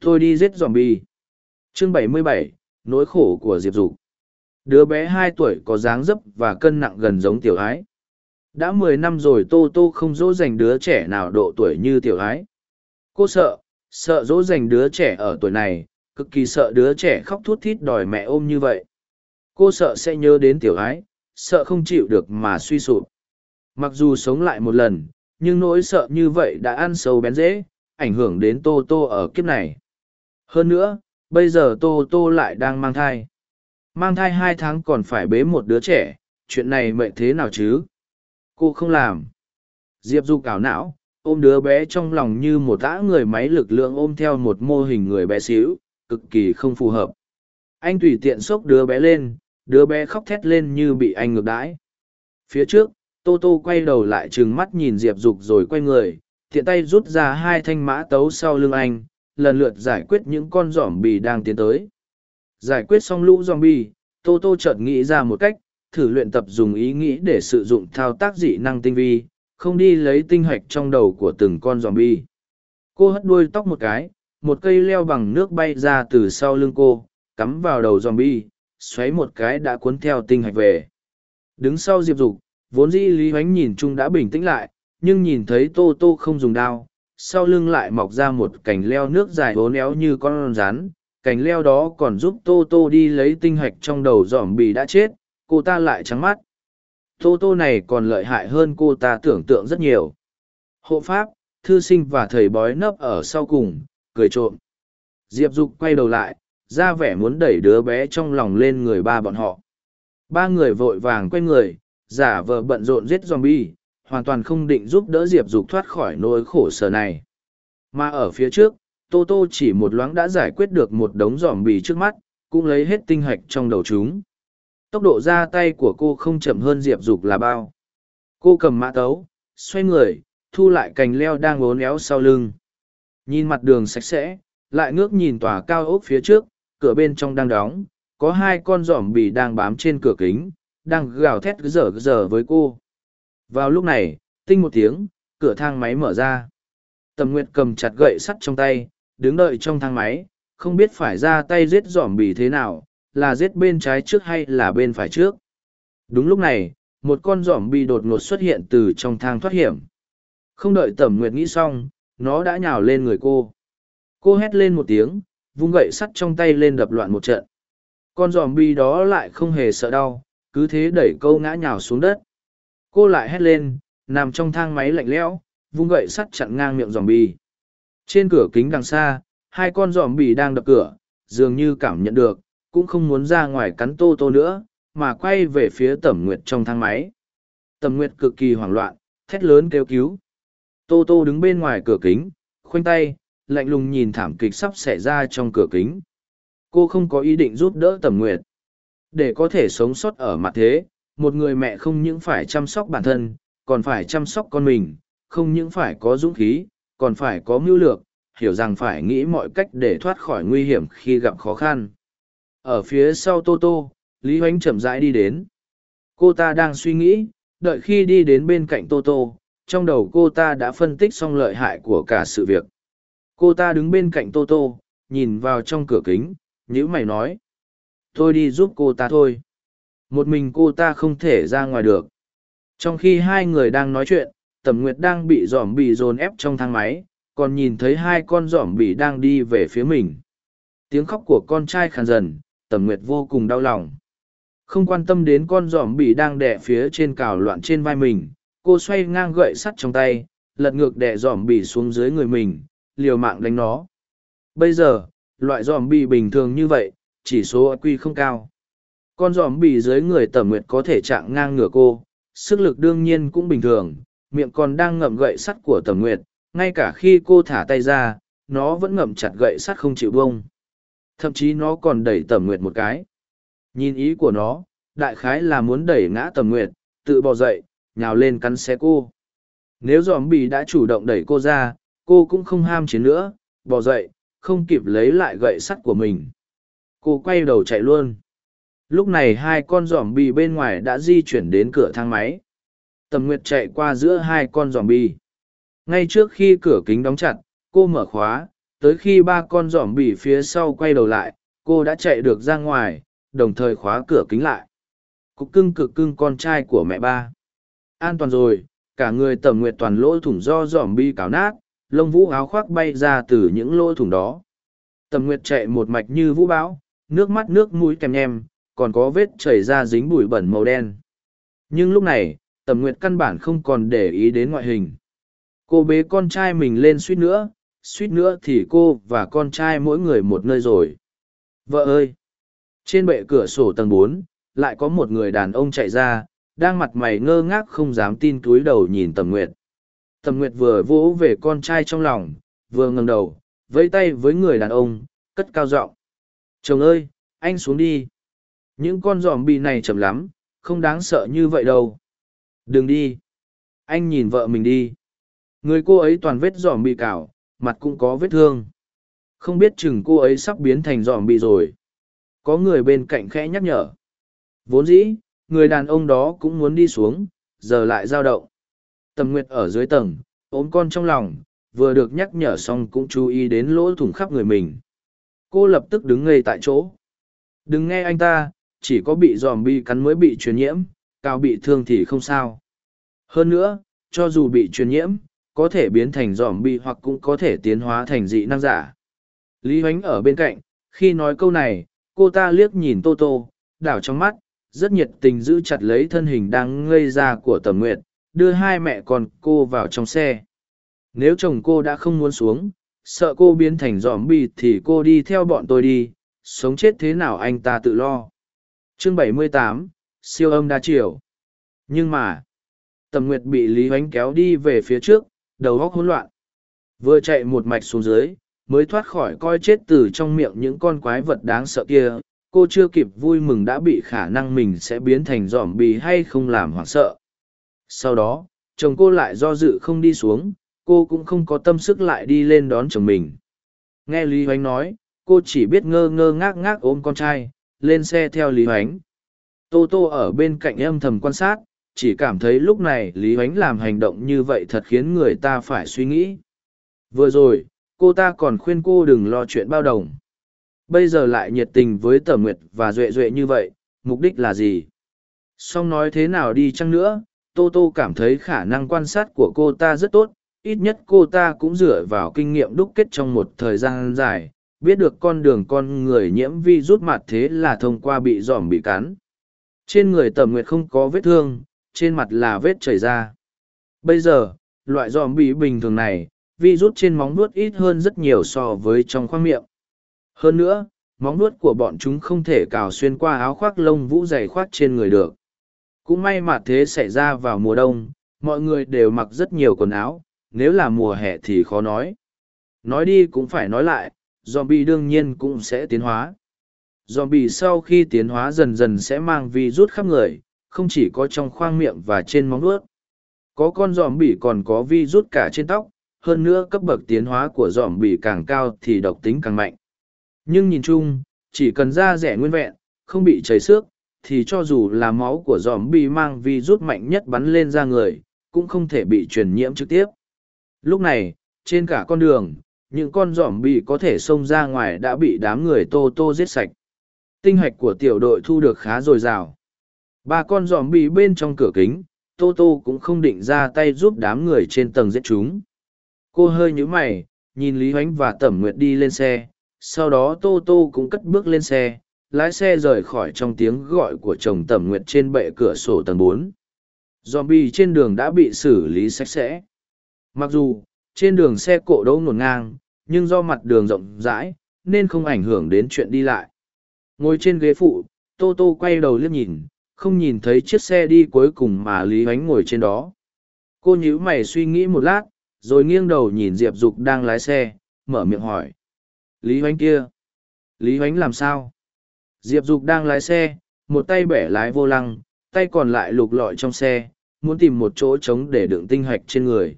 Tôi đi giết zombie. Chương 77, nỗi khổ của Diệp Dục. Đứa bé hai tuổi có dáng dấp và cân nặng gần giống tiểu ái. Đã mười năm rồi Tô Tô không dỗ dành đứa trẻ nào độ tuổi như tiểu ái. Cô sợ, sợ dỗ dành đứa trẻ ở tuổi này, cực kỳ sợ đứa trẻ khóc thút thít đòi mẹ ôm như vậy. Cô sợ sẽ nhớ đến tiểu ái, sợ không chịu được mà suy sụp. Mặc dù sống lại một lần, nhưng nỗi sợ như vậy đã ăn sâu bén dễ, ảnh hưởng đến Tô Tô ở kiếp này. Hơn nữa, bây giờ Tô Tô lại đang mang thai. Mang thai hai tháng còn phải bế một đứa trẻ, chuyện này mệnh thế nào chứ? Cô không làm. Diệp Du cảo não, ôm đứa bé trong lòng như một tã người máy lực lượng ôm theo một mô hình người bé xíu, cực kỳ không phù hợp. Anh tùy tiện xốc đứa bé lên, đứa bé khóc thét lên như bị anh ngược đãi. Phía trước, Tô Tô quay đầu lại trừng mắt nhìn Diệp Dục rồi quay người, tiện tay rút ra hai thanh mã tấu sau lưng anh, lần lượt giải quyết những con giỏm bì đang tiến tới. Giải quyết xong lũ zombie, Tô Tô chợt nghĩ ra một cách, thử luyện tập dùng ý nghĩ để sử dụng thao tác dị năng tinh vi, không đi lấy tinh hạch trong đầu của từng con zombie. Cô hất đuôi tóc một cái, một cây leo bằng nước bay ra từ sau lưng cô, cắm vào đầu zombie, xoáy một cái đã cuốn theo tinh hạch về. Đứng sau Diệp Dục, vốn dĩ Lý Hoánh nhìn chung đã bình tĩnh lại, nhưng nhìn thấy Tô Tô không dùng đao, sau lưng lại mọc ra một cành leo nước dài vốn éo như con rắn, cành leo đó còn giúp Tô Tô đi lấy tinh hạch trong đầu giỏm bì đã chết, cô ta lại trắng mắt. Tô Tô này còn lợi hại hơn cô ta tưởng tượng rất nhiều. Hộ pháp, thư sinh và thầy bói nấp ở sau cùng, cười trộm. Diệp Dục quay đầu lại, ra vẻ muốn đẩy đứa bé trong lòng lên người ba bọn họ. Ba người vội vàng quay người, giả vờ bận rộn giết zombie, hoàn toàn không định giúp đỡ Diệp Dục thoát khỏi nỗi khổ sở này. Mà ở phía trước, Tô Tô chỉ một loáng đã giải quyết được một đống zombie trước mắt, cũng lấy hết tinh hạch trong đầu chúng. Tốc độ ra tay của cô không chậm hơn Diệp Dục là bao. Cô cầm mã tấu, xoay người, thu lại cành leo đang ốn éo sau lưng. Nhìn mặt đường sạch sẽ, lại ngước nhìn tòa cao ốc phía trước, cửa bên trong đang đóng, có hai con giỏm bì đang bám trên cửa kính, đang gào thét dở dở với cô. Vào lúc này, tinh một tiếng, cửa thang máy mở ra. Tầm Nguyệt cầm chặt gậy sắt trong tay, đứng đợi trong thang máy, không biết phải ra tay giết giỏm bì thế nào, là giết bên trái trước hay là bên phải trước. Đúng lúc này, một con giỏm bì đột ngột xuất hiện từ trong thang thoát hiểm. Không đợi Tầm Nguyệt nghĩ xong, nó đã nhào lên người cô. Cô hét lên một tiếng, vung gậy sắt trong tay lên đập loạn một trận. Con giòm bì đó lại không hề sợ đau, cứ thế đẩy câu ngã nhào xuống đất. Cô lại hét lên, nằm trong thang máy lạnh lẽo, vung gậy sắt chặn ngang miệng giòm bì. Trên cửa kính đằng xa, hai con giòm bì đang đập cửa, dường như cảm nhận được, cũng không muốn ra ngoài cắn tô tô nữa, mà quay về phía tẩm nguyệt trong thang máy. Tẩm nguyệt cực kỳ hoảng loạn, thét lớn kêu cứu. Tô tô đứng bên ngoài cửa kính, khoanh tay, lạnh lùng nhìn thảm kịch sắp xảy ra trong cửa kính. Cô không có ý định giúp đỡ Tầm Nguyệt. Để có thể sống sót ở mặt thế, một người mẹ không những phải chăm sóc bản thân, còn phải chăm sóc con mình, không những phải có dũng khí, còn phải có mưu lược, hiểu rằng phải nghĩ mọi cách để thoát khỏi nguy hiểm khi gặp khó khăn. Ở phía sau Tô Tô, Lý Hoánh chậm rãi đi đến. Cô ta đang suy nghĩ, đợi khi đi đến bên cạnh Tô Tô, trong đầu cô ta đã phân tích xong lợi hại của cả sự việc. Cô ta đứng bên cạnh Tô Tô, nhìn vào trong cửa kính, nhữ mày nói. Tôi đi giúp cô ta thôi. Một mình cô ta không thể ra ngoài được. Trong khi hai người đang nói chuyện, Tẩm Nguyệt đang bị giỏm bị dồn ép trong thang máy, còn nhìn thấy hai con giỏm bị đang đi về phía mình. Tiếng khóc của con trai khàn dần, Tẩm Nguyệt vô cùng đau lòng. Không quan tâm đến con giỏm bị đang đè phía trên cào loạn trên vai mình, cô xoay ngang gậy sắt trong tay, lật ngược đè giỏm bị xuống dưới người mình, liều mạng đánh nó. Bây giờ, loại giỏm bị bình thường như vậy, chỉ số quy không cao. Con giòm bị dưới người Tẩm Nguyệt có thể chạm ngang ngửa cô, sức lực đương nhiên cũng bình thường, miệng còn đang ngậm gậy sắt của Tẩm Nguyệt, ngay cả khi cô thả tay ra, nó vẫn ngậm chặt gậy sắt không chịu bông. Thậm chí nó còn đẩy Tẩm Nguyệt một cái. Nhìn ý của nó, đại khái là muốn đẩy ngã Tẩm Nguyệt, tự bò dậy, nhào lên cắn xé cô. Nếu giòm bì đã chủ động đẩy cô ra, cô cũng không ham chiến nữa, bò dậy, không kịp lấy lại gậy sắt của mình. Cô quay đầu chạy luôn. Lúc này hai con giòm bì bên ngoài đã di chuyển đến cửa thang máy. Tầm Nguyệt chạy qua giữa hai con giòm bì. Ngay trước khi cửa kính đóng chặt, cô mở khóa, tới khi ba con giòm bì phía sau quay đầu lại, cô đã chạy được ra ngoài, đồng thời khóa cửa kính lại. Cục cưng cực cưng con trai của mẹ ba. An toàn rồi, cả người tầm nguyệt toàn lỗ thủng do giòm bi cào nát, lông vũ áo khoác bay ra từ những lỗ thủng đó. Tầm nguyệt chạy một mạch như vũ bão, nước mắt nước mũi kèm nhem, còn có vết chảy ra dính bụi bẩn màu đen. Nhưng lúc này, tầm nguyệt căn bản không còn để ý đến ngoại hình. Cô bế con trai mình lên suýt nữa, suýt nữa thì cô và con trai mỗi người một nơi rồi. Vợ ơi! Trên bệ cửa sổ tầng bốn, lại có một người đàn ông chạy ra, đang mặt mày ngơ ngác không dám tin túi đầu nhìn Tầm Nguyệt. Tầm Nguyệt vừa vỗ về con trai trong lòng, vừa ngẩng đầu, vẫy tay với người đàn ông, cất cao giọng. Chồng ơi, anh xuống đi. Những con giòm bị này chậm lắm, không đáng sợ như vậy đâu. Đừng đi. Anh nhìn vợ mình đi. Người cô ấy toàn vết giòm bị cào, mặt cũng có vết thương. Không biết chừng cô ấy sắp biến thành giòm bị rồi. Có người bên cạnh khẽ nhắc nhở. Vốn dĩ, người đàn ông đó cũng muốn đi xuống, giờ lại dao động. Tầm Nguyệt ở dưới tầng, ốm con trong lòng, vừa được nhắc nhở xong cũng chú ý đến lỗ thủng khắp người mình. Cô lập tức đứng ngây tại chỗ. Đừng nghe anh ta, chỉ có bị giòm bi cắn mới bị truyền nhiễm, cao bị thương thì không sao. Hơn nữa, cho dù bị truyền nhiễm, có thể biến thành giòm bi hoặc cũng có thể tiến hóa thành dị năng giả. Lý Hoánh ở bên cạnh, khi nói câu này, cô ta liếc nhìn Tô Tô, đảo trong mắt, rất nhiệt tình giữ chặt lấy thân hình đang ngây ra của Tầm Nguyệt, đưa hai mẹ con cô vào trong xe. Nếu chồng cô đã không muốn xuống, sợ cô biến thành giòm bi thì cô đi theo bọn tôi đi, sống chết thế nào anh ta tự lo. Chương 78, siêu âm đa chiều. Nhưng mà, Tầm Nguyệt bị Lý Hoánh kéo đi về phía trước, đầu góc hỗn loạn. Vừa chạy một mạch xuống dưới, mới thoát khỏi coi chết từ trong miệng những con quái vật đáng sợ kia. Cô chưa kịp vui mừng đã bị khả năng mình sẽ biến thành giỏm bì hay không làm hoảng sợ. Sau đó, chồng cô lại do dự không đi xuống, cô cũng không có tâm sức lại đi lên đón chồng mình. Nghe Lý Hoánh nói, cô chỉ biết ngơ ngơ ngác ngác ôm con trai, lên xe theo Lý Hoánh. Tô Tô ở bên cạnh âm thầm quan sát, chỉ cảm thấy lúc này Lý Hoánh làm hành động như vậy thật khiến người ta phải suy nghĩ. Vừa rồi, cô ta còn khuyên cô đừng lo chuyện bao đồng. Bây giờ lại nhiệt tình với Tẩm Nguyệt và Duệ Duệ như vậy, mục đích là gì? Song nói thế nào đi chăng nữa, Tô Tô cảm thấy khả năng quan sát của cô ta rất tốt, ít nhất cô ta cũng dựa vào kinh nghiệm đúc kết trong một thời gian dài, biết được con đường con người nhiễm vi rút mặt thế là thông qua bị giỏm bị cắn. Trên người Tẩm Nguyệt không có vết thương, trên mặt là vết chảy ra. Bây giờ, loại giòm bị bình thường này, vi rút trên móng nuốt ít hơn rất nhiều so với trong khoang miệng. Hơn nữa, móng nuốt của bọn chúng không thể cào xuyên qua áo khoác lông vũ dày khoác trên người được. Cũng may mà thế xảy ra vào mùa đông, mọi người đều mặc rất nhiều quần áo, nếu là mùa hè thì khó nói. Nói đi cũng phải nói lại, zombie đương nhiên cũng sẽ tiến hóa. Zombie sau khi tiến hóa dần dần sẽ mang vi rút khắp người, không chỉ có trong khoang miệng và trên móng vuốt. Có con zombie còn có vi rút cả trên tóc, hơn nữa cấp bậc tiến hóa của zombie càng cao thì độc tính càng mạnh. Nhưng nhìn chung, chỉ cần da rẻ nguyên vẹn, không bị chảy xước, thì cho dù là máu của dòm bi mang vi rút mạnh nhất bắn lên da người, cũng không thể bị truyền nhiễm trực tiếp. Lúc này, trên cả con đường, những con dòm bị có thể xông ra ngoài đã bị đám người tô tô giết sạch. Tinh hạch của tiểu đội thu được khá dồi dào. Ba con dòm bị bên trong cửa kính, tô tô cũng không định ra tay giúp đám người trên tầng giết chúng. Cô hơi nhíu mày, nhìn Lý Hoánh và Tẩm Nguyệt đi lên xe, sau đó Tô Tô cũng cất bước lên xe, lái xe rời khỏi trong tiếng gọi của chồng Tẩm Nguyệt trên bệ cửa sổ tầng bốn. Zombie trên đường đã bị xử lý sạch sẽ. Mặc dù, trên đường xe cộ đỗ ngổn ngang, nhưng do mặt đường rộng rãi, nên không ảnh hưởng đến chuyện đi lại. Ngồi trên ghế phụ, Tô Tô quay đầu liếc nhìn, không nhìn thấy chiếc xe đi cuối cùng mà Lý Huánh ngồi trên đó. Cô nhíu mày suy nghĩ một lát, rồi nghiêng đầu nhìn Diệp Dục đang lái xe, mở miệng hỏi. Lý Huánh kia. Lý Huánh làm sao? Diệp Dục đang lái xe, một tay bẻ lái vô lăng, tay còn lại lục lọi trong xe, muốn tìm một chỗ trống để đựng tinh hạch trên người.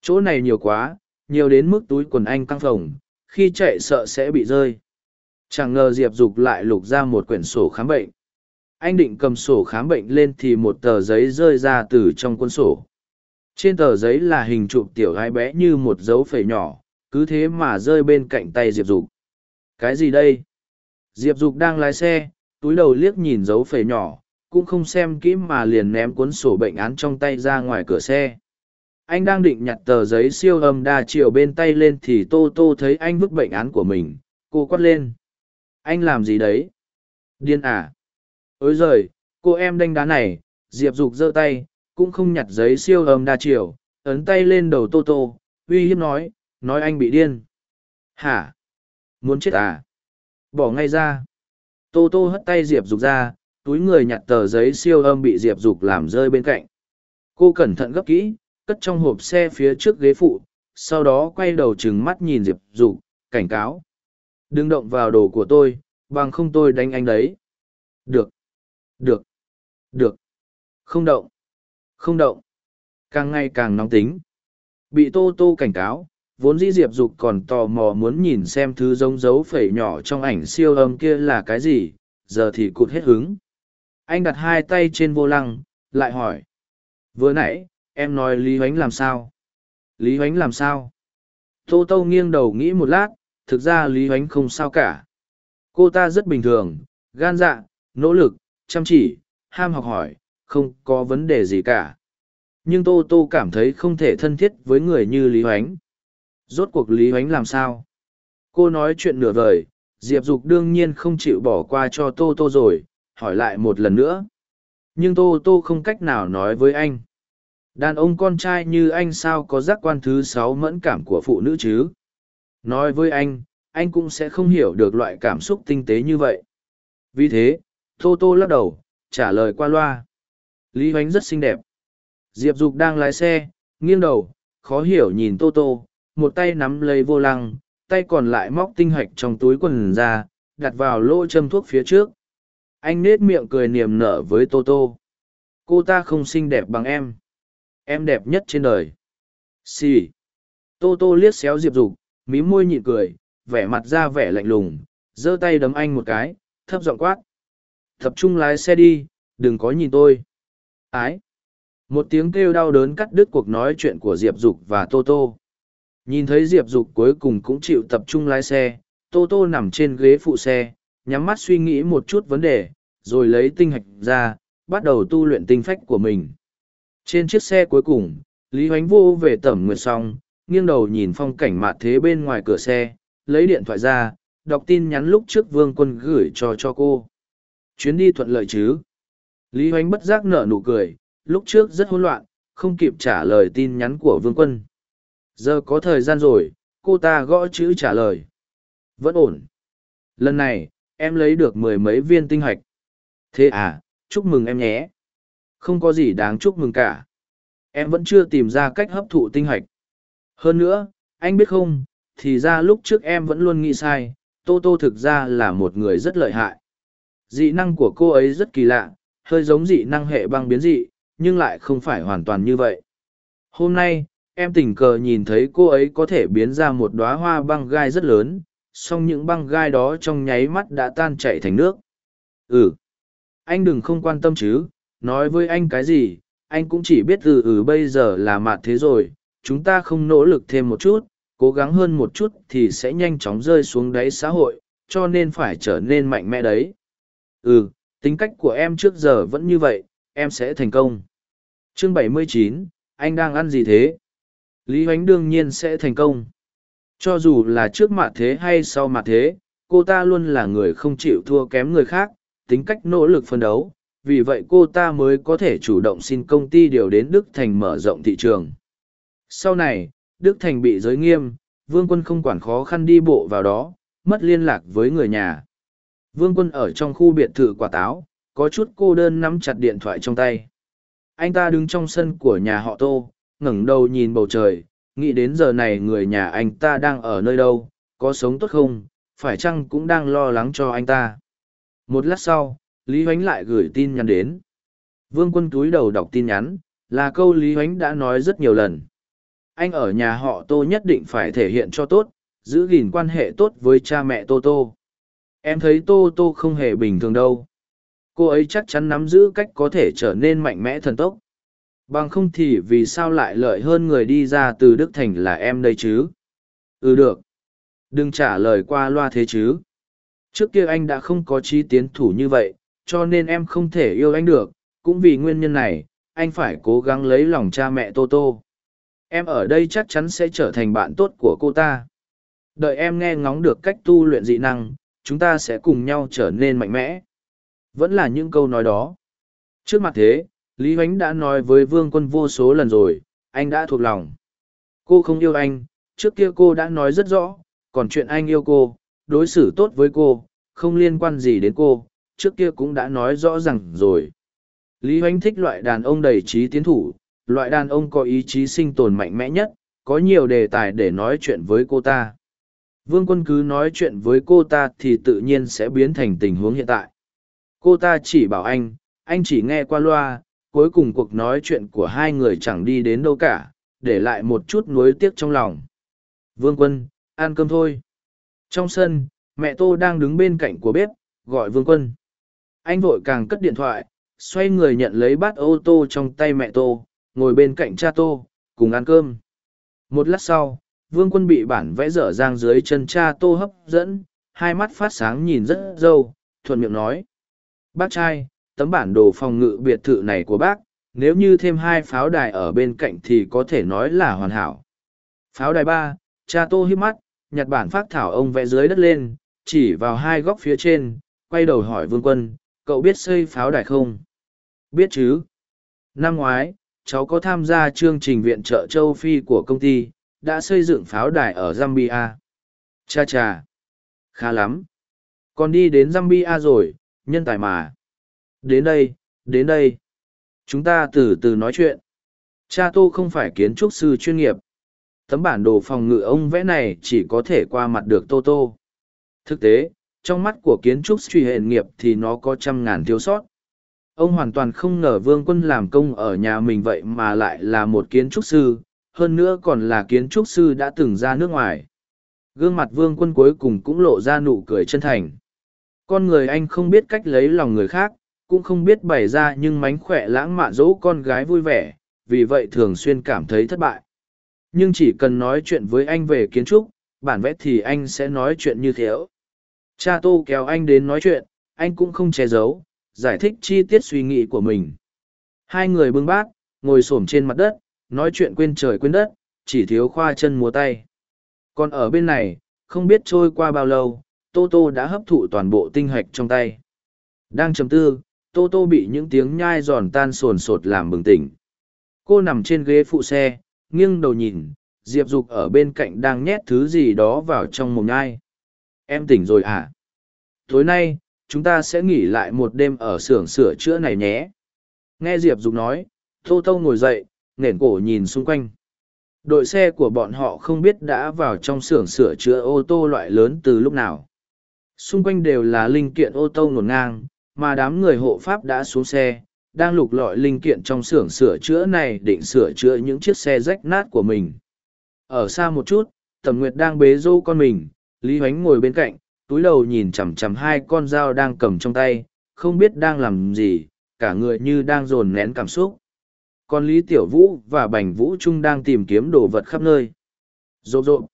Chỗ này nhiều quá, nhiều đến mức túi quần anh căng phồng, khi chạy sợ sẽ bị rơi. Chẳng ngờ Diệp Dục lại lục ra một quyển sổ khám bệnh. Anh định cầm sổ khám bệnh lên thì một tờ giấy rơi ra từ trong cuốn sổ. Trên tờ giấy là hình chụp tiểu gái bé như một dấu phẩy nhỏ, cứ thế mà rơi bên cạnh tay Diệp Dục. Cái gì đây? Diệp Dục đang lái xe, túi đầu liếc nhìn dấu phẩy nhỏ, cũng không xem kỹ mà liền ném cuốn sổ bệnh án trong tay ra ngoài cửa xe. Anh đang định nhặt tờ giấy siêu âm đa chiều bên tay lên thì Tô Tô thấy anh vứt bệnh án của mình, cô quát lên. Anh làm gì đấy? Điên à? Ối giời, cô em đánh đá này, Diệp Dục giơ tay, cũng không nhặt giấy siêu âm đa chiều, ấn tay lên đầu Tô Tô, uy hiếp nói, nói anh bị điên. Hả? Muốn chết à? Bỏ ngay ra. Tô Tô hất tay Diệp Dục ra, túi người nhặt tờ giấy siêu âm bị Diệp Dục làm rơi bên cạnh. Cô cẩn thận gấp kỹ, cất trong hộp xe phía trước ghế phụ, sau đó quay đầu trừng mắt nhìn Diệp Dục, cảnh cáo. Đừng động vào đồ của tôi, bằng không tôi đánh anh đấy. Được. Được. Được. Không động. Không động. Càng ngày càng nóng tính. Bị Tô Tô cảnh cáo, vốn dĩ diệp dục còn tò mò muốn nhìn xem thứ giống dấu phẩy nhỏ trong ảnh siêu âm kia là cái gì giờ thì cụt hết hứng anh đặt hai tay trên vô lăng lại hỏi vừa nãy em nói lý h làm sao? Lý h làm sao? Tô tô nghiêng đầu nghĩ một lát, thực ra lý h không sao cả. Cô ta rất bình thường, gan dạ nỗ lực, chăm chỉ, ham học hỏi, không có vấn đề gì cả. Nhưng tô tô cảm thấy không thể thân thiết với người như lý h rốt cuộc lý hoánh làm sao? Cô nói chuyện nửa vời, diệp dục đương nhiên không chịu bỏ qua cho tô tô rồi, hỏi lại một lần nữa. Nhưng tô tô không cách nào nói với anh đàn ông con trai như anh sao có giác quan thứ sáu mẫn cảm của phụ nữ chứ nói với anh anh cũng sẽ không hiểu được loại cảm xúc tinh tế như vậy vì thế tô tô lắc đầu trả lời qua loa lý hoánh rất xinh đẹp diệp dục đang lái xe nghiêng đầu khó hiểu nhìn tô tô một tay nắm lấy vô lăng, tay còn lại móc tinh hạch trong túi quần ra, đặt vào lỗ châm thuốc phía trước. Anh nết miệng cười niềm nở với Tô Tô. Cô ta không xinh đẹp bằng em. Em đẹp nhất trên đời. xì、sì. Tô Tô liếc xéo Diệp Dục, mí môi nhịn cười, vẻ mặt ra vẻ lạnh lùng, giơ tay đấm anh một cái, thấp giọng quát. Tập trung lái xe đi, đừng có nhìn tôi. Ái. Một tiếng kêu đau đớn cắt đứt cuộc nói chuyện của Diệp Dục và Tô Tô. Nhìn thấy Diệp Dục cuối cùng cũng chịu tập trung lái xe, Tô Tô nằm trên ghế phụ xe, nhắm mắt suy nghĩ một chút vấn đề, rồi lấy tinh hạch ra, bắt đầu tu luyện tinh phách của mình. Trên chiếc xe cuối cùng, Lý Hoánh vô về tẩm nguyệt xong, nghiêng đầu nhìn phong cảnh mạt thế bên ngoài cửa xe, lấy điện thoại ra, đọc tin nhắn lúc trước vương quân gửi cho cho cô. Chuyến đi thuận lợi chứ? Lý Hoánh bất giác nở nụ cười, lúc trước rất hỗn loạn, không kịp trả lời tin nhắn của vương quân. Giờ có thời gian rồi cô ta gõ chữ trả lời. Vẫn ổn. Lần này em lấy được mười mấy viên tinh hạch. Thế à chúc mừng em nhé không có gì đáng chúc mừng cả. Em vẫn chưa tìm ra cách hấp thụ tinh hạch. Hơn nữa, anh biết không, thì ra lúc trước em vẫn luôn nghĩ sai, tô tô thực ra là một người rất lợi hại. Dị năng của cô ấy rất kỳ lạ, hơi giống dị năng hệ băng biến dị, nhưng lại không phải hoàn toàn như vậy. Hôm nay, em tình cờ nhìn thấy cô ấy có thể biến ra một đoá hoa băng gai rất lớn, song những băng gai đó trong nháy mắt đã tan chảy thành nước. Ừ. Anh đừng không quan tâm chứ nói với anh cái gì anh cũng chỉ biết ừ ừ bây giờ là mạt thế rồi chúng ta không nỗ lực thêm một chút cố gắng hơn một chút thì sẽ nhanh chóng rơi xuống đáy xã hội cho nên phải trở nên mạnh mẽ đấy. Ừ tính cách của em trước giờ vẫn như vậy em sẽ thành công. Chương 79, anh đang ăn gì thế? Lý h đương nhiên sẽ thành công. Cho dù là trước mặt thế hay sau mặt thế cô ta luôn là người không chịu thua kém người khác tính cách nỗ lực phân đấu vì vậy cô ta mới có thể chủ động xin công ty điều đến đức thành mở rộng thị trường. Sau này, đức thành bị giới nghiêm, vương quân không quản khó khăn đi bộ vào đó, mất liên lạc với người nhà. Vương quân ở trong khu biệt thự quả táo, có chút cô đơn nắm chặt điện thoại trong tay. Anh ta đứng trong sân của nhà họ tô, ngẩng đầu nhìn bầu trời, nghĩ đến giờ này người nhà anh ta đang ở nơi đâu, có sống tốt không, phải chăng cũng đang lo lắng cho anh ta. Một lát sau lý huánh lại gửi tin nhắn đến. Vương quân túi đầu đọc tin nhắn, là câu lý huánh đã nói rất nhiều lần. Anh ở nhà họ tô nhất định phải thể hiện cho tốt, giữ gìn quan hệ tốt với cha mẹ tô tô. Em thấy tô tô không hề bình thường đâu. Cô ấy chắc chắn nắm giữ cách có thể trở nên mạnh mẽ thần tốc. Bằng không thì vì sao lại lợi hơn người đi ra từ đức thành là em đây chứ? Ừ được. Đừng trả lời qua loa thế chứ. Trước kia anh đã không có trí tiến thủ như vậy cho nên em không thể yêu anh được, cũng vì nguyên nhân này, anh phải cố gắng lấy lòng cha mẹ tô tô. Em ở đây chắc chắn sẽ trở thành bạn tốt của cô ta. Đợi em nghe ngóng được cách tu luyện dị năng, chúng ta sẽ cùng nhau trở nên mạnh mẽ. Vẫn là những câu nói đó. Trước mặt thế, lý h đã nói với vương quân vô số lần rồi, anh đã thuộc lòng. Cô không yêu anh, trước kia cô đã nói rất rõ, còn chuyện anh yêu cô, đối xử tốt với cô, không liên quan gì đến cô trước kia cũng đã nói rõ r à n g rồi. Lý h thích loại đàn ông đầy trí tiến thủ, loại đàn ông có ý chí sinh tồn mạnh mẽ nhất, có nhiều đề tài để nói chuyện với cô ta. Vương quân cứ nói chuyện với cô ta thì tự nhiên sẽ biến thành tình huống hiện tại. Cô ta chỉ bảo anh anh chỉ nghe qua loa, cuối cùng cuộc nói chuyện của hai người chẳng đi đến đâu cả, để lại một chút nuối tiếc trong lòng. Vương quân, ăn cơm thôi. Trong sân, mẹ tô đang đứng bên cạnh của bếp, gọi vương quân anh vội càng cất điện thoại xoay người nhận lấy bát ô tô trong tay mẹ tô ngồi bên cạnh cha tô cùng ăn cơm. Một lát sau vương quân bị bản vẽ dở dang dưới chân cha tô hấp dẫn hai mắt phát sáng nhìn rất dâu thuận miệng nói. Bác trai tấm bản đồ phòng ngự biệt thự này của bác nếu như thêm hai pháo đài ở bên cạnh thì có thể nói là hoàn hảo. Pháo đài ba cha tô hít mắt nhặt bản phát thảo ông vẽ dưới đất lên, chỉ vào hai góc phía trên, quay đầu hỏi vương quân, cậu biết xây pháo đài không? Biết chứ. Năm ngoái, cháu có tham gia chương trình viện trợ châu Phi của công ty, đã xây dựng pháo đài ở Zambia. Cha cha. Khá lắm. Còn đi đến Zambia rồi, nhân tài mà. Đến đây, đến đây. Chúng ta từ từ nói chuyện. Cha Tô không phải kiến trúc sư chuyên nghiệp tấm bản đồ phòng ngự ông vẽ này chỉ có thể qua mặt được tô tô thực tế trong mắt của kiến trúc truy hệ nghiệp thì nó có trăm ngàn thiếu sót. Ông hoàn toàn không ngờ vương quân làm công ở nhà mình vậy mà lại là một kiến trúc sư, hơn nữa còn là kiến trúc sư đã từng ra nước ngoài. Gương mặt vương quân cuối cùng cũng lộ ra nụ cười chân thành. Con người anh không biết cách lấy lòng người khác, cũng không biết bày ra nhưng mánh khỏe lãng mạn dỗ con gái vui vẻ, vì vậy thường xuyên cảm thấy thất bại. Nhưng chỉ cần nói chuyện với anh về kiến trúc, bản vẽ thì anh sẽ nói chuyện như thế cha tô kéo anh đến nói chuyện anh cũng không che giấu giải thích chi tiết suy nghĩ của mình. Hai người bưng bát ngồi s ổ m trên mặt đất nói chuyện quên trời quên đất chỉ thiếu khoa chân múa tay. Còn ở bên này không biết trôi qua bao lâu tô tô đã hấp thụ toàn bộ tinh hạch trong tay. Đang chầm tư tô tô bị những tiếng nhai giòn tan sồn sột làm bừng tỉnh. Cô nằm trên ghế phụ xe nghiêng đầu nhìn, Diệp Dục ở bên cạnh đang nhét thứ gì đó vào trong mồm nhai. Em tỉnh rồi à? Tối nay, chúng ta sẽ nghỉ lại một đêm ở xưởng sửa chữa này nhé. Nghe Diệp Dục nói, Tô Tô ngồi dậy, nghển cổ nhìn xung quanh. Đội xe của bọn họ không biết đã vào trong xưởng sửa chữa ô tô loại lớn từ lúc nào. Xung quanh đều là linh kiện ô tô ngổn ngang, mà đám người hộ pháp đã xuống xe, đang lục lọi linh kiện trong xưởng sửa chữa này định sửa chữa những chiếc xe rách nát của mình. Ở xa một chút, Tầm Nguyệt đang bế dô con mình, Lý Huánh ngồi bên cạnh, túi đầu nhìn chằm chằm hai con dao đang cầm trong tay, không biết đang làm gì, cả người như đang dồn nén cảm xúc. Còn Lý Tiểu Vũ và Bành Vũ Trung đang tìm kiếm đồ vật khắp nơi. Rộp rộp.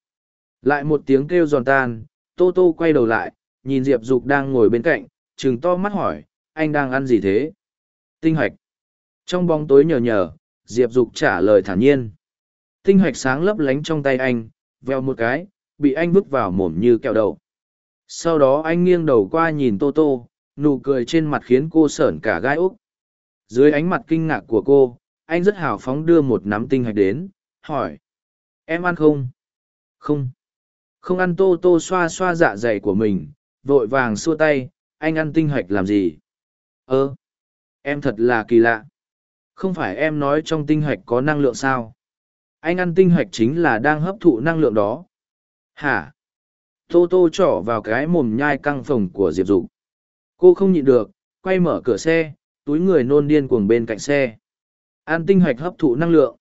Lại một tiếng kêu giòn tan, Tô Tô quay đầu lại, nhìn Diệp Dục đang ngồi bên cạnh, trừng to mắt hỏi, anh đang ăn gì thế? Tinh hoạch. Trong bóng tối nhờ nhờ, Diệp Dục trả lời thản nhiên. Tinh hoạch sáng lấp lánh trong tay anh, veo một cái, bị anh vứt vào mồm như kẹo đậu. Sau đó anh nghiêng đầu qua nhìn Tô Tô, nụ cười trên mặt khiến cô sởn cả gai úc. Dưới ánh mặt kinh ngạc của cô, anh rất hào phóng đưa một nắm tinh hạch đến, hỏi. Em ăn không? Không. Không ăn Tô Tô xoa xoa dạ dày của mình, vội vàng xua tay, anh ăn tinh hạch làm gì? Ơ, em thật là kỳ lạ. Không phải em nói trong tinh hạch có năng lượng sao? Anh ăn tinh hạch chính là đang hấp thụ năng lượng đó. Hả? Tô Tô trỏ vào cái mồm nhai căng phồng của Diệp Dục. Cô không nhịn được, quay mở cửa xe, túi người nôn điên cuồng bên cạnh xe. an tinh hạch hấp thụ năng lượng.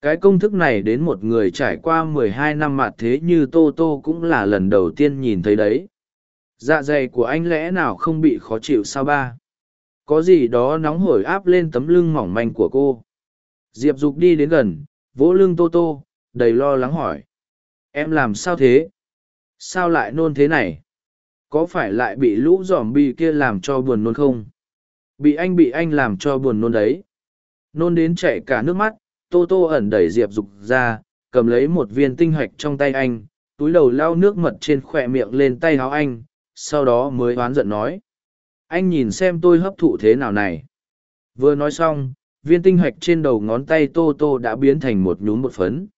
Cái công thức này đến một người trải qua mười hai năm mạt thế như Tô Tô cũng là lần đầu tiên nhìn thấy đấy. Dạ dày của anh lẽ nào không bị khó chịu sao ba? Có gì đó nóng hổi áp lên tấm lưng mỏng manh của cô. Diệp Dục đi đến gần, vỗ lưng Tô Tô, đầy lo lắng hỏi. Em làm sao thế? Sao lại nôn thế này? Có phải lại bị lũ giỏm bi kia làm cho buồn nôn không? Bị anh bị anh làm cho buồn nôn đấy. Nôn đến chảy cả nước mắt, Tô Tô ẩn đẩy Diệp Dục ra, cầm lấy một viên tinh hạch trong tay anh, túi đầu lau nước mật trên khỏe miệng lên tay áo anh, sau đó mới oán giận nói. Anh nhìn xem tôi hấp thụ thế nào này. Vừa nói xong, viên tinh hạch trên đầu ngón tay Tô Tô đã biến thành một nhúm một phấn.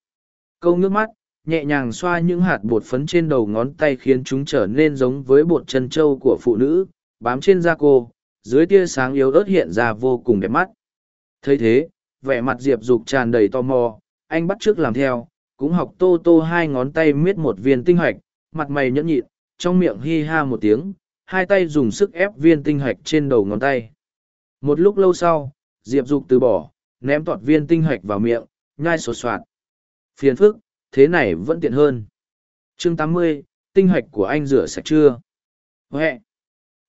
Câu nước mắt, nhẹ nhàng xoa những hạt bột phấn trên đầu ngón tay khiến chúng trở nên giống với bột chân trâu của phụ nữ, bám trên da cô, dưới tia sáng yếu ớt hiện ra vô cùng đẹp mắt. thấy thế, vẻ mặt Diệp Dục tràn đầy tò mò, anh bắt trước làm theo, cũng học tô tô hai ngón tay miết một viên tinh hạch, mặt mày nhẫn nhịn, trong miệng hi ha một tiếng, hai tay dùng sức ép viên tinh hạch trên đầu ngón tay. Một lúc lâu sau, Diệp Dục từ bỏ, ném tọt viên tinh hạch vào miệng, nhai sột soạt. Phiền phức, thế này vẫn tiện hơn. chương tám mươi, tinh hạch của anh rửa sạch chưa? Huệ!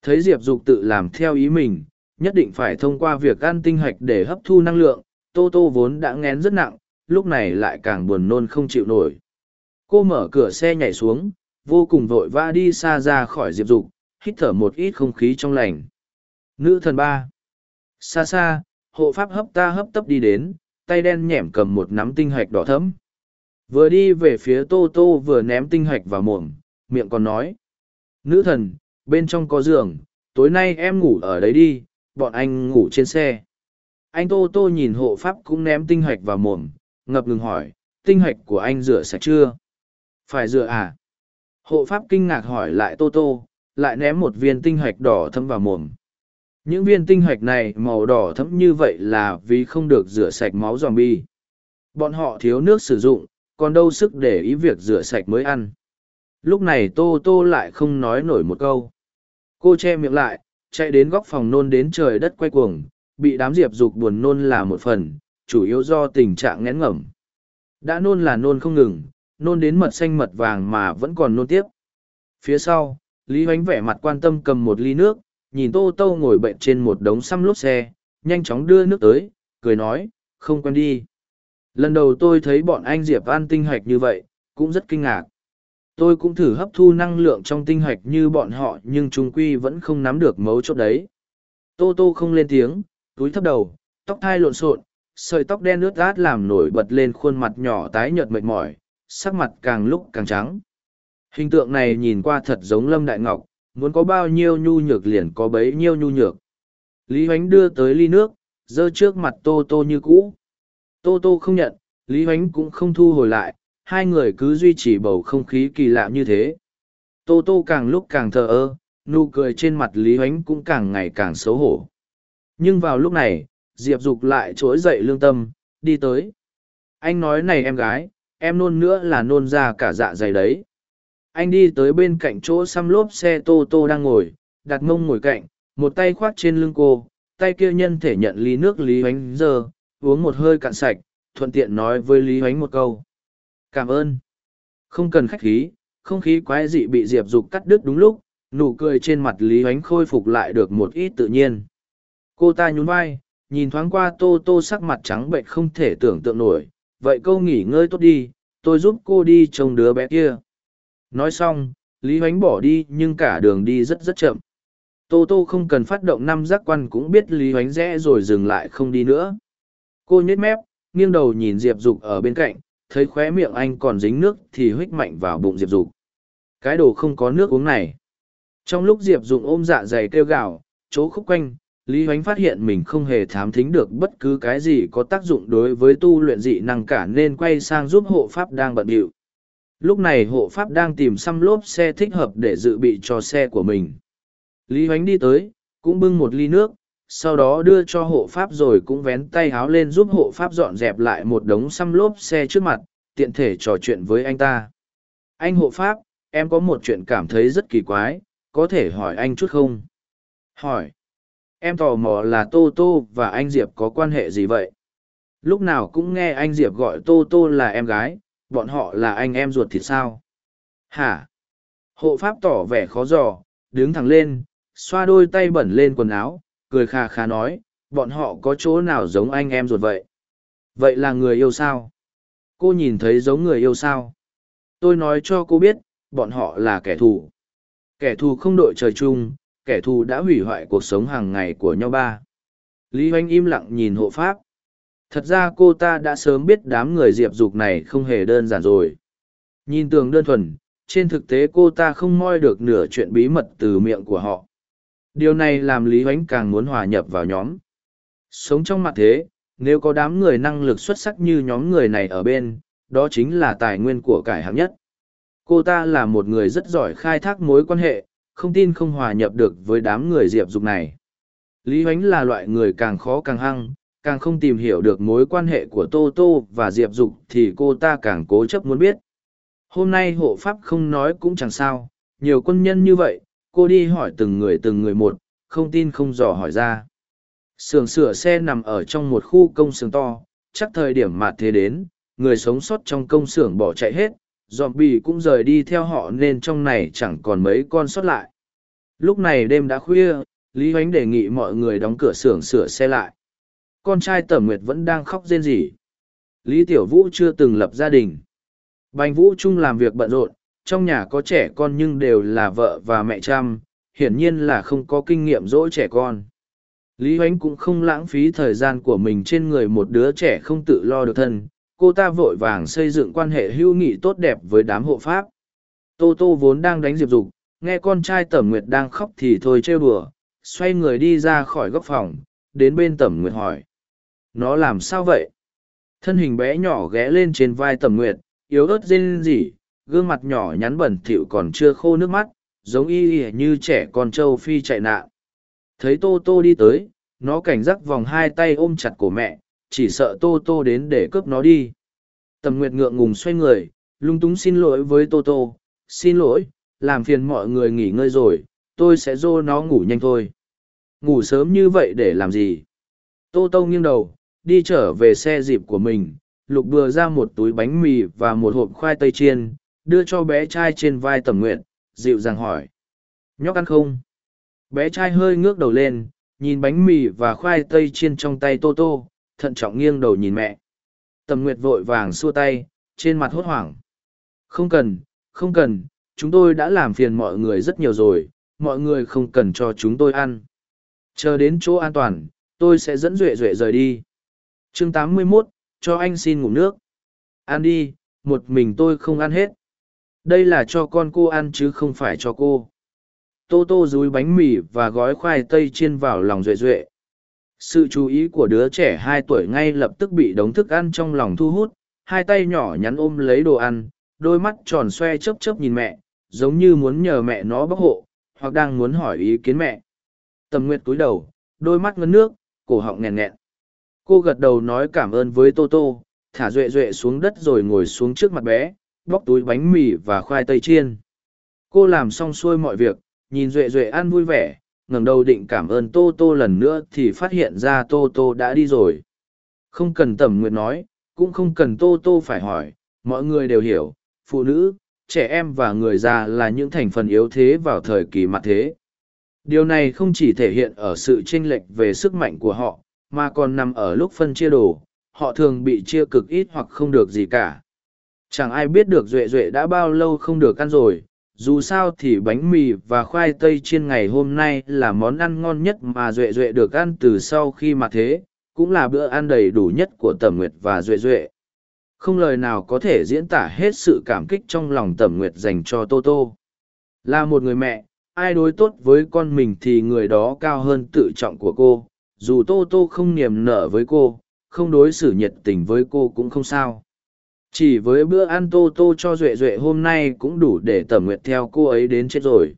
Thấy Diệp Dục tự làm theo ý mình, nhất định phải thông qua việc ăn tinh hạch để hấp thu năng lượng, Tô Tô vốn đã ngén rất nặng, lúc này lại càng buồn nôn không chịu nổi. Cô mở cửa xe nhảy xuống, vô cùng vội vã đi xa ra khỏi Diệp Dục, hít thở một ít không khí trong lành. Nữ thần ba. Xa xa, hộ pháp hấp ta hấp tấp đi đến, tay đen nhẻm cầm một nắm tinh hạch đỏ thẫm. Vừa đi về phía Tô Tô vừa ném tinh hạch vào mồm, miệng còn nói. Nữ thần, bên trong có giường, tối nay em ngủ ở đấy đi, bọn anh ngủ trên xe. Anh Tô Tô nhìn hộ pháp cũng ném tinh hạch vào mồm, ngập ngừng hỏi, tinh hạch của anh rửa sạch chưa? Phải rửa à? Hộ pháp kinh ngạc hỏi lại Tô Tô, lại ném một viên tinh hạch đỏ thấm vào mồm. Những viên tinh hạch này màu đỏ thấm như vậy là vì không được rửa sạch máu zombie. Bọn họ thiếu nước sử dụng, còn đâu sức để ý việc rửa sạch mới ăn. Lúc này Tô Tô lại không nói nổi một câu. Cô che miệng lại, chạy đến góc phòng nôn đến trời đất quay cuồng, bị đám diệp dục buồn nôn là một phần, chủ yếu do tình trạng nghẽn ngẩm. Đã nôn là nôn không ngừng, nôn đến mật xanh mật vàng mà vẫn còn nôn tiếp. Phía sau, Lý Hoánh vẻ mặt quan tâm cầm một ly nước, nhìn Tô Tô ngồi bệnh trên một đống xăm lốp xe, nhanh chóng đưa nước tới, cười nói, không quen đi. Lần đầu tôi thấy bọn anh Diệp ăn tinh hạch như vậy, cũng rất kinh ngạc. Tôi cũng thử hấp thu năng lượng trong tinh hạch như bọn họ nhưng chúng quy vẫn không nắm được mấu chốt đấy. Tô Tô không lên tiếng, túi thấp đầu, tóc thai lộn xộn, sợi tóc đen ướt át làm nổi bật lên khuôn mặt nhỏ tái nhợt mệt mỏi, sắc mặt càng lúc càng trắng. Hình tượng này nhìn qua thật giống Lâm Đại Ngọc, muốn có bao nhiêu nhu nhược liền có bấy nhiêu nhu nhược. Lý Hoánh đưa tới ly nước, dơ trước mặt Tô Tô như cũ. Tô Tô không nhận, Lý Hoánh cũng không thu hồi lại, hai người cứ duy trì bầu không khí kỳ lạ như thế. Tô Tô càng lúc càng thờ ơ, nụ cười trên mặt Lý Hoánh cũng càng ngày càng xấu hổ. Nhưng vào lúc này, Diệp Dục lại trỗi dậy lương tâm, đi tới. Anh nói này em gái, em nôn nữa là nôn ra cả dạ dày đấy. Anh đi tới bên cạnh chỗ xăm lốp xe Tô Tô đang ngồi, đặt mông ngồi cạnh, một tay khoác trên lưng cô, tay kia nhân thể nhận ly nước Lý Hoánh giờ, uống một hơi cạn sạch, thuận tiện nói với Lý Huánh một câu. Cảm ơn. Không cần khách khí, không khí quái dị bị Diệp Dục cắt đứt đúng lúc, nụ cười trên mặt lý Huánh khôi phục lại được một ít tự nhiên. Cô ta nhún vai nhìn thoáng qua tô tô sắc mặt trắng bệnh không thể tưởng tượng nổi. Vậy câu nghỉ ngơi tốt đi tôi giúp cô đi trông đứa bé kia. Nói xong lý Huánh bỏ đi nhưng cả đường đi rất rất chậm. Tô tô không cần phát động năm giác quan cũng biết lý Huánh rẽ rồi dừng lại không đi nữa cô nhếch mép, nghiêng đầu nhìn diệp dục ở bên cạnh, thấy khóe miệng anh còn dính nước thì huých mạnh vào bụng diệp dục. Cái đồ không có nước uống này. Trong lúc diệp dụng ôm dạ dày kêu gào, chỗ khúc quanh, lý hoánh phát hiện mình không hề thám thính được bất cứ cái gì có tác dụng đối với tu luyện dị năng cả nên quay sang giúp hộ pháp đang bận điệu. Lúc này hộ pháp đang tìm xăm lốp xe thích hợp để dự bị cho xe của mình. Lý hoánh đi tới, cũng bưng một ly nước sau đó đưa cho hộ pháp rồi cũng vén tay háo lên giúp hộ pháp dọn dẹp lại một đống xăm lốp xe trước mặt, tiện thể trò chuyện với anh ta. Anh hộ pháp, em có một chuyện cảm thấy rất kỳ quái, có thể hỏi anh chút không? Hỏi. Em tò mò là tô tô và anh diệp có quan hệ gì vậy? Lúc nào cũng nghe anh diệp gọi tô tô là em gái, bọn họ là anh em ruột thì sao? Hả? Hộ pháp tỏ vẻ khó dò, đứng thẳng lên, xoa đôi tay bẩn lên quần áo cười khà khà nói, bọn họ có chỗ nào giống anh em ruột vậy? Vậy là người yêu sao? Cô nhìn thấy giống người yêu sao? Tôi nói cho cô biết, bọn họ là kẻ thù. Kẻ thù không đội trời chung, kẻ thù đã hủy hoại cuộc sống hàng ngày của nhau ba. Lý hoanh im lặng nhìn hộ pháp. Thật ra cô ta đã sớm biết đám người diệp dục này không hề đơn giản rồi. Nhìn tường đơn thuần, trên thực tế cô ta không moi được nửa chuyện bí mật từ miệng của họ điều này làm lý Huánh càng muốn hòa nhập vào nhóm. Sống trong mặt thế, nếu có đám người năng lực xuất sắc như nhóm người này ở bên, đó chính là tài nguyên của cải hạng nhất. Cô ta là một người rất giỏi khai thác mối quan hệ, không tin không hòa nhập được với đám người diệp dục này. Lý Huánh là loại người càng khó càng hăng, càng không tìm hiểu được mối quan hệ của tô tô và diệp dục thì cô ta càng cố chấp muốn biết. Hôm nay hộ pháp không nói cũng chẳng sao, nhiều quân nhân như vậy cô đi hỏi từng người từng người một, không tin không dò hỏi ra. Xưởng sửa xe nằm ở trong một khu công xưởng to, chắc thời điểm mạt thế đến, người sống sót trong công xưởng bỏ chạy hết dòm bì cũng rời đi theo họ nên trong này chẳng còn mấy con sót lại. Lúc này đêm đã khuya, lý h oánh đề nghị mọi người đóng cửa xưởng sửa xe lại. Con trai tẩm nguyệt vẫn đang khóc rên rỉ. Lý tiểu vũ chưa từng lập gia đình. Bành vũ trung làm việc bận rộn trong nhà có trẻ con nhưng đều là vợ và mẹ chăm, hiển nhiên là không có kinh nghiệm dỗ trẻ con. Lý Huánh cũng không lãng phí thời gian của mình trên người một đứa trẻ không tự lo được thân, cô ta vội vàng xây dựng quan hệ hữu nghị tốt đẹp với đám hộ pháp. Tô tô vốn đang đánh diệp dục, nghe con trai tẩm nguyệt đang khóc thì thôi trêu đùa, xoay người đi ra khỏi góc phòng, đến bên tẩm nguyệt hỏi, nó làm sao vậy? Thân hình bé nhỏ ghé lên trên vai tẩm nguyệt, yếu ớt rên rỉ gương mặt nhỏ nhắn bẩn thỉu còn chưa khô nước mắt, giống y ỉa như trẻ con trâu phi chạy nạn. Thấy tô tô đi tới, nó cảnh giác vòng hai tay ôm chặt cổ mẹ, chỉ sợ tô tô đến để cướp nó đi. Tầm nguyệt ngượng ngùng xoay người, lung túng xin lỗi với tô tô. Xin lỗi, làm phiền mọi người nghỉ ngơi rồi, tôi sẽ dô nó ngủ nhanh thôi. Ngủ sớm như vậy để làm gì? Tô tô nghiêng đầu, đi trở về xe dịp của mình, lục bừa ra một túi bánh mì và một hộp khoai tây chiên đưa cho bé trai trên vai tầm nguyện dịu dàng hỏi nhóc ăn không bé trai hơi ngước đầu lên nhìn bánh mì và khoai tây chiên trong tay tô tô thận trọng nghiêng đầu nhìn mẹ. Tầm Nguyệt vội vàng xua tay, trên mặt hốt hoảng. Không cần, không cần, chúng tôi đã làm phiền mọi người rất nhiều rồi, mọi người không cần cho chúng tôi ăn. Chờ đến chỗ an toàn, tôi sẽ dẫn Duệ Duệ rời đi. chương 81, cho anh xin ngủ nước. Ăn đi, một mình tôi không ăn hết. Đây là cho con cô ăn chứ không phải cho cô. Tô tô dúi bánh mì và gói khoai tây chiên vào lòng Duệ Duệ, sự chú ý của đứa trẻ hai tuổi ngay lập tức bị đống thức ăn trong lòng thu hút hai tay nhỏ nhắn ôm lấy đồ ăn đôi mắt tròn xoe chớp chớp nhìn mẹ giống như muốn nhờ mẹ nó bóc hộ hoặc đang muốn hỏi ý kiến mẹ. Tầm nguyệt cúi đầu đôi mắt ngấn nước cổ họng nghẹn nghẹn. Cô gật đầu nói cảm ơn với tô tô thả duệ duệ xuống đất rồi ngồi xuống trước mặt bé bóc túi bánh mì và khoai tây chiên cô làm xong xuôi mọi việc nhìn duệ duệ ăn vui vẻ ngẩng đầu định cảm ơn tô tô lần nữa thì phát hiện ra tô tô đã đi rồi không cần tẩm nguyệt nói cũng không cần tô tô phải hỏi mọi người đều hiểu phụ nữ trẻ em và người già là những thành phần yếu thế vào thời kỳ mặt thế. Điều này không chỉ thể hiện ở sự chênh lệch về sức mạnh của họ, mà còn nằm ở lúc phân chia đồ, họ thường bị chia cực ít hoặc không được gì cả. Chẳng ai biết được Duệ Duệ đã bao lâu không được ăn rồi, dù sao thì bánh mì và khoai tây chiên ngày hôm nay là món ăn ngon nhất mà Duệ Duệ được ăn từ sau khi mà thế, cũng là bữa ăn đầy đủ nhất của Tẩm Nguyệt và Duệ Duệ. Không lời nào có thể diễn tả hết sự cảm kích trong lòng Tẩm Nguyệt dành cho Tô Tô. Là một người mẹ, ai đối tốt với con mình thì người đó cao hơn tự trọng của cô, dù Tô Tô không niềm nở với cô, không đối xử nhiệt tình với cô cũng không sao chỉ với bữa ăn tô tô cho duệ duệ hôm nay cũng đủ để tẩm nguyệt theo cô ấy đến chết rồi.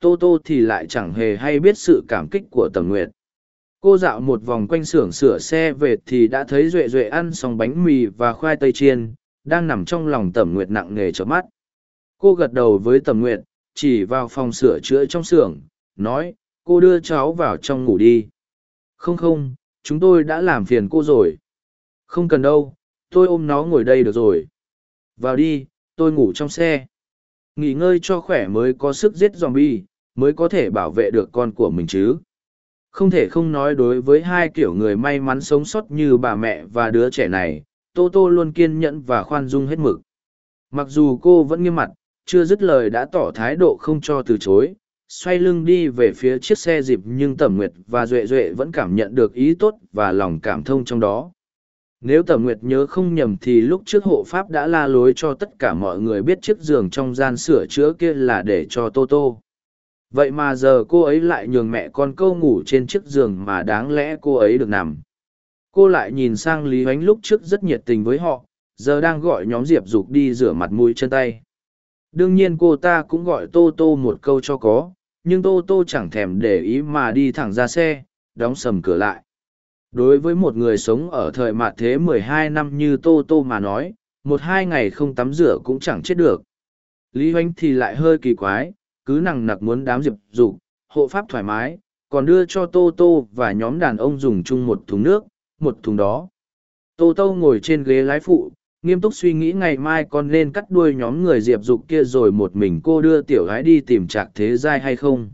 Tô tô thì lại chẳng hề hay biết sự cảm kích của tẩm nguyệt. Cô dạo một vòng quanh xưởng sửa xe về thì đã thấy duệ duệ ăn xong bánh mì và khoai tây chiên, đang nằm trong lòng tẩm nguyệt nặng nề cho mắt. Cô gật đầu với tẩm nguyệt, chỉ vào phòng sửa chữa trong xưởng, nói, cô đưa cháu vào trong ngủ đi. Không không, chúng tôi đã làm phiền cô rồi. Không cần đâu tôi ôm nó ngồi đây được rồi. Vào đi, tôi ngủ trong xe. Nghỉ ngơi cho khỏe mới có sức giết z o m bi e mới có thể bảo vệ được con của mình chứ. Không thể không nói đối với hai kiểu người may mắn sống sót như bà mẹ và đứa trẻ này tô tô luôn kiên nhẫn và khoan dung hết mực. Mặc dù cô vẫn nghiêm mặt, chưa dứt lời đã tỏ thái độ không cho từ chối, xoay lưng đi về phía chiếc xe dịp nhưng tẩm nguyệt và duệ duệ vẫn cảm nhận được ý tốt và lòng cảm thông trong đó nếu tẩm nguyệt nhớ không nhầm thì lúc trước hộ pháp đã la lối cho tất cả mọi người biết chiếc giường trong gian sửa chữa kia là để cho tô tô. Vậy mà giờ cô ấy lại nhường mẹ con câu ngủ trên chiếc giường mà đáng lẽ cô ấy được nằm. Cô lại nhìn sang lý h lúc trước rất nhiệt tình với họ, giờ đang gọi nhóm diệp dục đi rửa mặt mũi chân tay. Đương nhiên cô ta cũng gọi tô tô một câu cho có, nhưng tô tô chẳng thèm để ý mà đi thẳng ra xe, đóng sầm cửa lại đối với một người sống ở thời mạt thế mười hai năm như tô tô mà nói, một hai ngày không tắm rửa cũng chẳng chết được. Lý hoánh thì lại hơi kỳ quái, cứ nằng nặc muốn đám diệp dục, hộ pháp thoải mái, còn đưa cho tô tô và nhóm đàn ông dùng chung một thùng nước, một thùng đó. Tô tô ngồi trên ghế lái phụ, nghiêm túc suy nghĩ ngày mai con nên cắt đuôi nhóm người diệp dục kia rồi một mình cô đưa tiểu gái đi tìm trạc thế giai hay không.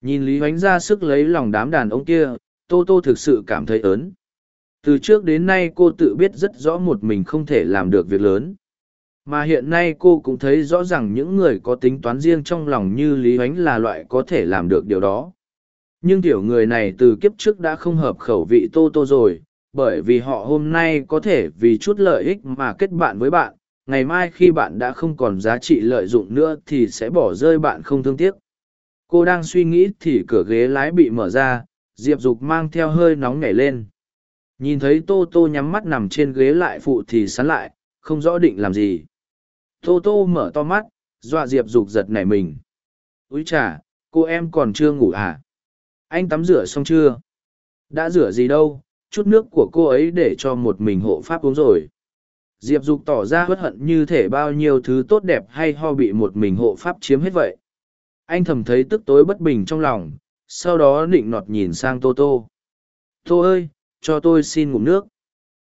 Nhìn lý hoánh ra sức lấy lòng đám đàn ông kia tô tô thực sự cảm thấy ớn. Từ trước đến nay cô tự biết rất rõ một mình không thể làm được việc lớn. Mà hiện nay cô cũng thấy rõ ràng những người có tính toán riêng trong lòng như lý Ánh là loại có thể làm được điều đó. Nhưng tiểu người này từ kiếp trước đã không hợp khẩu vị tô tô rồi, bởi vì họ hôm nay có thể vì chút lợi ích mà kết bạn với bạn, ngày mai khi bạn đã không còn giá trị lợi dụng nữa thì sẽ bỏ rơi bạn không thương tiếc. Cô đang suy nghĩ thì cửa ghế lái bị mở ra diệp dục mang theo hơi nóng nhảy lên. Nhìn thấy tô tô nhắm mắt nằm trên ghế lại phụ thì sắn lại, không rõ định làm gì. Tô tô mở to mắt, dọa diệp dục giật nảy mình. Úi chả cô em còn chưa ngủ à? Anh tắm rửa xong chưa? Đã rửa gì đâu, chút nước của cô ấy để cho một mình hộ pháp uống rồi. Diệp dục tỏ ra bất hận như thể bao nhiêu thứ tốt đẹp hay ho bị một mình hộ pháp chiếm hết vậy. Anh thầm thấy tức tối bất bình trong lòng sau đó định nọt nhìn sang tô tô. Tô ơi, cho tôi xin ngụm nước.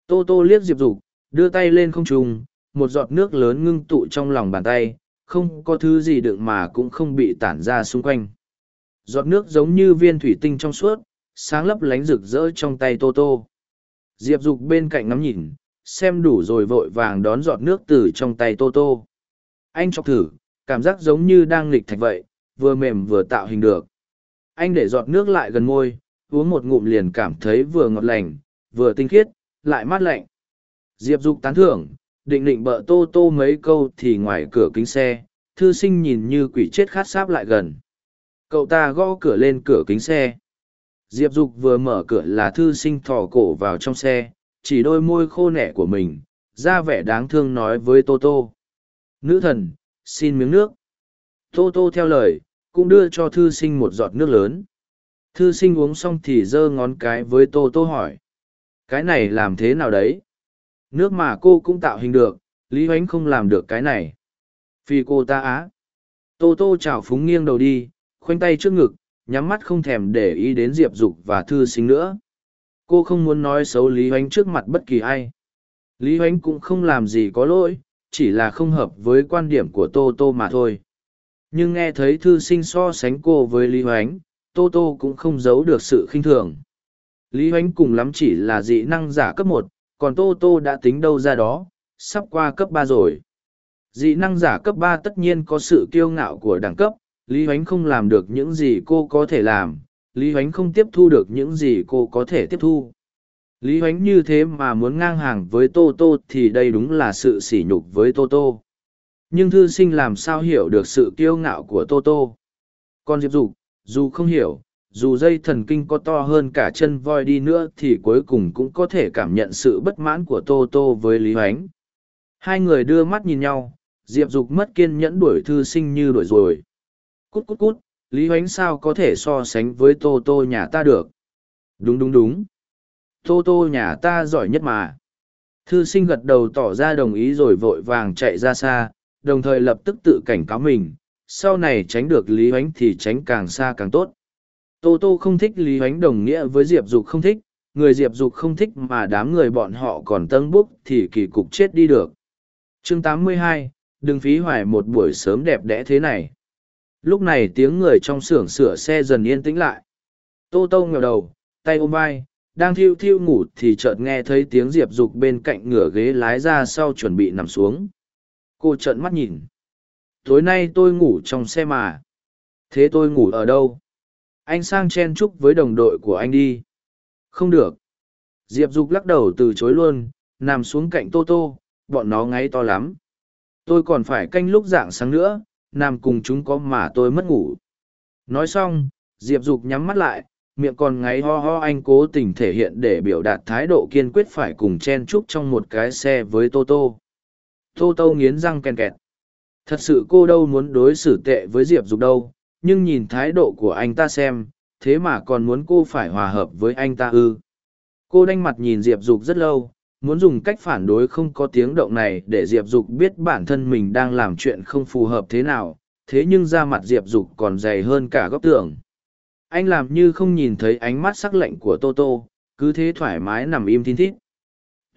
Tô tô liếc diệp dục, đưa tay lên không trùng, một giọt nước lớn ngưng tụ trong lòng bàn tay, không có thứ gì đựng mà cũng không bị tản ra xung quanh. Giọt nước giống như viên thủy tinh trong suốt, sáng lấp lánh rực rỡ trong tay tô tô. Diệp dục bên cạnh ngắm nhìn, xem đủ rồi vội vàng đón giọt nước từ trong tay tô tô. Anh chọc thử, cảm giác giống như đang nghịch thạch vậy, vừa mềm vừa tạo hình được anh để giọt nước lại gần môi, uống một ngụm liền cảm thấy vừa ngọt lành, vừa tinh khiết, lại mát lạnh. Diệp dục tán thưởng, định định bợ tô tô mấy câu thì ngoài cửa kính xe, thư sinh nhìn như quỷ chết khát sáp lại gần. Cậu ta gõ cửa lên cửa kính xe. Diệp dục vừa mở cửa là thư sinh thò cổ vào trong xe, chỉ đôi môi khô nẻ của mình, ra vẻ đáng thương nói với tô tô. Nữ thần, xin miếng nước. Tô tô theo lời cũng đưa cho thư sinh một giọt nước lớn. Thư sinh uống xong thì giơ ngón cái với tô tô hỏi, cái này làm thế nào đấy? Nước mà cô cũng tạo hình được, lý h oánh không làm được cái này. Vì cô ta á. Tô tô chào phúng nghiêng đầu đi, khoanh tay trước ngực, nhắm mắt không thèm để ý đến diệp dục và thư sinh nữa. Cô không muốn nói xấu lý h oánh trước mặt bất kỳ ai. Lý h oánh cũng không làm gì có lỗi, chỉ là không hợp với quan điểm của tô tô mà thôi nhưng nghe thấy thư sinh so sánh cô với lý hoánh, tô tô cũng không giấu được sự khinh thường. Lý hoánh cùng lắm chỉ là dị năng giả cấp một, còn tô tô đã tính đâu ra đó, sắp qua cấp ba rồi. Dị năng giả cấp ba tất nhiên có sự kiêu ngạo của đẳng cấp, lý hoánh không làm được những gì cô có thể làm, lý hoánh không tiếp thu được những gì cô có thể tiếp thu. Lý hoánh như thế mà muốn ngang hàng với tô tô thì đây đúng là sự sỉ nhục với tô tô nhưng thư sinh làm sao hiểu được sự kiêu ngạo của tô tô? Còn diệp dục, dù không hiểu, dù dây thần kinh có to hơn cả chân voi đi nữa thì cuối cùng cũng có thể cảm nhận sự bất mãn của tô tô với lý hoánh. Hai người đưa mắt nhìn nhau, diệp dục mất kiên nhẫn đuổi thư sinh như đuổi rồi. Cút cút cút, lý hoánh sao có thể so sánh với tô tô nhà ta được? Đúng đúng đúng. Tô tô nhà ta giỏi nhất mà. Thư sinh gật đầu tỏ ra đồng ý rồi vội vàng chạy ra xa đồng thời lập tức tự cảnh cáo mình sau này tránh được lý Huánh thì tránh càng xa càng tốt. Tô tô không thích lý Huánh đồng nghĩa với diệp dục không thích người diệp dục không thích mà đám người bọn họ còn tân búc thì kỳ cục chết đi được. Chương 82, đừng phí hoài một buổi sớm đẹp đẽ thế này. Lúc này tiếng người trong xưởng sửa xe dần yên tĩnh lại. Tô tô nghèo đầu tay ôm vai đang thiêu thiêu ngủ thì chợt nghe thấy tiếng diệp dục bên cạnh ngửa ghế lái ra sau chuẩn bị nằm xuống cô trợn mắt nhìn. Tối nay tôi ngủ trong xe mà. Thế tôi ngủ ở đâu? Anh sang chen chúc với đồng đội của anh đi. Không được. Diệp dục lắc đầu từ chối luôn, nằm xuống cạnh tô tô, bọn nó ngáy to lắm. Tôi còn phải canh lúc dạng sáng nữa, nằm cùng chúng có mà tôi mất ngủ. Nói xong, diệp dục nhắm mắt lại, miệng còn ngáy ho ho anh cố tình thể hiện để biểu đạt thái độ kiên quyết phải cùng chen chúc trong một cái xe với tô tô tô tô nghiến răng kèn kẹt. Thật sự cô đâu muốn đối xử tệ với diệp dục đâu, nhưng nhìn thái độ của anh ta xem, thế mà còn muốn cô phải hòa hợp với anh ta ư. Cô đanh mặt nhìn diệp dục rất lâu, muốn dùng cách phản đối không có tiếng động này để diệp dục biết bản thân mình đang làm chuyện không phù hợp thế nào, thế nhưng da mặt diệp dục còn dày hơn cả góc tường. Anh làm như không nhìn thấy ánh mắt sắc lạnh của tô tô, cứ thế thoải mái nằm im thin thít.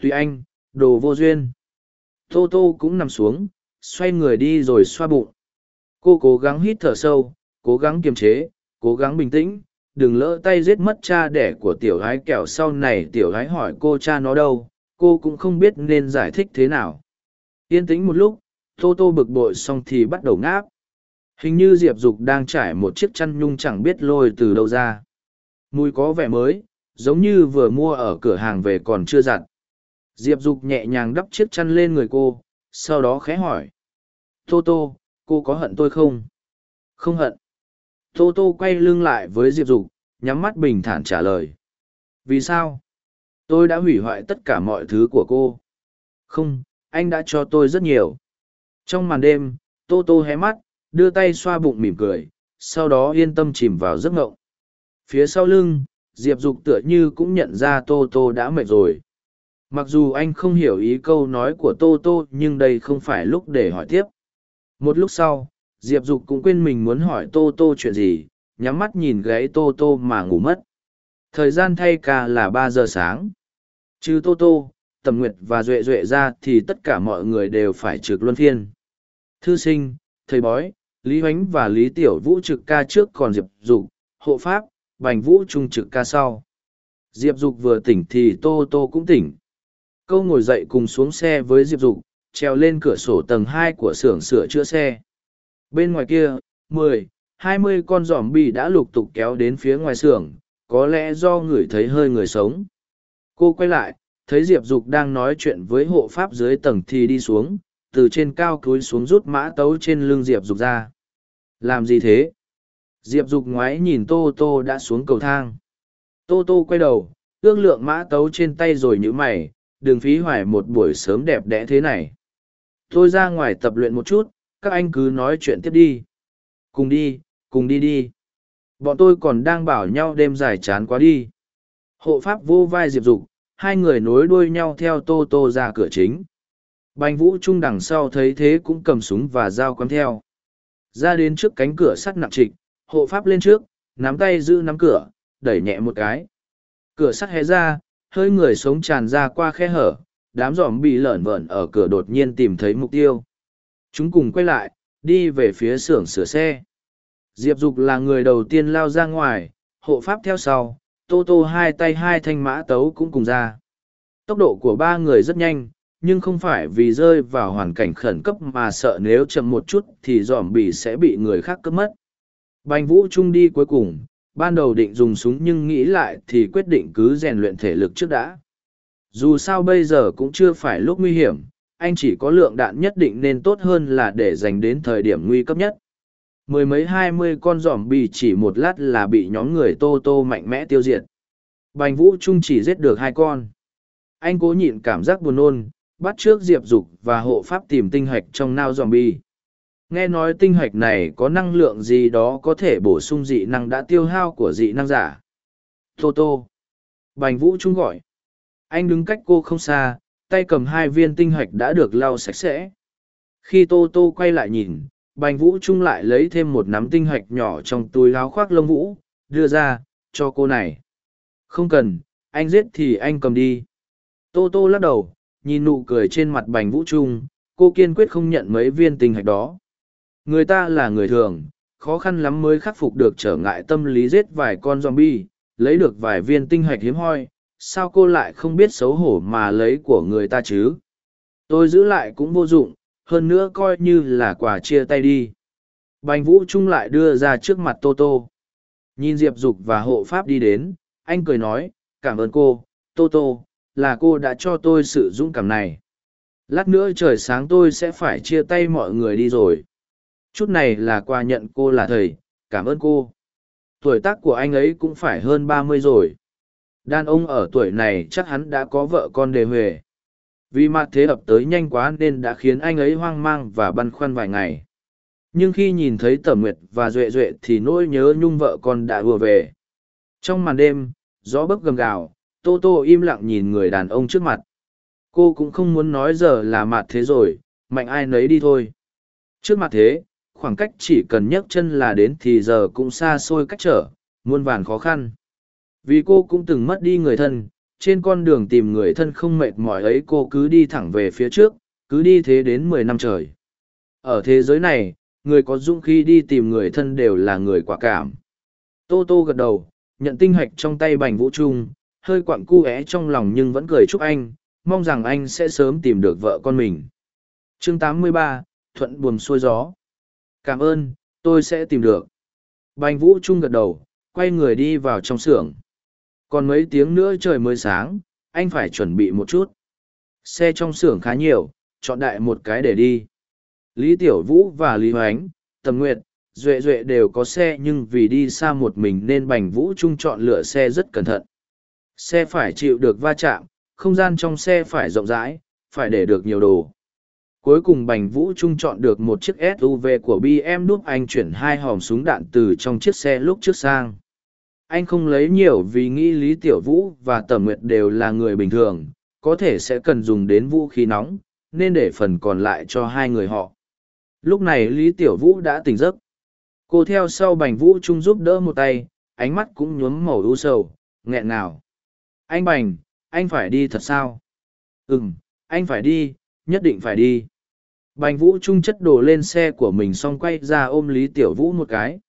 Tùy anh, đồ vô duyên tô tô cũng nằm xuống, xoay người đi rồi xoa bụng. Cô cố gắng hít thở sâu, cố gắng kiềm chế, cố gắng bình tĩnh, đừng lỡ tay giết mất cha đẻ của tiểu gái kẻo sau này, tiểu gái hỏi cô cha nó đâu, cô cũng không biết nên giải thích thế nào. Yên tĩnh một lúc, tô tô bực bội xong thì bắt đầu ngáp. Hình như diệp dục đang trải một chiếc chăn nhung chẳng biết lôi từ đâu ra. Mùi có vẻ mới, giống như vừa mua ở cửa hàng về còn chưa giặt diệp dục nhẹ nhàng đắp chiếc chăn lên người cô, sau đó khẽ hỏi. Tô tô, cô có hận tôi không? Không hận. Tô tô quay lưng lại với diệp dục, nhắm mắt bình thản trả lời. Vì sao? Tôi đã hủy hoại tất cả mọi thứ của cô. Không, anh đã cho tôi rất nhiều. Trong màn đêm, tô tô hé mắt, đưa tay xoa bụng mỉm cười, sau đó yên tâm chìm vào giấc ngộng. Phía sau lưng, diệp dục tựa như cũng nhận ra tô tô đã mệt rồi mặc dù anh không hiểu ý câu nói của tô tô, nhưng đây không phải lúc để hỏi tiếp. Một lúc sau, diệp dục cũng quên mình muốn hỏi tô tô chuyện gì, nhắm mắt nhìn gáy tô tô mà ngủ mất. Thời gian thay ca là ba giờ sáng. Trừ tô tô, tầm nguyệt và duệ duệ ra thì tất cả mọi người đều phải trực luân phiên. Thư sinh, thầy bói, lý hoánh và lý tiểu vũ trực ca trước còn diệp dục, hộ pháp, bành vũ trung trực ca sau. Diệp dục vừa tỉnh thì tô tô cũng tỉnh câu ngồi dậy cùng xuống xe với diệp dục, trèo lên cửa sổ tầng hai của xưởng sửa chữa xe. Bên ngoài kia, mười, hai mươi con giỏm bi đã lục tục kéo đến phía ngoài xưởng, có lẽ do ngửi thấy hơi người sống. Cô quay lại, thấy diệp dục đang nói chuyện với hộ pháp dưới tầng thì đi xuống, từ trên cao cúi xuống rút mã tấu trên lưng diệp dục ra. Làm gì thế? Diệp dục ngoái nhìn tô tô đã xuống cầu thang. Tô tô quay đầu, ước lượng mã tấu trên tay rồi nhữ mày đừng phí hoài một buổi sớm đẹp đẽ thế này. Tôi ra ngoài tập luyện một chút, các anh cứ nói chuyện tiếp đi. Cùng đi cùng đi đi. Bọn tôi còn đang bảo nhau đêm dài chán quá đi. Hộ pháp vô vai diệp dục, hai người nối đuôi nhau theo tô tô ra cửa chính. Bành vũ trung đằng sau thấy thế cũng cầm súng và dao quắm theo. Ra đến trước cánh cửa sắt nặng trịch, hộ pháp lên trước, nắm tay giữ nắm cửa, đẩy nhẹ một cái. Cửa sắt hé ra hơi người sống tràn ra qua khe hở đám giòm bị lởn vởn ở cửa đột nhiên tìm thấy mục tiêu. Chúng cùng quay lại, đi về phía xưởng sửa xe. Diệp Dục là người đầu tiên lao ra ngoài, hộ pháp theo sau, Tô Tô hai tay hai thanh mã tấu cũng cùng ra. Tốc độ của ba người rất nhanh, nhưng không phải vì rơi vào hoàn cảnh khẩn cấp mà sợ nếu chậm một chút thì dòm bì sẽ bị người khác cướp mất. Bành Vũ Trung đi cuối cùng, ban đầu định dùng súng nhưng nghĩ lại thì quyết định cứ rèn luyện thể lực trước đã. Dù sao bây giờ cũng chưa phải lúc nguy hiểm, anh chỉ có lượng đạn nhất định nên tốt hơn là để dành đến thời điểm nguy cấp nhất. Mười mấy hai mươi con giỏm bì chỉ một lát là bị nhóm người tô tô mạnh mẽ tiêu diệt. Bành Vũ Trung chỉ giết được hai con. Anh cố nhịn cảm giác buồn nôn, bắt trước diệp dục và hộ pháp tìm tinh hạch trong nao zombie. Nghe nói tinh hạch này có năng lượng gì đó có thể bổ sung dị năng đã tiêu hao của dị năng giả. Tô tô. Bành vũ trung gọi. Anh đứng cách cô không xa, tay cầm hai viên tinh hạch đã được lau sạch sẽ. Khi tô tô quay lại nhìn, bành vũ trung lại lấy thêm một nắm tinh hạch nhỏ trong túi láo khoác lông vũ, đưa ra, cho cô này. Không cần, anh giết thì anh cầm đi. Tô tô lắc đầu, nhìn nụ cười trên mặt bành vũ trung, cô kiên quyết không nhận mấy viên tinh hạch đó. Người ta là người thường, khó khăn lắm mới khắc phục được trở ngại tâm lý giết vài con zombie, lấy được vài viên tinh hạch hiếm hoi, sao cô lại không biết xấu hổ mà lấy của người ta chứ? Tôi giữ lại cũng vô dụng, hơn nữa coi như là quà chia tay đi. Bành Vũ Trung lại đưa ra trước mặt Tô Tô. Nhìn Diệp Dục và hộ pháp đi đến, anh cười nói, cảm ơn cô, Tô Tô, là cô đã cho tôi sự dũng cảm này. Lát nữa trời sáng tôi sẽ phải chia tay mọi người đi rồi. Chút này là quà nhận cô là thầy, cảm ơn cô. Tuổi tác của anh ấy cũng phải hơn ba mươi rồi. Đàn ông ở tuổi này chắc hắn đã có vợ con đề huề. Vì mặt thế ập tới nhanh quá nên đã khiến anh ấy hoang mang và băn khoăn vài ngày. Nhưng khi nhìn thấy Tẩm Nguyệt và Duệ Duệ thì nỗi nhớ nhung vợ con đã vừa về. Trong màn đêm, gió bấc gầm gào, Tô Tô im lặng nhìn người đàn ông trước mặt. Cô cũng không muốn nói giờ là mặt thế rồi, mạnh ai nấy đi thôi. Trước mặt thế, khoảng cách chỉ cần nhấc chân là đến thì giờ cũng xa xôi cách trở, muôn vàn khó khăn. Vì cô cũng từng mất đi người thân, trên con đường tìm người thân không mệt mỏi ấy cô cứ đi thẳng về phía trước, cứ đi thế đến mười năm trời. Ở thế giới này, người có dũng khí đi tìm người thân đều là người quả cảm. Tô Tô gật đầu, nhận tinh hạch trong tay bành vũ trung, hơi quặn cu é trong lòng nhưng vẫn cười chúc anh, mong rằng anh sẽ sớm tìm được vợ con mình. chương 83, Thuận buồm xuôi gió. Cảm ơn, tôi sẽ tìm được. Bành vũ trung gật đầu, quay người đi vào trong xưởng. Còn mấy tiếng nữa trời mới sáng, anh phải chuẩn bị một chút. Xe trong xưởng khá nhiều, chọn đại một cái để đi. Lý Tiểu Vũ và Lý Hoánh, Tầm Nguyệt, Duệ Duệ đều có xe nhưng vì đi xa một mình nên Bành Vũ Trung chọn lựa xe rất cẩn thận. Xe phải chịu được va chạm, không gian trong xe phải rộng rãi, phải để được nhiều đồ. Cuối cùng Bành Vũ Trung chọn được một chiếc SUV của BM đúc anh chuyển hai hòm súng đạn từ trong chiếc xe lúc trước sang. Anh không lấy nhiều vì nghĩ Lý Tiểu Vũ và Tẩm Nguyệt đều là người bình thường, có thể sẽ cần dùng đến vũ khí nóng, nên để phần còn lại cho hai người họ. Lúc này Lý Tiểu Vũ đã tỉnh giấc. Cô theo sau Bành Vũ Trung giúp đỡ một tay, ánh mắt cũng nhuốm màu u sầu, nghẹn nào. Anh Bành, anh phải đi thật sao? Ừ, anh phải đi, nhất định phải đi. Bành Vũ Trung chất đồ lên xe của mình xong quay ra ôm Lý Tiểu Vũ một cái.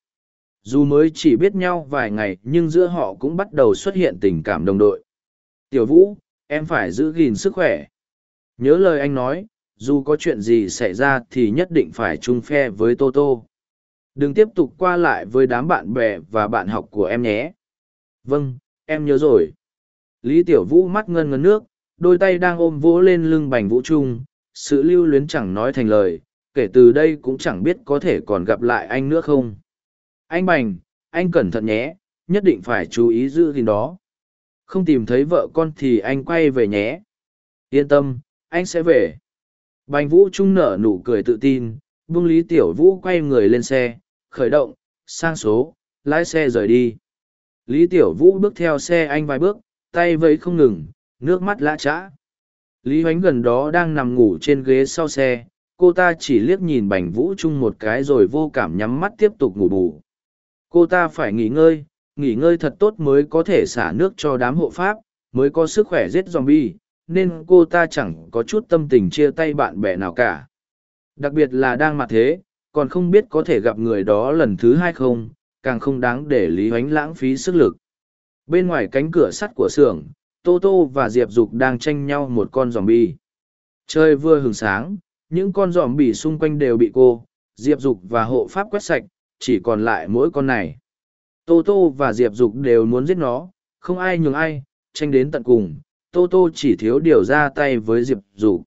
Dù mới chỉ biết nhau vài ngày nhưng giữa họ cũng bắt đầu xuất hiện tình cảm đồng đội. Tiểu Vũ, em phải giữ gìn sức khỏe. Nhớ lời anh nói, dù có chuyện gì xảy ra thì nhất định phải chung phe với Tô Tô. Đừng tiếp tục qua lại với đám bạn bè và bạn học của em nhé. Vâng, em nhớ rồi. Lý Tiểu Vũ mắt ngân ngấn nước, đôi tay đang ôm vỗ lên lưng bành vũ trung, sự lưu luyến chẳng nói thành lời, kể từ đây cũng chẳng biết có thể còn gặp lại anh nữa không. Anh bành, anh cẩn thận nhé, nhất định phải chú ý giữ gìn đó. Không tìm thấy vợ con thì anh quay về nhé. Yên tâm, anh sẽ về. Bành vũ trung nở nụ cười tự tin, buông Lý Tiểu Vũ quay người lên xe, khởi động, sang số, lái xe rời đi. Lý Tiểu Vũ bước theo xe anh vài bước, tay vẫy không ngừng, nước mắt lã trã. Lý Hoánh gần đó đang nằm ngủ trên ghế sau xe, cô ta chỉ liếc nhìn Bành Vũ Trung một cái rồi vô cảm nhắm mắt tiếp tục ngủ bù. Cô ta phải nghỉ ngơi, nghỉ ngơi thật tốt mới có thể xả nước cho đám hộ pháp, mới có sức khỏe giết zombie, nên cô ta chẳng có chút tâm tình chia tay bạn bè nào cả đặc biệt là đang mặt thế còn không biết có thể gặp người đó lần thứ hai không càng không đáng để lý hoánh lãng phí sức lực bên ngoài cánh cửa sắt của xưởng tô tô và diệp dục đang tranh nhau một con giòm bi trời vừa hừng sáng, những con giòm bỉ xung quanh đều bị cô, diệp dục và hộ pháp quét sạch, chỉ còn lại mỗi con này. Tô tô và diệp dục đều muốn giết nó, không ai nhường ai, tranh đến tận cùng, tô tô chỉ thiếu điều ra tay với diệp dục.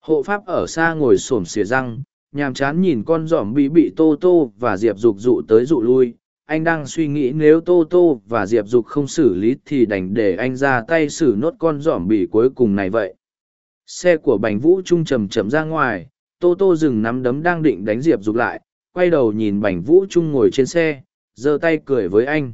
Hộ pháp ở xa ngồi s ổ m xìa răng, nhàm chán nhìn con giòm bị bị tô tô và diệp dục dụ tới dụ lui anh đang suy nghĩ nếu tô tô và diệp dục không xử lý thì đành để anh ra tay xử nốt con giỏm bị cuối cùng này vậy. Xe của bành vũ trung chầm chậm ra ngoài, tô tô dừng nắm đấm đang định đánh diệp dục lại, quay đầu nhìn bành vũ trung ngồi trên xe, giơ tay cười với anh.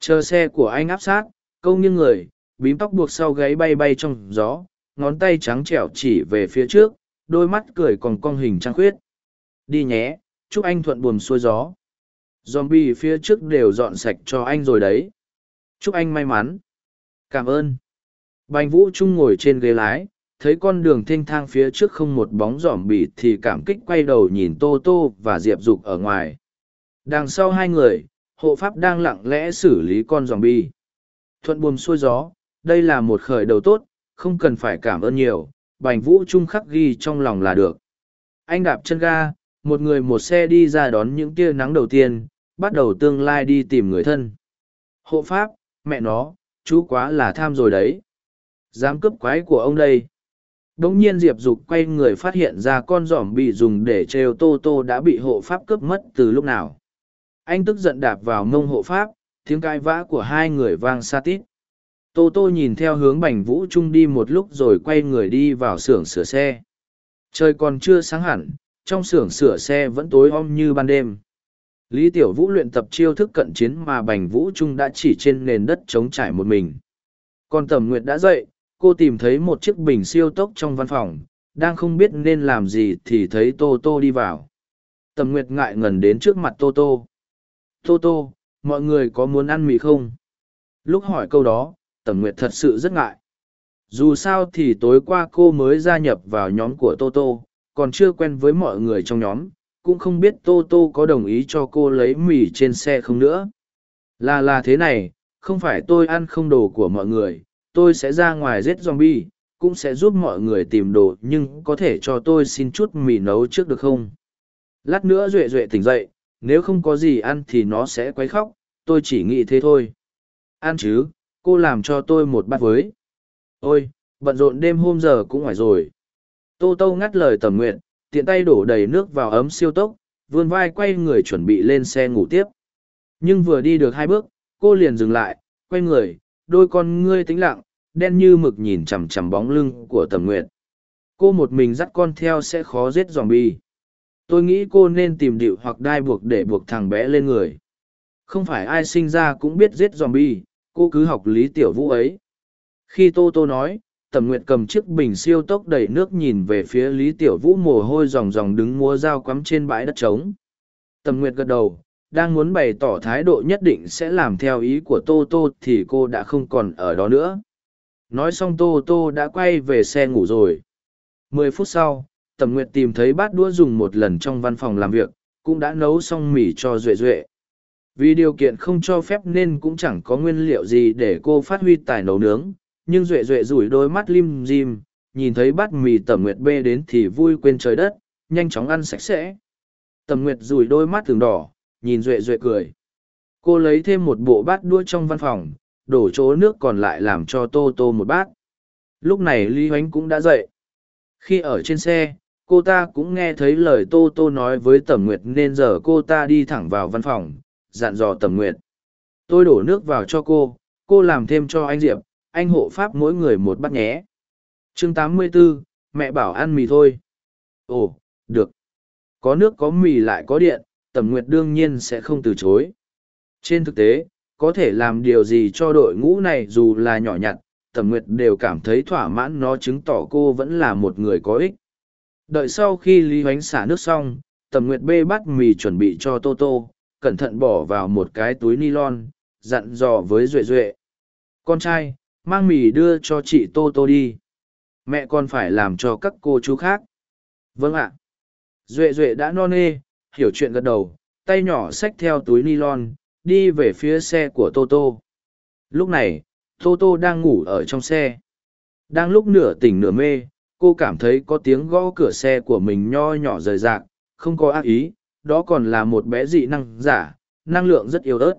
Chờ xe của anh áp sát, câu nghiêng người, bím tóc buộc sau gáy bay bay trong gió, ngón tay trắng trẻo chỉ về phía trước, đôi mắt cười còn cong hình trăng khuyết. Đi nhé, chúc anh thuận buồm xuôi gió zombie phía trước đều dọn sạch cho anh rồi đấy. Chúc anh may mắn. Cảm ơn. Bành vũ trung ngồi trên ghế lái, thấy con đường thênh thang phía trước không một bóng giỏm bỉ thì cảm kích quay đầu nhìn tô tô và diệp dục ở ngoài. Đằng sau hai người, hộ pháp đang lặng lẽ xử lý con giỏm bi thuận buồm xuôi gió, đây là một khởi đầu tốt, không cần phải cảm ơn nhiều, bành vũ trung khắc ghi trong lòng là được. Anh đạp chân ga, một người một xe đi ra đón những tia nắng đầu tiên bắt đầu tương lai đi tìm người thân. Hộ pháp, mẹ nó, chú quá là tham rồi đấy. Dám cướp quái của ông đây. Đống nhiên diệp dục quay người phát hiện ra con giỏm bị dùng để trêu tô tô đã bị hộ pháp cướp mất từ lúc nào. Anh tức giận đạp vào mông hộ pháp, tiếng cãi vã của hai người vang xa tít. Tô tô nhìn theo hướng bành vũ trung đi một lúc rồi quay người đi vào xưởng sửa xe. Trời còn chưa sáng hẳn, trong xưởng sửa xe vẫn tối om như ban đêm. Lý Tiểu Vũ luyện tập chiêu thức cận chiến mà Bành Vũ Trung đã chỉ trên nền đất trống trải một mình. Còn Tầm Nguyệt đã dậy, cô tìm thấy một chiếc bình siêu tốc trong văn phòng, đang không biết nên làm gì thì thấy Tô Tô đi vào. Tầm Nguyệt ngại ngần đến trước mặt Tô Tô. Tô Tô, mọi người có muốn ăn mì không? Lúc hỏi câu đó, Tầm Nguyệt thật sự rất ngại. Dù sao thì tối qua cô mới gia nhập vào nhóm của Tô Tô, còn chưa quen với mọi người trong nhóm cũng không biết tô tô có đồng ý cho cô lấy mì trên xe không nữa. Là là thế này không phải tôi ăn không đồ của mọi người tôi sẽ ra ngoài giết zombie cũng sẽ giúp mọi người tìm đồ nhưng có thể cho tôi xin chút mì nấu trước được không? Lát nữa duệ duệ tỉnh dậy nếu không có gì ăn thì nó sẽ quấy khóc tôi chỉ nghĩ thế thôi. Ăn chứ cô làm cho tôi một bát với. Ôi bận rộn đêm hôm giờ cũng ngoài rồi. Tô Tô ngắt lời tầm nguyện, tiện tay đổ đầy nước vào ấm siêu tốc, vươn vai quay người chuẩn bị lên xe ngủ tiếp. Nhưng vừa đi được hai bước, cô liền dừng lại, quay người, đôi con ngươi tĩnh lặng, đen như mực nhìn chằm chằm bóng lưng của tầm Nguyệt. Cô một mình dắt con theo sẽ khó giết zombie. Tôi nghĩ cô nên tìm điệu hoặc đai buộc để buộc thằng bé lên người. Không phải ai sinh ra cũng biết giết zombie, cô cứ học lý tiểu vũ ấy. Khi Tô Tô nói, tầm nguyệt cầm chiếc bình siêu tốc đầy nước nhìn về phía lý tiểu vũ mồ hôi ròng ròng đứng mua dao quắm trên bãi đất trống. Tầm nguyệt gật đầu, đang muốn bày tỏ thái độ nhất định sẽ làm theo ý của tô tô thì cô đã không còn ở đó nữa. Nói xong tô tô đã quay về xe ngủ rồi. Mười phút sau, tầm nguyệt tìm thấy bát đũa dùng một lần trong văn phòng làm việc, cũng đã nấu xong mì cho duệ duệ. Vì điều kiện không cho phép nên cũng chẳng có nguyên liệu gì để cô phát huy tài nấu nướng nhưng duệ duệ rủi đôi mắt lim dim, nhìn thấy bát mì tẩm nguyệt bê đến thì vui quên trời đất, nhanh chóng ăn sạch sẽ. Tẩm nguyệt rủi đôi mắt thường đỏ, nhìn duệ duệ cười. Cô lấy thêm một bộ bát đua trong văn phòng, đổ chỗ nước còn lại làm cho tô tô một bát. Lúc này lý h oánh cũng đã dậy. Khi ở trên xe, cô ta cũng nghe thấy lời tô tô nói với tẩm nguyệt nên giờ cô ta đi thẳng vào văn phòng, dặn dò tẩm nguyệt. Tôi đổ nước vào cho cô cô làm thêm cho anh diệp anh hộ pháp mỗi người một bát nhé. chương 84, mẹ bảo ăn mì thôi. Ồ, được. Có nước có mì lại có điện, tầm nguyệt đương nhiên sẽ không từ chối. Trên thực tế, có thể làm điều gì cho đội ngũ này dù là nhỏ nhặt, tầm nguyệt đều cảm thấy thỏa mãn nó chứng tỏ cô vẫn là một người có ích. Đợi sau khi Lý Hoánh xả nước xong, tầm nguyệt bê bát mì chuẩn bị cho Tô Tô, cẩn thận bỏ vào một cái túi nylon, dặn dò với Duệ Duệ. Con trai, mang mì đưa cho chị tô tô đi. Mẹ còn phải làm cho các cô chú khác. Vâng ạ. Duệ duệ đã no nê, hiểu chuyện gật đầu, tay nhỏ xách theo túi nylon, đi về phía xe của toto lúc này toto đang ngủ ở trong xe. Đang lúc nửa tỉnh nửa mê, cô cảm thấy có tiếng gõ cửa xe của mình nho nhỏ rời rạc, không có ác ý, đó còn là một bé dị năng giả, năng lượng rất yếu ớt.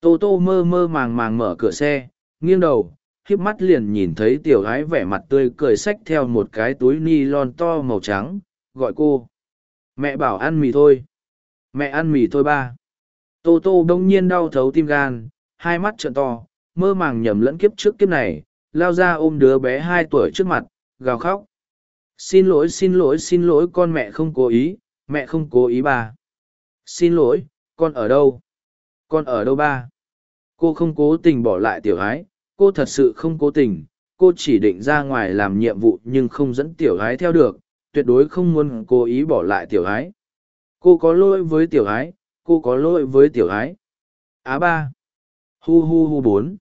Toto mơ mơ màng màng mở cửa xe, nghiêng đầu híp mắt liền nhìn thấy tiểu gái vẻ mặt tươi cười xách theo một cái túi ni lon to màu trắng, gọi cô. Mẹ bảo ăn mì thôi. Mẹ ăn mì thôi ba. Tô tô bỗng nhiên đau thấu tim gan, hai mắt trợn to, mơ màng nhầm lẫn kiếp trước kiếp này, lao ra ôm đứa bé hai tuổi trước mặt, gào khóc. Xin lỗi xin lỗi xin lỗi, con mẹ không cố ý, mẹ không cố ý ba. Xin lỗi, con ở đâu? Con ở đâu ba? Cô không cố tình bỏ lại tiểu ái cô thật sự không cố tình cô chỉ định ra ngoài làm nhiệm vụ nhưng không dẫn tiểu gái theo được tuyệt đối không muốn cố ý bỏ lại tiểu gái. cô có lỗi với tiểu gái, cô có lỗi với tiểu gái. á ba. Hu hu hu bốn.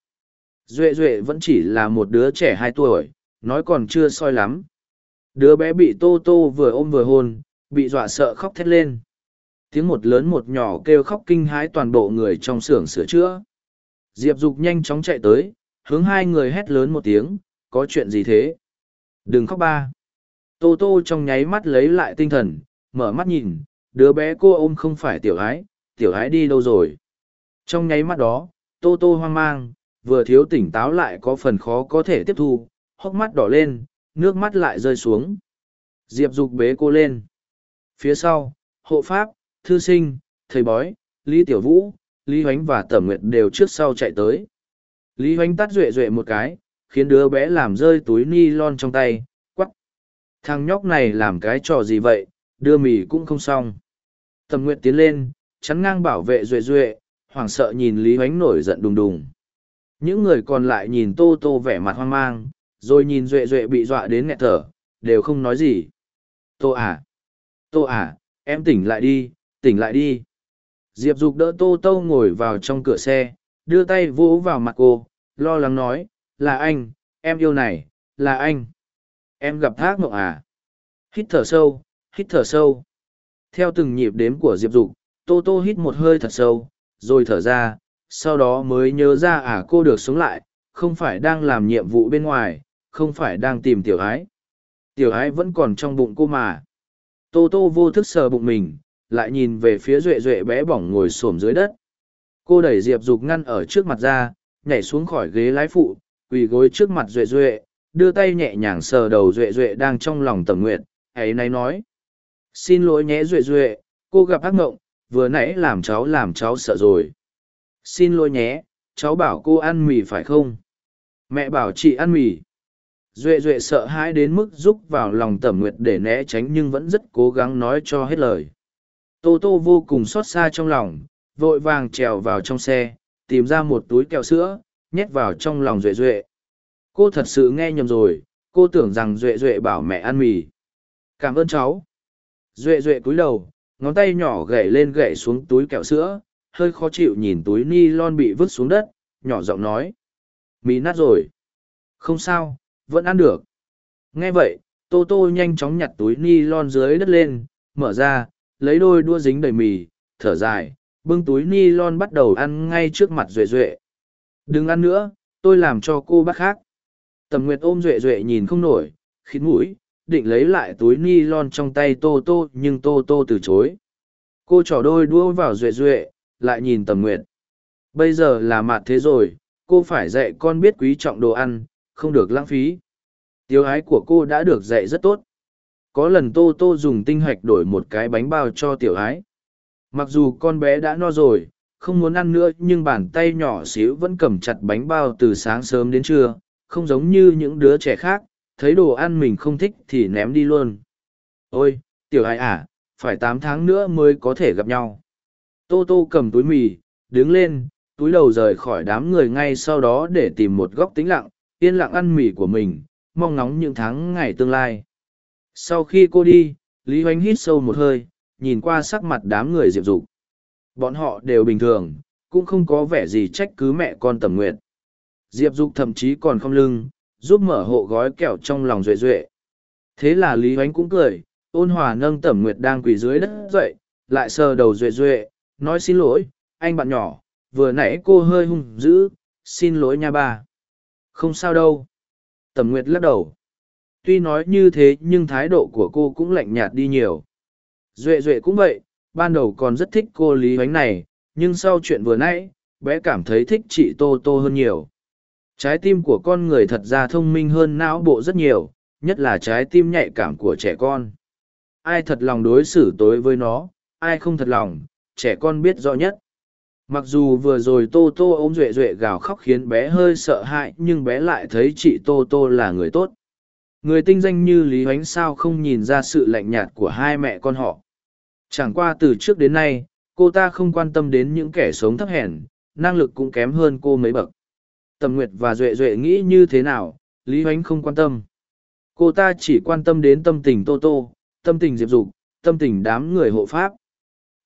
Duệ duệ vẫn chỉ là một đứa trẻ hai tuổi nói còn chưa soi lắm. Đứa bé bị tô tô vừa ôm vừa hôn bị dọa sợ khóc thét lên. Tiếng một lớn một nhỏ kêu khóc kinh hãi toàn bộ người trong xưởng sửa chữa. Diệp dục nhanh chóng chạy tới hướng hai người hét lớn một tiếng, có chuyện gì thế? Đừng khóc ba. Tô tô trong nháy mắt lấy lại tinh thần, mở mắt nhìn, đứa bé cô ôm không phải tiểu ái tiểu ái đi đâu rồi? Trong nháy mắt đó, tô tô hoang mang, vừa thiếu tỉnh táo lại có phần khó có thể tiếp thu, hốc mắt đỏ lên, nước mắt lại rơi xuống. Diệp dục bế cô lên. Phía sau, hộ pháp, thư sinh, thầy bói, lý tiểu vũ, lý hoánh và tẩm nguyệt đều trước sau chạy tới lý hoánh tắt duệ duệ một cái, khiến đứa bé làm rơi túi ni lon trong tay, Quắc! thằng nhóc này làm cái trò gì vậy? Đưa mì cũng không xong. Tầm nguyện tiến lên, chắn ngang bảo vệ duệ duệ, hoảng sợ nhìn lý hoánh nổi giận đùng đùng. Những người còn lại nhìn tô tô vẻ mặt hoang mang, rồi nhìn duệ duệ bị dọa đến nghẹt thở, đều không nói gì. Tô à tô à em tỉnh lại đi, tỉnh lại đi. Diệp dục đỡ tô tô ngồi vào trong cửa xe đưa tay vỗ vào mặt cô, lo lắng nói, là anh, em yêu này, là anh. Em gặp thác mộng à? Hít thở sâu, hít thở sâu. Theo từng nhịp đếm của diệp dục, tô tô hít một hơi thật sâu, rồi thở ra, sau đó mới nhớ ra à cô được sống lại, không phải đang làm nhiệm vụ bên ngoài, không phải đang tìm tiểu ái. Tiểu ái vẫn còn trong bụng cô mà. Tô tô vô thức sờ bụng mình, lại nhìn về phía duệ duệ bé bỏng ngồi s ổ m dưới đất cô đẩy diệp dục ngăn ở trước mặt ra, nhảy xuống khỏi ghế lái phụ, quỳ gối trước mặt duệ duệ, đưa tay nhẹ nhàng sờ đầu duệ duệ đang trong lòng tầm nguyện ấy nay nói, xin lỗi nhé duệ duệ, cô gặp ác mộng, vừa nãy làm cháu làm cháu sợ rồi. Xin lỗi nhé, cháu bảo cô ăn mì phải không? Mẹ bảo chị ăn mì. Duệ duệ sợ hãi đến mức rúc vào lòng tẩm nguyệt để né tránh nhưng vẫn rất cố gắng nói cho hết lời. Tô tô vô cùng xót xa trong lòng vội vàng trèo vào trong xe, tìm ra một túi kẹo sữa, nhét vào trong lòng duệ duệ. Cô thật sự nghe nhầm rồi, cô tưởng rằng duệ duệ bảo mẹ ăn mì. Cảm ơn cháu. Duệ duệ cúi đầu, ngón tay nhỏ gậy lên gậy xuống túi kẹo sữa, hơi khó chịu nhìn túi ni lon bị vứt xuống đất, nhỏ giọng nói. Mì nát rồi. Không sao, vẫn ăn được. Nghe vậy, tô tô nhanh chóng nhặt túi ni lon dưới đất lên, mở ra, lấy đôi đua dính đầy mì, thở dài bưng túi ni lon bắt đầu ăn ngay trước mặt duệ duệ. Đừng ăn nữa, tôi làm cho cô bác khác. Tầm nguyệt ôm duệ duệ nhìn không nổi, khít mũi, định lấy lại túi ni lon trong tay tô tô, nhưng tô tô từ chối. Cô trỏ đôi đua vào duệ duệ, lại nhìn tầm nguyệt. Bây giờ là mạt thế rồi, cô phải dạy con biết quý trọng đồ ăn, không được lãng phí. Tiêu ái của cô đã được dạy rất tốt. Có lần tô tô dùng tinh hạch đổi một cái bánh bao cho tiểu ái mặc dù con bé đã no rồi, không muốn ăn nữa, nhưng bàn tay nhỏ xíu vẫn cầm chặt bánh bao từ sáng sớm đến trưa, không giống như những đứa trẻ khác, thấy đồ ăn mình không thích thì ném đi luôn. Ôi, tiểu ái à phải tám tháng nữa mới có thể gặp nhau. Tô tô cầm túi mì, đứng lên, túi đầu rời khỏi đám người ngay sau đó để tìm một góc tĩnh lặng, yên lặng ăn mì của mình, mong ngóng những tháng ngày tương lai. Sau khi cô đi, lý hoánh hít sâu một hơi nhìn qua sắc mặt đám người diệp dục bọn họ đều bình thường, cũng không có vẻ gì trách cứ mẹ con tầm nguyệt. Diệp dục thậm chí còn không lưng, giúp mở hộ gói kẹo trong lòng duệ duệ. Thế là lý oánh cũng cười, ôn hòa nâng tẩm nguyệt đang quỳ dưới đất dậy, lại sờ đầu duệ duệ, nói xin lỗi, anh bạn nhỏ, vừa nãy cô hơi hung dữ, xin lỗi nha ba. Không sao đâu. Tẩm nguyệt lắc đầu. Tuy nói như thế, nhưng thái độ của cô cũng lạnh nhạt đi nhiều duệ duệ cũng vậy, ban đầu còn rất thích cô lý Huánh này, nhưng sau chuyện vừa nãy, bé cảm thấy thích chị tô tô hơn nhiều. Trái tim của con người thật ra thông minh hơn não bộ rất nhiều, nhất là trái tim nhạy cảm của trẻ con. Ai thật lòng đối xử tối với nó, ai không thật lòng, trẻ con biết rõ nhất. Mặc dù vừa rồi tô tô ôm duệ duệ gào khóc khiến bé hơi sợ hãi, nhưng bé lại thấy chị tô tô là người tốt. Người tinh danh như lý Huánh sao không nhìn ra sự lạnh nhạt của hai mẹ con họ? Chẳng qua từ trước đến nay, cô ta không quan tâm đến những kẻ sống thấp hèn, năng lực cũng kém hơn cô mấy bậc. Tầm nguyệt và duệ duệ nghĩ như thế nào, lý hoánh không quan tâm. Cô ta chỉ quan tâm đến tâm tình tô tô, tâm tình diệp dục, tâm tình đám người hộ pháp.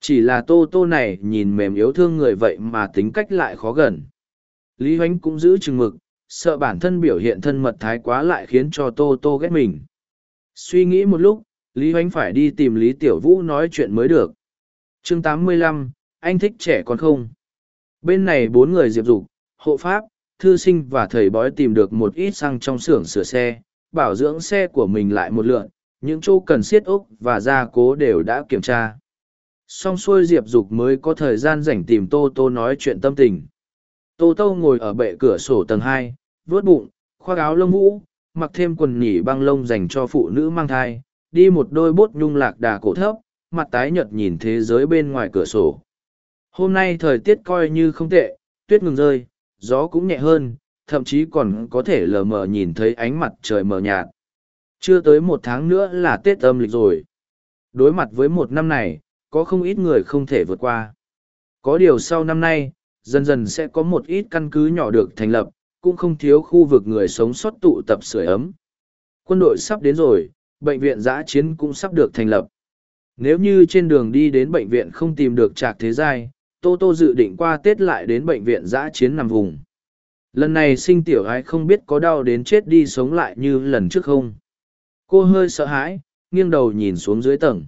Chỉ là tô tô này nhìn mềm yếu thương người vậy mà tính cách lại khó gần. Lý hoánh cũng giữ chừng mực, sợ bản thân biểu hiện thân mật thái quá lại khiến cho tô tô ghét mình. Suy nghĩ một lúc lý hoánh phải đi tìm lý tiểu vũ nói chuyện mới được. Chương 85, anh thích trẻ con không? Bên này bốn người diệp dục hộ pháp thư sinh và thầy bói tìm được một ít xăng trong xưởng sửa xe bảo dưỡng xe của mình lại một lượn những chỗ cần siết ốc và gia cố đều đã kiểm tra. Xong xuôi diệp dục mới có thời gian rảnh tìm tô tô nói chuyện tâm tình. Tô tô ngồi ở bệ cửa sổ tầng hai vuốt bụng khoác áo lông vũ mặc thêm quần nhỉ băng lông dành cho phụ nữ mang thai đi một đôi bốt nhung lạc đà cổ thấp, mặt tái nhợt nhìn thế giới bên ngoài cửa sổ. Hôm nay thời tiết coi như không tệ, tuyết ngừng rơi, gió cũng nhẹ hơn, thậm chí còn có thể lờ mờ nhìn thấy ánh mặt trời mờ nhạt. Chưa tới một tháng nữa là tết âm lịch rồi. Đối mặt với một năm này, có không ít người không thể vượt qua. Có điều sau năm nay, dần dần sẽ có một ít căn cứ nhỏ được thành lập, cũng không thiếu khu vực người sống sót tụ tập sưởi ấm. Quân đội sắp đến rồi bệnh viện giã chiến cũng sắp được thành lập. Nếu như trên đường đi đến bệnh viện không tìm được trạc thế giai, tô tô dự định qua tết lại đến bệnh viện giã chiến nằm vùng. Lần này sinh tiểu gái không biết có đau đến chết đi sống lại như lần trước không? Cô hơi sợ hãi, nghiêng đầu nhìn xuống dưới tầng.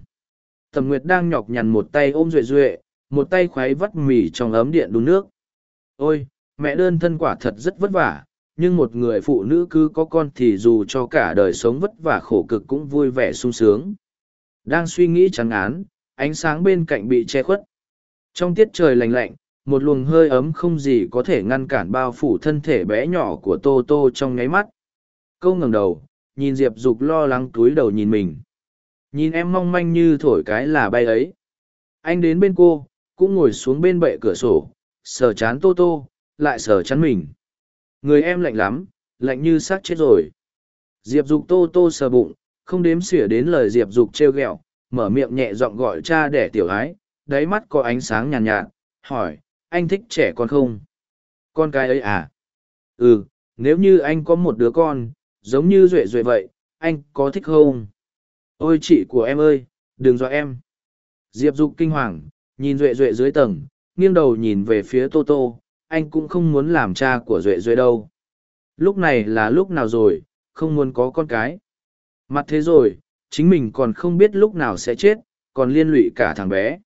Tầm nguyệt đang nhọc nhằn một tay ôm duệ duệ, một tay khoáy vắt mì trong ấm điện đun nước. Ôi, mẹ đơn thân quả thật rất vất vả nhưng một người phụ nữ cứ có con thì dù cho cả đời sống vất vả khổ cực cũng vui vẻ sung sướng. Đang suy nghĩ chán án, ánh sáng bên cạnh bị che khuất. Trong tiết trời lành lạnh, một luồng hơi ấm không gì có thể ngăn cản bao phủ thân thể bé nhỏ của tô tô trong nháy mắt. Câu ngẩng đầu, nhìn diệp dục lo lắng túi đầu nhìn mình. Nhìn em mong manh như thổi cái là bay ấy. Anh đến bên cô, cũng ngồi xuống bên bệ cửa sổ, sờ chán tô tô, lại sờ chán mình người em lạnh lắm lạnh như xác chết rồi. Diệp dục tô tô sờ bụng không đếm xỉa đến lời diệp dục treo ghẹo mở miệng nhẹ giọng gọi cha đẻ tiểu ái đáy mắt có ánh sáng nhàn nhạt, nhạt hỏi anh thích trẻ con không? Con cái ấy à? Ừ nếu như anh có một đứa con giống như duệ duệ vậy anh có thích không? Ôi chị của em ơi đừng dọa em. Diệp dục kinh hoàng nhìn duệ duệ dưới tầng nghiêng đầu nhìn về phía tô tô anh cũng không muốn làm cha của duệ duệ đâu. Lúc này là lúc nào rồi, không muốn có con cái. Mặt thế rồi, chính mình còn không biết lúc nào sẽ chết, còn liên lụy cả thằng bé.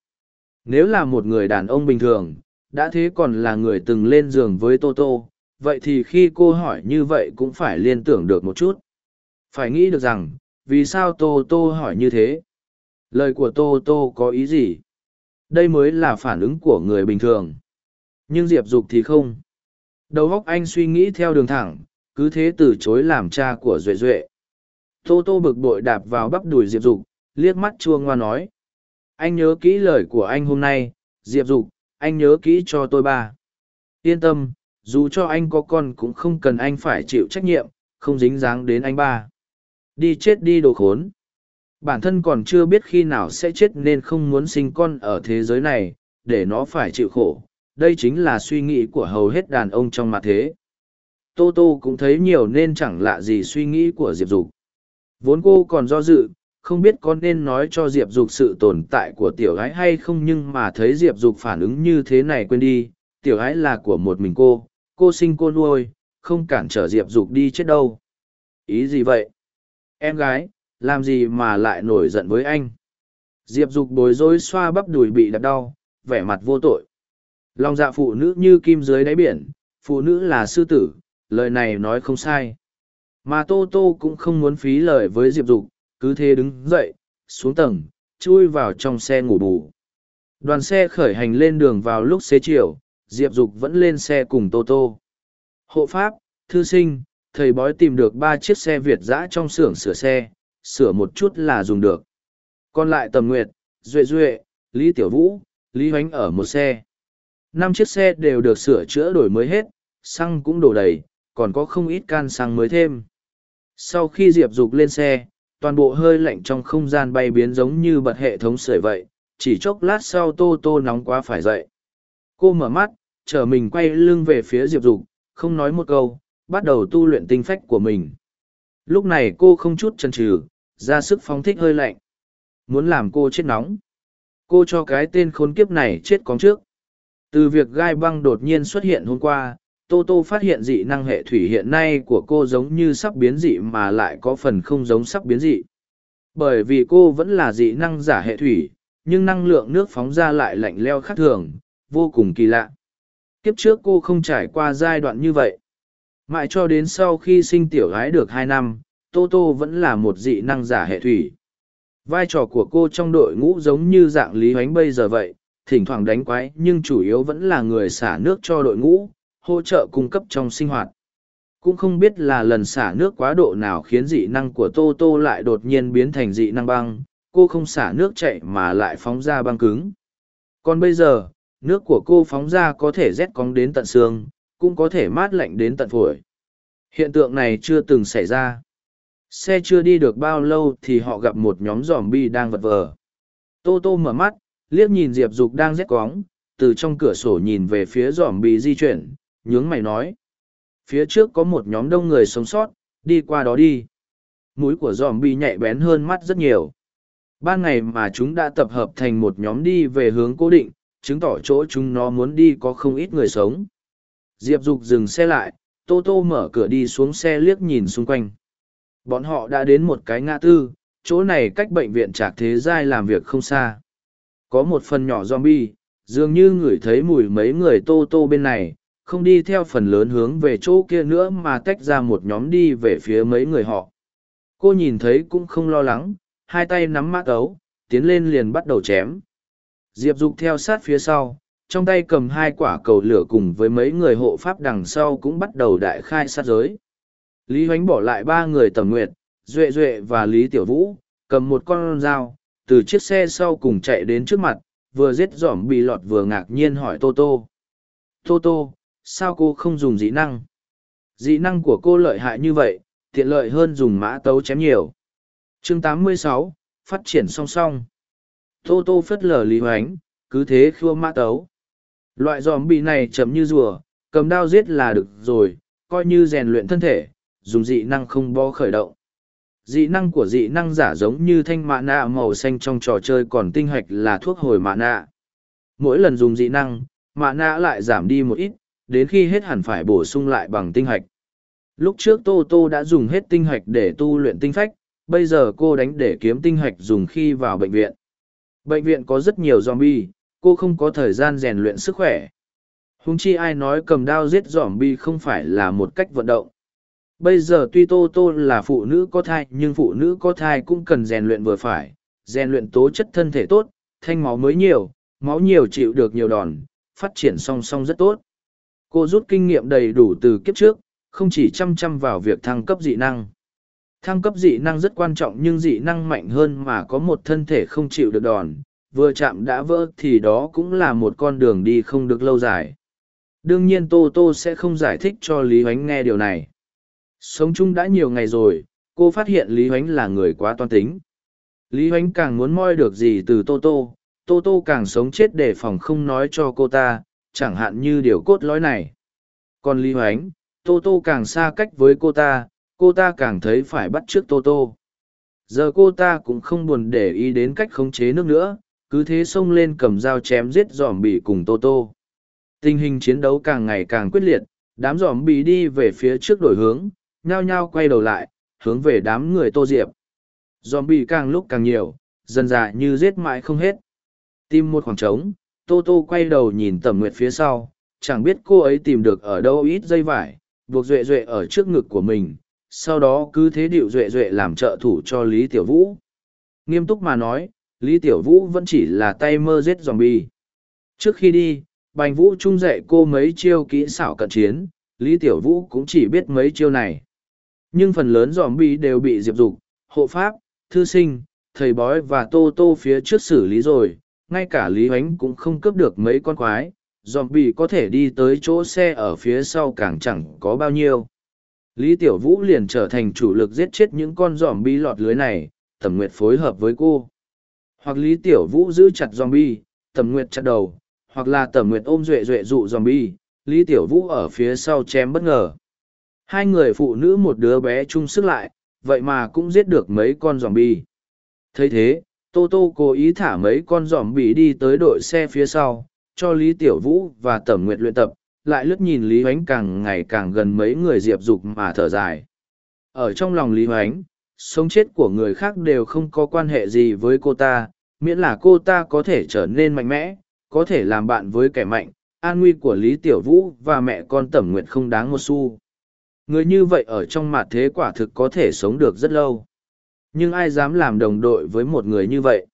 Nếu là một người đàn ông bình thường, đã thế còn là người từng lên giường với tô tô, vậy thì khi cô hỏi như vậy cũng phải liên tưởng được một chút. Phải nghĩ được rằng, vì sao tô tô hỏi như thế? Lời của tô tô có ý gì? Đây mới là phản ứng của người bình thường nhưng diệp dục thì không. Đầu óc anh suy nghĩ theo đường thẳng, cứ thế từ chối làm cha của duệ duệ. Tô tô bực bội đạp vào bắp đùi diệp dục, liếc mắt chua ngoa nói. Anh nhớ kỹ lời của anh hôm nay, diệp dục, anh nhớ kỹ cho tôi ba. Yên tâm, dù cho anh có con cũng không cần anh phải chịu trách nhiệm, không dính dáng đến anh ba. Đi chết đi đồ khốn. Bản thân còn chưa biết khi nào sẽ chết nên không muốn sinh con ở thế giới này, để nó phải chịu khổ đây chính là suy nghĩ của hầu hết đàn ông trong mặt thế. Tô tô cũng thấy nhiều nên chẳng lạ gì suy nghĩ của diệp dục. Vốn cô còn do dự, không biết có nên nói cho diệp dục sự tồn tại của tiểu gái hay không nhưng mà thấy diệp dục phản ứng như thế này quên đi, tiểu gái là của một mình cô cô sinh cô nuôi, không cản trở diệp dục đi chết đâu. Ý gì vậy? Em gái, làm gì mà lại nổi giận với anh? Diệp dục bối rối xoa bắp đùi bị đập đau, vẻ mặt vô tội lòng dạ phụ nữ như kim dưới đáy biển, phụ nữ là sư tử, lời này nói không sai. Mà tô tô cũng không muốn phí lời với diệp dục, cứ thế đứng dậy, xuống tầng, chui vào trong xe ngủ bù. Đoàn xe khởi hành lên đường vào lúc xế chiều, diệp dục vẫn lên xe cùng tô tô. Hộ pháp, thư sinh, thầy bói tìm được ba chiếc xe việt dã trong xưởng sửa xe, sửa một chút là dùng được. Còn lại tầm nguyệt, duệ duệ, lý tiểu vũ, lý hoánh ở một xe năm chiếc xe đều được sửa chữa đổi mới hết, xăng cũng đổ đầy, còn có không ít can xăng mới thêm. Sau khi diệp dục lên xe, toàn bộ hơi lạnh trong không gian bay biến giống như bật hệ thống sưởi vậy, chỉ chốc lát sau tô tô nóng quá phải dậy. Cô mở mắt chở mình quay lưng về phía diệp dục, không nói một câu, bắt đầu tu luyện tinh phách của mình. Lúc này cô không chút chần chừ, ra sức phóng thích hơi lạnh. Muốn làm cô chết nóng. Cô cho cái tên khốn kiếp này chết cóng trước từ việc gai băng đột nhiên xuất hiện hôm qua, tô tô phát hiện dị năng hệ thủy hiện nay của cô giống như sắp biến dị mà lại có phần không giống sắp biến dị. Bởi vì cô vẫn là dị năng giả hệ thủy, nhưng năng lượng nước phóng ra lại lạnh leo khác thường, vô cùng kỳ lạ. Kiếp trước cô không trải qua giai đoạn như vậy. Mãi cho đến sau khi sinh tiểu gái được hai năm, tô tô vẫn là một dị năng giả hệ thủy. Vai trò của cô trong đội ngũ giống như dạng lý hoánh bây giờ vậy thỉnh thoảng đánh quái nhưng chủ yếu vẫn là người xả nước cho đội ngũ, hỗ trợ cung cấp trong sinh hoạt. Cũng không biết là lần xả nước quá độ nào khiến dị năng của tô tô lại đột nhiên biến thành dị năng băng, cô không xả nước chạy mà lại phóng ra băng cứng. Còn bây giờ, nước của cô phóng ra có thể rét cóng đến tận xương, cũng có thể mát lạnh đến tận phổi. Hiện tượng này chưa từng xảy ra. Xe chưa đi được bao lâu thì họ gặp một nhóm giòm bi đang vật vờ. Tô tô mở mắt liếc nhìn diệp dục đang rét cóng, từ trong cửa sổ nhìn về phía giòm bị di chuyển, nhướng mày nói, phía trước có một nhóm đông người sống sót, đi qua đó đi. Mũi của giòm bị nhạy bén hơn mắt rất nhiều. Ban ngày mà chúng đã tập hợp thành một nhóm đi về hướng cố định, chứng tỏ chỗ chúng nó muốn đi có không ít người sống. Diệp dục dừng xe lại, tô tô mở cửa đi xuống xe liếc nhìn xung quanh. Bọn họ đã đến một cái ngã tư, chỗ này cách bệnh viện trạc thế giai làm việc không xa có một phần nhỏ zombie, dường như ngửi thấy mùi mấy người tô tô bên này, không đi theo phần lớn hướng về chỗ kia nữa mà tách ra một nhóm đi về phía mấy người họ. Cô nhìn thấy cũng không lo lắng, hai tay nắm mã ấu tiến lên liền bắt đầu chém. Diệp dục theo sát phía sau, trong tay cầm hai quả cầu lửa cùng với mấy người hộ pháp đằng sau cũng bắt đầu đại khai sát giới. Lý hoánh bỏ lại ba người tầm nguyệt, duệ duệ và lý tiểu vũ, cầm một con dao từ chiếc xe sau cùng chạy đến trước mặt vừa giết giỏm bị lọt vừa ngạc nhiên hỏi tô tô. Tô tô sao cô không dùng dị năng? Dị năng của cô lợi hại như vậy tiện lợi hơn dùng mã tấu chém nhiều. Chương 86, phát triển song song. Tô tô phất lờ lý hoánh cứ thế khua mã tấu. Loại dòm bị này chấm như rùa cầm đao giết là được rồi coi như rèn luyện thân thể dùng dị năng không bo khởi động dị năng của dị năng giả giống như thanh mạ nạ màu xanh trong trò chơi còn tinh hạch là thuốc hồi mạ nạ mỗi lần dùng dị năng mạ nạ lại giảm đi một ít, đến khi hết hẳn phải bổ sung lại bằng tinh hạch lúc trước tô tô đã dùng hết tinh hạch để tu luyện tinh phách, bây giờ cô đánh để kiếm tinh hạch dùng khi vào bệnh viện. Bệnh viện có rất nhiều zombie, cô không có thời gian rèn luyện sức khỏe. Húng chi ai nói cầm đao giết dòm bi không phải là một cách vận động bây giờ tuy tô tô là phụ nữ có thai, nhưng phụ nữ có thai cũng cần rèn luyện vừa phải, rèn luyện tố chất thân thể tốt, thanh máu mới nhiều, máu nhiều chịu được nhiều đòn, phát triển song song rất tốt. Cô rút kinh nghiệm đầy đủ từ kiếp trước, không chỉ chăm chăm vào việc thăng cấp dị năng. Thăng cấp dị năng rất quan trọng nhưng dị năng mạnh hơn mà có một thân thể không chịu được đòn, vừa chạm đã vỡ thì đó cũng là một con đường đi không được lâu dài. Đương nhiên tô tô sẽ không giải thích cho lý hoánh nghe điều này sống chung đã nhiều ngày rồi, cô phát hiện lý hoánh là người quá toan tính. Lý hoánh càng muốn moi được gì từ tô tô tô tô càng sống chết để phòng không nói cho cô ta, chẳng hạn như điều cốt lõi này. Còn lý hoánh, tô tô càng xa cách với cô ta cô ta càng thấy phải bắt t r ư ớ c tô tô. Giờ cô ta cũng không buồn để ý đến cách khống chế nước nữa, cứ thế xông lên cầm dao chém giết dòm bỉ cùng tô tô. Tình hình chiến đấu càng ngày càng quyết liệt, đám dòm bỉ đi về phía trước đổi hướng nhao nhao quay đầu lại, hướng về đám người tô diệp. Zombie càng lúc càng nhiều, dần dà như giết mãi không hết. Tìm một khoảng trống, tô tô quay đầu nhìn tầm nguyệt phía sau, chẳng biết cô ấy tìm được ở đâu ít dây vải, buộc duệ duệ ở trước ngực của mình, sau đó cứ thế điệu duệ duệ làm trợ thủ cho lý tiểu vũ. Nghiêm túc mà nói, lý tiểu vũ vẫn chỉ là tay mơ giết zombie. Trước khi đi, bành vũ trung dạy cô mấy chiêu kỹ xảo cận chiến, lý tiểu vũ cũng chỉ biết mấy chiêu này nhưng phần lớn dòm bi đều bị diệp dục, hộ pháp, thư sinh, thầy bói và tô tô phía trước xử lý rồi. Ngay cả lý ánh cũng không cướp được mấy con quái. Dòm bi có thể đi tới chỗ xe ở phía sau càng chẳng có bao nhiêu. Lý tiểu vũ liền trở thành chủ lực giết chết những con dòm bi lọt lưới này. Tầm nguyệt phối hợp với cô. Hoặc lý tiểu vũ giữ chặt dòm bi tầm nguyệt chặt đầu. Hoặc là tầm nguyệt ôm duệ duệ dụ dòm bi lý tiểu vũ ở phía sau chém bất ngờ hai người phụ nữ một đứa bé chung sức lại, vậy mà cũng giết được mấy con dòm bi thấy thế, tô tô cố ý thả mấy con dòm bi đi tới đội xe phía sau, cho lý tiểu vũ và tẩm nguyệt luyện tập, lại lướt nhìn lý hoánh càng ngày càng gần mấy người diệp dục mà thở dài. Ở trong lòng lý hoánh, sống chết của người khác đều không có quan hệ gì với cô ta, miễn là cô ta có thể trở nên mạnh mẽ, có thể làm bạn với kẻ mạnh, an nguy của lý tiểu vũ và mẹ con tẩm nguyệt không đáng một xu người như vậy ở trong mặt thế quả thực có thể sống được rất lâu. Nhưng ai dám làm đồng đội với một người như vậy?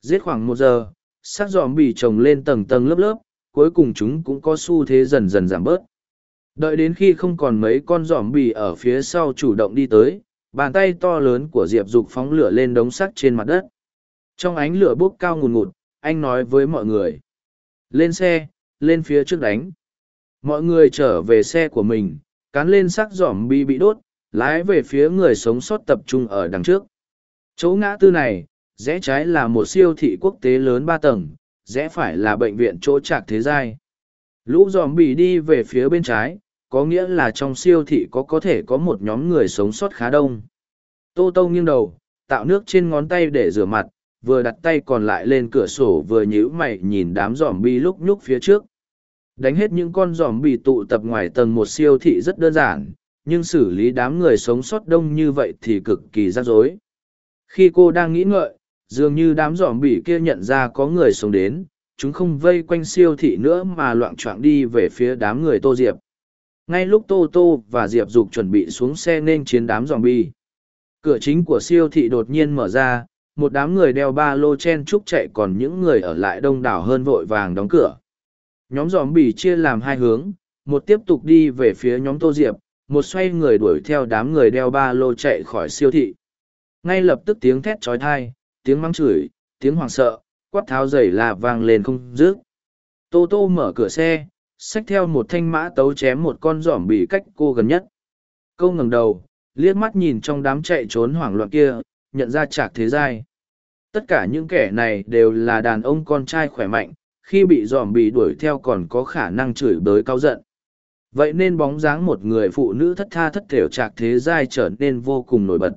Giết khoảng một giờ, xác dòm bị trồng lên tầng tầng lớp lớp, cuối cùng chúng cũng có xu thế dần dần giảm bớt. Đợi đến khi không còn mấy con dòm bì ở phía sau chủ động đi tới, bàn tay to lớn của diệp dục phóng lửa lên đống sắt trên mặt đất. Trong ánh lửa bốc cao ngùn ngụt, anh nói với mọi người. Lên xe, lên phía trước đánh. Mọi người trở về xe của mình cán lên xác giỏm bi bị đốt, lái về phía người sống sót tập trung ở đằng trước. Chỗ ngã tư này, rẽ trái là một siêu thị quốc tế lớn ba tầng, rẽ phải là bệnh viện chỗ trạc thế giai. Lũ dòm bị đi về phía bên trái, có nghĩa là trong siêu thị có có thể có một nhóm người sống sót khá đông. Tô tô nghiêng đầu, tạo nước trên ngón tay để rửa mặt, vừa đặt tay còn lại lên cửa sổ vừa nhíu mày nhìn đám dòm bi lúc nhúc phía trước đánh hết những con giòm bị tụ tập ngoài tầng một siêu thị rất đơn giản, nhưng xử lý đám người sống sót đông như vậy thì cực kỳ rắc rối. Khi cô đang nghĩ ngợi, dường như đám giòm bị kia nhận ra có người sống đến, chúng không vây quanh siêu thị nữa mà loạn t r n g đi về phía đám người tô diệp. Ngay lúc tô tô và diệp dục chuẩn bị xuống xe nên chiến đám giòm bi, cửa chính của siêu thị đột nhiên mở ra, một đám người đeo ba lô chen trúc chạy còn những người ở lại đông đảo hơn vội vàng đóng cửa nhóm giòm bỉ chia làm hai hướng, một tiếp tục đi về phía nhóm tô diệp, một xoay người đuổi theo đám người đeo ba lô chạy khỏi siêu thị. Ngay lập tức tiếng thét trói thai tiếng mắng chửi, tiếng hoảng sợ, quát tháo giày là vang lên không dứt. Tô tô mở cửa xe, xách theo một thanh mã tấu chém một con giỏm bị cách cô gần nhất. Câu ngẩng đầu, liếc mắt nhìn trong đám chạy trốn hoảng loạn kia, nhận ra chạc thế giai. Tất cả những kẻ này đều là đàn ông con trai khỏe mạnh khi bị dòm bị đuổi theo còn có khả năng chửi bới cao giận. Vậy nên bóng dáng một người phụ nữ thất tha thất thểu trạc thế giai trở nên vô cùng nổi bật.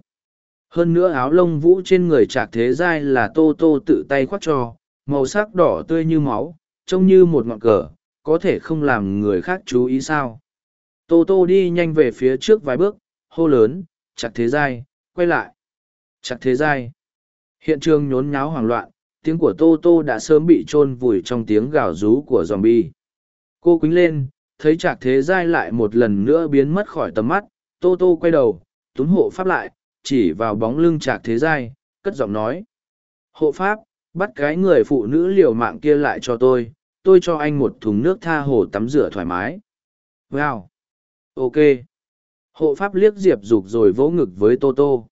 Hơn nữa áo lông vũ trên người trạc thế giai là tô tô tự tay khoác cho, màu sắc đỏ tươi như máu, trông như một ngọn cờ, có thể không làm người khác chú ý sao? Tô tô đi nhanh về phía trước vài bước, hô lớn chặt thế giai, quay lại. Chặt thế giai. Hiện trường nhốn nháo hoảng loạn tiếng của tô tô đã sớm bị chôn vùi trong tiếng gào rú của dòm bi cô quýnh lên, thấy trạc thế giai lại một lần nữa biến mất khỏi tầm mắt, tô tô quay đầu, túm hộ pháp lại, chỉ vào bóng lưng trạc thế giai, cất giọng nói, hộ pháp, bắt cái người phụ nữ liều mạng kia lại cho tôi tôi cho anh một thùng nước tha hồ tắm rửa thoải mái. Wow. Ok. Hộ pháp liếc diệp dục rồi vỗ ngực với tô tô.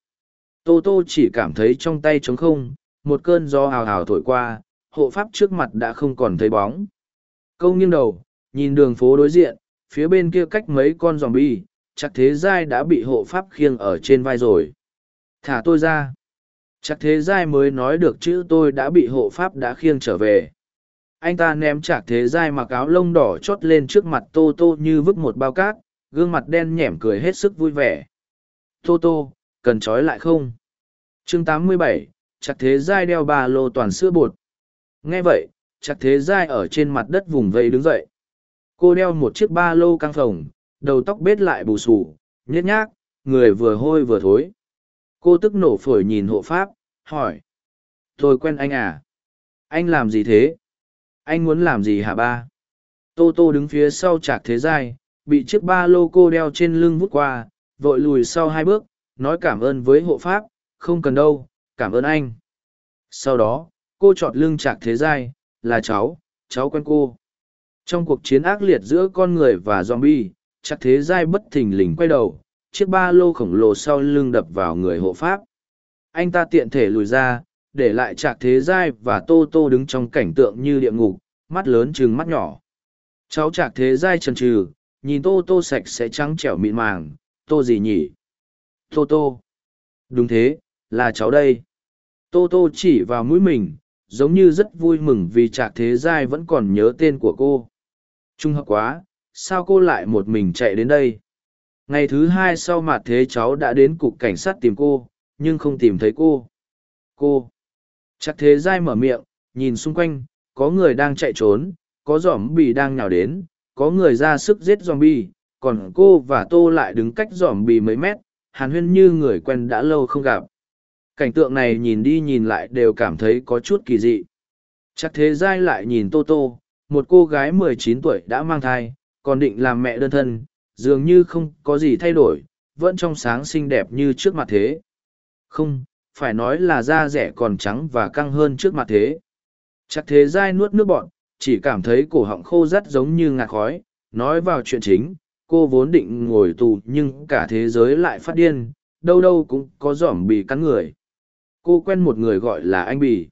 Tô tô chỉ cảm thấy trong tay trống không một cơn gió hào hào thổi qua, hộ pháp trước mặt đã không còn thấy bóng. Câu nghiêng đầu, nhìn đường phố đối diện, phía bên kia cách mấy con zombie, chắc thế giai đã bị hộ pháp khiêng ở trên vai rồi. Thả tôi ra. Chắc thế giai mới nói được chữ tôi đã bị hộ pháp đã khiêng trở về. Anh ta ném chạc thế giai mặc áo lông đỏ chót lên trước mặt Tô Tô như vứt một bao cát, gương mặt đen nhẻm cười hết sức vui vẻ. Tô Tô, cần trói lại không? chương 87, chặt thế giai đeo ba lô toàn sữa bột. Nghe vậy, chặt thế giai ở trên mặt đất vùng vây đứng dậy. Cô đeo một chiếc ba lô căng phồng, đầu tóc bết lại bù sù, nhét nhác, người vừa hôi vừa thối. Cô tức nổ phổi nhìn hộ pháp, hỏi. Tôi quen anh à? Anh làm gì thế? Anh muốn làm gì hả ba? Tô Tô đứng phía sau chạc thế giai, bị chiếc ba lô cô đeo trên lưng vút qua, vội lùi sau hai bước, nói cảm ơn với hộ pháp, không cần đâu, cảm ơn anh. Sau đó, cô chọn lưng trạc thế giai, là cháu, cháu quen cô. Trong cuộc chiến ác liệt giữa con người và zombie, chạc thế giai bất thình lình quay đầu, chiếc ba lô khổng lồ sau lưng đập vào người hộ pháp. Anh ta tiện thể lùi ra, để lại trạc thế giai và tô tô đứng trong cảnh tượng như địa ngục, mắt lớn chừng mắt nhỏ. Cháu trạc thế giai trần trừ, nhìn tô tô sạch sẽ trắng trẻo mịn màng, tô gì nhỉ? Tô tô. Đúng thế, là cháu đây. Tô tô chỉ vào mũi mình, giống như rất vui mừng vì trạc thế giai vẫn còn nhớ tên của cô. Trung hợp quá, sao cô lại một mình chạy đến đây? Ngày thứ hai sau mặt thế cháu đã đến cục cảnh sát tìm cô, nhưng không tìm thấy cô. Cô. Chắc thế giai mở miệng, nhìn xung quanh, có người đang chạy trốn, có giỏm bì đang nhào đến, có người ra sức giết zombie, còn cô và tô lại đứng cách giỏm bì mấy mét, hàn huyên như người quen đã lâu không gặp. Cảnh tượng này nhìn đi nhìn lại đều cảm thấy có chút kỳ dị. Chắc thế giai lại nhìn tô tô, một cô gái mười chín tuổi đã mang thai, còn định làm mẹ đơn thân, dường như không có gì thay đổi, vẫn trong sáng xinh đẹp như trước mặt thế. Không, phải nói là da rẻ còn trắng và căng hơn trước mặt thế. Chắc thế dai nuốt nước bọn, chỉ cảm thấy cổ họng khô rắt giống như ngạt khói, nói vào chuyện chính, cô vốn định ngồi tù nhưng cả thế giới lại phát điên, đâu đâu cũng có giỏm bị cắn người. Cô quen một người gọi là anh Bì.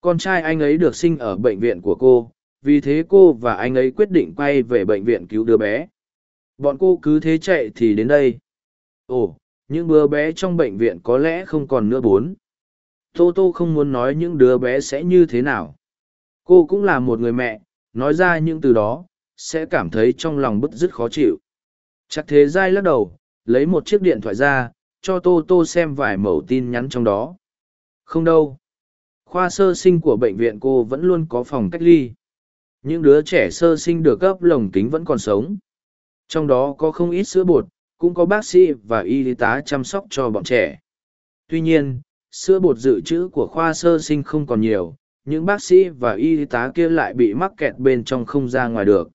Con trai anh ấy được sinh ở bệnh viện của cô, vì thế cô và anh ấy quyết định quay về bệnh viện cứu đứa bé. Bọn cô cứ thế chạy thì đến đây. Ồ, những đứa bé trong bệnh viện có lẽ không còn nữa bốn tô tô không muốn nói những đứa bé sẽ như thế nào cô cũng là một người mẹ nói ra những từ đó sẽ cảm thấy trong lòng bứt rứt khó chịu chắc thế giai lắc đầu lấy một chiếc điện thoại ra cho tô tô xem vài mẩu tin nhắn trong đó không đâu khoa sơ sinh của bệnh viện cô vẫn luôn có phòng cách ly những đứa trẻ sơ sinh được cấp lồng kính vẫn còn sống trong đó có không ít sữa bột cũng có bác sĩ và y tá chăm sóc cho bọn trẻ. Tuy nhiên, sữa bột dự trữ của khoa sơ sinh không còn nhiều, những bác sĩ và y tá kia lại bị mắc kẹt bên trong không ra ngoài được.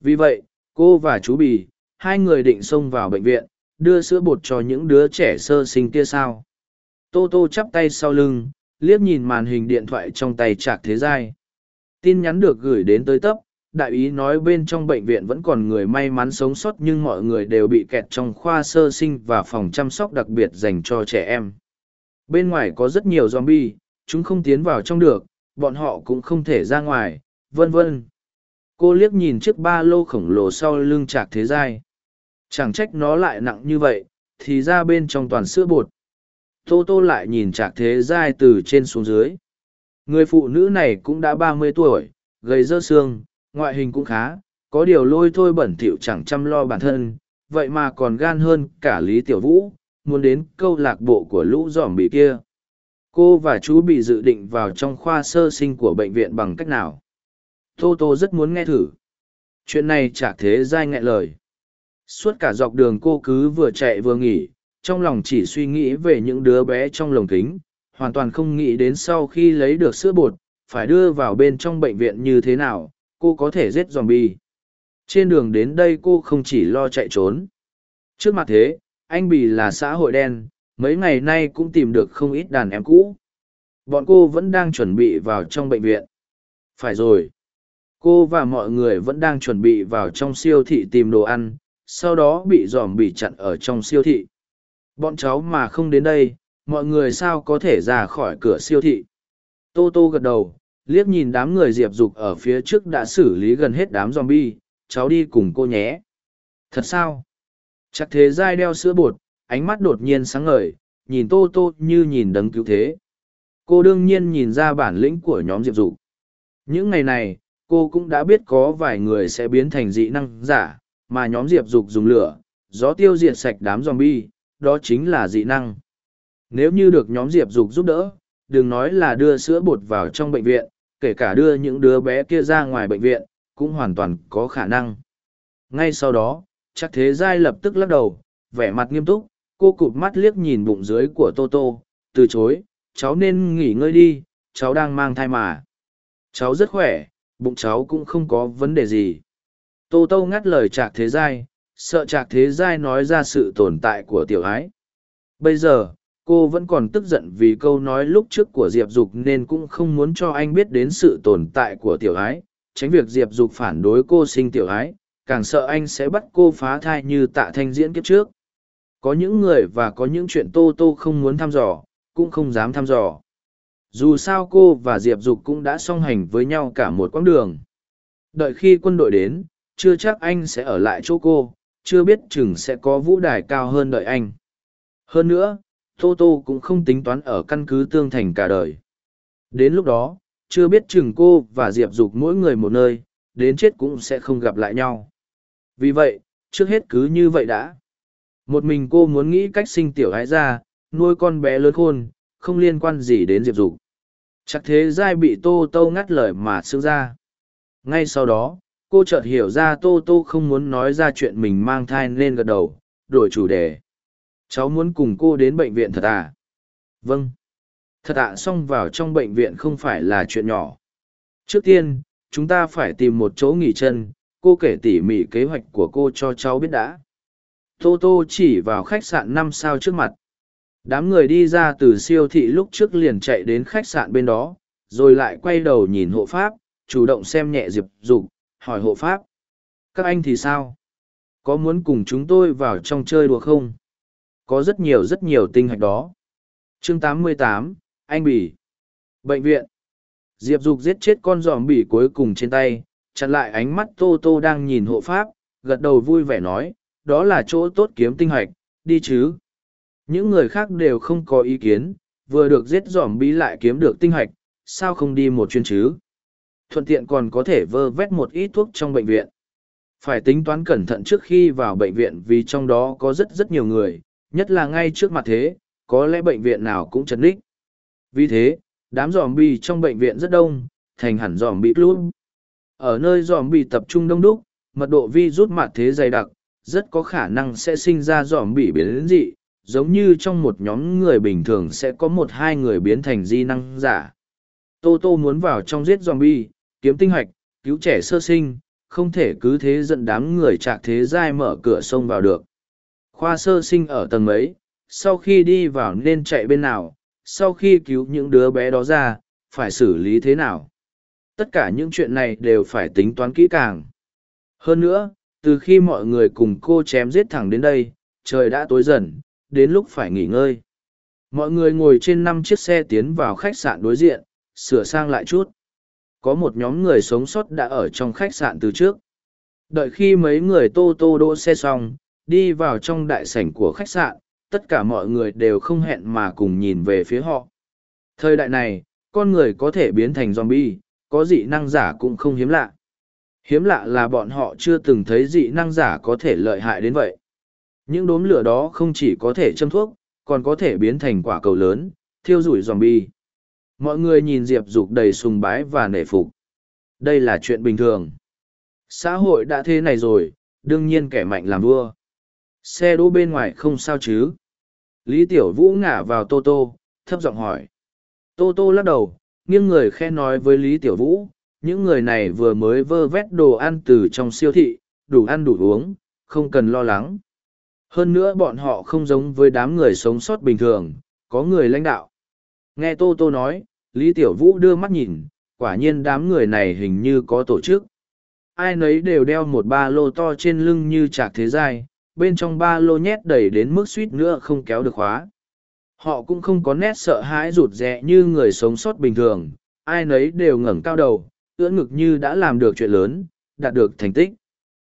Vì vậy, cô và chú Bì, hai người định xông vào bệnh viện, đưa sữa bột cho những đứa trẻ sơ sinh kia sao. Tô Tô chắp tay sau lưng, liếc nhìn màn hình điện thoại trong tay trạc thế giai. Tin nhắn được gửi đến tới tấp, đại ý nói bên trong bệnh viện vẫn còn người may mắn sống sót nhưng mọi người đều bị kẹt trong khoa sơ sinh và phòng chăm sóc đặc biệt dành cho trẻ em. Bên ngoài có rất nhiều zombie, chúng không tiến vào trong được, bọn họ cũng không thể ra ngoài, vân vân. Cô liếc nhìn chiếc ba lô khổng lồ sau lưng trạc thế giai. Chẳng trách nó lại nặng như vậy, thì ra bên trong toàn sữa bột. Tô tô lại nhìn trạc thế giai từ trên xuống dưới. Người phụ nữ này cũng đã ba mươi tuổi, gầy dơ xương, ngoại hình cũng khá, có điều lôi thôi bẩn thỉu chẳng chăm lo bản thân, vậy mà còn gan hơn cả Lý Tiểu Vũ, muốn đến câu lạc bộ của lũ dòm bị kia. Cô và chú bị dự định vào trong khoa sơ sinh của bệnh viện bằng cách nào? Tô Tô rất muốn nghe thử. Chuyện này chả thế dai ngại lời. Suốt cả dọc đường cô cứ vừa chạy vừa nghỉ, trong lòng chỉ suy nghĩ về những đứa bé trong lồng kính, hoàn toàn không nghĩ đến sau khi lấy được sữa bột, phải đưa vào bên trong bệnh viện như thế nào, cô có thể giết zombie. Trên đường đến đây cô không chỉ lo chạy trốn. Trước mặt thế, anh Bì là xã hội đen, mấy ngày nay cũng tìm được không ít đàn em cũ. Bọn cô vẫn đang chuẩn bị vào trong bệnh viện. Phải rồi. Cô và mọi người vẫn đang chuẩn bị vào trong siêu thị tìm đồ ăn, sau đó bị dòm bị chặn ở trong siêu thị. Bọn cháu mà không đến đây, mọi người sao có thể ra khỏi cửa siêu thị. Tô Tô gật đầu, liếc nhìn đám người diệp dục ở phía trước đã xử lý gần hết đám zombie cháu đi cùng cô nhé. Thật sao? Chắc thế dai đeo sữa bột ánh mắt đột nhiên sáng ngời nhìn tô tô như nhìn đấng cứu thế. Cô đương nhiên nhìn ra bản lĩnh của nhóm diệp dục. Những ngày này cô cũng đã biết có vài người sẽ biến thành dị năng giả mà nhóm diệp dục dùng lửa gió tiêu diệt sạch đám zombie đó chính là dị năng. Nếu như được nhóm diệp dục giúp đỡ đừng nói là đưa sữa bột vào trong bệnh viện kể cả đưa những đứa bé kia ra ngoài bệnh viện, cũng hoàn toàn có khả năng. Ngay sau đó, chắc thế giai lập tức lắc đầu, vẻ mặt nghiêm túc, cô cụp mắt liếc nhìn bụng dưới của tô tô từ chối cháu nên nghỉ ngơi đi cháu đang mang thai mà. Cháu rất khỏe bụng cháu cũng không có vấn đề gì. Tô tô ngắt lời trạc thế giai sợ trạc thế giai nói ra sự tồn tại của tiểu ái. Bây giờ, cô vẫn còn tức giận vì câu nói lúc trước của diệp dục nên cũng không muốn cho anh biết đến sự tồn tại của tiểu ái. Tránh việc diệp dục phản đối cô sinh tiểu ái, càng sợ anh sẽ bắt cô phá thai như tạ thanh diễn kiếp trước. Có những người và có những chuyện tô tô không muốn thăm dò, cũng không dám thăm dò. Dù sao cô và diệp dục cũng đã song hành với nhau cả một quãng đường. Đợi khi quân đội đến, chưa chắc anh sẽ ở lại chỗ cô chưa biết chừng sẽ có vũ đài cao hơn đợi anh. Hơn nữa, tô tô cũng không tính toán ở căn cứ tương thành cả đời. Đến lúc đó, chưa biết chừng cô và diệp dục mỗi người một nơi, đến chết cũng sẽ không gặp lại nhau. Vì vậy, trước hết cứ như vậy đã. Một mình cô muốn nghĩ cách sinh tiểu hái ra, nuôi con bé lớn khôn, không liên quan gì đến diệp dục. Chắc thế giai bị tô tô ngắt lời mà xương ra. Ngay sau đó cô chợt hiểu ra tô tô không muốn nói ra chuyện mình mang thai nên gật đầu đổi chủ đề. Cháu muốn cùng cô đến bệnh viện thật à? Vâng. Thật ạ à, xong vào trong bệnh viện không phải là chuyện nhỏ. Trước tiên chúng ta phải tìm một chỗ nghỉ chân cô kể tỉ mỉ kế hoạch của cô cho cháu biết đã. Tô tô chỉ vào khách sạn năm sao trước mặt. Đám người đi ra từ siêu thị lúc trước liền chạy đến khách sạn bên đó rồi lại quay đầu nhìn hộ pháp chủ động xem nhẹ diệp dục hỏi hộ pháp. Các anh thì sao? Có muốn cùng chúng tôi vào trong chơi đùa không? Có rất nhiều rất nhiều tinh hạch đó. Chương 88, anh bỉ. Bệnh viện. Diệp dục giết chết con giòm bỉ cuối cùng trên tay chặn lại ánh mắt tô tô đang nhìn hộ pháp gật đầu vui vẻ nói đó là chỗ tốt kiếm tinh hạch đi chứ. Những người khác đều không có ý kiến vừa được giết giòm bỉ lại kiếm được tinh hạch sao không đi một chuyến chứ? Thuận tiện còn có thể vơ vét một ít thuốc trong bệnh viện. Phải tính toán cẩn thận trước khi vào bệnh viện vì trong đó có rất rất nhiều người nhất là ngay trước mặt thế có lẽ bệnh viện nào cũng chấn đích vì thế đám zombie trong bệnh viện rất đông thành hẳn zombie bị luôn ở nơi zombie bị tập trung đông đúc mật độ vi rút mặt thế dày đặc rất có khả năng sẽ sinh ra zombie bị biến dị giống như trong một nhóm người bình thường sẽ có một hai người biến thành di năng giả. Tô tô muốn vào trong giết zombie, kiếm tinh hoạch, cứu trẻ sơ sinh, không thể cứ thế dẫn đám người trạc thế giai mở cửa sông vào được. Khoa sơ sinh ở tầng mấy, sau khi đi vào nên chạy bên nào, sau khi cứu những đứa bé đó ra, phải xử lý thế nào? Tất cả những chuyện này đều phải tính toán kỹ càng. Hơn nữa, từ khi mọi người cùng cô chém giết thẳng đến đây, trời đã tối dần, đến lúc phải nghỉ ngơi. Mọi người ngồi trên năm chiếc xe tiến vào khách sạn đối diện, sửa sang lại chút có một nhóm người sống sót đã ở trong khách sạn từ trước. Đợi khi mấy người tô tô đỗ xe xong, đi vào trong đại sảnh của khách sạn, tất cả mọi người đều không hẹn mà cùng nhìn về phía họ. Thời đại này, con người có thể biến thành zombie, có dị năng giả cũng không hiếm lạ. Hiếm lạ là bọn họ chưa từng thấy dị năng giả có thể lợi hại đến vậy. Những đốm lửa đó không chỉ có thể châm thuốc, còn có thể biến thành quả cầu lớn, thiêu rủi zombie mọi người nhìn diệp dục đầy sùng bái và nể phục. Đây là chuyện bình thường. Xã hội đã thế này rồi, đương nhiên kẻ mạnh làm vua. Xe đỗ bên ngoài không sao chứ? Lý tiểu vũ ngả vào tô tô, thấp giọng hỏi. Tô tô lắc đầu, nghiêng người khe nói với lý tiểu vũ, những người này vừa mới vơ vét đồ ăn từ trong siêu thị, đủ ăn đủ uống, không cần lo lắng. Hơn nữa bọn họ không giống với đám người sống sót bình thường, có người lãnh đạo. Nghe tô tô nói lý tiểu vũ đưa mắt nhìn, quả nhiên đám người này hình như có tổ chức. Ai nấy đều đeo một ba lô to trên lưng như trạc thế giai, bên trong ba lô nhét đầy đến mức suýt nữa không kéo được khóa. Họ cũng không có nét sợ hãi rụt rè như người sống sót bình thường, ai nấy đều ngẩng cao đầu, ưỡn ngực như đã làm được chuyện lớn, đạt được thành tích.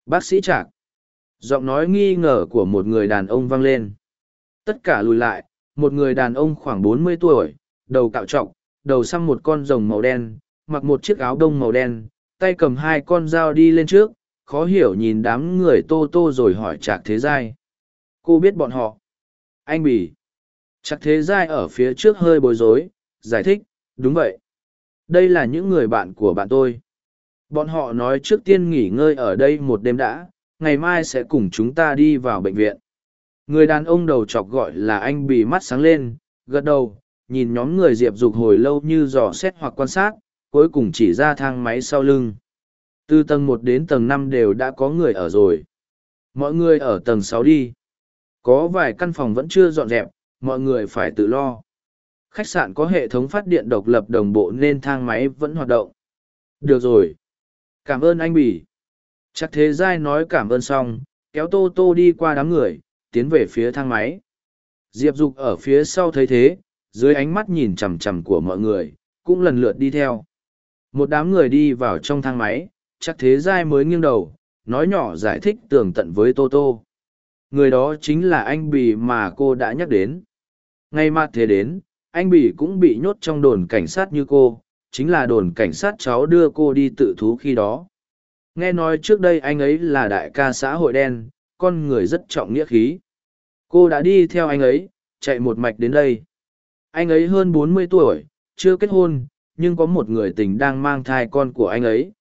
Bác sĩ trạc. Giọng nói nghi ngờ của một người đàn ông vang lên. Tất cả lùi lại, một người đàn ông khoảng bốn mươi tuổi, đầu cạo trọc đầu xăm một con rồng màu đen, mặc một chiếc áo đông màu đen, tay cầm hai con dao đi lên trước, khó hiểu nhìn đám người tô tô rồi hỏi trạc thế giai. Cô biết bọn họ? Anh bỉ trạc thế giai ở phía trước hơi bối rối, giải thích, đúng vậy. Đây là những người bạn của bạn tôi. Bọn họ nói trước tiên nghỉ ngơi ở đây một đêm đã, ngày mai sẽ cùng chúng ta đi vào bệnh viện. Người đàn ông đầu chọc gọi là anh bị mắt sáng lên, gật đầu nhìn nhóm người diệp dục hồi lâu như dò xét hoặc quan sát, cuối cùng chỉ ra thang máy sau lưng. Từ tầng một đến tầng năm đều đã có người ở rồi. Mọi người ở tầng sáu đi. Có vài căn phòng vẫn chưa dọn dẹp, mọi người phải tự lo. Khách sạn có hệ thống phát điện độc lập đồng bộ nên thang máy vẫn hoạt động. Được rồi. Cảm ơn anh bỉ. Chắc thế giai nói cảm ơn xong, kéo tô tô đi qua đám người, tiến về phía thang máy. Diệp dục ở phía sau thấy thế dưới ánh mắt nhìn chằm chằm của mọi người, cũng lần lượt đi theo. Một đám người đi vào trong thang máy, chắc thế giai mới nghiêng đầu, nói nhỏ giải thích tường tận với tô tô. Người đó chính là anh bì mà cô đã nhắc đến. Ngay mặt thế đến, anh bì cũng bị nhốt trong đồn cảnh sát như cô, chính là đồn cảnh sát cháu đưa cô đi tự thú khi đó. Nghe nói trước đây anh ấy là đại ca xã hội đen, con người rất trọng nghĩa khí. Cô đã đi theo anh ấy, chạy một mạch đến đây anh ấy hơn bốn mươi tuổi, chưa kết hôn, nhưng có một người tình đang mang thai con của anh ấy.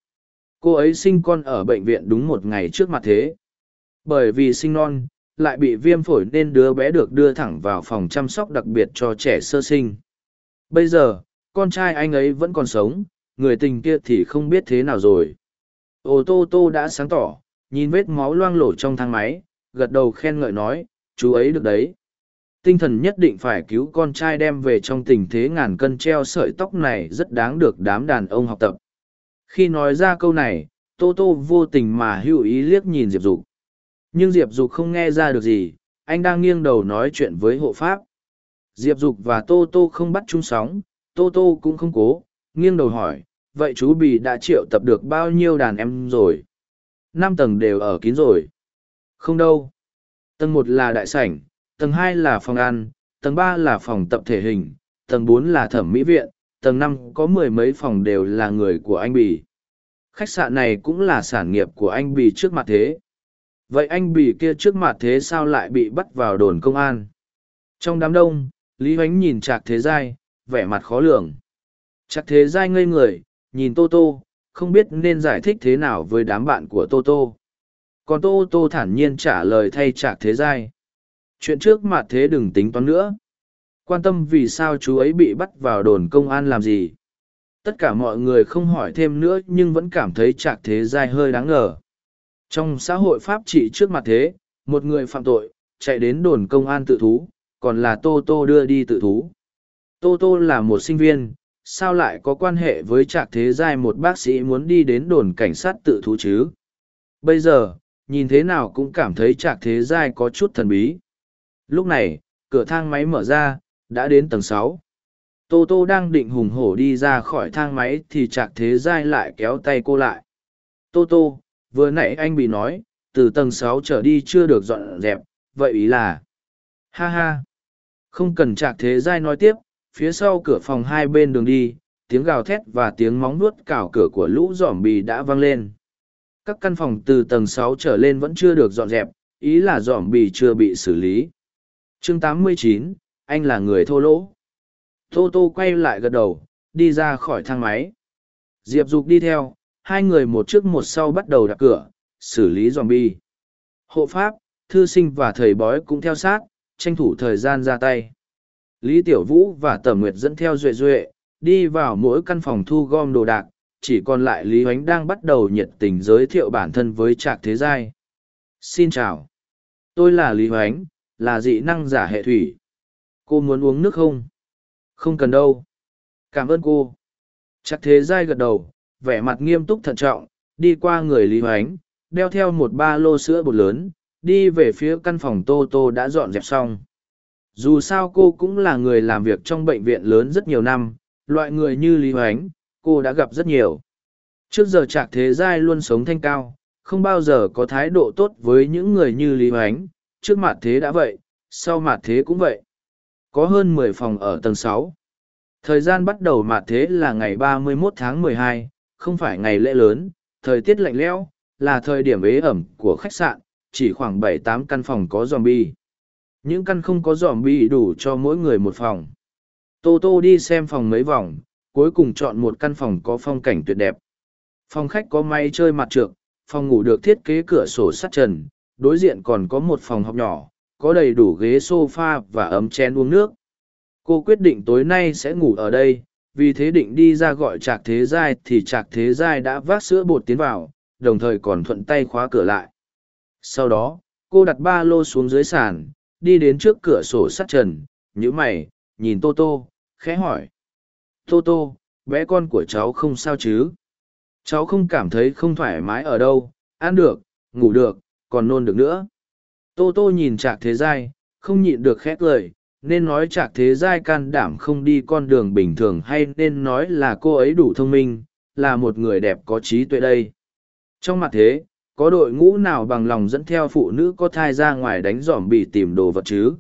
Cô ấy sinh con ở bệnh viện đúng một ngày trước mặt thế. Bởi vì sinh non, lại bị viêm phổi nên đứa bé được đưa thẳng vào phòng chăm sóc đặc biệt cho trẻ sơ sinh. Bây giờ, con trai anh ấy vẫn còn sống, người tình kia thì không biết thế nào rồi. Ô tô tô đã sáng tỏ, nhìn vết máu loang lổ trong thang máy, gật đầu khen ngợi nói, chú ấy được đấy tinh thần nhất định phải cứu con trai đem về trong tình thế ngàn cân treo sợi tóc này rất đáng được đám đàn ông học tập. Khi nói ra câu này, tô tô vô tình mà hữu ý liếc nhìn diệp dục. Nhưng diệp dục không nghe ra được gì, anh đang nghiêng đầu nói chuyện với hộ pháp. Diệp dục và tô tô không bắt chung sóng, tô tô cũng không cố, nghiêng đầu hỏi, vậy chú bì đã triệu tập được bao nhiêu đàn em rồi? Năm tầng đều ở kín rồi. Không đâu. Tầng một là đại sảnh tầng hai là phòng ăn, tầng ba là phòng tập thể hình, tầng bốn là thẩm mỹ viện, tầng năm có mười mấy phòng đều là người của anh bì. Khách sạn này cũng là sản nghiệp của anh bì trước mặt thế. Vậy anh bì kia trước mặt thế sao lại bị bắt vào đồn công an? Trong đám đông, lý Huánh nhìn trạc thế giai, vẻ mặt khó lường. Trạc thế giai ngây người, nhìn tô tô, không biết nên giải thích thế nào với đám bạn của tô tô. Còn tô tô thản nhiên trả lời thay trạc thế giai chuyện trước mặt thế đừng tính toán nữa. Quan tâm vì sao chú ấy bị bắt vào đồn công an làm gì. Tất cả mọi người không hỏi thêm nữa nhưng vẫn cảm thấy trạc thế giai hơi đáng ngờ. Trong xã hội pháp trị trước mặt thế, một người phạm tội, chạy đến đồn công an tự thú, còn là tô tô đưa đi tự thú. Tô tô là một sinh viên, sao lại có quan hệ với trạc thế giai một bác sĩ muốn đi đến đồn cảnh sát tự thú chứ? Bây giờ, nhìn thế nào cũng cảm thấy trạc thế giai có chút thần bí lúc này, cửa thang máy mở ra, đã đến tầng sáu. Tô tô đang định hùng hổ đi ra khỏi thang máy thì trạc thế giai lại kéo tay cô lại. Tô tô, vừa nãy anh bị nói, từ tầng sáu trở đi chưa được dọn dẹp, vậy ý là? Ha ha. Không cần trạc thế giai nói tiếp, phía sau cửa phòng hai bên đường đi, tiếng gào thét và tiếng móng nuốt cào cửa của lũ giỏm bì đã vang lên. Các căn phòng từ tầng sáu trở lên vẫn chưa được dọn dẹp, ý là giỏm bì chưa bị xử lý chương 89, anh là người thô lỗ. Tô tô quay lại gật đầu đi ra khỏi thang máy. Diệp dục đi theo hai người một trước một sau bắt đầu đặt cửa xử lý dòm bi hộ pháp thư sinh và thầy bói cũng theo sát tranh thủ thời gian ra tay. Lý tiểu vũ và tẩm nguyệt dẫn theo duệ duệ đi vào mỗi căn phòng thu gom đồ đạc chỉ còn lại lý h đang bắt đầu nhiệt tình giới thiệu bản thân với trạc thế giai. Xin chào. Tôi là lý h là dị năng giả hệ thủy. Cô muốn uống nước không? Không cần đâu. Cảm ơn cô. Chắc thế dai gật đầu, vẻ mặt nghiêm túc thận trọng, đi qua người lý hoánh, đeo theo một ba lô sữa bột lớn, đi về phía căn phòng tô tô đã dọn dẹp xong. Dù sao cô cũng là người làm việc trong bệnh viện lớn rất nhiều năm, loại người như lý hoánh, cô đã gặp rất nhiều. Trước giờ trạc thế giai luôn sống thanh cao, không bao giờ có thái độ tốt với những người như lý hoánh trước mặt thế đã vậy sau mặt thế cũng vậy. Có hơn mười phòng ở tầng sáu. Thời gian bắt đầu mặt thế là ngày ba mươi 31 tháng mười hai, không phải ngày lễ lớn thời tiết lạnh lẽo là thời điểm ế ẩm của khách sạn chỉ khoảng bảy tám căn phòng có zombie. những căn không có zombie đủ cho mỗi người một phòng. Tô tô đi xem phòng mấy vòng cuối cùng chọn một căn phòng có phong cảnh tuyệt đẹp. Phòng khách có máy chơi mặt trượng, phòng ngủ được thiết kế cửa sổ sắt trần đối diện còn có một phòng học nhỏ, có đầy đủ ghế s o f a và ấm chén uống nước. Cô quyết định tối nay sẽ ngủ ở đây, vì thế định đi ra gọi trạc thế giai thì trạc thế giai đã vác sữa bột tiến vào, đồng thời còn thuận tay khóa cửa lại. Sau đó, cô đặt ba lô xuống dưới sàn, đi đến trước cửa sổ sắt trần nhữ mày, nhìn tô tô, khẽ hỏi. Tô tô, bé con của cháu không sao chứ? Cháu không cảm thấy không thoải mái ở đâu, ăn được, ngủ được còn nôn được nữa. Tô tô nhìn trạc thế giai, không nhịn được khét lời, nên nói trạc thế giai can đảm không đi con đường bình thường hay nên nói là cô ấy đủ thông minh, là một người đẹp có trí tuệ đây. Trong mặt thế, có đội ngũ nào bằng lòng dẫn theo phụ nữ có thai ra ngoài đánh giỏm bị tìm đồ vật chứ?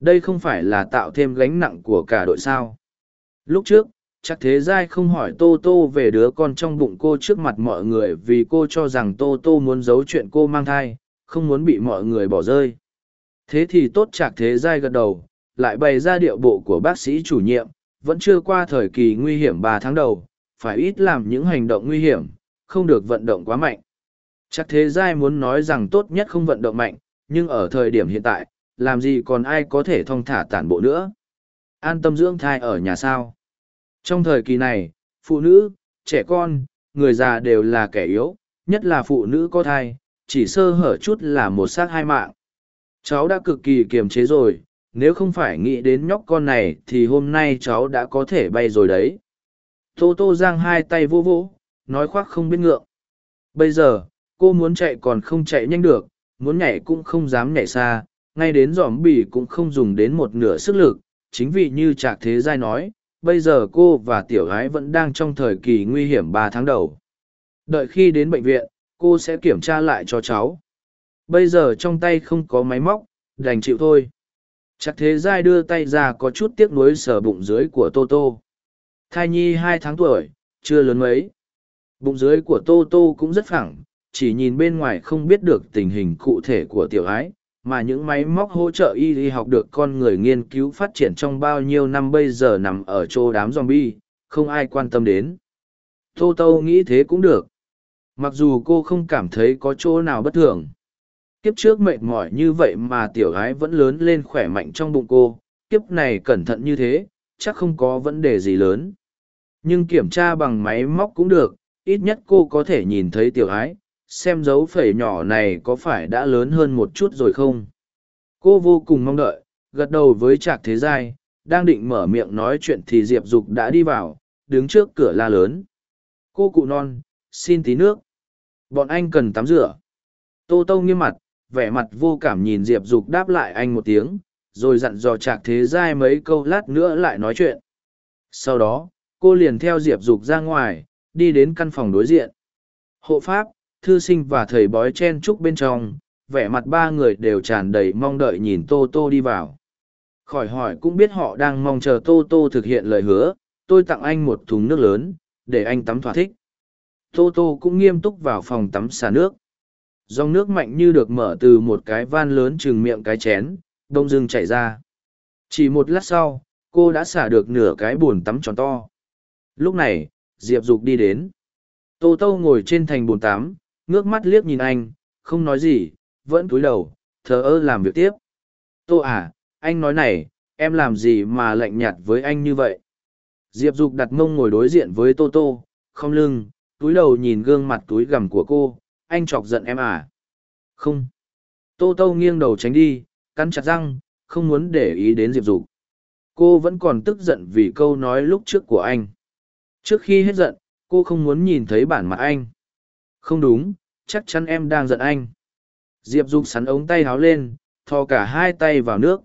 Đây không phải là tạo thêm gánh nặng của cả đội sao? Lúc trước chắc thế giai không hỏi tô tô về đứa con trong bụng cô trước mặt mọi người vì cô cho rằng tô tô muốn giấu chuyện cô mang thai, không muốn bị mọi người bỏ rơi. Thế thì tốt chạc thế giai gật đầu, lại bày ra điệu bộ của bác sĩ chủ nhiệm, vẫn chưa qua thời kỳ nguy hiểm ba tháng đầu, phải ít làm những hành động nguy hiểm, không được vận động quá mạnh. Chắc thế giai muốn nói rằng tốt nhất không vận động mạnh, nhưng ở thời điểm hiện tại, làm gì còn ai có thể thong thả tản bộ nữa? An tâm dưỡng thai ở nhà sao? Trong thời kỳ này, phụ nữ, trẻ con, người già đều là kẻ yếu, nhất là phụ nữ có thai, chỉ sơ hở chút là một xác hai mạng. Cháu đã cực kỳ kiềm chế rồi, nếu không phải nghĩ đến nhóc con này thì hôm nay cháu đã có thể bay rồi đấy. Tô tô giang hai tay vô vỗ nói khoác không biết ngượng. Bây giờ, cô muốn chạy còn không chạy nhanh được, muốn nhảy cũng không dám nhảy xa, ngay đến giỏm bỉ cũng không dùng đến một nửa sức lực, chính vì như trạc thế giai nói bây giờ cô và tiểu gái vẫn đang trong thời kỳ nguy hiểm ba tháng đầu. Đợi khi đến bệnh viện, cô sẽ kiểm tra lại cho cháu. Bây giờ trong tay không có máy móc, đành chịu thôi. Chắc thế giai đưa tay ra có chút tiếc nuối sờ bụng dưới của tô tô. Thai nhi hai tháng tuổi, chưa lớn mấy. Bụng dưới của tô tô cũng rất phẳng, chỉ nhìn bên ngoài không biết được tình hình cụ thể của tiểu ái mà những máy móc hỗ trợ y y học được con người nghiên cứu phát triển trong bao nhiêu năm bây giờ nằm ở chỗ đám zombie, không ai quan tâm đến. Tô Tô nghĩ thế cũng được. Mặc dù cô không cảm thấy có chỗ nào bất thường. Kiếp trước mệt mỏi như vậy mà tiểu gái vẫn lớn lên khỏe mạnh trong bụng cô, kiếp này cẩn thận như thế, chắc không có vấn đề gì lớn. Nhưng kiểm tra bằng máy móc cũng được, ít nhất cô có thể nhìn thấy tiểu gái xem dấu phẩy nhỏ này có phải đã lớn hơn một chút rồi không? Cô vô cùng mong đợi, gật đầu với trạc thế giai, đang định mở miệng nói chuyện thì diệp dục đã đi vào, đứng trước cửa la lớn. Cô cụ non, xin tí nước. Bọn anh cần tắm rửa. Tô tô nghiêm mặt, vẻ mặt vô cảm nhìn diệp dục đáp lại anh một tiếng, rồi dặn dò trạc thế giai mấy câu lát nữa lại nói chuyện. Sau đó, cô liền theo diệp dục ra ngoài, đi đến căn phòng đối diện. Hộ pháp thư sinh và thầy bói chen chúc bên trong, vẻ mặt ba người đều tràn đầy mong đợi nhìn Tô Tô đi vào. Khỏi hỏi cũng biết họ đang mong chờ Tô Tô thực hiện lời hứa, tôi tặng anh một thùng nước lớn, để anh tắm thỏa thích. Tô Tô cũng nghiêm túc vào phòng tắm xả nước. Dòng nước mạnh như được mở từ một cái van lớn chừng miệng cái chén, đông dưng chảy ra. Chỉ một lát sau, cô đã xả được nửa cái bồn tắm tròn to. Lúc này, Diệp Dục đi đến. Tô Tô ngồi trên thành bồn tắm, ngước mắt liếc nhìn anh, không nói gì, vẫn cúi đầu, thờ ơ làm việc tiếp. Tô à, anh nói này, em làm gì mà lạnh nhạt với anh như vậy? Diệp Dục đặt mông ngồi đối diện với Tô Tô, không lưng, túi đầu nhìn gương mặt túi gằm của cô, anh chọc giận em à? Không. Tô Tô nghiêng đầu tránh đi, cắn chặt răng, không muốn để ý đến Diệp Dục. Cô vẫn còn tức giận vì câu nói lúc trước của anh. Trước khi hết giận, cô không muốn nhìn thấy bản mặt anh. Không đúng, chắc chắn em đang giận anh. Diệp dục sắn ống tay háo lên, thò cả hai tay vào nước.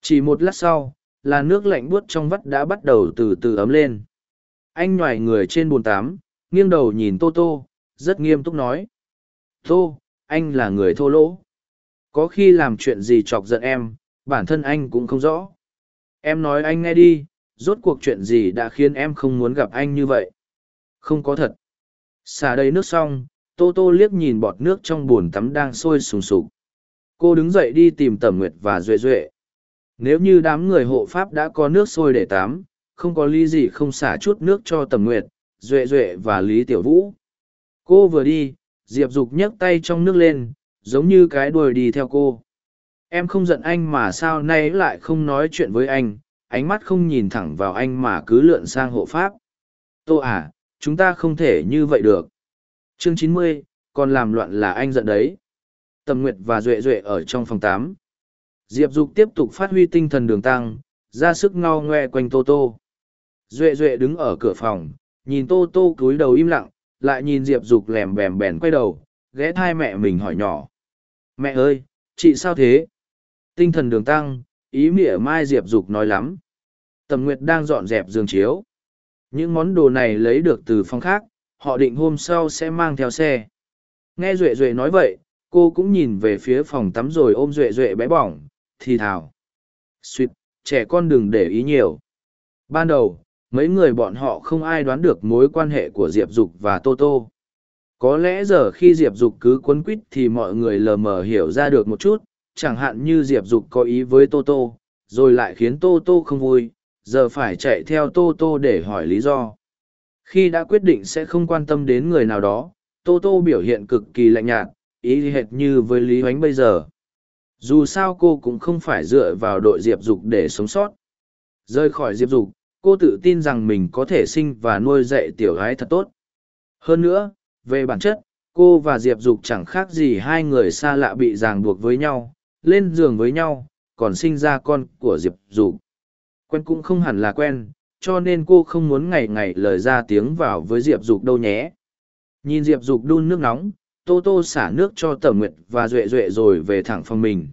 Chỉ một lát sau, là nước lạnh buốt trong vắt đã bắt đầu từ từ ấm lên. Anh nhoài người trên bồn tám, nghiêng đầu nhìn tô tô, rất nghiêm túc nói. Tô, anh là người thô lỗ. Có khi làm chuyện gì chọc giận em, bản thân anh cũng không rõ. Em nói anh nghe đi, rốt cuộc chuyện gì đã khiến em không muốn gặp anh như vậy? Không có thật. Xả đầy nước xong tô tô liếc nhìn bọt nước trong b ồ n tắm đang sôi sùng sục. Cô đứng dậy đi tìm tẩm nguyệt và duệ duệ. Nếu như đám người hộ pháp đã có nước sôi để tắm, không có lý gì không xả chút nước cho tẩm nguyệt, duệ duệ và lý tiểu vũ. Cô vừa đi, diệp dục nhấc tay trong nước lên, giống như cái đuôi đi theo cô. Em không giận anh mà sao nay lại không nói chuyện với anh, ánh mắt không nhìn thẳng vào anh mà cứ lượn sang hộ pháp. Tô à chúng ta không thể như vậy được chương chín mươi, còn làm loạn là anh giận đấy. Tầm nguyệt và duệ duệ ở trong phòng tám. Diệp dục tiếp tục phát huy tinh thần đường tăng, ra sức ngao ngoe quanh tô tô. Duệ duệ đứng ở cửa phòng, nhìn tô tô cúi đầu im lặng, lại nhìn diệp dục lèm bèm bèn quay đầu, ghé thai mẹ mình hỏi nhỏ. Mẹ ơi, chị sao thế? Tinh thần đường tăng, ý mỉa mai diệp dục nói lắm. Tầm nguyệt đang dọn dẹp giường chiếu. Những món đồ này lấy được từ phòng khác họ định hôm sau sẽ mang theo xe. Nghe duệ duệ nói vậy, cô cũng nhìn về phía phòng tắm rồi ôm duệ duệ bé bỏng, thì thào. Suýt trẻ con đừng để ý nhiều. Ban đầu, mấy người bọn họ không ai đoán được mối quan hệ của diệp dục và tô tô. Có lẽ giờ khi diệp dục cứ quấn quýt thì mọi người lờ mờ hiểu ra được một chút, chẳng hạn như diệp dục có ý với tô tô, rồi lại khiến tô tô không vui, giờ phải chạy theo tô tô để hỏi lý do khi đã quyết định sẽ không quan tâm đến người nào đó, tô tô biểu hiện cực kỳ lạnh nhạt, ý hệt như với lý hoánh bây giờ. Dù sao cô cũng không phải dựa vào đội diệp dục để sống sót. Rời khỏi diệp dục, cô tự tin rằng mình có thể sinh và nuôi dạy tiểu gái thật tốt. Hơn nữa, về bản chất, cô và diệp dục chẳng khác gì hai người xa lạ bị ràng buộc với nhau, lên giường với nhau, còn sinh ra con của diệp dục. Quen cũng không hẳn là quen cho nên cô không muốn ngày ngày lời ra tiếng vào với diệp dục đâu nhé. Nhìn diệp dục đun nước nóng, tô tô xả nước cho tẩm nguyệt và duệ duệ rồi về thẳng phòng mình.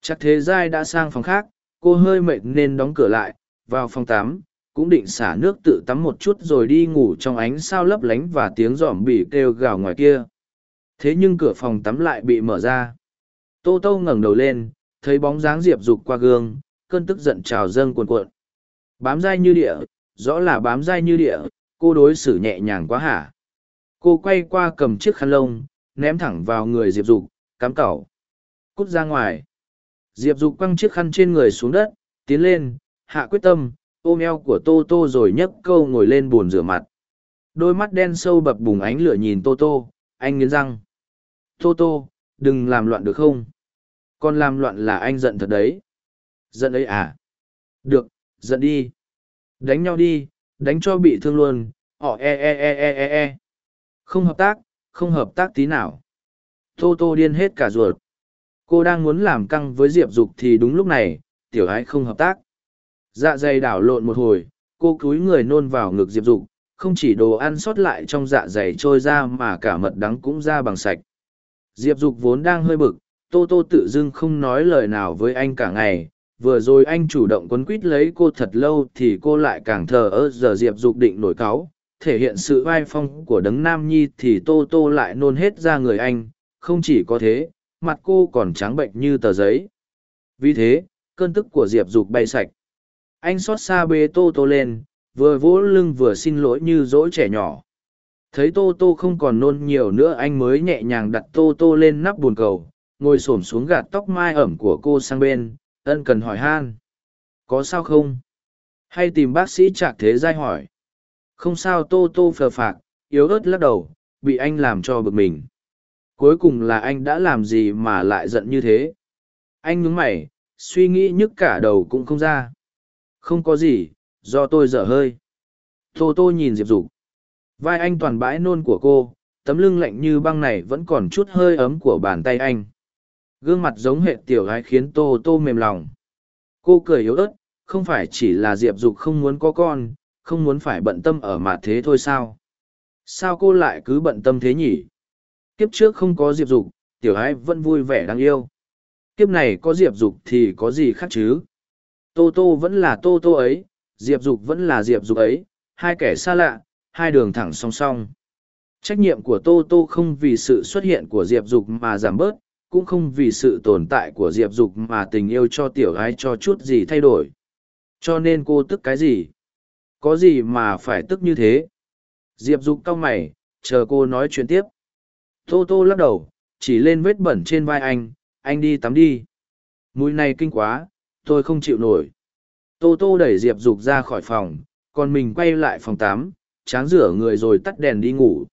Chắc thế giai đã sang phòng khác, cô hơi mệt nên đóng cửa lại, vào phòng tắm, cũng định xả nước tự tắm một chút rồi đi ngủ trong ánh sao lấp lánh và tiếng dòm bỉ kêu gào ngoài kia. Thế nhưng cửa phòng tắm lại bị mở ra. Tô tô ngẩng đầu lên, thấy bóng dáng diệp dục qua gương, cơn tức giận trào dâng cuồn cuộn bám dai như địa, rõ là bám dai như địa, cô đối xử nhẹ nhàng quá hả? Cô quay qua cầm chiếc khăn lông, ném thẳng vào người diệp dục, cắm cẩu cút ra ngoài. Diệp dục quăng chiếc khăn trên người xuống đất, tiến lên, hạ quyết tâm, ôm eo của tô tô rồi nhấc câu ngồi lên bồn rửa mặt. Đôi mắt đen sâu bập bùng ánh lửa nhìn tô tô, anh nghiến răng. Tô tô, đừng làm loạn được không? Con làm loạn là anh giận thật đấy. Giận ấy à? Được giận đi. Đánh nhau đi, đánh cho bị thương luôn. Họ e e e e e e. Không hợp tác, không hợp tác tí nào. Tô tô điên hết cả ruột. Cô đang muốn làm căng với diệp dục thì đúng lúc này, tiểu ái không hợp tác. Dạ dày đảo lộn một hồi, cô cúi người nôn vào ngực diệp dục, không chỉ đồ ăn sót lại trong dạ dày trôi ra mà cả mật đắng cũng ra bằng sạch. Diệp dục vốn đang hơi bực, tô tô tự dưng không nói lời nào với anh cả ngày vừa rồi anh chủ động quấn quýt lấy cô thật lâu thì cô lại càng thờ ơ, giờ diệp dục định nổi cáu. Thể hiện sự vai phong của đấng nam nhi thì tô tô lại nôn hết ra người anh. Không chỉ có thế, mặt cô còn trắng bệnh như tờ giấy. Vì thế, cơn tức của diệp dục bay sạch. Anh xót xa bê tô tô lên, vừa vỗ lưng vừa xin lỗi như dỗi trẻ nhỏ. Thấy tô tô không còn nôn nhiều nữa, anh mới nhẹ nhàng đặt tô tô lên nắp bồn cầu, ngồi s ổ m xuống gạt tóc mai ẩm của cô sang bên ân cần hỏi han. Có sao không? Hay tìm bác sĩ trạc thế giai hỏi. Không sao, tô tô phờ phạc, yếu ớt lắc đầu, bị anh làm cho bực mình. Cuối cùng là anh đã làm gì mà lại giận như thế? Anh nhúng mày, suy nghĩ nhức cả đầu cũng không ra. Không có gì, do tôi dở hơi. Tô tô nhìn diệp dục. Vai anh toàn bãi nôn của cô, tấm lưng lạnh như băng này vẫn còn chút hơi ấm của bàn tay anh gương mặt giống hệ tiểu gái khiến tô tô mềm lòng. Cô cười yếu ớt, không phải chỉ là diệp dục không muốn có con, không muốn phải bận tâm ở mặt thế thôi sao? Sao cô lại cứ bận tâm thế nhỉ? Kiếp trước không có diệp dục, tiểu gái vẫn vui vẻ đáng yêu. Kiếp này có diệp dục thì có gì khác chứ? Tô tô vẫn là tô tô ấy, diệp dục vẫn là diệp dục ấy, hai kẻ xa lạ, hai đường thẳng song song. Trách nhiệm của tô tô không vì sự xuất hiện của diệp dục mà giảm bớt cũng không vì sự tồn tại của diệp dục mà tình yêu cho tiểu gái cho chút gì thay đổi. Cho nên cô tức cái gì? Có gì mà phải tức như thế? Diệp dục cau mày, chờ cô nói chuyện tiếp. Tô tô lắc đầu, chỉ lên vết bẩn trên vai anh anh đi tắm đi. Mùi này kinh quá, tôi không chịu nổi. Tô tô đẩy diệp dục ra khỏi phòng, còn mình quay lại phòng tắm, tráng rửa người rồi tắt đèn đi ngủ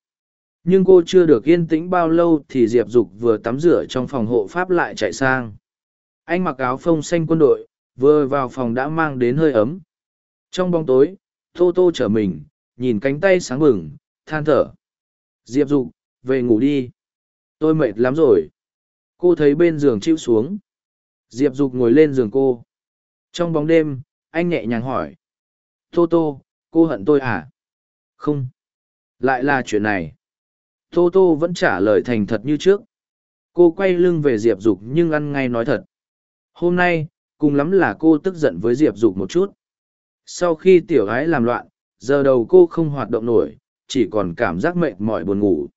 nhưng cô chưa được yên tĩnh bao lâu thì diệp dục vừa tắm rửa trong phòng hộ pháp lại chạy sang. Anh mặc áo phông xanh quân đội, vừa vào phòng đã mang đến hơi ấm. Trong bóng tối, tô tô trở mình, nhìn cánh tay sáng bừng, than thở. Diệp dục, về ngủ đi. Tôi mệt lắm rồi. Cô thấy bên giường chịu xuống. Diệp dục ngồi lên giường cô. Trong bóng đêm, anh nhẹ nhàng hỏi. Tô tô, cô hận tôi à? Không. Lại là chuyện này tô tô vẫn trả lời thành thật như trước. Cô quay lưng về diệp dục nhưng ăn ngay nói thật. Hôm nay, cùng lắm là cô tức giận với diệp dục một chút. Sau khi tiểu gái làm loạn, giờ đầu cô không hoạt động nổi, chỉ còn cảm giác mệt mỏi buồn ngủ.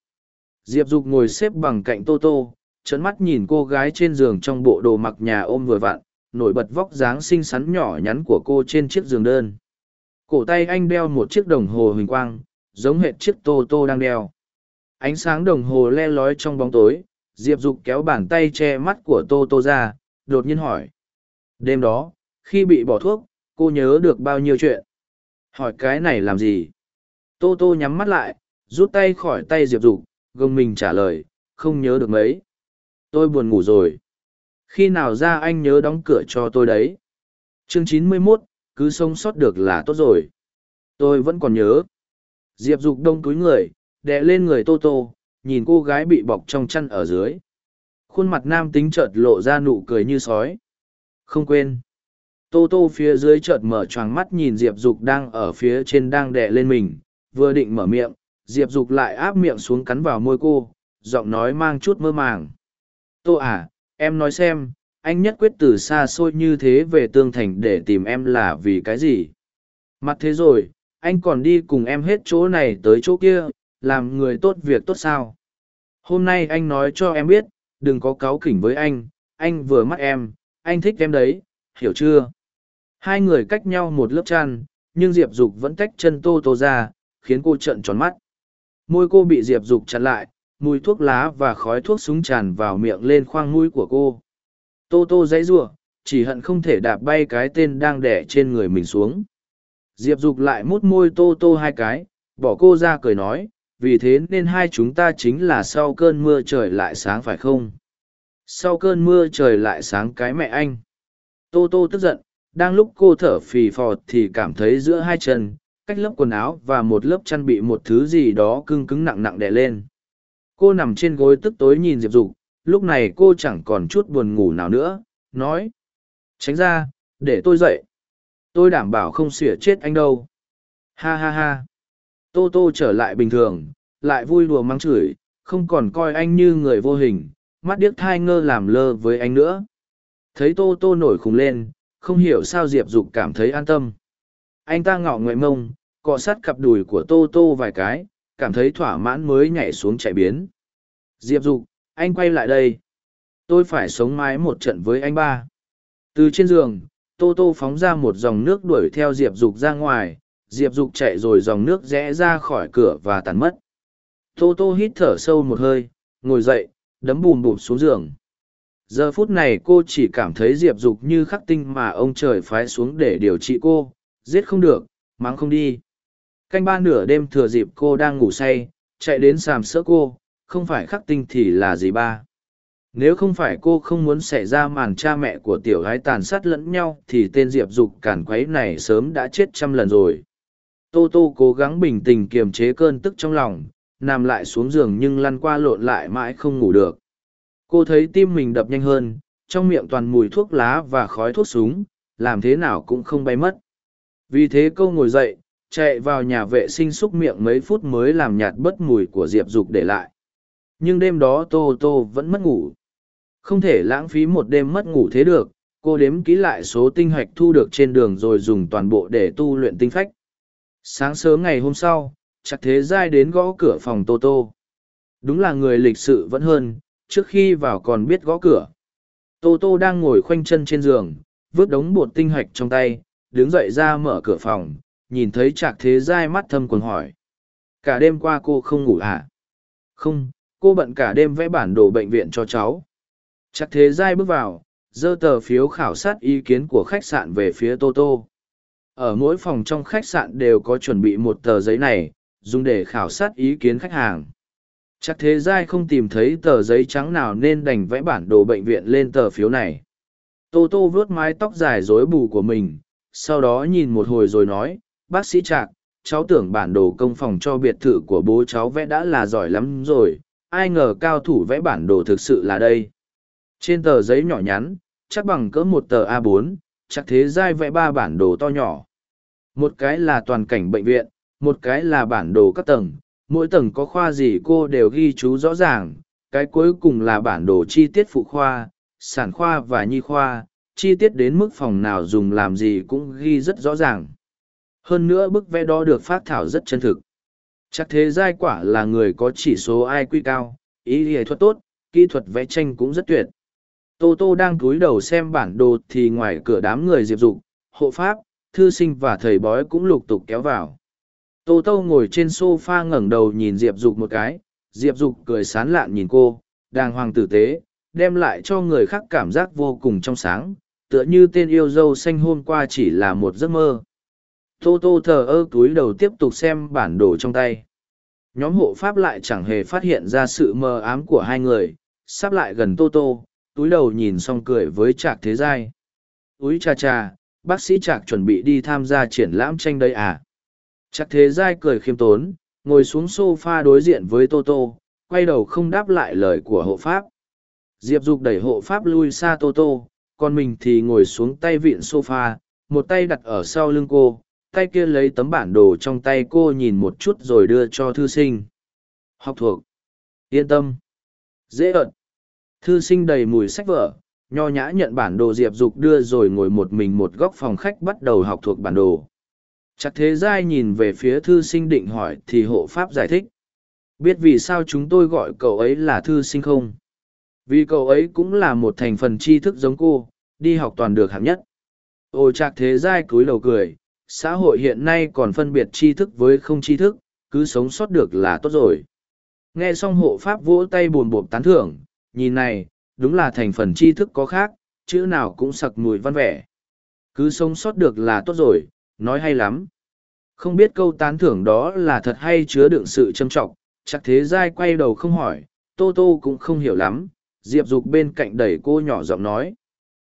Diệp dục ngồi xếp bằng cạnh tô tô trấn mắt nhìn cô gái trên giường trong bộ đồ mặc nhà ôm vừa vặn, nổi bật vóc dáng xinh xắn nhỏ nhắn của cô trên chiếc giường đơn. Cổ tay anh đeo một chiếc đồng hồ huỳnh quang, giống hệt chiếc tô tô đang đeo ánh sáng đồng hồ le lói trong bóng tối, diệp dục kéo bàn tay che mắt của tô tô ra, đột nhiên hỏi. Đêm đó, khi bị bỏ thuốc, cô nhớ được bao nhiêu chuyện? Hỏi cái này làm gì? Tô tô nhắm mắt lại, rút tay khỏi tay diệp dục, gồng mình trả lời, không nhớ được mấy. Tôi buồn ngủ rồi. Khi nào ra anh nhớ đóng cửa cho tôi đấy? Chương chín mươi mốt, cứ sống sót được là tốt rồi. Tôi vẫn còn nhớ. Diệp dục đông túi người đè lên người tô tô, nhìn cô gái bị bọc trong chăn ở dưới. Khuôn mặt nam tính chợt lộ ra nụ cười như sói. Không quên. Tô tô phía dưới chợt mở choàng mắt nhìn diệp dục đang ở phía trên đang đè lên mình, vừa định mở miệng, diệp dục lại áp miệng xuống cắn vào môi cô, giọng nói mang chút mơ màng. Tô à em nói xem, anh nhất quyết từ xa xôi như thế về tương thành để tìm em là vì cái gì? Mặt thế rồi, anh còn đi cùng em hết chỗ này tới chỗ kia làm người tốt việc tốt sao? Hôm nay anh nói cho em biết đừng có cáu kỉnh với anh anh vừa mắt em anh thích em đấy hiểu chưa? Hai người cách nhau một lớp chăn nhưng diệp dục vẫn tách chân tô tô ra khiến cô trợn tròn mắt. Môi cô bị diệp dục chặn lại mùi thuốc lá và khói thuốc súng tràn vào miệng lên khoang mũi của cô. Tô tô dãy rủa, chỉ hận không thể đạp bay cái tên đang đẻ trên người mình xuống. Diệp dục lại mút môi tô tô hai cái bỏ cô ra cười nói vì thế nên hai chúng ta chính là sau cơn mưa trời lại sáng phải không? Sau cơn mưa trời lại sáng cái mẹ anh. Tô tô tức giận, đang lúc cô thở phì phò thì cảm thấy giữa hai chân, cách lớp quần áo và một lớp chăn bị một thứ gì đó cưng cứng nặng nặng đè lên. Cô nằm trên gối tức tối nhìn diệp dục, lúc này cô chẳng còn chút buồn ngủ nào nữa, nói, tránh ra, để tôi dậy. Tôi đảm bảo không xỉa chết anh đâu. Ha ha ha tô tô trở lại bình thường, lại vui đùa mắng chửi, không còn coi anh như người vô hình, mắt điếc thai ngơ làm lơ với anh nữa. Thấy tô tô nổi khùng lên, không hiểu sao diệp dục cảm thấy an tâm. Anh ta ngọ ngoại mông, cọ sát cặp đùi của tô tô vài cái, cảm thấy thỏa mãn mới nhảy xuống chạy biến. Diệp dục, anh quay lại đây. Tôi phải sống mái một trận với anh ba. Từ trên giường, tô tô phóng ra một dòng nước đuổi theo diệp dục ra ngoài diệp dục chạy rồi dòng nước rẽ ra khỏi cửa và tàn mất. Tô tô hít thở sâu một hơi, ngồi dậy, đấm bùm bụp xuống giường. Giờ phút này cô chỉ cảm thấy diệp dục như khắc tinh mà ông trời phái xuống để điều trị cô. Giết không được, mắng không đi. Canh ba nửa đêm thừa dịp cô đang ngủ say, chạy đến sàm sỡ cô. Không phải khắc tinh thì là gì ba? Nếu không phải cô không muốn xảy ra màn cha mẹ của tiểu gái tàn sát lẫn nhau, thì tên diệp dục cản quấy này sớm đã chết trăm lần rồi tô tô cố gắng bình tình kiềm chế cơn tức trong lòng, nằm lại xuống giường nhưng lăn qua lộn lại mãi không ngủ được. Cô thấy tim mình đập nhanh hơn, trong miệng toàn mùi thuốc lá và khói thuốc súng, làm thế nào cũng không bay mất. Vì thế câu ngồi dậy, chạy vào nhà vệ sinh xúc miệng mấy phút mới làm nhạt bớt mùi của diệp dục để lại. Nhưng đêm đó tô tô vẫn mất ngủ. Không thể lãng phí một đêm mất ngủ thế được, cô đếm kỹ lại số tinh hạch thu được trên đường rồi dùng toàn bộ để tu luyện tinh phách sáng sớm ngày hôm sau, chắc thế giai đến gõ cửa phòng tô tô. Đúng là người lịch sự vẫn hơn, trước khi vào còn biết gõ cửa. Tô tô đang ngồi khoanh chân trên giường, vứt đống bột tinh hạch trong tay, đứng dậy ra mở cửa phòng, nhìn thấy trạc thế giai mắt thâm quần hỏi. Cả đêm qua cô không ngủ à? Không, cô bận cả đêm vẽ bản đồ bệnh viện cho cháu. Trạc thế giai bước vào, giơ tờ phiếu khảo sát ý kiến của khách sạn về phía tô tô ở mỗi phòng trong khách sạn đều có chuẩn bị một tờ giấy này, dùng để khảo sát ý kiến khách hàng. Chắc thế giai không tìm thấy tờ giấy trắng nào nên đành vẽ bản đồ bệnh viện lên tờ phiếu này. Tô tô vuốt mái tóc dài rối bù của mình, sau đó nhìn một hồi rồi nói, bác sĩ trạc, cháu tưởng bản đồ công phòng cho biệt thự của bố cháu vẽ đã là giỏi lắm rồi, ai ngờ cao thủ vẽ bản đồ thực sự là đây. Trên tờ giấy nhỏ nhắn, chắc bằng cỡ một tờ a 4 chắc thế giai vẽ ba bản đồ to nhỏ. Một cái là toàn cảnh bệnh viện, một cái là bản đồ các tầng. Mỗi tầng có khoa gì cô đều ghi chú rõ ràng. Cái cuối cùng là bản đồ chi tiết phụ khoa, sản khoa và nhi khoa. Chi tiết đến mức phòng nào dùng làm gì cũng ghi rất rõ ràng. Hơn nữa bức vẽ đó được phát thảo rất chân thực. Chắc thế giai quả là người có chỉ số IQ cao, ý nghệ thuật tốt, kỹ thuật vẽ tranh cũng rất tuyệt tô tô đang cúi đầu xem bản đồ thì ngoài cửa đám người diệp dục, hộ pháp, thư sinh và thầy bói cũng lục tục kéo vào. Tô tô ngồi trên sofa ngẩng đầu nhìn diệp dục một cái, diệp dục cười sán lạn nhìn cô, đàng hoàng tử tế, đem lại cho người khác cảm giác vô cùng trong sáng, tựa như tên yêu dâu xanh hôm qua chỉ là một giấc mơ. Tô tô thờ ơ cúi đầu tiếp tục xem bản đồ trong tay. Nhóm hộ pháp lại chẳng hề phát hiện ra sự mờ ám của hai người, sắp lại gần tô tô túi đầu nhìn xong cười với trạc thế giai. Úi cha cha bác sĩ trạc chuẩn bị đi tham gia triển lãm tranh đây à? Trạc thế giai cười khiêm tốn, ngồi xuống s o f a đối diện với tô tô, quay đầu không đáp lại lời của hộ pháp. Diệp dục đẩy hộ pháp lui xa tô tô, còn mình thì ngồi xuống tay vịn s o f a một tay đặt ở sau lưng cô, tay kia lấy tấm bản đồ trong tay cô nhìn một chút rồi đưa cho thư sinh. Học thuộc. Yên tâm. Dễ ợt thư sinh đầy mùi sách vở, nho nhã nhận bản đồ diệp dục đưa rồi ngồi một mình một góc phòng khách bắt đầu học thuộc bản đồ. Chắc thế giai nhìn về phía thư sinh định hỏi thì hộ pháp giải thích. Biết vì sao chúng tôi gọi cậu ấy là thư sinh không? Vì cậu ấy cũng là một thành phần tri thức giống cô, đi học toàn được hạng nhất. Ồ chạc thế giai cúi đầu cười, xã hội hiện nay còn phân biệt tri thức với không tri thức, cứ sống sót được là tốt rồi. Nghe xong hộ pháp vỗ tay buồn bộp tán thưởng nhìn này, đúng là thành phần tri thức có khác, chữ nào cũng sặc mùi văn vẻ. Cứ sống sót được là tốt rồi, nói hay lắm. Không biết câu tán thưởng đó là thật hay chứa đựng sự châm trọng, chắc thế giai quay đầu không hỏi, tô tô cũng không hiểu lắm, diệp dục bên cạnh đẩy cô nhỏ giọng nói.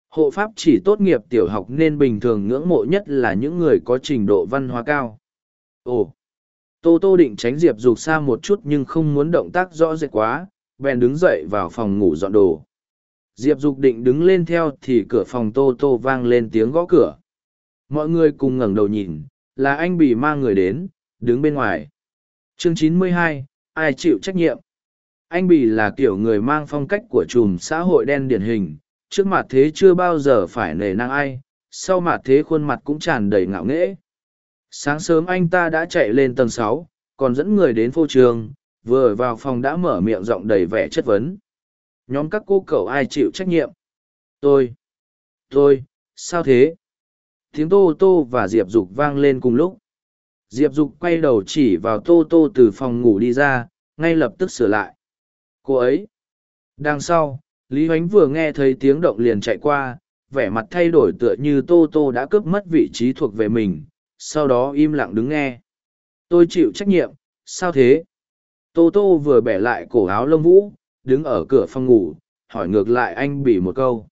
Hộ pháp chỉ tốt nghiệp tiểu học nên bình thường ngưỡng mộ nhất là những người có trình độ văn hóa cao. Ồ! Tô tô định tránh diệp dục xa một chút nhưng không muốn động tác rõ rệt quá bèn đứng dậy vào phòng ngủ dọn đồ. Diệp dục định đứng lên theo thì cửa phòng tô tô vang lên tiếng gõ cửa. Mọi người cùng ngẩng đầu nhìn, là anh bị mang người đến, đứng bên ngoài. Chương chín mươi hai, ai chịu trách nhiệm? Anh bị là kiểu người mang phong cách của chùm xã hội đen điển hình, trước mặt thế chưa bao giờ phải nề nang ai, sau mặt thế khuôn mặt cũng tràn đầy ngạo nghễ. Sáng sớm anh ta đã chạy lên tầng sáu, còn dẫn người đến phô trường vừa vào phòng đã mở miệng giọng đầy vẻ chất vấn. Nhóm các cô cậu ai chịu trách nhiệm? Tôi. Tôi, sao thế? Tiếng tô tô và diệp dục vang lên cùng lúc. Diệp dục quay đầu chỉ vào tô tô từ phòng ngủ đi ra, ngay lập tức sửa lại. Cô ấy. Đằng sau, lý h vừa nghe thấy tiếng động liền chạy qua, vẻ mặt thay đổi tựa như tô tô đã cướp mất vị trí thuộc về mình, sau đó im lặng đứng nghe. Tôi chịu trách nhiệm, sao thế? Tô tô vừa bẻ lại cổ áo lông vũ, đứng ở cửa phòng ngủ, hỏi ngược lại anh bị một câu.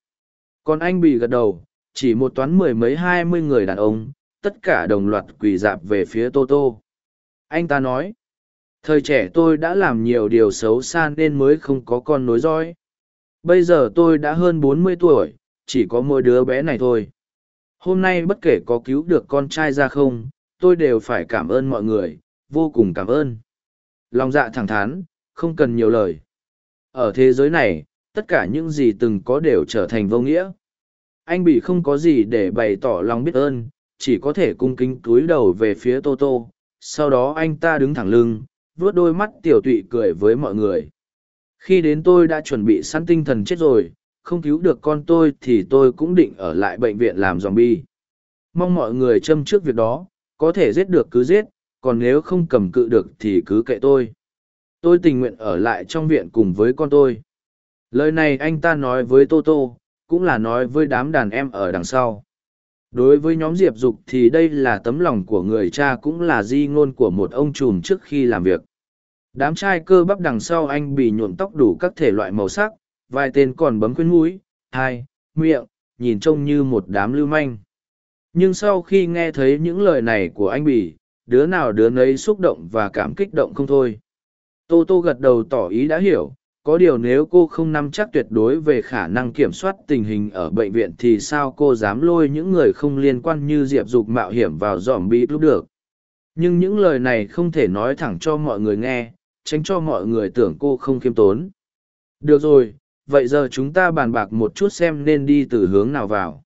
Còn anh bị gật đầu, chỉ một toán mười mấy hai mươi người đàn ông, tất cả đồng loạt quỳ dạp về phía tô tô. Anh ta nói, thời trẻ tôi đã làm nhiều điều xấu xa nên mới không có con nối dõi. Bây giờ tôi đã hơn bốn mươi tuổi, chỉ có mỗi đứa bé này thôi. Hôm nay bất kể có cứu được con trai ra không, tôi đều phải cảm ơn mọi người, vô cùng cảm ơn lòng dạ thẳng thắn, không cần nhiều lời. Ở thế giới này, tất cả những gì từng có đều trở thành vô nghĩa. Anh bị không có gì để bày tỏ lòng biết ơn, chỉ có thể cung kính túi đầu về phía tô tô. Sau đó anh ta đứng thẳng lưng, vuốt đôi mắt tiểu tụy cười với mọi người. Khi đến tôi đã chuẩn bị sẵn tinh thần chết rồi, không cứu được con tôi thì tôi cũng định ở lại bệnh viện làm dòm bi mong mọi người châm trước việc đó, có thể giết được cứ giết còn nếu không cầm cự được thì cứ kệ tôi. Tôi tình nguyện ở lại trong viện cùng với con tôi. Lời này anh ta nói với tô tô, cũng là nói với đám đàn em ở đằng sau. Đối với nhóm diệp dục thì đây là tấm lòng của người cha cũng là di ngôn của một ông trùm trước khi làm việc. Đám trai cơ bắp đằng sau anh bị nhuộm tóc đủ các thể loại màu sắc, vài tên còn bấm khuyên mũi, hai, miệng, nhìn trông như một đám lưu manh. Nhưng sau khi nghe thấy những lời này của anh bỉ đứa nào đứa nấy xúc động và cảm kích động không thôi. Tô tô gật đầu tỏ ý đã hiểu, có điều nếu cô không nắm chắc tuyệt đối về khả năng kiểm soát tình hình ở bệnh viện thì sao cô dám lôi những người không liên quan như diệp dục mạo hiểm vào dòm bi lúc được? Nhưng những lời này không thể nói thẳng cho mọi người nghe, tránh cho mọi người tưởng cô không khiêm tốn. Được rồi, vậy giờ chúng ta bàn bạc một chút xem nên đi từ hướng nào vào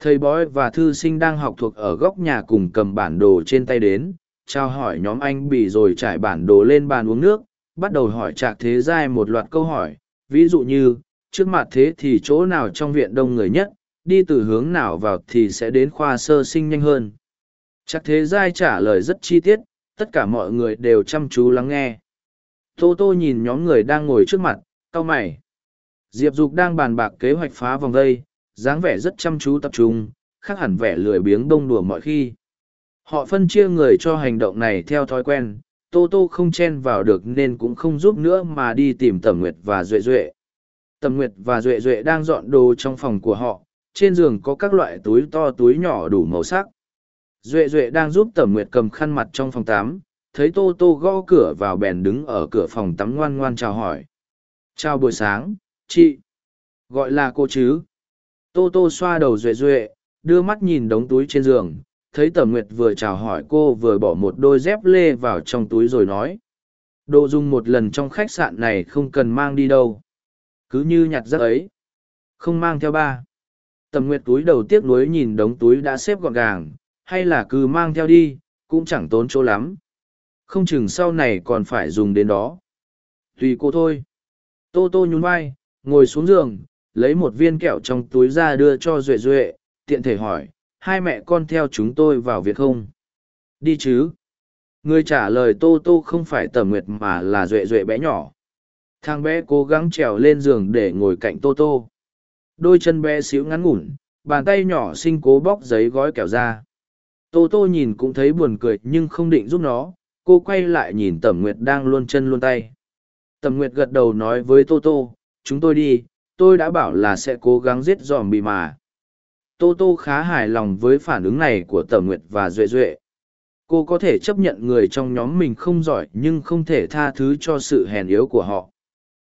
thầy bói và thư sinh đang học thuộc ở góc nhà cùng cầm bản đồ trên tay đến trao hỏi nhóm anh bị rồi trải bản đồ lên bàn uống nước, bắt đầu hỏi trạc thế giai một loạt câu hỏi, ví dụ như, trước mặt thế thì chỗ nào trong viện đông người nhất, đi từ hướng nào vào thì sẽ đến khoa sơ sinh nhanh hơn? Trạc thế giai trả lời rất chi tiết, tất cả mọi người đều chăm chú lắng nghe. Tô tô nhìn nhóm người đang ngồi trước mặt, cau mày. Diệp dục đang bàn bạc kế hoạch phá vòng vây dáng vẻ rất chăm chú tập trung, khác hẳn vẻ lười biếng bông đùa mọi khi. Họ phân chia người cho hành động này theo thói quen, tô tô không chen vào được nên cũng không giúp nữa mà đi tìm tầm nguyệt và duệ duệ. Tầm nguyệt và duệ duệ đang dọn đồ trong phòng của họ, trên giường có các loại túi to túi nhỏ đủ màu sắc. Duệ duệ đang giúp tầm nguyệt cầm khăn mặt trong phòng tắm, thấy tô tô gõ cửa vào bèn đứng ở cửa phòng tắm ngoan ngoan chào hỏi. Chào buổi sáng, chị. Gọi là cô chứ? Tô tô xoa đầu duệ duệ, đưa mắt nhìn đống túi trên giường, thấy tẩm nguyệt vừa chào hỏi cô vừa bỏ một đôi dép lê vào trong túi rồi nói, đồ dùng một lần trong khách sạn này không cần mang đi đâu. Cứ như nhặt rác ấy. Không mang theo ba. Tầm nguyệt túi đầu tiếc nuối nhìn đống túi đã xếp gọn gàng, hay là cứ mang theo đi, cũng chẳng tốn chỗ lắm. Không chừng sau này còn phải dùng đến đó. Tùy cô thôi. Tô tô nhún vai, ngồi xuống giường lấy một viên kẹo trong túi ra đưa cho duệ duệ, tiện thể hỏi, hai mẹ con theo chúng tôi vào việc không? Đi chứ. Người trả lời tô tô không phải tầm nguyệt mà là duệ duệ bé nhỏ. Thằng bé cố gắng trèo lên giường để ngồi cạnh tô tô. Đôi chân bé xíu ngắn ngủn, bàn tay nhỏ xinh cố bóc giấy gói kẹo ra. Tô tô nhìn cũng thấy buồn cười nhưng không định giúp nó, cô quay lại nhìn tẩm nguyệt đang luôn chân luôn tay. Tẩm nguyệt gật đầu nói với tô tô, chúng tôi đi tôi đã bảo là sẽ cố gắng giết dòm bị mà. Tô tô khá hài lòng với phản ứng này của tờ nguyệt và duệ duệ. Cô có thể chấp nhận người trong nhóm mình không giỏi nhưng không thể tha thứ cho sự hèn yếu của họ.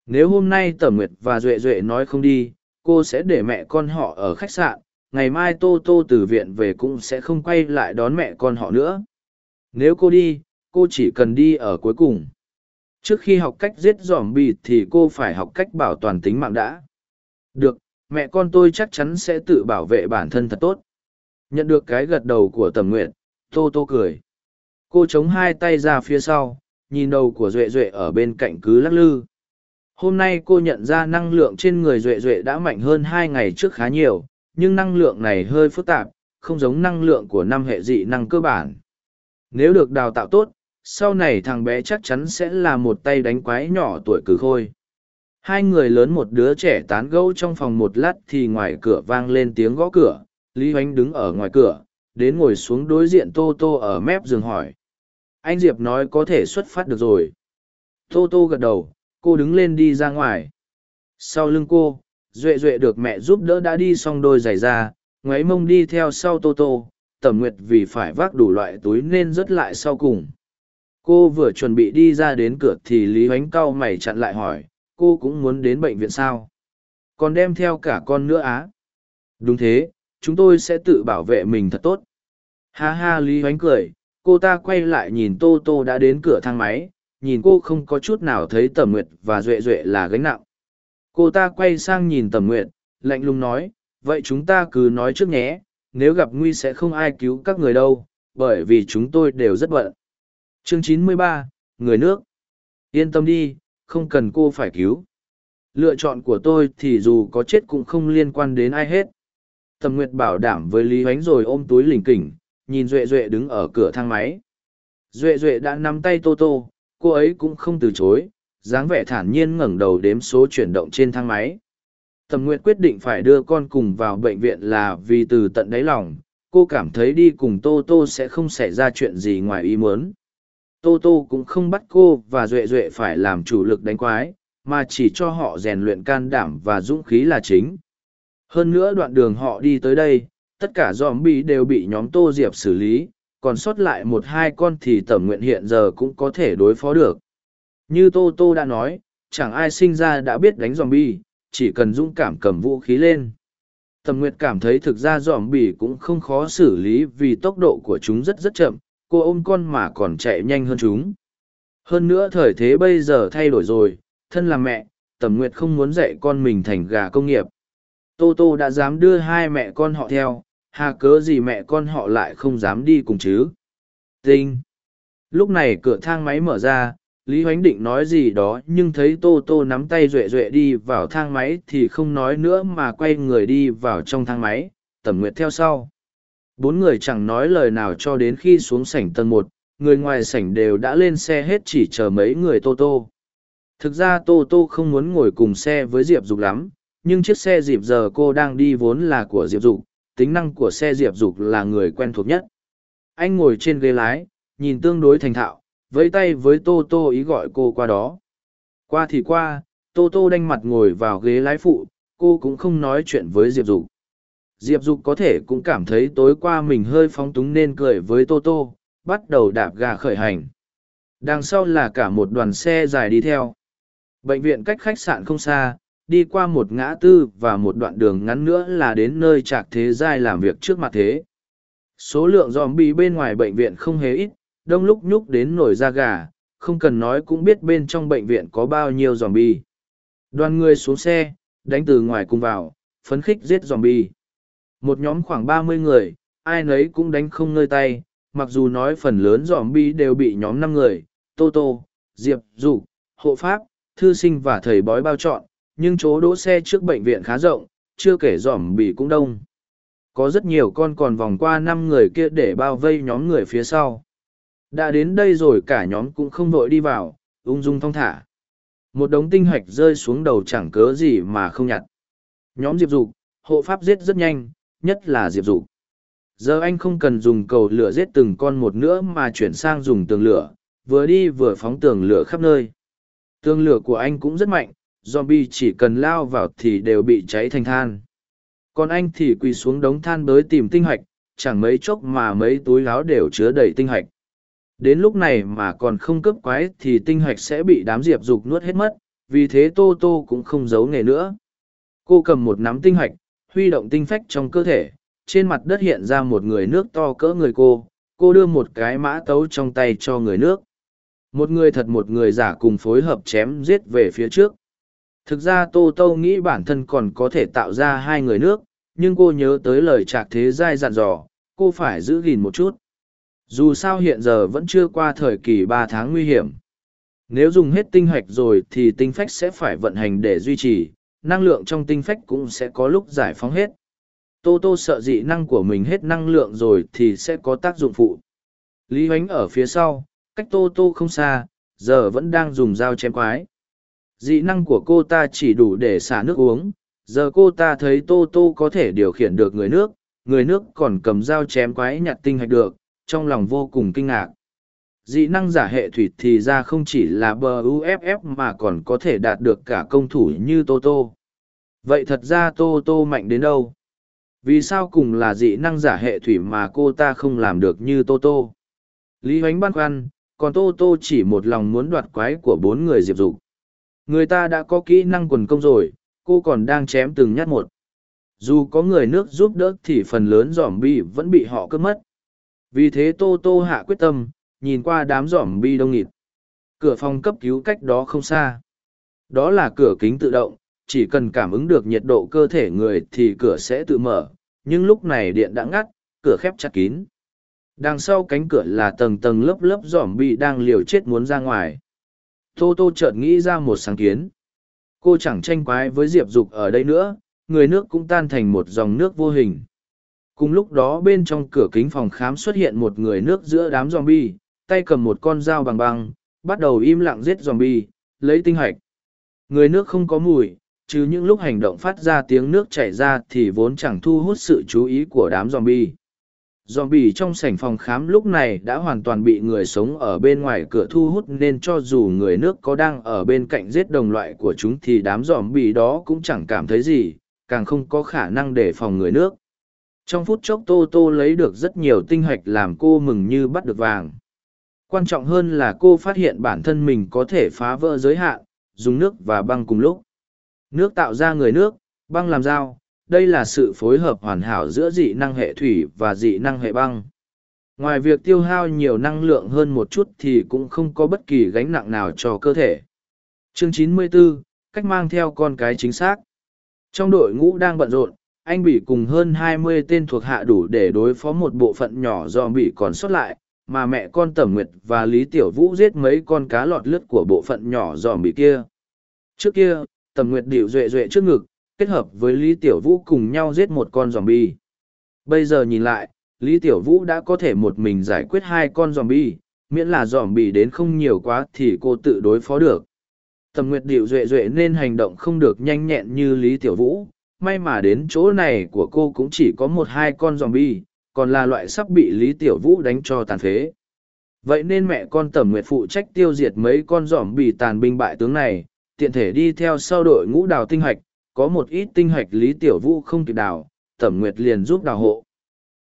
Nếu hôm nay tờ nguyệt và duệ duệ nói không đi, cô sẽ để mẹ con họ ở khách sạn, ngày mai tô tô từ viện về cũng sẽ không quay lại đón mẹ con họ nữa. Nếu cô đi, cô chỉ cần đi ở cuối cùng. Trước khi học cách giết dòm bịt thì cô phải học cách bảo toàn tính mạng đã được, mẹ con tôi chắc chắn sẽ tự bảo vệ bản thân thật tốt. Nhận được cái gật đầu của tầm nguyện tô tô cười. Cô chống hai tay ra phía sau, nhìn đầu của duệ duệ ở bên cạnh cứ lắc lư. Hôm nay cô nhận ra năng lượng trên người duệ duệ đã mạnh hơn hai ngày trước khá nhiều, nhưng năng lượng này hơi phức tạp, không giống năng lượng của năm hệ dị năng cơ bản. Nếu được đào tạo tốt, sau này thằng bé chắc chắn sẽ là một tay đánh quái nhỏ tuổi cử khôi hai người lớn một đứa trẻ tán gẫu trong phòng một lát thì ngoài cửa vang lên tiếng gõ cửa. Lý hoánh đứng ở ngoài cửa, đến ngồi xuống đối diện tô tô ở mép giường hỏi. Anh diệp nói có thể xuất phát được rồi. Tô tô gật đầu, cô đứng lên đi ra ngoài. Sau lưng cô, duệ duệ được mẹ giúp đỡ đã đi xong đôi giày ra, ngoáy mông đi theo sau tô tô. Tẩm nguyệt vì phải vác đủ loại túi nên rớt lại sau cùng. Cô vừa chuẩn bị đi ra đến cửa thì lý hoánh cau mày chặn lại hỏi cô cũng muốn đến bệnh viện sao? Còn đem theo cả con nữa á? Đúng thế chúng tôi sẽ tự bảo vệ mình thật tốt. Ha ha lý hoánh cười cô ta quay lại nhìn tô tô đã đến cửa thang máy nhìn cô không có chút nào thấy tầm nguyệt và duệ duệ là gánh nặng. Cô ta quay sang nhìn tầm nguyệt lạnh lùng nói vậy chúng ta cứ nói trước nhé nếu gặp nguy sẽ không ai cứu các người đâu bởi vì chúng tôi đều rất bận. Chương 93, người nước. Yên tâm đi không cần cô phải cứu. Lựa chọn của tôi thì dù có chết cũng không liên quan đến ai hết. Tầm nguyệt bảo đảm với lý ánh rồi ôm túi lỉnh kỉnh, nhìn duệ duệ đứng ở cửa thang máy. Duệ duệ đã nắm tay tô tô, cô ấy cũng không từ chối, dáng vẻ thản nhiên ngẩng đầu đếm số chuyển động trên thang máy. Tầm nguyệt quyết định phải đưa con cùng vào bệnh viện là vì từ tận đáy lòng, cô cảm thấy đi cùng tô tô sẽ không xảy ra chuyện gì ngoài ý muốn tô tô cũng không bắt cô và duệ duệ phải làm chủ lực đánh quái mà chỉ cho họ rèn luyện can đảm và dũng khí là chính Hơn nữa đoạn đường họ đi tới đây, tất cả dòm bi đều bị nhóm Tô Diệp xử lý, còn sót lại một hai con thì tẩm nguyện hiện giờ cũng có thể đối phó được. Như Tô Tô đã nói, chẳng ai sinh ra đã biết đánh dòm bi, chỉ cần dũng cảm cầm vũ khí lên. Tầm Nguyệt cảm thấy thực ra dòm bỉ cũng không khó xử lý vì tốc độ của chúng rất rất chậm, cô ôm con mà còn chạy nhanh hơn chúng. Hơn nữa thời thế bây giờ thay đổi rồi, thân là mẹ, Tầm Nguyệt không muốn dạy con mình thành gà công nghiệp. Tô Tô đã dám đưa hai mẹ con họ theo, hà cớ gì mẹ con họ lại không dám đi cùng chứ. Tinh! Lúc này cửa thang máy mở ra, Lý Hoánh định nói gì đó nhưng thấy Tô Tô nắm tay Duệ Duệ đi vào thang máy thì không nói nữa mà quay người đi vào trong thang máy, Tầm Nguyệt theo sau. Bốn người chẳng nói lời nào cho đến khi xuống sảnh tầng một, người ngoài sảnh đều đã lên xe hết chỉ chờ mấy người Tô Tô. Thực ra Tô Tô không muốn ngồi cùng xe với Diệp Dục lắm, nhưng chiếc xe Diệp giờ cô đang đi vốn là của Diệp Dục, tính năng của xe Diệp Dục là người quen thuộc nhất. Anh ngồi trên ghế lái, nhìn tương đối thành thạo, vẫy tay với tô tô ý gọi cô qua đó qua thì qua tô tô đanh mặt ngồi vào ghế lái phụ cô cũng không nói chuyện với diệp dục diệp dục có thể cũng cảm thấy tối qua mình hơi phóng túng nên cười với tô tô bắt đầu đạp gà khởi hành đằng sau là cả một đoàn xe dài đi theo bệnh viện cách khách sạn không xa đi qua một ngã tư và một đoạn đường ngắn nữa là đến nơi trạc thế giai làm việc trước mặt thế số lượng dòm bi bên ngoài bệnh viện không hề ít đông lúc nhúc đến nổi da gà, không cần nói cũng biết bên trong bệnh viện có bao nhiêu giòm bi. Đoàn người xuống xe, đánh từ ngoài cùng vào, phấn khích giết giòm bi. Một nhóm khoảng ba mươi người, ai nấy cũng đánh không ngơi tay, mặc dù nói phần lớn giòm bi đều bị nhóm năm người, Tô Tô, Diệp, Dục, Hộ Pháp, Thư Sinh và Thầy Bói bao trọn, nhưng chỗ đỗ xe trước bệnh viện khá rộng, chưa kể giòm bị cũng đông. Có rất nhiều con còn vòng qua năm người kia để bao vây nhóm người phía sau. Đã đến đây rồi cả nhóm cũng không vội đi vào ung dung thong thả. Một đống tinh hạch rơi xuống đầu chẳng cớ gì mà không nhặt. Nhóm diệp dục hộ pháp giết rất nhanh nhất là diệp dục giờ anh không cần dùng cầu lửa giết từng con một nữa mà chuyển sang dùng tường lửa vừa đi vừa phóng tường lửa khắp nơi tường lửa của anh cũng rất mạnh zombie chỉ cần lao vào thì đều bị cháy thành than còn anh thì quỳ xuống đống than bới tìm tinh hạch chẳng mấy chốc mà mấy túi láo đều chứa đầy tinh hạch Đến lúc này mà còn không cướp quái thì tinh hạch sẽ bị đám diệp dục nuốt hết mất, vì thế Tô Tô cũng không giấu nghề nữa. Cô cầm một nắm tinh hạch huy động tinh phách trong cơ thể, trên mặt đất hiện ra một người nước to cỡ người cô, cô đưa một cái mã tấu trong tay cho người nước. Một người thật một người giả cùng phối hợp chém giết về phía trước. Thực ra Tô Tô nghĩ bản thân còn có thể tạo ra hai người nước, nhưng cô nhớ tới lời trạc thế giai dặn dò, cô phải giữ gìn một chút. Dù sao hiện giờ vẫn chưa qua thời kỳ ba tháng nguy hiểm. Nếu dùng hết tinh hoạch rồi thì tinh phách sẽ phải vận hành để duy trì, năng lượng trong tinh phách cũng sẽ có lúc giải phóng hết. Tô Tô sợ dị năng của mình hết năng lượng rồi thì sẽ có tác dụng phụ. Lý Huánh ở phía sau, cách Tô Tô không xa, giờ vẫn đang dùng dao chém quái. Dị năng của cô ta chỉ đủ để xả nước uống, giờ cô ta thấy Tô Tô có thể điều khiển được người nước, người nước còn cầm dao chém quái nhặt tinh hạch được, trong lòng vô cùng kinh ngạc. Dị năng giả hệ thủy thì ra không chỉ là bờ UFF mà còn có thể đạt được cả công thủ như Tô Tô. Vậy thật ra Tô Tô mạnh đến đâu? Vì sao cùng là dị năng giả hệ thủy mà cô ta không làm được như Tô Tô? Lý Hoánh băn khoăn, còn Tô Tô chỉ một lòng muốn đoạt quái của bốn người diệp dục. Người ta đã có kỹ năng quần công rồi, cô còn đang chém từng nhát một. Dù có người nước giúp đỡ thì phần lớn giỏm bi vẫn bị họ cướp mất. Vì thế Tô Tô hạ quyết tâm, nhìn qua đám giỏm bi đông nghịt. Cửa phòng cấp cứu cách đó không xa. Đó là cửa kính tự động, chỉ cần cảm ứng được nhiệt độ cơ thể người thì cửa sẽ tự mở, nhưng lúc này điện đã ngắt, cửa khép chặt kín. Đằng sau cánh cửa là tầng tầng lớp lớp giỏm bị đang liều chết muốn ra ngoài. Tô Tô chợt nghĩ ra một sáng kiến. Cô chẳng tranh quái với Diệp Dục ở đây nữa, người nước cũng tan thành một dòng nước vô hình. Cùng lúc đó bên trong cửa kính phòng khám xuất hiện một người nước giữa đám zombie, tay cầm một con dao bằng băng, bắt đầu im lặng giết zombie, lấy tinh hạch. Người nước không có mùi, chứ những lúc hành động phát ra tiếng nước chảy ra thì vốn chẳng thu hút sự chú ý của đám zombie. Zombie trong sảnh phòng khám lúc này đã hoàn toàn bị người sống ở bên ngoài cửa thu hút nên cho dù người nước có đang ở bên cạnh giết đồng loại của chúng thì đám zombie đó cũng chẳng cảm thấy gì, càng không có khả năng để phòng người nước. Trong phút chốc Tô Tô lấy được rất nhiều tinh hạch làm cô mừng như bắt được vàng. Quan trọng hơn là cô phát hiện bản thân mình có thể phá vỡ giới hạn, dùng nước và băng cùng lúc. Nước tạo ra người nước, băng làm dao, đây là sự phối hợp hoàn hảo giữa dị năng hệ thủy và dị năng hệ băng. Ngoài việc tiêu hao nhiều năng lượng hơn một chút thì cũng không có bất kỳ gánh nặng nào cho cơ thể. Chương 94, cách mang theo con cái chính xác. Trong đội ngũ đang bận rộn, anh bị cùng hơn hai mươi tên thuộc hạ đủ để đối phó một bộ phận nhỏ do bị còn sót lại, mà mẹ con Tẩm Nguyệt và Lý Tiểu Vũ giết mấy con cá lọt lướt của bộ phận nhỏ dòm bị kia. Trước kia, Tầm Nguyệt điệu duệ duệ trước ngực, kết hợp với Lý Tiểu Vũ cùng nhau giết một con zombie. Bây giờ nhìn lại, Lý Tiểu Vũ đã có thể một mình giải quyết hai con zombie, miễn là zombie đến không nhiều quá thì cô tự đối phó được. Tầm Nguyệt điệu duệ duệ nên hành động không được nhanh nhẹn như Lý Tiểu Vũ, may mà đến chỗ này của cô cũng chỉ có một hai con zombie, còn là loại sắp bị Lý Tiểu Vũ đánh cho tàn phế. Vậy nên mẹ con Tầm Nguyệt phụ trách tiêu diệt mấy con giỏm bị tàn binh bại tướng này, tiện thể đi theo sau đội ngũ đào tinh hạch, có một ít tinh hạch Lý Tiểu Vũ không kịp đào, Tẩm Nguyệt liền giúp đào hộ.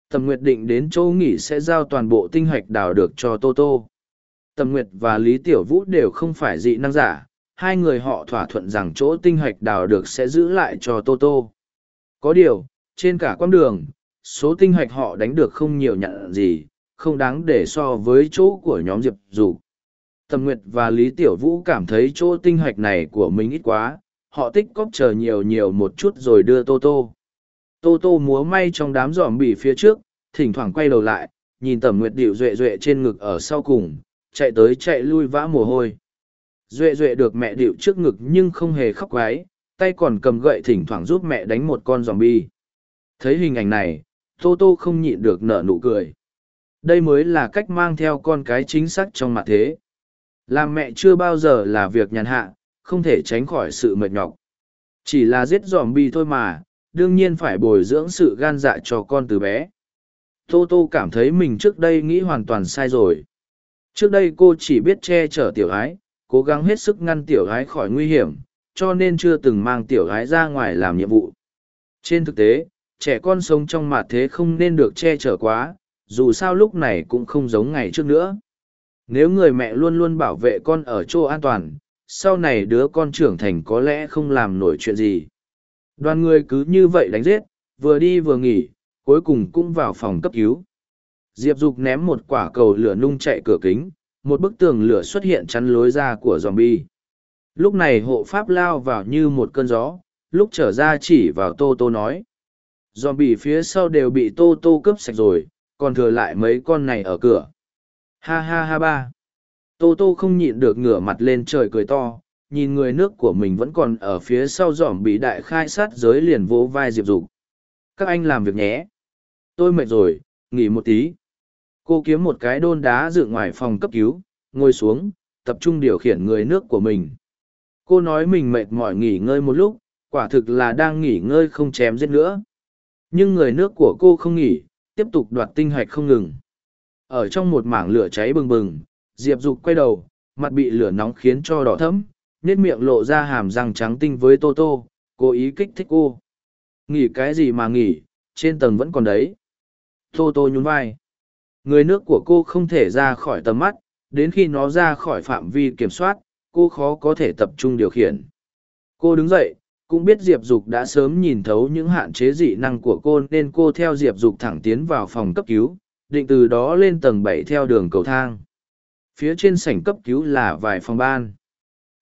Tẩm Nguyệt định đến chỗ nghỉ sẽ giao toàn bộ tinh hạch đào được cho Tô Tô. Tẩm Nguyệt và Lý Tiểu Vũ đều không phải dị năng giả, hai người họ thỏa thuận rằng chỗ tinh hạch đào được sẽ giữ lại cho Tô Tô. Có điều, trên cả quãng đường, số tinh hạch họ đánh được không nhiều nhận gì, không đáng để so với chỗ của nhóm Diệp Dục. Tầm Nguyệt và Lý Tiểu Vũ cảm thấy chỗ tinh hạch này của mình ít quá, họ tích cóp chờ nhiều nhiều một chút rồi đưa Tô Tô. Tô Tô múa may trong đám giòm bì phía trước, thỉnh thoảng quay đầu lại, nhìn Tầm Nguyệt điệu duệ duệ trên ngực ở sau cùng, chạy tới chạy lui vã mồ hôi. Duệ duệ được mẹ điệu trước ngực nhưng không hề khóc quái, tay còn cầm gậy thỉnh thoảng giúp mẹ đánh một con giòm bi. Thấy hình ảnh này, Tô Tô không nhịn được nở nụ cười. Đây mới là cách mang theo con cái chính xác trong mặt thế. Làm mẹ chưa bao giờ là việc nhàn hạ, không thể tránh khỏi sự mệt nhọc. Chỉ là giết giòm bi thôi mà, đương nhiên phải bồi dưỡng sự gan dạ cho con từ bé. Tô Tô cảm thấy mình trước đây nghĩ hoàn toàn sai rồi. Trước đây cô chỉ biết che chở tiểu gái, cố gắng hết sức ngăn tiểu gái khỏi nguy hiểm, cho nên chưa từng mang tiểu gái ra ngoài làm nhiệm vụ. Trên thực tế, trẻ con sống trong mặt thế không nên được che chở quá, dù sao lúc này cũng không giống ngày trước nữa. Nếu người mẹ luôn luôn bảo vệ con ở chỗ an toàn, sau này đứa con trưởng thành có lẽ không làm nổi chuyện gì. Đoàn người cứ như vậy đánh giết, vừa đi vừa nghỉ, cuối cùng cũng vào phòng cấp cứu. Diệp Dục ném một quả cầu lửa nung chạy cửa kính, một bức tường lửa xuất hiện chắn lối ra của zombie. Lúc này hộ pháp lao vào như một cơn gió, lúc trở ra chỉ vào Tô Tô nói. Zombie phía sau đều bị Tô Tô cướp sạch rồi, còn thừa lại mấy con này ở cửa. Ha ha ha ba. Tô Tô không nhịn được ngửa mặt lên trời cười to, nhìn người nước của mình vẫn còn ở phía sau giỏm bị đại khai sát giới liền vỗ vai Diệp Dục. Các anh làm việc nhé. Tôi mệt rồi, nghỉ một tí. Cô kiếm một cái đôn đá dựng ngoài phòng cấp cứu, ngồi xuống, tập trung điều khiển người nước của mình. Cô nói mình mệt mỏi nghỉ ngơi một lúc, quả thực là đang nghỉ ngơi không chém giết nữa. Nhưng người nước của cô không nghỉ, tiếp tục đoạt tinh hạch không ngừng. Ở trong một mảng lửa cháy bừng bừng, Diệp Dục quay đầu, mặt bị lửa nóng khiến cho đỏ thẫm, nét miệng lộ ra hàm răng trắng tinh với Tô Tô, cố ý kích thích cô. Nghỉ cái gì mà nghỉ, trên tầng vẫn còn đấy. Tô Tô nhún vai. Người nước của cô không thể ra khỏi tầm mắt, đến khi nó ra khỏi phạm vi kiểm soát, cô khó có thể tập trung điều khiển. Cô đứng dậy, cũng biết Diệp Dục đã sớm nhìn thấu những hạn chế dị năng của cô nên cô theo Diệp Dục thẳng tiến vào phòng cấp cứu, định từ đó lên tầng bảy theo đường cầu thang. Phía trên sảnh cấp cứu là vài phòng ban.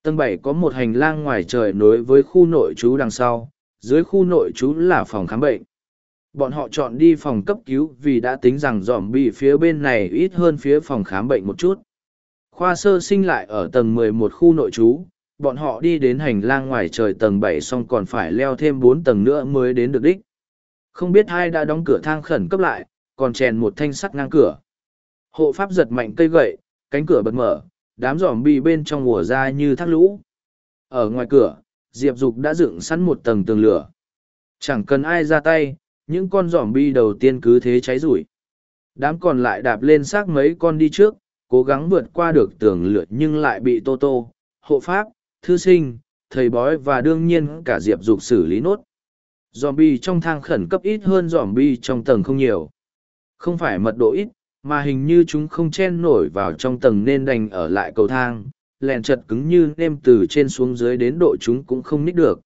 Tầng bảy có một hành lang ngoài trời nối với khu nội trú đằng sau, dưới khu nội trú là phòng khám bệnh. Bọn họ chọn đi phòng cấp cứu vì đã tính rằng dòm bị phía bên này ít hơn phía phòng khám bệnh một chút. Khoa sơ sinh lại ở tầng 11 khu nội trú, bọn họ đi đến hành lang ngoài trời tầng 7 xong còn phải leo thêm 4 tầng nữa mới đến được đích. Không biết ai đã đóng cửa thang khẩn cấp lại, còn chèn một thanh sắt ngang cửa. Hộ pháp giật mạnh cây gậy, cánh cửa bật mở, đám giòm bi bên trong mùa ra như thác lũ. Ở ngoài cửa, Diệp Dục đã dựng sẵn một tầng tường lửa. Chẳng cần ai ra tay, những con giòm bi đầu tiên cứ thế cháy rủi. Đám còn lại đạp lên xác mấy con đi trước, cố gắng vượt qua được tường lửa nhưng lại bị Tô Tô, hộ pháp, thư sinh, thầy bói và đương nhiên cả Diệp Dục xử lý nốt. giòm bi trong thang khẩn cấp ít hơn giòm bi trong tầng không nhiều. Không phải mật độ ít, mà hình như chúng không chen nổi vào trong tầng nên đành ở lại cầu thang, lẹn chật cứng như nêm từ trên xuống dưới đến độ chúng cũng không ních được.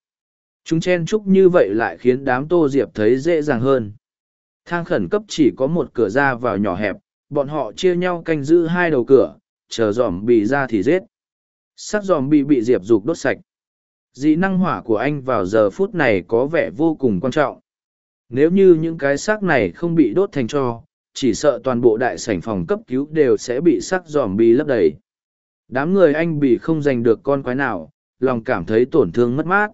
Chúng chen chúc như vậy lại khiến đám tô diệp thấy dễ dàng hơn. Thang khẩn cấp chỉ có một cửa ra vào nhỏ hẹp, bọn họ chia nhau canh giữ hai đầu cửa, chờ dòm bị ra thì giết. Sắc dòm bị bị diệp dục đốt sạch. Dị năng hỏa của anh vào giờ phút này có vẻ vô cùng quan trọng. Nếu như những cái xác này không bị đốt thành cho, chỉ sợ toàn bộ đại sảnh phòng cấp cứu đều sẽ bị xác dòm bi lấp đầy. Đám người anh bị không giành được con quái nào, lòng cảm thấy tổn thương mất mát.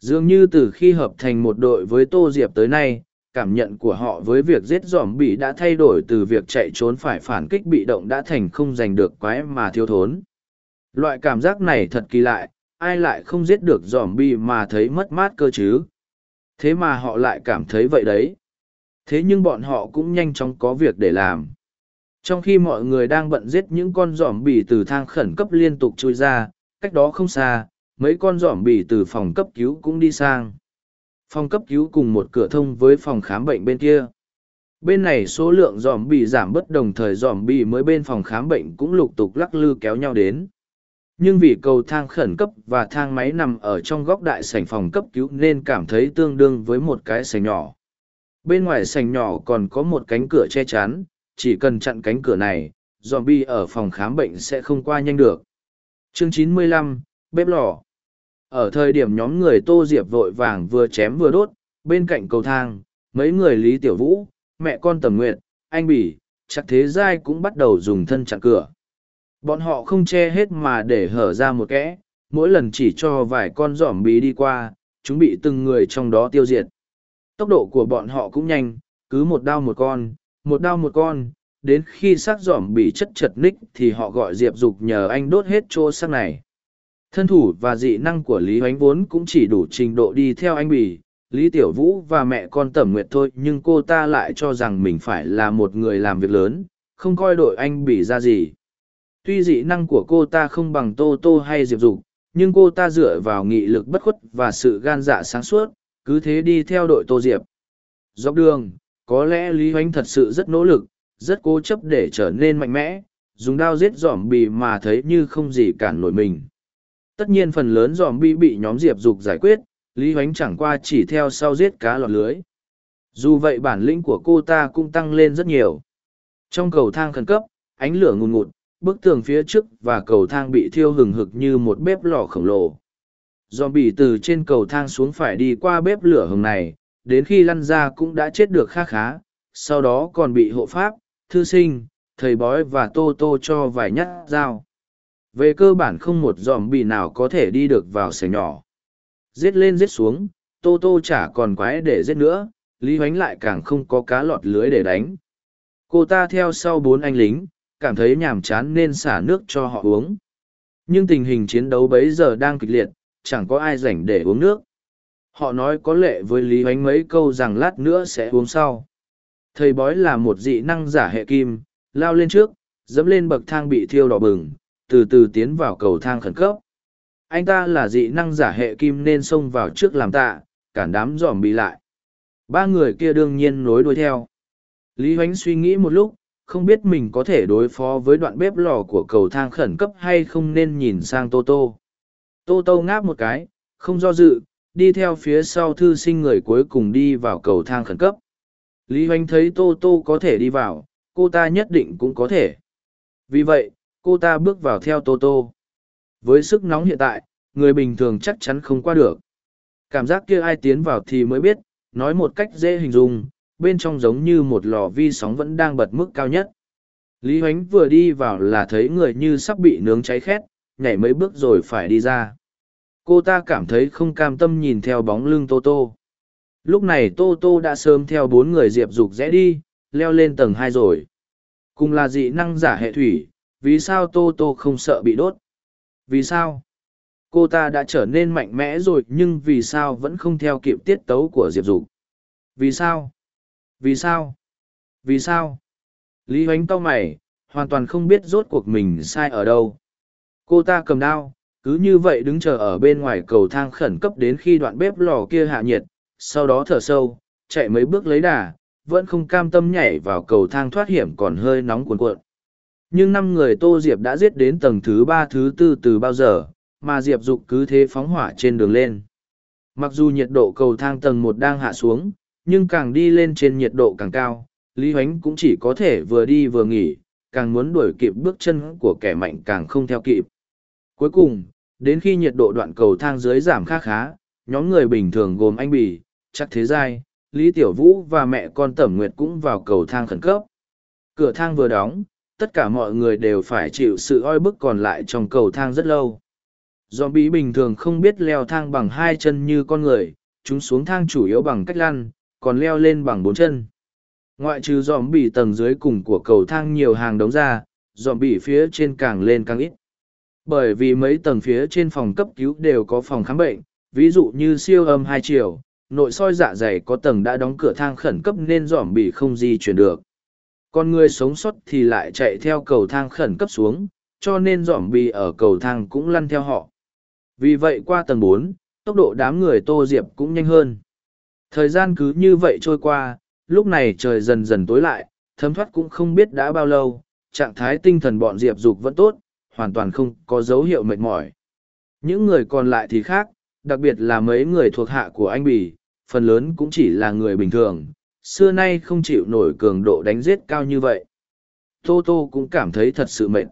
Dường như từ khi hợp thành một đội với Tô Diệp tới nay, cảm nhận của họ với việc giết dòm bị đã thay đổi từ việc chạy trốn phải phản kích bị động đã thành không giành được quái mà thiếu thốn. Loại cảm giác này thật kỳ lạ, ai lại không giết được dòm bị mà thấy mất mát cơ chứ? Thế mà họ lại cảm thấy vậy đấy. Thế nhưng bọn họ cũng nhanh chóng có việc để làm. Trong khi mọi người đang bận giết những con giỏm bì từ thang khẩn cấp liên tục trôi ra, cách đó không xa, mấy con giỏm bì từ phòng cấp cứu cũng đi sang. Phòng cấp cứu cùng một cửa thông với phòng khám bệnh bên kia. Bên này số lượng giỏm bì giảm bất đồng thời giỏm bì mới bên phòng khám bệnh cũng lục tục lắc lư kéo nhau đến. Nhưng vì cầu thang khẩn cấp và thang máy nằm ở trong góc đại sảnh phòng cấp cứu nên cảm thấy tương đương với một cái sảnh nhỏ. Bên ngoài sảnh nhỏ còn có một cánh cửa che chắn, chỉ cần chặn cánh cửa này, zombie ở phòng khám bệnh sẽ không qua nhanh được. Chương 95, bếp lò. Ở thời điểm nhóm người Tô Diệp vội vàng vừa chém vừa đốt, bên cạnh cầu thang, mấy người Lý Tiểu Vũ, mẹ con Tầm Nguyệt, anh Bỉ, chắc thế giai cũng bắt đầu dùng thân chặn cửa. Bọn họ không che hết mà để hở ra một kẽ, mỗi lần chỉ cho vài con giỏm bí đi qua, chúng bị từng người trong đó tiêu diệt. Tốc độ của bọn họ cũng nhanh, cứ một đao một con, một đao một con, đến khi xác giỏm bị chất chật ních thì họ gọi Diệp Dục nhờ anh đốt hết chỗ xác này. Thân thủ và dị năng của Lý Hoánh vốn cũng chỉ đủ trình độ đi theo anh Bì, Lý Tiểu Vũ và mẹ con Tẩm Nguyệt thôi nhưng cô ta lại cho rằng mình phải là một người làm việc lớn, không coi đội anh Bì ra gì. Tuy dị năng của cô ta không bằng Tô Tô hay Diệp Dục, nhưng cô ta dựa vào nghị lực bất khuất và sự gan dạ sáng suốt, cứ thế đi theo đội Tô Diệp. Dọc đường, có lẽ Lý Hoánh thật sự rất nỗ lực, rất cố chấp để trở nên mạnh mẽ, dùng đao giết giỏm bì mà thấy như không gì cản nổi mình. Tất nhiên phần lớn giỏm bì bị nhóm Diệp Dục giải quyết, Lý Hoánh chẳng qua chỉ theo sau giết cá lọt lưới. Dù vậy bản lĩnh của cô ta cũng tăng lên rất nhiều. Trong cầu thang khẩn cấp, ánh lửa ngùn ngụt, bức tường phía trước và cầu thang bị thiêu hừng hực như một bếp lò khổng lồ. Do bị từ trên cầu thang xuống phải đi qua bếp lửa hừng này, đến khi lăn ra cũng đã chết được khá khá, sau đó còn bị hộ pháp, thư sinh, thầy bói và tô tô cho vài nhát dao. Về cơ bản không một dòm bị nào có thể đi được vào sảnh nhỏ. Giết lên giết xuống, tô tô chả còn quái để giết nữa, Lý Hoánh lại càng không có cá lọt lưới để đánh. Cô ta theo sau bốn anh lính, cảm thấy nhàm chán nên xả nước cho họ uống. Nhưng tình hình chiến đấu bấy giờ đang kịch liệt, chẳng có ai rảnh để uống nước. Họ nói có lệ với Lý Hoánh mấy câu rằng lát nữa sẽ uống sau. Thầy bói là một dị năng giả hệ kim, lao lên trước, dẫm lên bậc thang bị thiêu đỏ bừng, từ từ tiến vào cầu thang khẩn cấp. Anh ta là dị năng giả hệ kim nên xông vào trước làm tạ, cản đám giòm bị lại. Ba người kia đương nhiên nối đuôi theo. Lý Hoánh suy nghĩ một lúc, không biết mình có thể đối phó với đoạn bếp lò của cầu thang khẩn cấp hay không nên nhìn sang Tô Tô. Tô Tô ngáp một cái, không do dự, đi theo phía sau thư sinh người cuối cùng đi vào cầu thang khẩn cấp. Lý Hoành thấy Tô Tô có thể đi vào, cô ta nhất định cũng có thể. Vì vậy, cô ta bước vào theo Tô Tô. Với sức nóng hiện tại, người bình thường chắc chắn không qua được. Cảm giác kia ai tiến vào thì mới biết, nói một cách dễ hình dung, bên trong giống như một lò vi sóng vẫn đang bật mức cao nhất. Lý Huánh vừa đi vào là thấy người như sắp bị nướng cháy khét, nhảy mấy bước rồi phải đi ra. Cô ta cảm thấy không cam tâm nhìn theo bóng lưng Tô Tô. Lúc này Tô Tô đã sớm theo bốn người diệp dục rẽ đi, leo lên tầng hai rồi. Cùng là dị năng giả hệ thủy, vì sao Tô Tô không sợ bị đốt? Vì sao? Cô ta đã trở nên mạnh mẽ rồi nhưng vì sao vẫn không theo kịp tiết tấu của diệp dục? Vì sao? Vì sao? Vì sao? Lý hoánh to mày, hoàn toàn không biết rốt cuộc mình sai ở đâu. Cô ta cầm đao, cứ như vậy đứng chờ ở bên ngoài cầu thang khẩn cấp đến khi đoạn bếp lò kia hạ nhiệt, sau đó thở sâu, chạy mấy bước lấy đà, vẫn không cam tâm nhảy vào cầu thang thoát hiểm còn hơi nóng cuồn cuộn. Nhưng năm người Tô Diệp đã giết đến tầng thứ ba thứ tư từ bao giờ, mà Diệp Dục cứ thế phóng hỏa trên đường lên. Mặc dù nhiệt độ cầu thang tầng một đang hạ xuống, nhưng càng đi lên trên nhiệt độ càng cao, Lý Huánh cũng chỉ có thể vừa đi vừa nghỉ, càng muốn đuổi kịp bước chân của kẻ mạnh càng không theo kịp. Cuối cùng, đến khi nhiệt độ đoạn cầu thang dưới giảm khá khá, nhóm người bình thường gồm anh Bì, chắc thế giai, Lý Tiểu Vũ và mẹ con Tẩm Nguyệt cũng vào cầu thang khẩn cấp. Cửa thang vừa đóng, tất cả mọi người đều phải chịu sự oi bức còn lại trong cầu thang rất lâu. Do bí bình thường không biết leo thang bằng hai chân như con người, chúng xuống thang chủ yếu bằng cách lăn, còn leo lên bằng bốn chân. Ngoại trừ dòm bị tầng dưới cùng của cầu thang nhiều hàng đống ra, dòm bị phía trên càng lên càng ít. Bởi vì mấy tầng phía trên phòng cấp cứu đều có phòng khám bệnh, ví dụ như siêu âm hai chiều, nội soi dạ dày có tầng đã đóng cửa thang khẩn cấp nên dòm bị không di chuyển được. Còn người sống sót thì lại chạy theo cầu thang khẩn cấp xuống, cho nên dòm bị ở cầu thang cũng lăn theo họ. Vì vậy qua tầng bốn, tốc độ đám người Tô Diệp cũng nhanh hơn. Thời gian cứ như vậy trôi qua, lúc này trời dần dần tối lại, thấm thoát cũng không biết đã bao lâu, trạng thái tinh thần bọn Diệp Dục vẫn tốt, hoàn toàn không có dấu hiệu mệt mỏi. Những người còn lại thì khác, đặc biệt là mấy người thuộc hạ của anh Bì, phần lớn cũng chỉ là người bình thường, xưa nay không chịu nổi cường độ đánh giết cao như vậy. Tô Tô cũng cảm thấy thật sự mệt.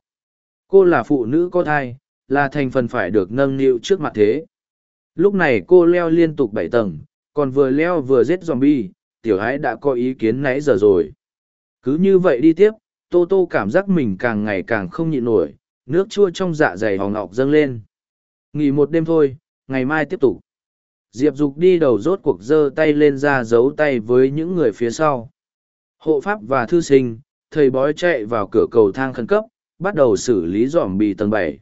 Cô là phụ nữ có thai, là thành phần phải được nâng niu trước mặt thế. Lúc này cô leo liên tục bảy tầng, còn vừa leo vừa giết zombie, tiểu ái đã có ý kiến nãy giờ rồi. Cứ như vậy đi tiếp, Tô Tô cảm giác mình càng ngày càng không nhịn nổi, nước chua trong dạ dày hòng ngọc dâng lên. Nghỉ một đêm thôi, ngày mai tiếp tục. Diệp Dục đi đầu rốt cuộc giơ tay lên ra giấu tay với những người phía sau. Hộ pháp và thư sinh, thầy bói chạy vào cửa cầu thang khẩn cấp, bắt đầu xử lý dòm bì tầng bảy.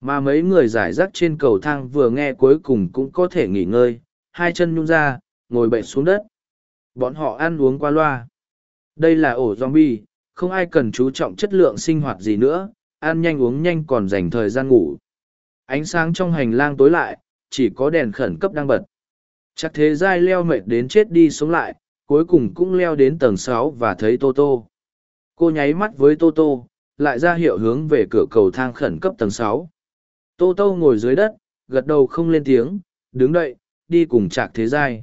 Mà mấy người giải rác trên cầu thang vừa nghe cuối cùng cũng có thể nghỉ ngơi, hai chân nhung ra, ngồi bệnh xuống đất. Bọn họ ăn uống qua loa. Đây là ổ zombie, không ai cần chú trọng chất lượng sinh hoạt gì nữa, ăn nhanh uống nhanh còn dành thời gian ngủ. Ánh sáng trong hành lang tối lại, chỉ có đèn khẩn cấp đang bật. Chắc thế dai leo mệt đến chết đi sống lại, cuối cùng cũng leo đến tầng sáu và thấy Tô Tô. Cô nháy mắt với Tô Tô, lại ra hiệu hướng về cửa cầu thang khẩn cấp tầng sáu. Tô Tô ngồi dưới đất, gật đầu không lên tiếng, đứng đậy, đi cùng Trạc Thế Giai.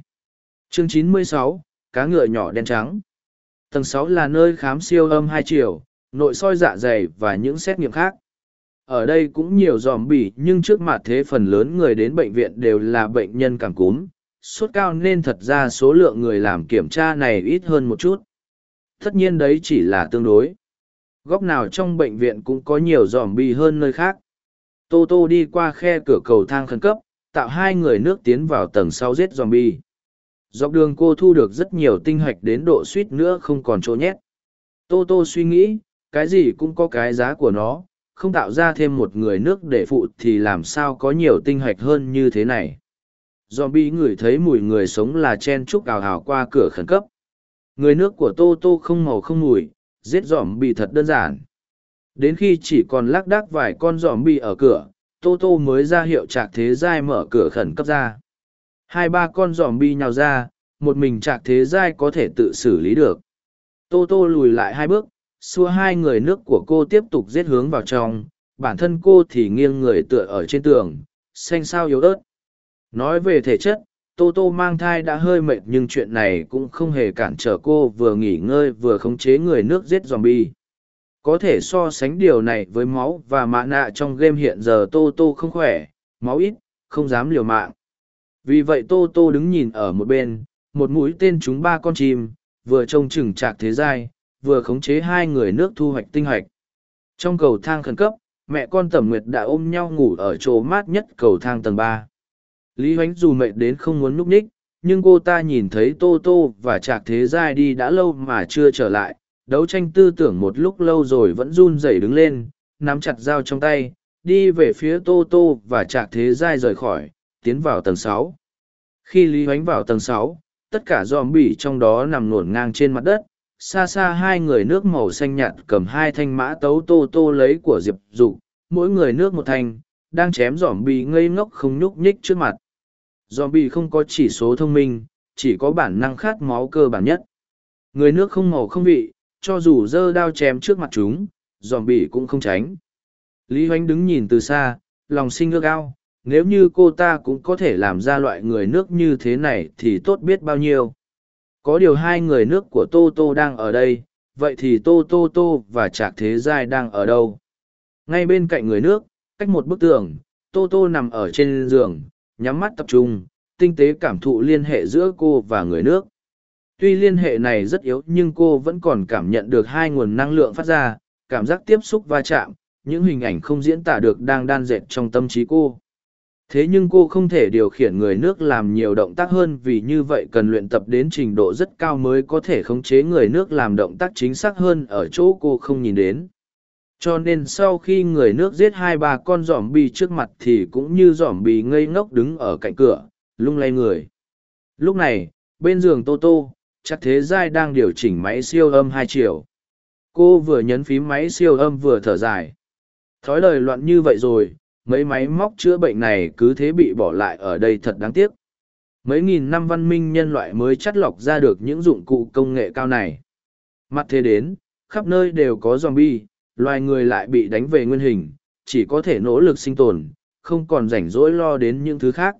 Chương 96, Cá ngựa nhỏ đen trắng. Tầng sáu là nơi khám siêu âm hai chiều, nội soi dạ dày và những xét nghiệm khác. Ở đây cũng nhiều giòm bỉ nhưng trước mặt thế phần lớn người đến bệnh viện đều là bệnh nhân cảm cúm, sốt cao nên thật ra số lượng người làm kiểm tra này ít hơn một chút. Tất nhiên đấy chỉ là tương đối. Góc nào trong bệnh viện cũng có nhiều giòm bỉ hơn nơi khác. Tô Tô đi qua khe cửa cầu thang khẩn cấp, tạo hai người nước tiến vào tầng sau giết zombie. Dọc đường cô thu được rất nhiều tinh hạch đến độ suýt nữa không còn chỗ nhét. Tô Tô suy nghĩ, cái gì cũng có cái giá của nó, không tạo ra thêm một người nước để phụ thì làm sao có nhiều tinh hạch hơn như thế này. Zombie ngửi thấy mùi người sống là chen chúc ào ào qua cửa khẩn cấp. Người nước của Tô Tô không màu không mùi, giết zombie thật đơn giản. Đến khi chỉ còn lác đác vài con zombie ở cửa, Tô Tô mới ra hiệu trạc thế giai mở cửa khẩn cấp ra. Hai ba con dòm bi nhào ra, một mình trạc thế giai có thể tự xử lý được. Tô Tô lùi lại hai bước, xua hai người nước của cô tiếp tục giết hướng vào trong, bản thân cô thì nghiêng người tựa ở trên tường, xanh sao yếu ớt. Nói về thể chất, Tô Tô mang thai đã hơi mệt nhưng chuyện này cũng không hề cản trở cô vừa nghỉ ngơi vừa khống chế người nước giết zombie. Có thể so sánh điều này với máu và mạ nạ trong game hiện giờ Tô Tô không khỏe, máu ít, không dám liều mạng. Vì vậy Tô Tô đứng nhìn ở một bên, một mũi tên trúng ba con chim, vừa trông chừng trạc thế giai, vừa khống chế hai người nước thu hoạch tinh hoạch. Trong cầu thang khẩn cấp, mẹ con Tẩm Nguyệt đã ôm nhau ngủ ở chỗ mát nhất cầu thang tầng ba. Lý Hoánh dù mệt đến không muốn núp ních, nhưng cô ta nhìn thấy Tô Tô và Trạc Thế Giai đi đã lâu mà chưa trở lại, đấu tranh tư tưởng một lúc lâu rồi vẫn run rẩy đứng lên, nắm chặt dao trong tay, đi về phía Tô Tô và Trạc Thế Giai rời khỏi, tiến vào tầng sáu. Khi Lý Hoánh vào tầng sáu, tất cả dòm bỉ trong đó nằm nổn ngang trên mặt đất, xa xa hai người nước màu xanh nhạt cầm hai thanh mã tấu tô tô lấy của diệp dục mỗi người nước một thanh đang chém dòm bỉ ngây ngốc không nhúc nhích trước mặt dòm bỉ không có chỉ số thông minh chỉ có bản năng khát máu cơ bản nhất. Người nước không màu không vị, cho dù dơ đao chém trước mặt chúng, dòm bỉ cũng không tránh. Lý Hoánh đứng nhìn từ xa, lòng sinh ước ao, nếu như cô ta cũng có thể làm ra loại người nước như thế này thì tốt biết bao nhiêu. Có điều hai người nước của Tô Tô đang ở đây, vậy thì Tô Tô Tô và Trạc Thế Giai đang ở đâu? Ngay bên cạnh người nước, cách một bức tường, Tô Tô nằm ở trên giường, nhắm mắt tập trung, tinh tế cảm thụ liên hệ giữa cô và người nước. Tuy liên hệ này rất yếu nhưng cô vẫn còn cảm nhận được hai nguồn năng lượng phát ra, cảm giác tiếp xúc va chạm, những hình ảnh không diễn tả được đang đan dệt trong tâm trí cô. Thế nhưng cô không thể điều khiển người nước làm nhiều động tác hơn vì như vậy cần luyện tập đến trình độ rất cao mới có thể khống chế người nước làm động tác chính xác hơn ở chỗ cô không nhìn đến. Cho nên sau khi người nước giết hai ba con giỏm bì trước mặt thì cũng như giỏm bì ngây ngốc đứng ở cạnh cửa, lung lay người. Lúc này, bên giường Tô Tô, chắc thế giai đang điều chỉnh máy siêu âm hai chiều. Cô vừa nhấn phím máy siêu âm vừa thở dài. Thói lời loạn như vậy rồi, mấy máy móc chữa bệnh này cứ thế bị bỏ lại ở đây thật đáng tiếc. Mấy nghìn năm văn minh nhân loại mới chắt lọc ra được những dụng cụ công nghệ cao này. Mặt thế đến, khắp nơi đều có zombie, loài người lại bị đánh về nguyên hình, chỉ có thể nỗ lực sinh tồn, không còn rảnh rỗi lo đến những thứ khác.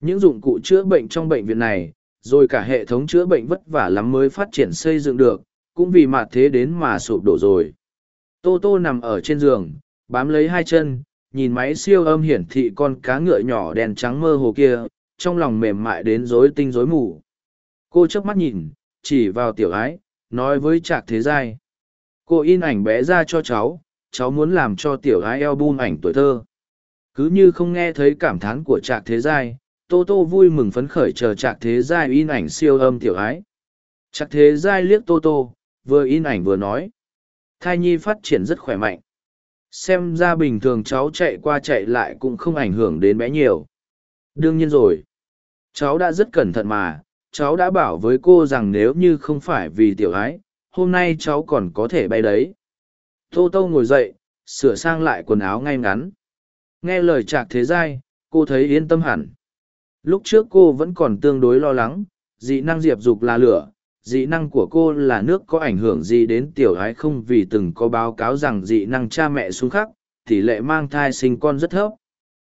Những dụng cụ chữa bệnh trong bệnh viện này, rồi cả hệ thống chữa bệnh vất vả lắm mới phát triển xây dựng được, cũng vì mặt thế đến mà sụp đổ rồi. Tô Tô nằm ở trên giường, bám lấy hai chân, nhìn máy siêu âm hiển thị con cá ngựa nhỏ đen trắng mơ hồ kia, trong lòng mềm mại đến rối tinh rối mù. Cô chớp mắt nhìn, chỉ vào tiểu ái, nói với Trạc Thế Giai. Cô in ảnh bé ra cho cháu, cháu muốn làm cho tiểu ái album ảnh tuổi thơ. Cứ như không nghe thấy cảm thán của Trạc Thế Giai, Tô Tô vui mừng phấn khởi chờ Trạc Thế Giai in ảnh siêu âm tiểu ái. Trạc Thế Giai liếc Tô Tô, vừa in ảnh vừa nói. Thai nhi phát triển rất khỏe mạnh. Xem ra bình thường cháu chạy qua chạy lại cũng không ảnh hưởng đến bé nhiều. Đương nhiên rồi. Cháu đã rất cẩn thận mà. Cháu đã bảo với cô rằng nếu như không phải vì tiểu ái hôm nay cháu còn có thể bay đấy. Tô tô ngồi dậy sửa sang lại quần áo ngay ngắn. Nghe lời trạc thế giai cô thấy yên tâm hẳn lúc trước cô vẫn còn tương đối lo lắng, dị năng diệp dục là lửa, dị năng của cô là nước có ảnh hưởng gì đến tiểu ái không vì từng có báo cáo rằng dị năng cha mẹ xuống khắc, tỷ lệ mang thai sinh con rất thấp.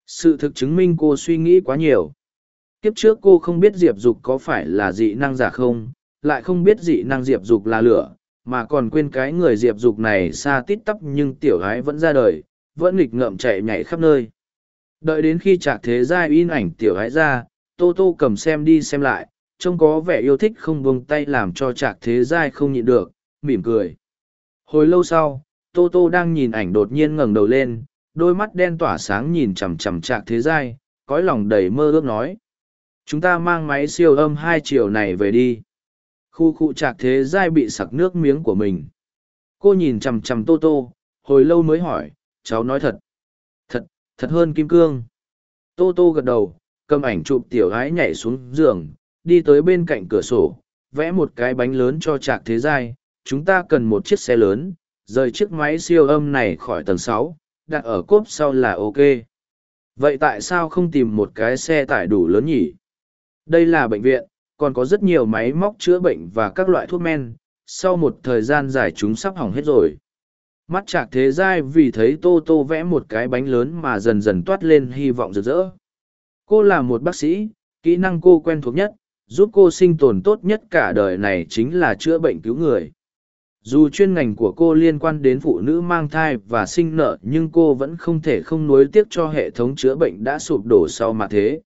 Sự thực chứng minh cô suy nghĩ quá nhiều. Kiếp trước cô không biết diệp dục có phải là dị năng giả không, lại không biết dị năng diệp dục là lửa, mà còn quên cái người diệp dục này xa tít tắp nhưng tiểu gái vẫn ra đời, vẫn nghịch ngợm chạy nhảy khắp nơi đợi đến khi trạc thế giai in ảnh tiểu gái ra, tô tô cầm xem đi xem lại, trông có vẻ yêu thích không buông tay làm cho trạc thế giai không nhịn được, mỉm cười. Hồi lâu sau, tô tô đang nhìn ảnh đột nhiên ngẩng đầu lên, đôi mắt đen tỏa sáng nhìn chằm chằm trạc thế giai, cõi lòng đầy mơ ước nói, chúng ta mang máy siêu âm hai chiều này về đi. Khu khu trạc thế giai bị sặc nước miếng của mình. Cô nhìn chằm chằm tô tô, hồi lâu mới hỏi, cháu nói thật thật hơn kim cương tô tô gật đầu cầm ảnh chụp tiểu gái nhảy xuống giường đi tới bên cạnh cửa sổ, vẽ một cái bánh lớn cho trạc thế giai, chúng ta cần một chiếc xe lớn, rời chiếc máy siêu âm này khỏi tầng sáu, đặt ở cốp sau là ok. Vậy tại sao không tìm một cái xe tải đủ lớn nhỉ? Đây là bệnh viện, còn có rất nhiều máy móc chữa bệnh và các loại thuốc men, sau một thời gian dài chúng sắp hỏng hết rồi. Mắt chạc thế giai vì thấy Tô Tô vẽ một cái bánh lớn mà dần dần toát lên hy vọng rực rỡ. Cô là một bác sĩ, kỹ năng cô quen thuộc nhất, giúp cô sinh tồn tốt nhất cả đời này chính là chữa bệnh cứu người. Dù chuyên ngành của cô liên quan đến phụ nữ mang thai và sinh nợ nhưng cô vẫn không thể không nuối tiếc cho hệ thống chữa bệnh đã sụp đổ sau mà thế.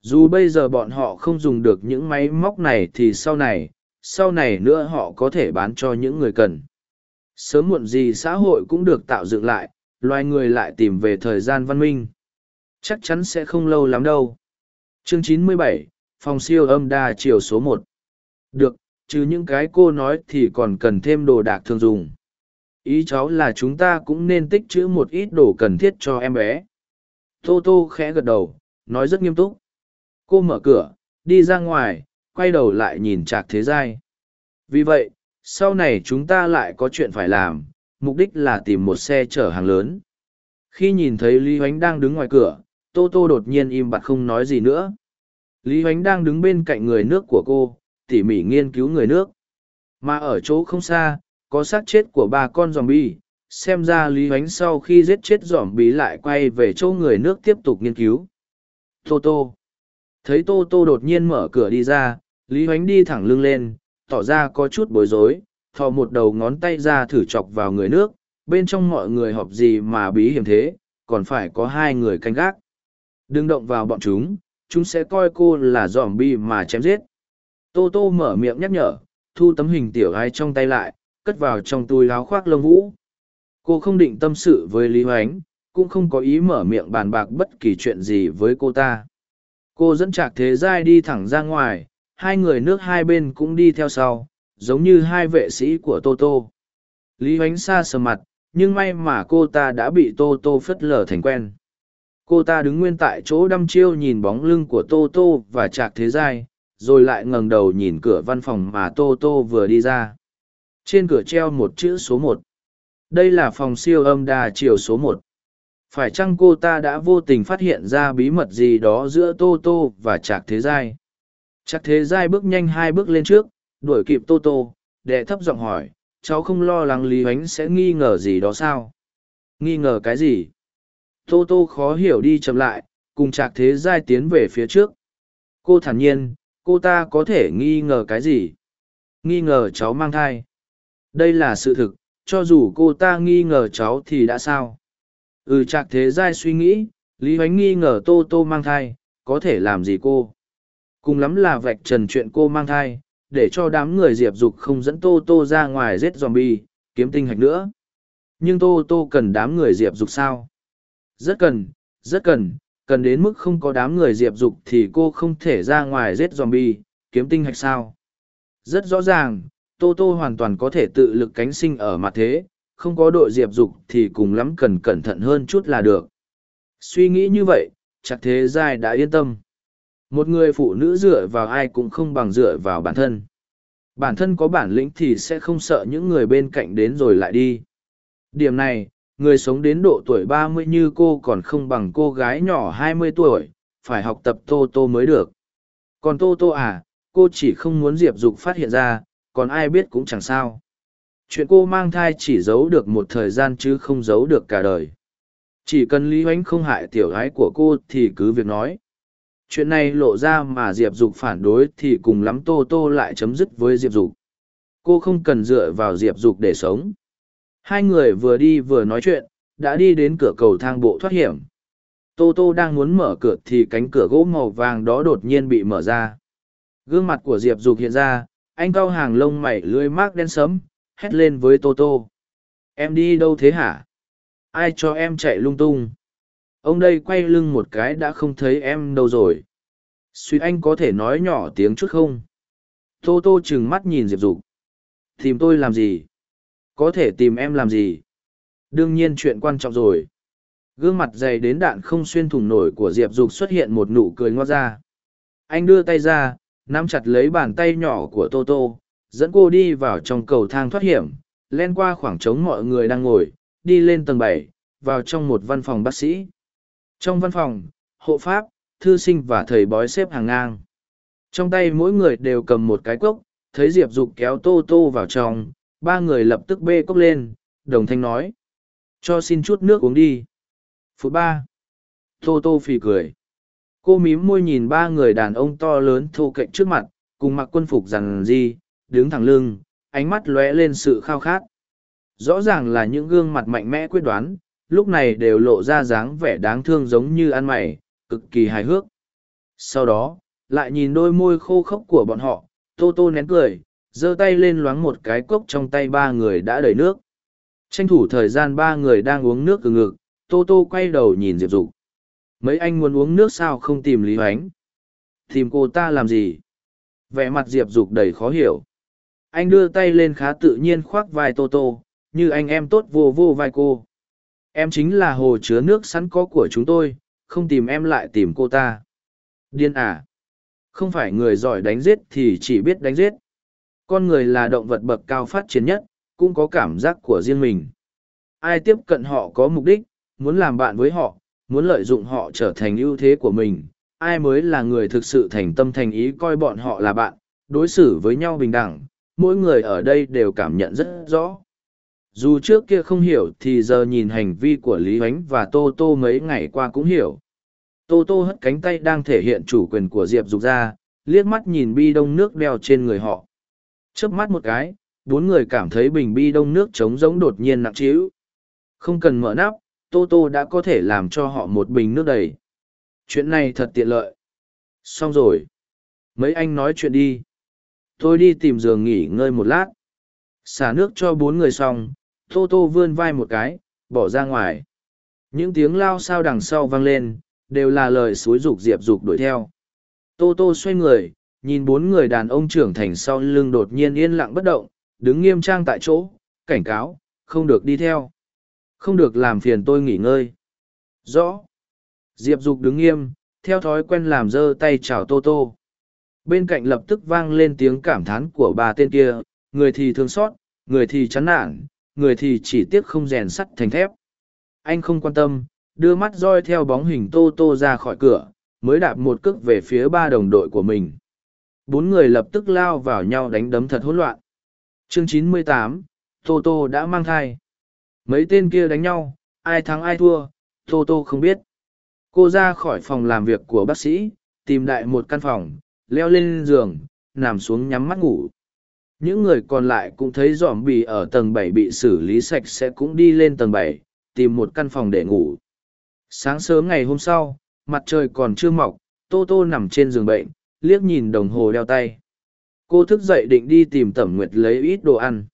Dù bây giờ bọn họ không dùng được những máy móc này thì sau này sau này nữa họ có thể bán cho những người cần sớm muộn gì xã hội cũng được tạo dựng lại loài người lại tìm về thời gian văn minh. Chắc chắn sẽ không lâu lắm đâu. Chương 97, phòng siêu âm đa chiều số một. Được chứ những cái cô nói thì còn cần thêm đồ đạc thường dùng. Ý cháu là chúng ta cũng nên tích chữ một ít đồ cần thiết cho em bé. Tô tô khẽ gật đầu nói rất nghiêm túc. Cô mở cửa đi ra ngoài quay đầu lại nhìn trạc thế giai. Vì vậy sau này chúng ta lại có chuyện phải làm, mục đích là tìm một xe chở hàng lớn. Khi nhìn thấy lý h đang đứng ngoài cửa, tô tô đột nhiên im bặt không nói gì nữa. Lý h đang đứng bên cạnh người nước của cô, tỉ mỉ nghiên cứu người nước. Mà ở chỗ không xa, có xác chết của ba con dòm bi xem ra lý h sau khi giết chết dòm bí lại quay về chỗ người nước tiếp tục nghiên cứu. Tô tô. Thấy tô tô đột nhiên mở cửa đi ra, lý h đi thẳng lưng lên tỏ ra có chút bối rối, thò một đầu ngón tay ra thử chọc vào người nước, bên trong mọi người họp gì mà bí hiểm thế, còn phải có hai người canh gác. Đừng động vào bọn chúng chúng sẽ coi cô là dòm bi mà chém giết. Tô tô mở miệng nhắc nhở, thu tấm hình tiểu gái trong tay lại, cất vào trong túi láo khoác lông vũ. Cô không định tâm sự với lý hoánh, cũng không có ý mở miệng bàn bạc bất kỳ chuyện gì với cô ta. Cô dẫn trạc thế giai đi thẳng ra ngoài hai người nước hai bên cũng đi theo sau, giống như hai vệ sĩ của tô tô. Lý hoánh xa sờ mặt, nhưng may mà cô ta đã bị tô tô phất lờ thành quen. Cô ta đứng nguyên tại chỗ đăm chiêu nhìn bóng lưng của tô tô và trạc thế giai, rồi lại ngẩng đầu nhìn cửa văn phòng mà tô tô vừa đi ra. Trên cửa treo một chữ số một. Đây là phòng siêu âm đa chiều số một. Phải chăng cô ta đã vô tình phát hiện ra bí mật gì đó giữa tô tô và trạc thế giai? Trạc thế giai bước nhanh hai bước lên trước, đuổi kịp tô tô, đệ thấp giọng hỏi, cháu không lo lắng lý ánh sẽ nghi ngờ gì đó sao? Nghi ngờ cái gì? Tô tô khó hiểu đi chậm lại, cùng trạc thế giai tiến về phía trước. Cô thản nhiên, cô ta có thể nghi ngờ cái gì? Nghi ngờ cháu mang thai. Đây là sự thực, cho dù cô ta nghi ngờ cháu thì đã sao? Ừ trạc thế giai suy nghĩ, lý Ánh nghi ngờ tô tô mang thai, có thể làm gì cô? Cùng lắm là vạch trần chuyện cô mang thai, để cho đám người diệp dục không dẫn tô tô ra ngoài giết dòm bi kiếm tinh hạch nữa. Nhưng tô tô cần đám người diệp dục sao? Rất cần rất cần cần đến mức không có đám người diệp dục thì cô không thể ra ngoài giết dòm bi kiếm tinh hạch sao? Rất rõ ràng, tô tô hoàn toàn có thể tự lực cánh sinh ở mặt thế, không có đội diệp dục thì cùng lắm cần cẩn thận hơn chút là được. Suy nghĩ như vậy, chắc thế giai đã yên tâm một người phụ nữ dựa vào ai cũng không bằng dựa vào bản thân. Bản thân có bản lĩnh thì sẽ không sợ những người bên cạnh đến rồi lại đi. Điểm này, người sống đến độ tuổi ba mươi như cô còn không bằng cô gái nhỏ hai mươi tuổi, phải học tập tô tô mới được. Còn tô tô à cô chỉ không muốn diệp dục phát hiện ra, còn ai biết cũng chẳng sao. Chuyện cô mang thai chỉ giấu được một thời gian chứ không giấu được cả đời. Chỉ cần lý oánh không hại tiểu gái của cô thì cứ việc nói chuyện này lộ ra mà diệp dục phản đối thì cùng lắm tô tô lại chấm dứt với diệp dục. Cô không cần dựa vào diệp dục để sống. Hai người vừa đi vừa nói chuyện, đã đi đến cửa cầu thang bộ thoát hiểm. Tô tô đang muốn mở cửa thì cánh cửa gỗ màu vàng đó đột nhiên bị mở ra. Gương mặt của diệp dục hiện ra, anh cau hàng lông mày lưới mác đen sấm hét lên với tô tô. Em đi đâu thế hả? Ai cho em chạy lung tung? Ông đây quay lưng một cái đã không thấy em đâu rồi. Suýt anh có thể nói nhỏ tiếng chút không? Tô tô trừng mắt nhìn diệp dục. Tìm tôi làm gì? Có thể tìm em làm gì? Đương nhiên chuyện quan trọng rồi. Gương mặt dày đến đạn không xuyên thủng nổi của diệp dục xuất hiện một nụ cười ngoa ra. Anh đưa tay ra, nắm chặt lấy bàn tay nhỏ của tô tô, dẫn cô đi vào trong cầu thang thoát hiểm, len qua khoảng trống mọi người đang ngồi, đi lên tầng bảy, vào trong một văn phòng bác sĩ trong văn phòng, hộ pháp, thư sinh và thầy bói xếp hàng ngang. Trong tay mỗi người đều cầm một cái cốc, thấy diệp dục kéo tô tô vào trong, ba người lập tức bê cốc lên, đồng thanh nói, cho xin chút nước uống đi. Phút ba, tô tô phì cười. Cô mím môi nhìn ba người đàn ông to lớn thô cạnh trước mặt, cùng mặc quân phục rằng gì đứng thẳng lưng, ánh mắt lóe lên sự khao khát. Rõ ràng là những gương mặt mạnh mẽ quyết đoán lúc này đều lộ ra dáng vẻ đáng thương giống như ăn mày, cực kỳ hài hước. Sau đó, lại nhìn đôi môi khô khốc của bọn họ, tô tô nén cười, giơ tay lên loáng một cái cốc trong tay ba người đã đầy nước. Tranh thủ thời gian ba người đang uống nước từ ngực, tô tô quay đầu nhìn diệp dục. Mấy anh muốn uống nước sao không tìm lý hoánh? Tìm cô ta làm gì? Vẻ mặt diệp dục đầy khó hiểu. Anh đưa tay lên khá tự nhiên khoác vai tô tô, như anh em tốt vô vô vai cô em chính là hồ chứa nước sẵn có của chúng tôi không tìm em lại tìm cô ta. Điên à? Không phải người giỏi đánh giết thì chỉ biết đánh giết. Con người là động vật bậc cao phát triển nhất cũng có cảm giác của riêng mình. Ai tiếp cận họ có mục đích muốn làm bạn với họ muốn lợi dụng họ trở thành ưu thế của mình. Ai mới là người thực sự thành tâm thành ý coi bọn họ là bạn, đối xử với nhau bình đẳng, mỗi người ở đây đều cảm nhận rất rõ. Dù trước kia không hiểu thì giờ nhìn hành vi của Lý ánh và Tô Tô mấy ngày qua cũng hiểu. Tô Tô hất cánh tay đang thể hiện chủ quyền của Diệp Dục ra, liếc mắt nhìn bi đông nước đeo trên người họ. Chớp mắt một cái, bốn người cảm thấy bình bi đông nước trống giống đột nhiên nặng trĩu. Không cần mở nắp, Tô Tô đã có thể làm cho họ một bình nước đầy. Chuyện này thật tiện lợi. Xong rồi. Mấy anh nói chuyện đi. Tôi đi tìm giường nghỉ ngơi một lát. Xả nước cho bốn người xong, Tô Tô vươn vai một cái, bỏ ra ngoài. Những tiếng lao sao đằng sau vang lên, đều là lời suối rục diệp dục đuổi theo. Tô Tô xoay người, nhìn bốn người đàn ông trưởng thành sau lưng đột nhiên yên lặng bất động, đứng nghiêm trang tại chỗ, cảnh cáo, không được đi theo. Không được làm phiền tôi nghỉ ngơi. Rõ. Diệp Dục đứng nghiêm, theo thói quen làm dơ tay chào Tô Tô. Bên cạnh lập tức vang lên tiếng cảm thán của bà tên kia, người thì thương xót, người thì chán nản, người thì chỉ tiếc không rèn sắt thành thép. Anh không quan tâm, đưa mắt roi theo bóng hình Tô Tô ra khỏi cửa, mới đạp một cước về phía ba đồng đội của mình. Bốn người lập tức lao vào nhau đánh đấm thật hỗn loạn. Chương 98, Tô Tô đã mang thai. Mấy tên kia đánh nhau, ai thắng ai thua, Tô Tô không biết. Cô ra khỏi phòng làm việc của bác sĩ, tìm đại một căn phòng, leo lên giường, nằm xuống nhắm mắt ngủ. Những người còn lại cũng thấy dòm bì ở tầng bảy bị xử lý sạch sẽ cũng đi lên tầng bảy, tìm một căn phòng để ngủ. Sáng sớm ngày hôm sau, mặt trời còn chưa mọc, Tô Tô nằm trên giường bệnh, liếc nhìn đồng hồ đeo tay. Cô thức dậy định đi tìm Tẩm Nguyệt lấy ít đồ ăn.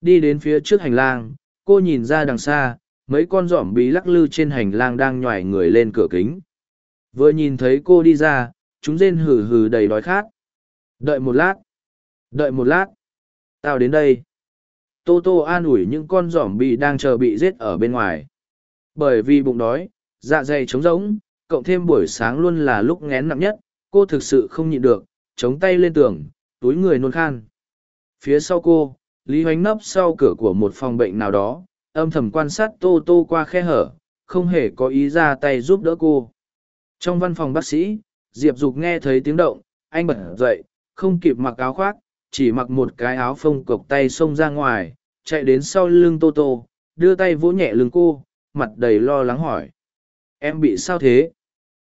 Đi đến phía trước hành lang, cô nhìn ra đằng xa, mấy con giỏm bí lắc lư trên hành lang đang nhoài người lên cửa kính. Vừa nhìn thấy cô đi ra, chúng rên hừ hừ đầy đói khát. Đợi một lát. Đợi một lát. Tao đến đây. Tô Tô an ủi những con giỏm bị đang chờ bị giết ở bên ngoài. Bởi vì bụng đói, dạ dày trống rỗng, cộng thêm buổi sáng luôn là lúc ngén nặng nhất, cô thực sự không nhịn được, chống tay lên tường, túi người nôn khan. Phía sau cô, Lý Hoánh nấp sau cửa của một phòng bệnh nào đó, âm thầm quan sát Tô Tô qua khe hở, không hề có ý ra tay giúp đỡ cô. Trong văn phòng bác sĩ, Diệp Dục nghe thấy tiếng động, anh bật dậy, không kịp mặc áo khoác, chỉ mặc một cái áo phông cộc tay xông ra ngoài, chạy đến sau lưng Tô Tô, đưa tay vỗ nhẹ lưng cô, mặt đầy lo lắng hỏi. Em bị sao thế?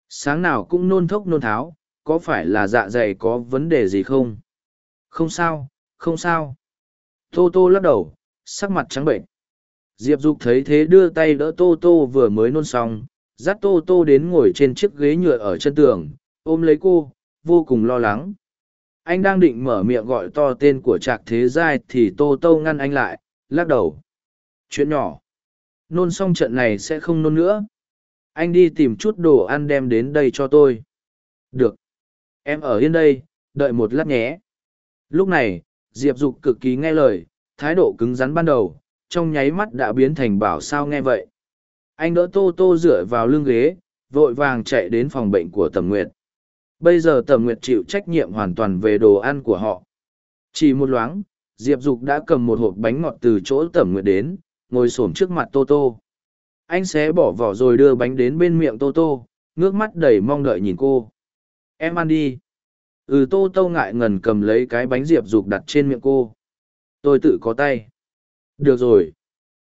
Sáng nào cũng nôn thốc nôn tháo, có phải là dạ dày có vấn đề gì không? Không sao, không sao. Tô Tô lắc đầu, sắc mặt trắng bệnh. Diệp Dục thấy thế đưa tay đỡ Tô Tô vừa mới nôn xong, dắt Tô Tô đến ngồi trên chiếc ghế nhựa ở chân tường, ôm lấy cô, vô cùng lo lắng. Anh đang định mở miệng gọi to tên của Trạc Thế Giai thì Tô Tô ngăn anh lại, lắc đầu. Chuyện nhỏ. Nôn xong trận này sẽ không nôn nữa. Anh đi tìm chút đồ ăn đem đến đây cho tôi. Được. Em ở yên đây, đợi một lát nhé. Lúc này, Diệp Dục cực kỳ nghe lời, thái độ cứng rắn ban đầu, trong nháy mắt đã biến thành bảo sao nghe vậy. Anh đỡ Tô Tô dựa vào lưng ghế, vội vàng chạy đến phòng bệnh của Tầm Nguyệt. Bây giờ Tầm Nguyệt chịu trách nhiệm hoàn toàn về đồ ăn của họ. Chỉ một loáng, Diệp Dục đã cầm một hộp bánh ngọt từ chỗ Tầm Nguyệt đến, ngồi xổm trước mặt Tô Tô. Anh sẽ bỏ vỏ rồi đưa bánh đến bên miệng Tô Tô, ngước mắt đầy mong đợi nhìn cô. Em ăn đi. Ừ Tô Tô ngại ngần cầm lấy cái bánh Diệp Dục đặt trên miệng cô. Tôi tự có tay. Được rồi.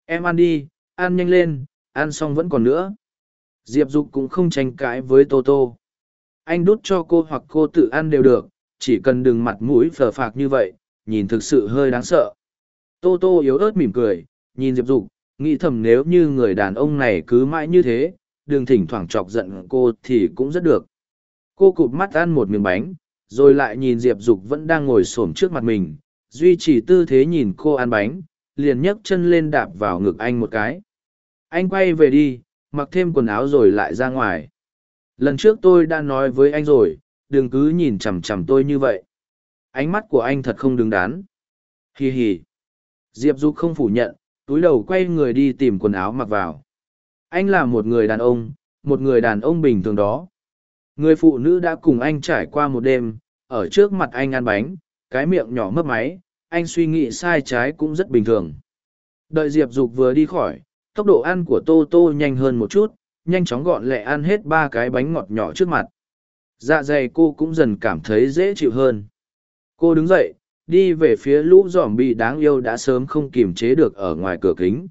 Em ăn đi, ăn nhanh lên, ăn xong vẫn còn nữa. Diệp Dục cũng không tranh cãi với Tô Tô. Anh đút cho cô hoặc cô tự ăn đều được, chỉ cần đừng mặt mũi phờ phạc như vậy, nhìn thực sự hơi đáng sợ. Tô Tô yếu ớt mỉm cười, nhìn Diệp Dục, nghĩ thầm nếu như người đàn ông này cứ mãi như thế, đừng thỉnh thoảng chọc giận cô thì cũng rất được. Cô cụp mắt ăn một miếng bánh, rồi lại nhìn Diệp Dục vẫn đang ngồi xổm trước mặt mình, duy trì tư thế nhìn cô ăn bánh, liền nhấc chân lên đạp vào ngực anh một cái. Anh quay về đi, mặc thêm quần áo rồi lại ra ngoài. Lần trước tôi đã nói với anh rồi, đừng cứ nhìn chằm chằm tôi như vậy. Ánh mắt của anh thật không đứng đắn. Hì hì. Diệp Dục không phủ nhận, túi đầu quay người đi tìm quần áo mặc vào. Anh là một người đàn ông, một người đàn ông bình thường đó. Người phụ nữ đã cùng anh trải qua một đêm, ở trước mặt anh ăn bánh, cái miệng nhỏ mấp máy, anh suy nghĩ sai trái cũng rất bình thường. Đợi Diệp Dục vừa đi khỏi, tốc độ ăn của Tô Tô nhanh hơn một chút, nhanh chóng gọn lẹ ăn hết ba cái bánh ngọt nhỏ trước mặt. dạ dày cô cũng dần cảm thấy dễ chịu hơn. Cô đứng dậy, đi về phía lũ giỏm bị đáng yêu đã sớm không kiềm chế được ở ngoài cửa kính.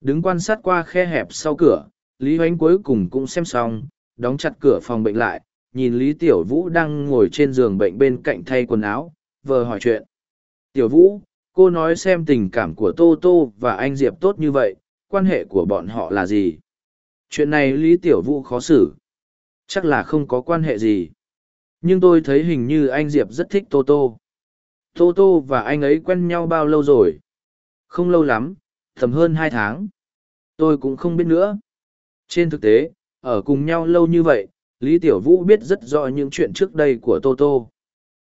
Đứng quan sát qua khe hẹp sau cửa, lý hoánh cuối cùng cũng xem xong, đóng chặt cửa phòng bệnh lại, nhìn lý tiểu vũ đang ngồi trên giường bệnh bên cạnh thay quần áo, vờ hỏi chuyện. Tiểu vũ, cô nói xem tình cảm của tô tô và anh diệp tốt như vậy, quan hệ của bọn họ là gì? Chuyện này lý tiểu vũ khó xử. Chắc là không có quan hệ gì. Nhưng tôi thấy hình như anh diệp rất thích tô tô. Tô tô và anh ấy quen nhau bao lâu rồi? Không lâu lắm, tầm hơn hai tháng. Tôi cũng không biết nữa. Trên thực tế, ở cùng nhau lâu như vậy, lý tiểu vũ biết rất rõ những chuyện trước đây của tô tô.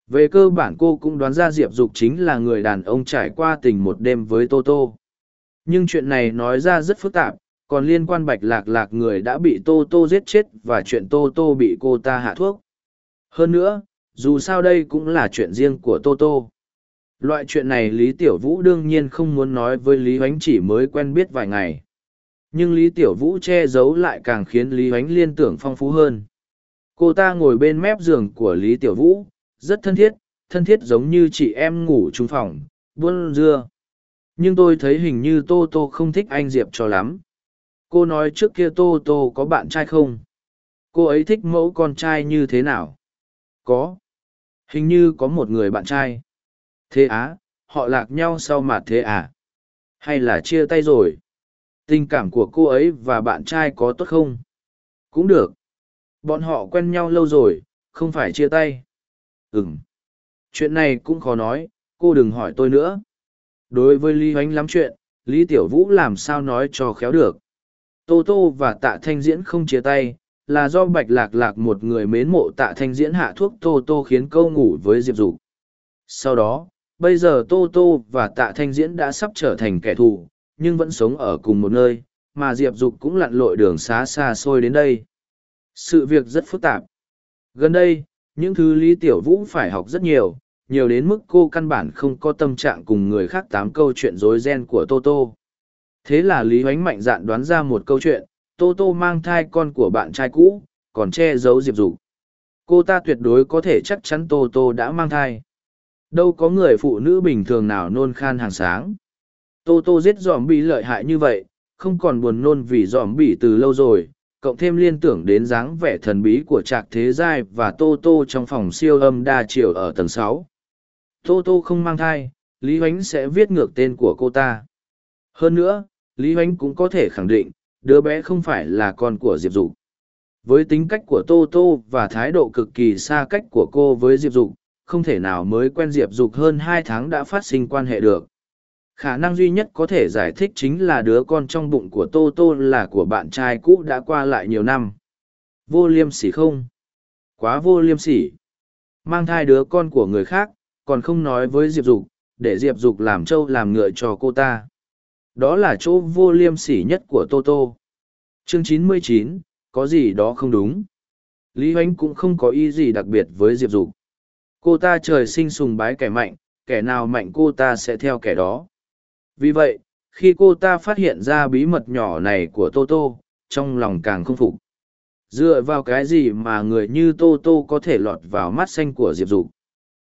Về cơ bản cô cũng đoán ra diệp dục chính là người đàn ông trải qua tình một đêm với tô tô. Nhưng chuyện này nói ra rất phức tạp còn liên quan bạch lạc lạc người đã bị tô tô giết chết và chuyện tô tô bị cô ta hạ thuốc. Hơn nữa, dù sao đây cũng là chuyện riêng của tô tô. Loại chuyện này lý tiểu vũ đương nhiên không muốn nói với lý hoánh chỉ mới quen biết vài ngày. Nhưng lý tiểu vũ che giấu lại càng khiến lý hoánh liên tưởng phong phú hơn. Cô ta ngồi bên mép giường của lý tiểu vũ, rất thân thiết thân thiết giống như chị em ngủ chung phòng, buôn dưa. Nhưng tôi thấy hình như tô tô không thích anh diệp cho lắm cô nói trước kia tô tô có bạn trai không? Cô ấy thích mẫu con trai như thế nào? Có. Hình như có một người bạn trai. Thế á, họ lạc nhau sau mà thế à? Hay là chia tay rồi? Tình cảm của cô ấy và bạn trai có tốt không? Cũng được. Bọn họ quen nhau lâu rồi, không phải chia tay. Ừm. Chuyện này cũng khó nói, cô đừng hỏi tôi nữa. Đối với lý hoánh lắm chuyện, lý tiểu vũ làm sao nói cho khéo được tô tô và tạ thanh diễn không chia tay, là do bạch lạc lạc một người mến mộ tạ thanh diễn hạ thuốc tô tô khiến câu ngủ với diệp dục. Sau đó, bây giờ tô tô và tạ thanh diễn đã sắp trở thành kẻ thù, nhưng vẫn sống ở cùng một nơi, mà diệp dục cũng lặn lội đường xá xa xôi đến đây. Sự việc rất phức tạp. Gần đây, những thứ lý tiểu vũ phải học rất nhiều nhiều đến mức cô căn bản không có tâm trạng cùng người khác tám câu chuyện rối ren của tô tô thế là lý Huánh mạnh dạn đoán ra một câu chuyện, tô tô mang thai con của bạn trai cũ, còn che giấu diệp dục. Cô ta tuyệt đối có thể chắc chắn tô tô đã mang thai. Đâu có người phụ nữ bình thường nào nôn khan hàng sáng. Tô tô giết giòm bị lợi hại như vậy, không còn buồn nôn vì giòm bị từ lâu rồi, cộng thêm liên tưởng đến dáng vẻ thần bí của trạc thế giai và tô tô trong phòng siêu âm đa chiều ở tầng sáu. Tô tô không mang thai, lý Huánh sẽ viết ngược tên của cô ta. Hơn nữa lý Hoánh cũng có thể khẳng định, đứa bé không phải là con của diệp dục. Với tính cách của tô tô và thái độ cực kỳ xa cách của cô với diệp dục, không thể nào mới quen diệp dục hơn hai tháng đã phát sinh quan hệ được. Khả năng duy nhất có thể giải thích chính là đứa con trong bụng của tô tô là của bạn trai cũ đã qua lại nhiều năm. Vô liêm sỉ không? Quá vô liêm sỉ. Mang thai đứa con của người khác, còn không nói với diệp dục, để diệp dục làm trâu làm ngựa cho cô ta đó là chỗ vô liêm sỉ nhất của tô tô. Chương chín mươi chín, có gì đó không đúng? Lý h cũng không có ý gì đặc biệt với diệp dục. Cô ta trời sinh sùng bái kẻ mạnh, kẻ nào mạnh cô ta sẽ theo kẻ đó. Vì vậy, khi cô ta phát hiện ra bí mật nhỏ này của tô tô, trong lòng càng không phục. Dựa vào cái gì mà người như tô tô có thể lọt vào mắt xanh của diệp dục?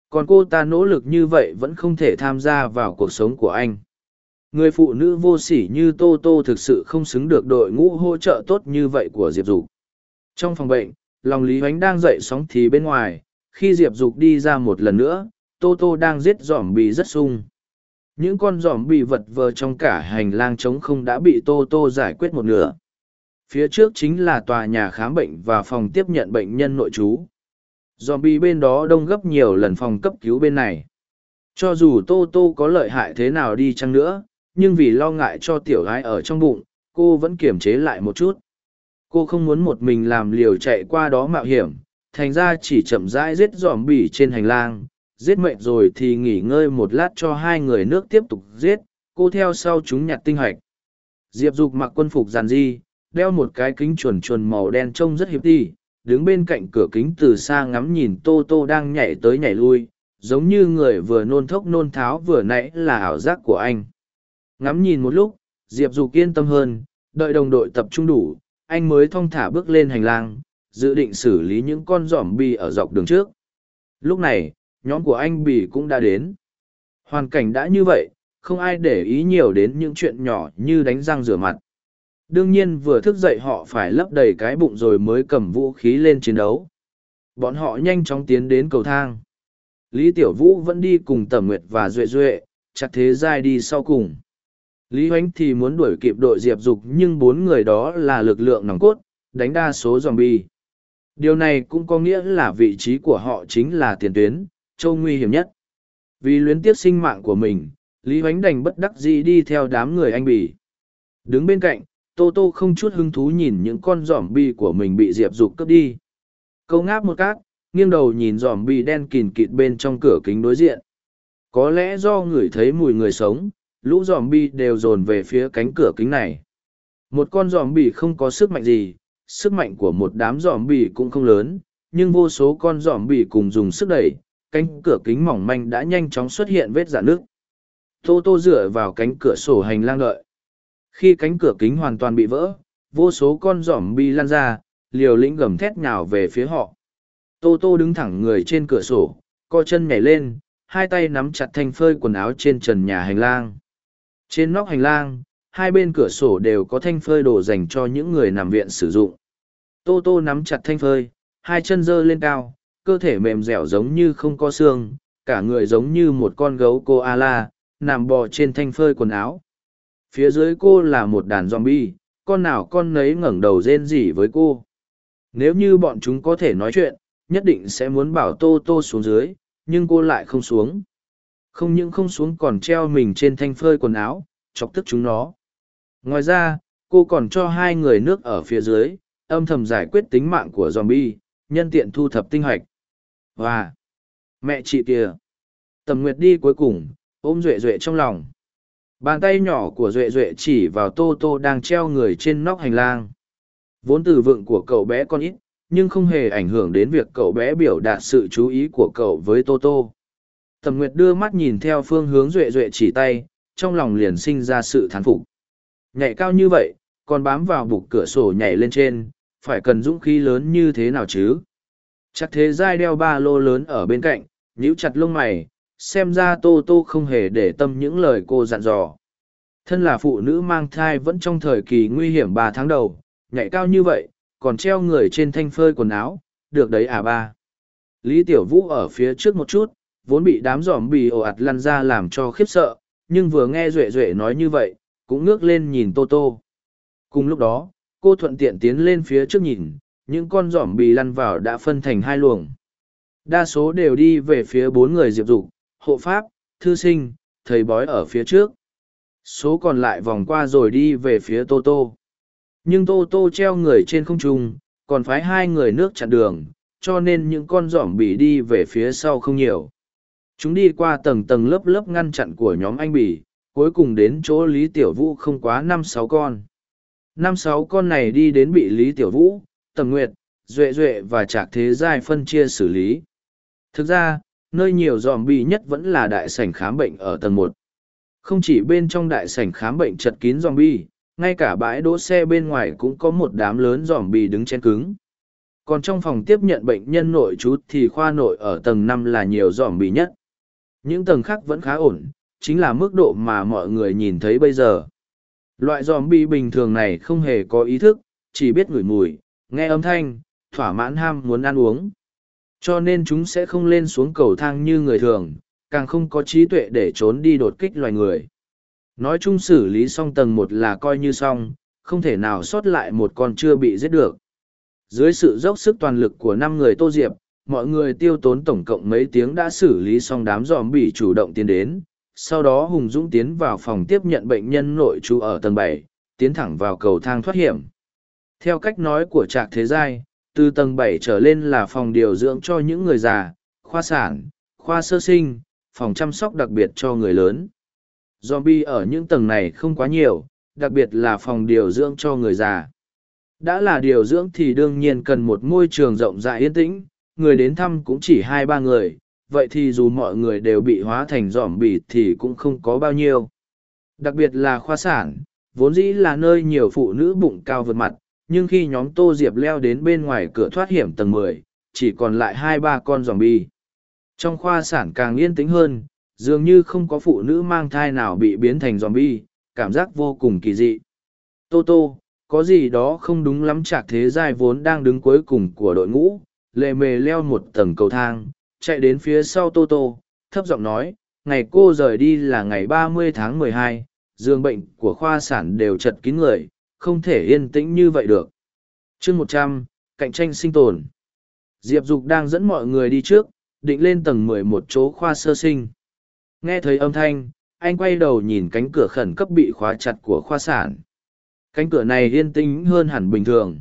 Còn cô ta nỗ lực như vậy vẫn không thể tham gia vào cuộc sống của anh người phụ nữ vô sỉ như tô tô thực sự không xứng được đội ngũ hỗ trợ tốt như vậy của diệp dục. Trong phòng bệnh, lòng lý h đang dậy sóng thì bên ngoài, khi diệp dục đi ra một lần nữa, tô tô đang giết dỏm bì rất sung. Những con dòm bì vật vờ trong cả hành lang trống không đã bị tô tô giải quyết một nửa. Phía trước chính là tòa nhà khám bệnh và phòng tiếp nhận bệnh nhân nội trú. Dòm bì bên đó đông gấp nhiều lần phòng cấp cứu bên này. Cho dù tô tô có lợi hại thế nào đi chăng nữa nhưng vì lo ngại cho tiểu gái ở trong bụng, cô vẫn kiềm chế lại một chút. Cô không muốn một mình làm liều chạy qua đó mạo hiểm, thành ra chỉ chậm rãi giết giòm bỉ trên hành lang. Giết mệnh rồi thì nghỉ ngơi một lát cho hai người nước tiếp tục giết, cô theo sau chúng nhặt tinh hoạch. Diệp dục mặc quân phục giàn di, đeo một cái kính chuồn chuồn màu đen trông rất hiệp đi đứng bên cạnh cửa kính từ xa ngắm nhìn tô tô đang nhảy tới nhảy lui, giống như người vừa nôn thốc nôn tháo vừa nãy là ảo giác của anh ngắm nhìn một lúc diệp dục yên tâm hơn đợi đồng đội tập trung đủ anh mới thong thả bước lên hành lang dự định xử lý những con giỏm bi ở dọc đường trước. Lúc này, nhóm của anh Bì cũng đã đến. Hoàn cảnh đã như vậy, không ai để ý nhiều đến những chuyện nhỏ như đánh răng rửa mặt. Đương nhiên vừa thức dậy họ phải lấp đầy cái bụng rồi mới cầm vũ khí lên chiến đấu. Bọn họ nhanh chóng tiến đến cầu thang. Lý Tiểu Vũ vẫn đi cùng Tẩm Nguyệt và Duệ Duệ, chặt thế giai đi sau cùng. Lý Hoánh thì muốn đuổi kịp đội Diệp Dục nhưng bốn người đó là lực lượng nòng cốt, đánh đa số zombie. Điều này cũng có nghĩa là vị trí của họ chính là tiền tuyến, châu nguy hiểm nhất. Vì luyến tiếc sinh mạng của mình, Lý Hoánh đành bất đắc dĩ đi theo đám người anh bỉ. Đứng bên cạnh, Tô Tô không chút hứng thú nhìn những con zombie của mình bị Diệp Dục cướp đi. Câu ngáp một cát, nghiêng đầu nhìn zombie đen kìn kịt bên trong cửa kính đối diện. Có lẽ do người thấy mùi người sống, lũ dòm bi đều dồn về phía cánh cửa kính này. Một con dòm bi không có sức mạnh gì, sức mạnh của một đám dòm bi cũng không lớn, nhưng vô số con dòm bi cùng dùng sức đẩy, cánh cửa kính mỏng manh đã nhanh chóng xuất hiện vết dạn nước. Tô Tô dựa vào cánh cửa sổ hành lang đợi. Khi cánh cửa kính hoàn toàn bị vỡ, vô số con dòm bi lan ra, liều lĩnh gầm thét nhào về phía họ. Tô Tô đứng thẳng người trên cửa sổ, co chân nhảy lên, hai tay nắm chặt thanh phơi quần áo trên trần nhà hành lang. Trên nóc hành lang, hai bên cửa sổ đều có thanh phơi đồ dành cho những người nằm viện sử dụng. Tô Tô nắm chặt thanh phơi, hai chân giơ lên cao, cơ thể mềm dẻo giống như không có xương, cả người giống như một con gấu cô A-la, nằm bò trên thanh phơi quần áo. Phía dưới cô là một đàn zombie, con nào con nấy ngẩng đầu rên rỉ với cô. Nếu như bọn chúng có thể nói chuyện, nhất định sẽ muốn bảo Tô Tô xuống dưới, nhưng cô lại không xuống. Không những không xuống còn treo mình trên thanh phơi quần áo, chọc tức chúng nó. Ngoài ra, cô còn cho hai người nước ở phía dưới, âm thầm giải quyết tính mạng của zombie, nhân tiện thu thập tinh hoạch. Và, mẹ chị kìa. Tầm Nguyệt đi cuối cùng, ôm Duệ Duệ trong lòng. Bàn tay nhỏ của Duệ Duệ chỉ vào Tô Tô đang treo người trên nóc hành lang. Vốn từ vựng của cậu bé con ít, nhưng không hề ảnh hưởng đến việc cậu bé biểu đạt sự chú ý của cậu với Tô Tô. Tầm Nguyệt đưa mắt nhìn theo phương hướng Duệ Duệ chỉ tay, trong lòng liền sinh ra sự thán phục. Nhảy cao như vậy, còn bám vào bục cửa sổ nhảy lên trên, phải cần dũng khí lớn như thế nào chứ? Chắc thế dai đeo ba lô lớn ở bên cạnh, nhíu chặt lông mày, xem ra tô tô không hề để tâm những lời cô dặn dò thân là phụ nữ mang thai vẫn trong thời kỳ nguy hiểm ba tháng đầu nhảy cao như vậy còn treo người trên thanh phơi quần áo được đấy à ba lý tiểu vũ ở phía trước một chút vốn bị đám giỏm bì ồ ạt lăn ra làm cho khiếp sợ nhưng vừa nghe duệ duệ nói như vậy cũng ngước lên nhìn tô tô cùng lúc đó cô thuận tiện tiến lên phía trước nhìn những con giỏm bì lăn vào đã phân thành hai luồng đa số đều đi về phía bốn người diệp dục hộ pháp, thư sinh, thầy bói ở phía trước. Số còn lại vòng qua rồi đi về phía Tô Tô. Nhưng Tô Tô treo người trên không trung, còn phái hai người nước chặn đường, cho nên những con giỏm bì đi về phía sau không nhiều. Chúng đi qua tầng tầng lớp lớp ngăn chặn của nhóm anh bỉ, cuối cùng đến chỗ Lý Tiểu Vũ không quá năm sáu con. Năm sáu con này đi đến bị Lý Tiểu Vũ, Tầm Nguyệt, Duệ Duệ và Trạc Thế Giai phân chia xử lý. Thực ra, nơi nhiều dòm bi nhất vẫn là đại sảnh khám bệnh ở tầng một không chỉ bên trong đại sảnh khám bệnh chật kín dòm bi ngay cả bãi đỗ xe bên ngoài cũng có một đám lớn dòm bi đứng chen cứng còn trong phòng tiếp nhận bệnh nhân nội trú thì khoa nội ở tầng năm là nhiều dòm bi nhất những tầng khác vẫn khá ổn chính là mức độ mà mọi người nhìn thấy bây giờ loại giòm bi bình thường này không hề có ý thức chỉ biết ngửi mùi nghe âm thanh thỏa mãn ham muốn ăn uống cho nên chúng sẽ không lên xuống cầu thang như người thường, càng không có trí tuệ để trốn đi đột kích loài người. Nói chung xử lý xong tầng một là coi như xong, không thể nào sót lại một con chưa bị giết được. Dưới sự dốc sức toàn lực của năm người Tô Diệp, mọi người tiêu tốn tổng cộng mấy tiếng đã xử lý xong đám dòm bị chủ động tiến đến. Sau đó Hùng Dũng tiến vào phòng tiếp nhận bệnh nhân nội trú ở tầng bảy, tiến thẳng vào cầu thang thoát hiểm. Theo cách nói của Trạc Thế Giai, từ tầng bảy trở lên là phòng điều dưỡng cho những người già khoa sản khoa sơ sinh phòng chăm sóc đặc biệt cho người lớn zombie ở những tầng này không quá nhiều đặc biệt là phòng điều dưỡng cho người già đã là điều dưỡng thì đương nhiên cần một môi trường rộng rãi yên tĩnh người đến thăm cũng chỉ hai ba người vậy thì dù mọi người đều bị hóa thành dỏm bỉ thì cũng không có bao nhiêu đặc biệt là khoa sản vốn dĩ là nơi nhiều phụ nữ bụng cao vượt mặt nhưng khi nhóm Tô Diệp leo đến bên ngoài cửa thoát hiểm tầng mười, chỉ còn lại hai ba con zombie. Trong khoa sản càng yên tĩnh hơn, dường như không có phụ nữ mang thai nào bị biến thành zombie, cảm giác vô cùng kỳ dị. Tô Tô, có gì đó không đúng lắm chạc thế giai vốn đang đứng cuối cùng của đội ngũ, lệ mề leo một tầng cầu thang, chạy đến phía sau Tô Tô, thấp giọng nói, ngày cô rời đi là ngày 30 tháng 12, giường bệnh của khoa sản đều chật kín người, không thể yên tĩnh như vậy được. chương 100, cạnh tranh sinh tồn. Diệp Dục đang dẫn mọi người đi trước, định lên tầng 11 chỗ khoa sơ sinh. Nghe thấy âm thanh, anh quay đầu nhìn cánh cửa khẩn cấp bị khóa chặt của khoa sản. Cánh cửa này yên tĩnh hơn hẳn bình thường.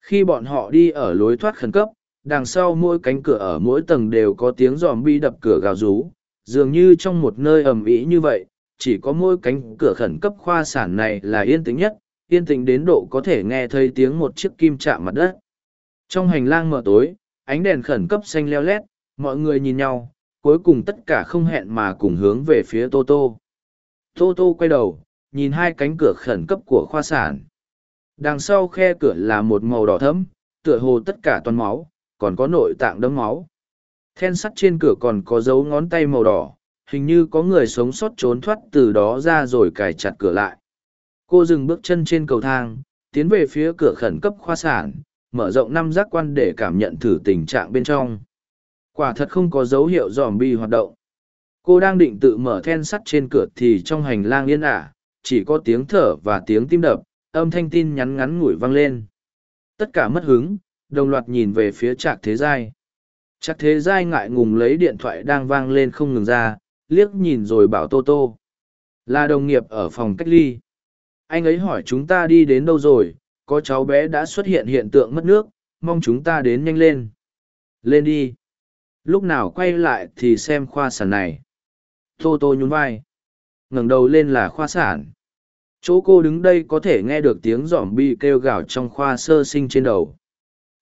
Khi bọn họ đi ở lối thoát khẩn cấp, đằng sau mỗi cánh cửa ở mỗi tầng đều có tiếng giòm bi đập cửa gào rú, dường như trong một nơi ầm ĩ như vậy, chỉ có mỗi cánh cửa khẩn cấp khoa sản này là yên tĩnh nhất, yên tĩnh đến độ có thể nghe thấy tiếng một chiếc kim chạm mặt đất. Trong hành lang mờ tối, ánh đèn khẩn cấp xanh leo lét, mọi người nhìn nhau, cuối cùng tất cả không hẹn mà cùng hướng về phía Tô Tô. Tô Tô quay đầu, nhìn hai cánh cửa khẩn cấp của khoa sản. Đằng sau khe cửa là một màu đỏ thẫm, tựa hồ tất cả toàn máu, còn có nội tạng đấm máu. Then sắt trên cửa còn có dấu ngón tay màu đỏ, hình như có người sống sót trốn thoát từ đó ra rồi cài chặt cửa lại. Cô dừng bước chân trên cầu thang, tiến về phía cửa khẩn cấp khoa sản, mở rộng năm giác quan để cảm nhận thử tình trạng bên trong. Quả thật không có dấu hiệu dòm bi hoạt động. Cô đang định tự mở then sắt trên cửa thì trong hành lang yên ả, chỉ có tiếng thở và tiếng tim đập, âm thanh tin nhắn ngắn ngủi vang lên. Tất cả mất hứng, đồng loạt nhìn về phía trạc thế giai. Trạc thế giai ngại ngùng lấy điện thoại đang vang lên không ngừng ra, liếc nhìn rồi bảo Tô Tô. Là đồng nghiệp ở phòng cách ly. Anh ấy hỏi chúng ta đi đến đâu rồi, có cháu bé đã xuất hiện hiện tượng mất nước, mong chúng ta đến nhanh lên. Lên đi. Lúc nào quay lại thì xem khoa sản này. Tô Tô nhún vai. ngẩng đầu lên là khoa sản. Chỗ cô đứng đây có thể nghe được tiếng giỏm bi kêu gào trong khoa sơ sinh trên đầu.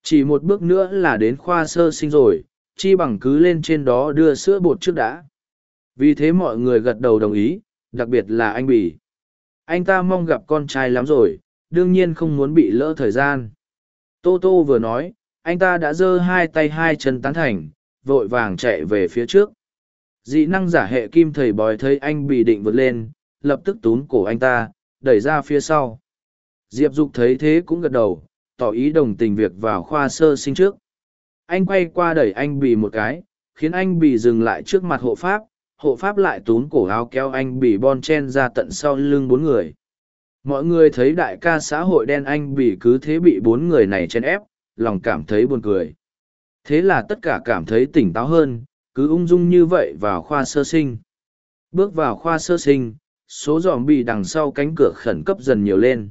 Chỉ một bước nữa là đến khoa sơ sinh rồi, chi bằng cứ lên trên đó đưa sữa bột trước đã. Vì thế mọi người gật đầu đồng ý, đặc biệt là anh Bỉ. Anh ta mong gặp con trai lắm rồi, đương nhiên không muốn bị lỡ thời gian. Tô Tô vừa nói, anh ta đã giơ hai tay hai chân tán thành, vội vàng chạy về phía trước. Dị năng giả hệ kim thầy bòi thấy anh bị định vượt lên, lập tức túm cổ anh ta, đẩy ra phía sau. Diệp Dục thấy thế cũng gật đầu, tỏ ý đồng tình việc vào khoa sơ sinh trước. Anh quay qua đẩy anh bì một cái, khiến anh bì dừng lại trước mặt hộ pháp, hộ pháp lại túm cổ áo kéo anh bì bon chen ra tận sau lưng bốn người. Mọi người thấy đại ca xã hội đen anh bì cứ thế bị bốn người này chen ép, lòng cảm thấy buồn cười. Thế là tất cả cảm thấy tỉnh táo hơn, cứ ung dung như vậy vào khoa sơ sinh. Bước vào khoa sơ sinh, số dòm bị đằng sau cánh cửa khẩn cấp dần nhiều lên.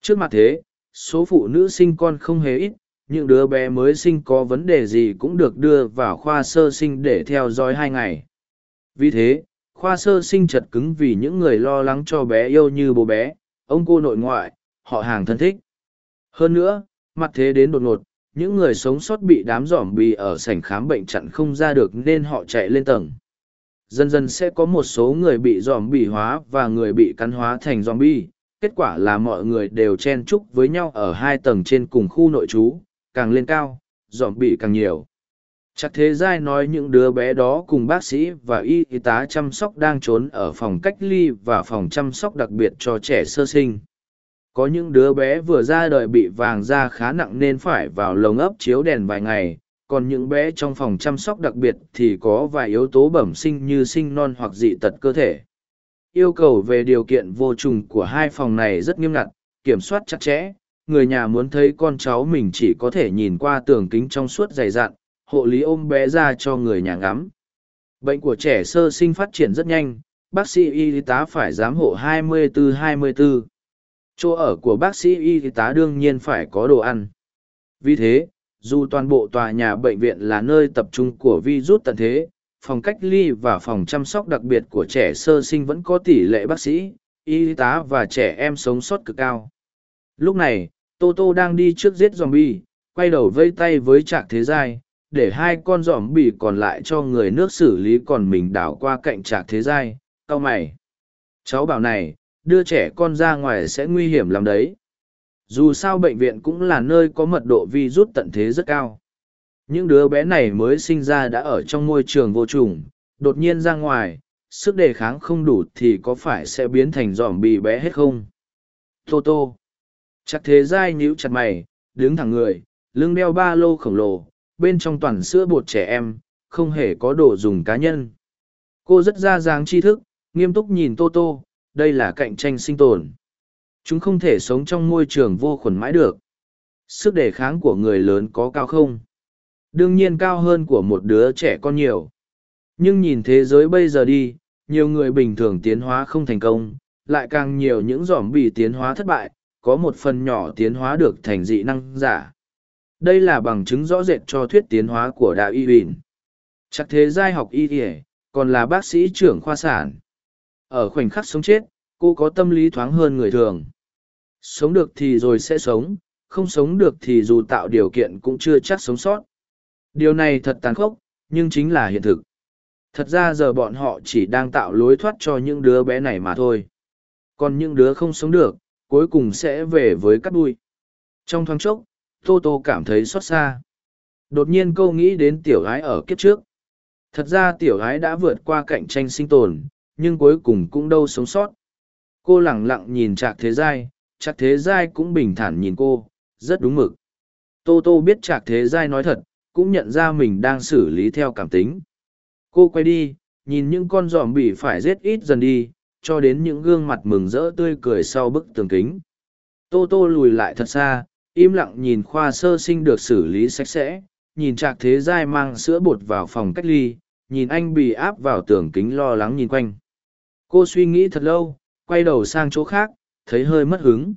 Trước mặt thế, số phụ nữ sinh con không hề ít, những đứa bé mới sinh có vấn đề gì cũng được đưa vào khoa sơ sinh để theo dõi hai ngày. Vì thế, khoa sơ sinh chật cứng vì những người lo lắng cho bé yêu như bố bé, ông cô nội ngoại, họ hàng thân thích. Hơn nữa, mặt thế đến đột ngột, những người sống sót bị đám giỏm bì ở sảnh khám bệnh chặn không ra được nên họ chạy lên tầng dần dần sẽ có một số người bị giỏm bì hóa và người bị cắn hóa thành giỏm bì kết quả là mọi người đều chen chúc với nhau ở hai tầng trên cùng khu nội trú, càng lên cao dòm bị càng nhiều. Chắc thế giai nói những đứa bé đó cùng bác sĩ và y tá chăm sóc đang trốn ở phòng cách ly và phòng chăm sóc đặc biệt cho trẻ sơ sinh. Có những đứa bé vừa ra đời bị vàng da khá nặng nên phải vào lồng ấp chiếu đèn vài ngày, còn những bé trong phòng chăm sóc đặc biệt thì có vài yếu tố bẩm sinh như sinh non hoặc dị tật cơ thể yêu cầu về điều kiện vô trùng của hai phòng này rất nghiêm ngặt kiểm soát chặt chẽ. Người nhà muốn thấy con cháu mình chỉ có thể nhìn qua tường kính trong suốt dày dặn hộ lý ôm bé ra cho người nhà ngắm. Bệnh của trẻ sơ sinh phát triển rất nhanh bác sĩ y tá phải giám hộ 24-24. chỗ ở của bác sĩ y tá đương nhiên phải có đồ ăn. Vì thế dù toàn bộ tòa nhà bệnh viện là nơi tập trung của virus tận thế, phòng cách ly và phòng chăm sóc đặc biệt của trẻ sơ sinh vẫn có tỷ lệ bác sĩ, y tá và trẻ em sống sót cực cao. Lúc này, Tô Tô đang đi trước giết zombie, quay đầu vây tay với trạc thế giai, để hai con zombie còn lại cho người nước xử lý còn mình đảo qua cạnh trạc thế giai, cau mày. Cháu bảo này, đưa trẻ con ra ngoài sẽ nguy hiểm lắm đấy. dù sao bệnh viện cũng là nơi có mật độ vi rút tận thế rất cao những đứa bé này mới sinh ra đã ở trong môi trường vô trùng, đột nhiên ra ngoài, sức đề kháng không đủ thì có phải sẽ biến thành dòm bị bé hết không? Tô tô. Chắc thế dai nhíu chặt mày, đứng thẳng người, lưng đeo ba lô khổng lồ, bên trong toàn sữa bột trẻ em, không hề có đồ dùng cá nhân. Cô rất ra dáng tri thức, nghiêm túc nhìn tô tô, đây là cạnh tranh sinh tồn. Chúng không thể sống trong môi trường vô khuẩn mãi được. Sức đề kháng của người lớn có cao không? Đương nhiên cao hơn của một đứa trẻ con nhiều. Nhưng nhìn thế giới bây giờ đi, nhiều người bình thường tiến hóa không thành công, lại càng nhiều những dòm bị tiến hóa thất bại, có một phần nhỏ tiến hóa được thành dị năng giả. Đây là bằng chứng rõ rệt cho thuyết tiến hóa của đạo y huỳnh chắc thế giai học y ỉa còn là bác sĩ trưởng khoa sản. Ở khoảnh khắc sống chết, cô có tâm lý thoáng hơn người thường. Sống được thì rồi sẽ sống, không sống được thì dù tạo điều kiện cũng chưa chắc sống sót điều này thật tàn khốc, nhưng chính là hiện thực. Thật ra giờ bọn họ chỉ đang tạo lối thoát cho những đứa bé này mà thôi. Còn những đứa không sống được, cuối cùng sẽ về với cắt đuôi trong thoáng chốc tô tô cảm thấy xót xa. Đột nhiên cô nghĩ đến tiểu gái ở kiếp trước. Thật ra tiểu gái đã vượt qua cạnh tranh sinh tồn, nhưng cuối cùng cũng đâu sống sót. Cô lẳng lặng nhìn trạc thế giai, trạc thế giai cũng bình thản nhìn cô, rất đúng mực. Tô tô biết trạc thế giai nói thật cũng nhận ra mình đang xử lý theo cảm tính. Cô quay đi, nhìn những con giòm bị phải giết ít dần đi, cho đến những gương mặt mừng rỡ tươi cười sau bức tường kính. Tô tô lùi lại thật xa, im lặng nhìn khoa sơ sinh được xử lý sạch sẽ, nhìn trạc thế giai mang sữa bột vào phòng cách ly, nhìn anh bị áp vào tường kính lo lắng nhìn quanh. Cô suy nghĩ thật lâu, quay đầu sang chỗ khác, thấy hơi mất hứng.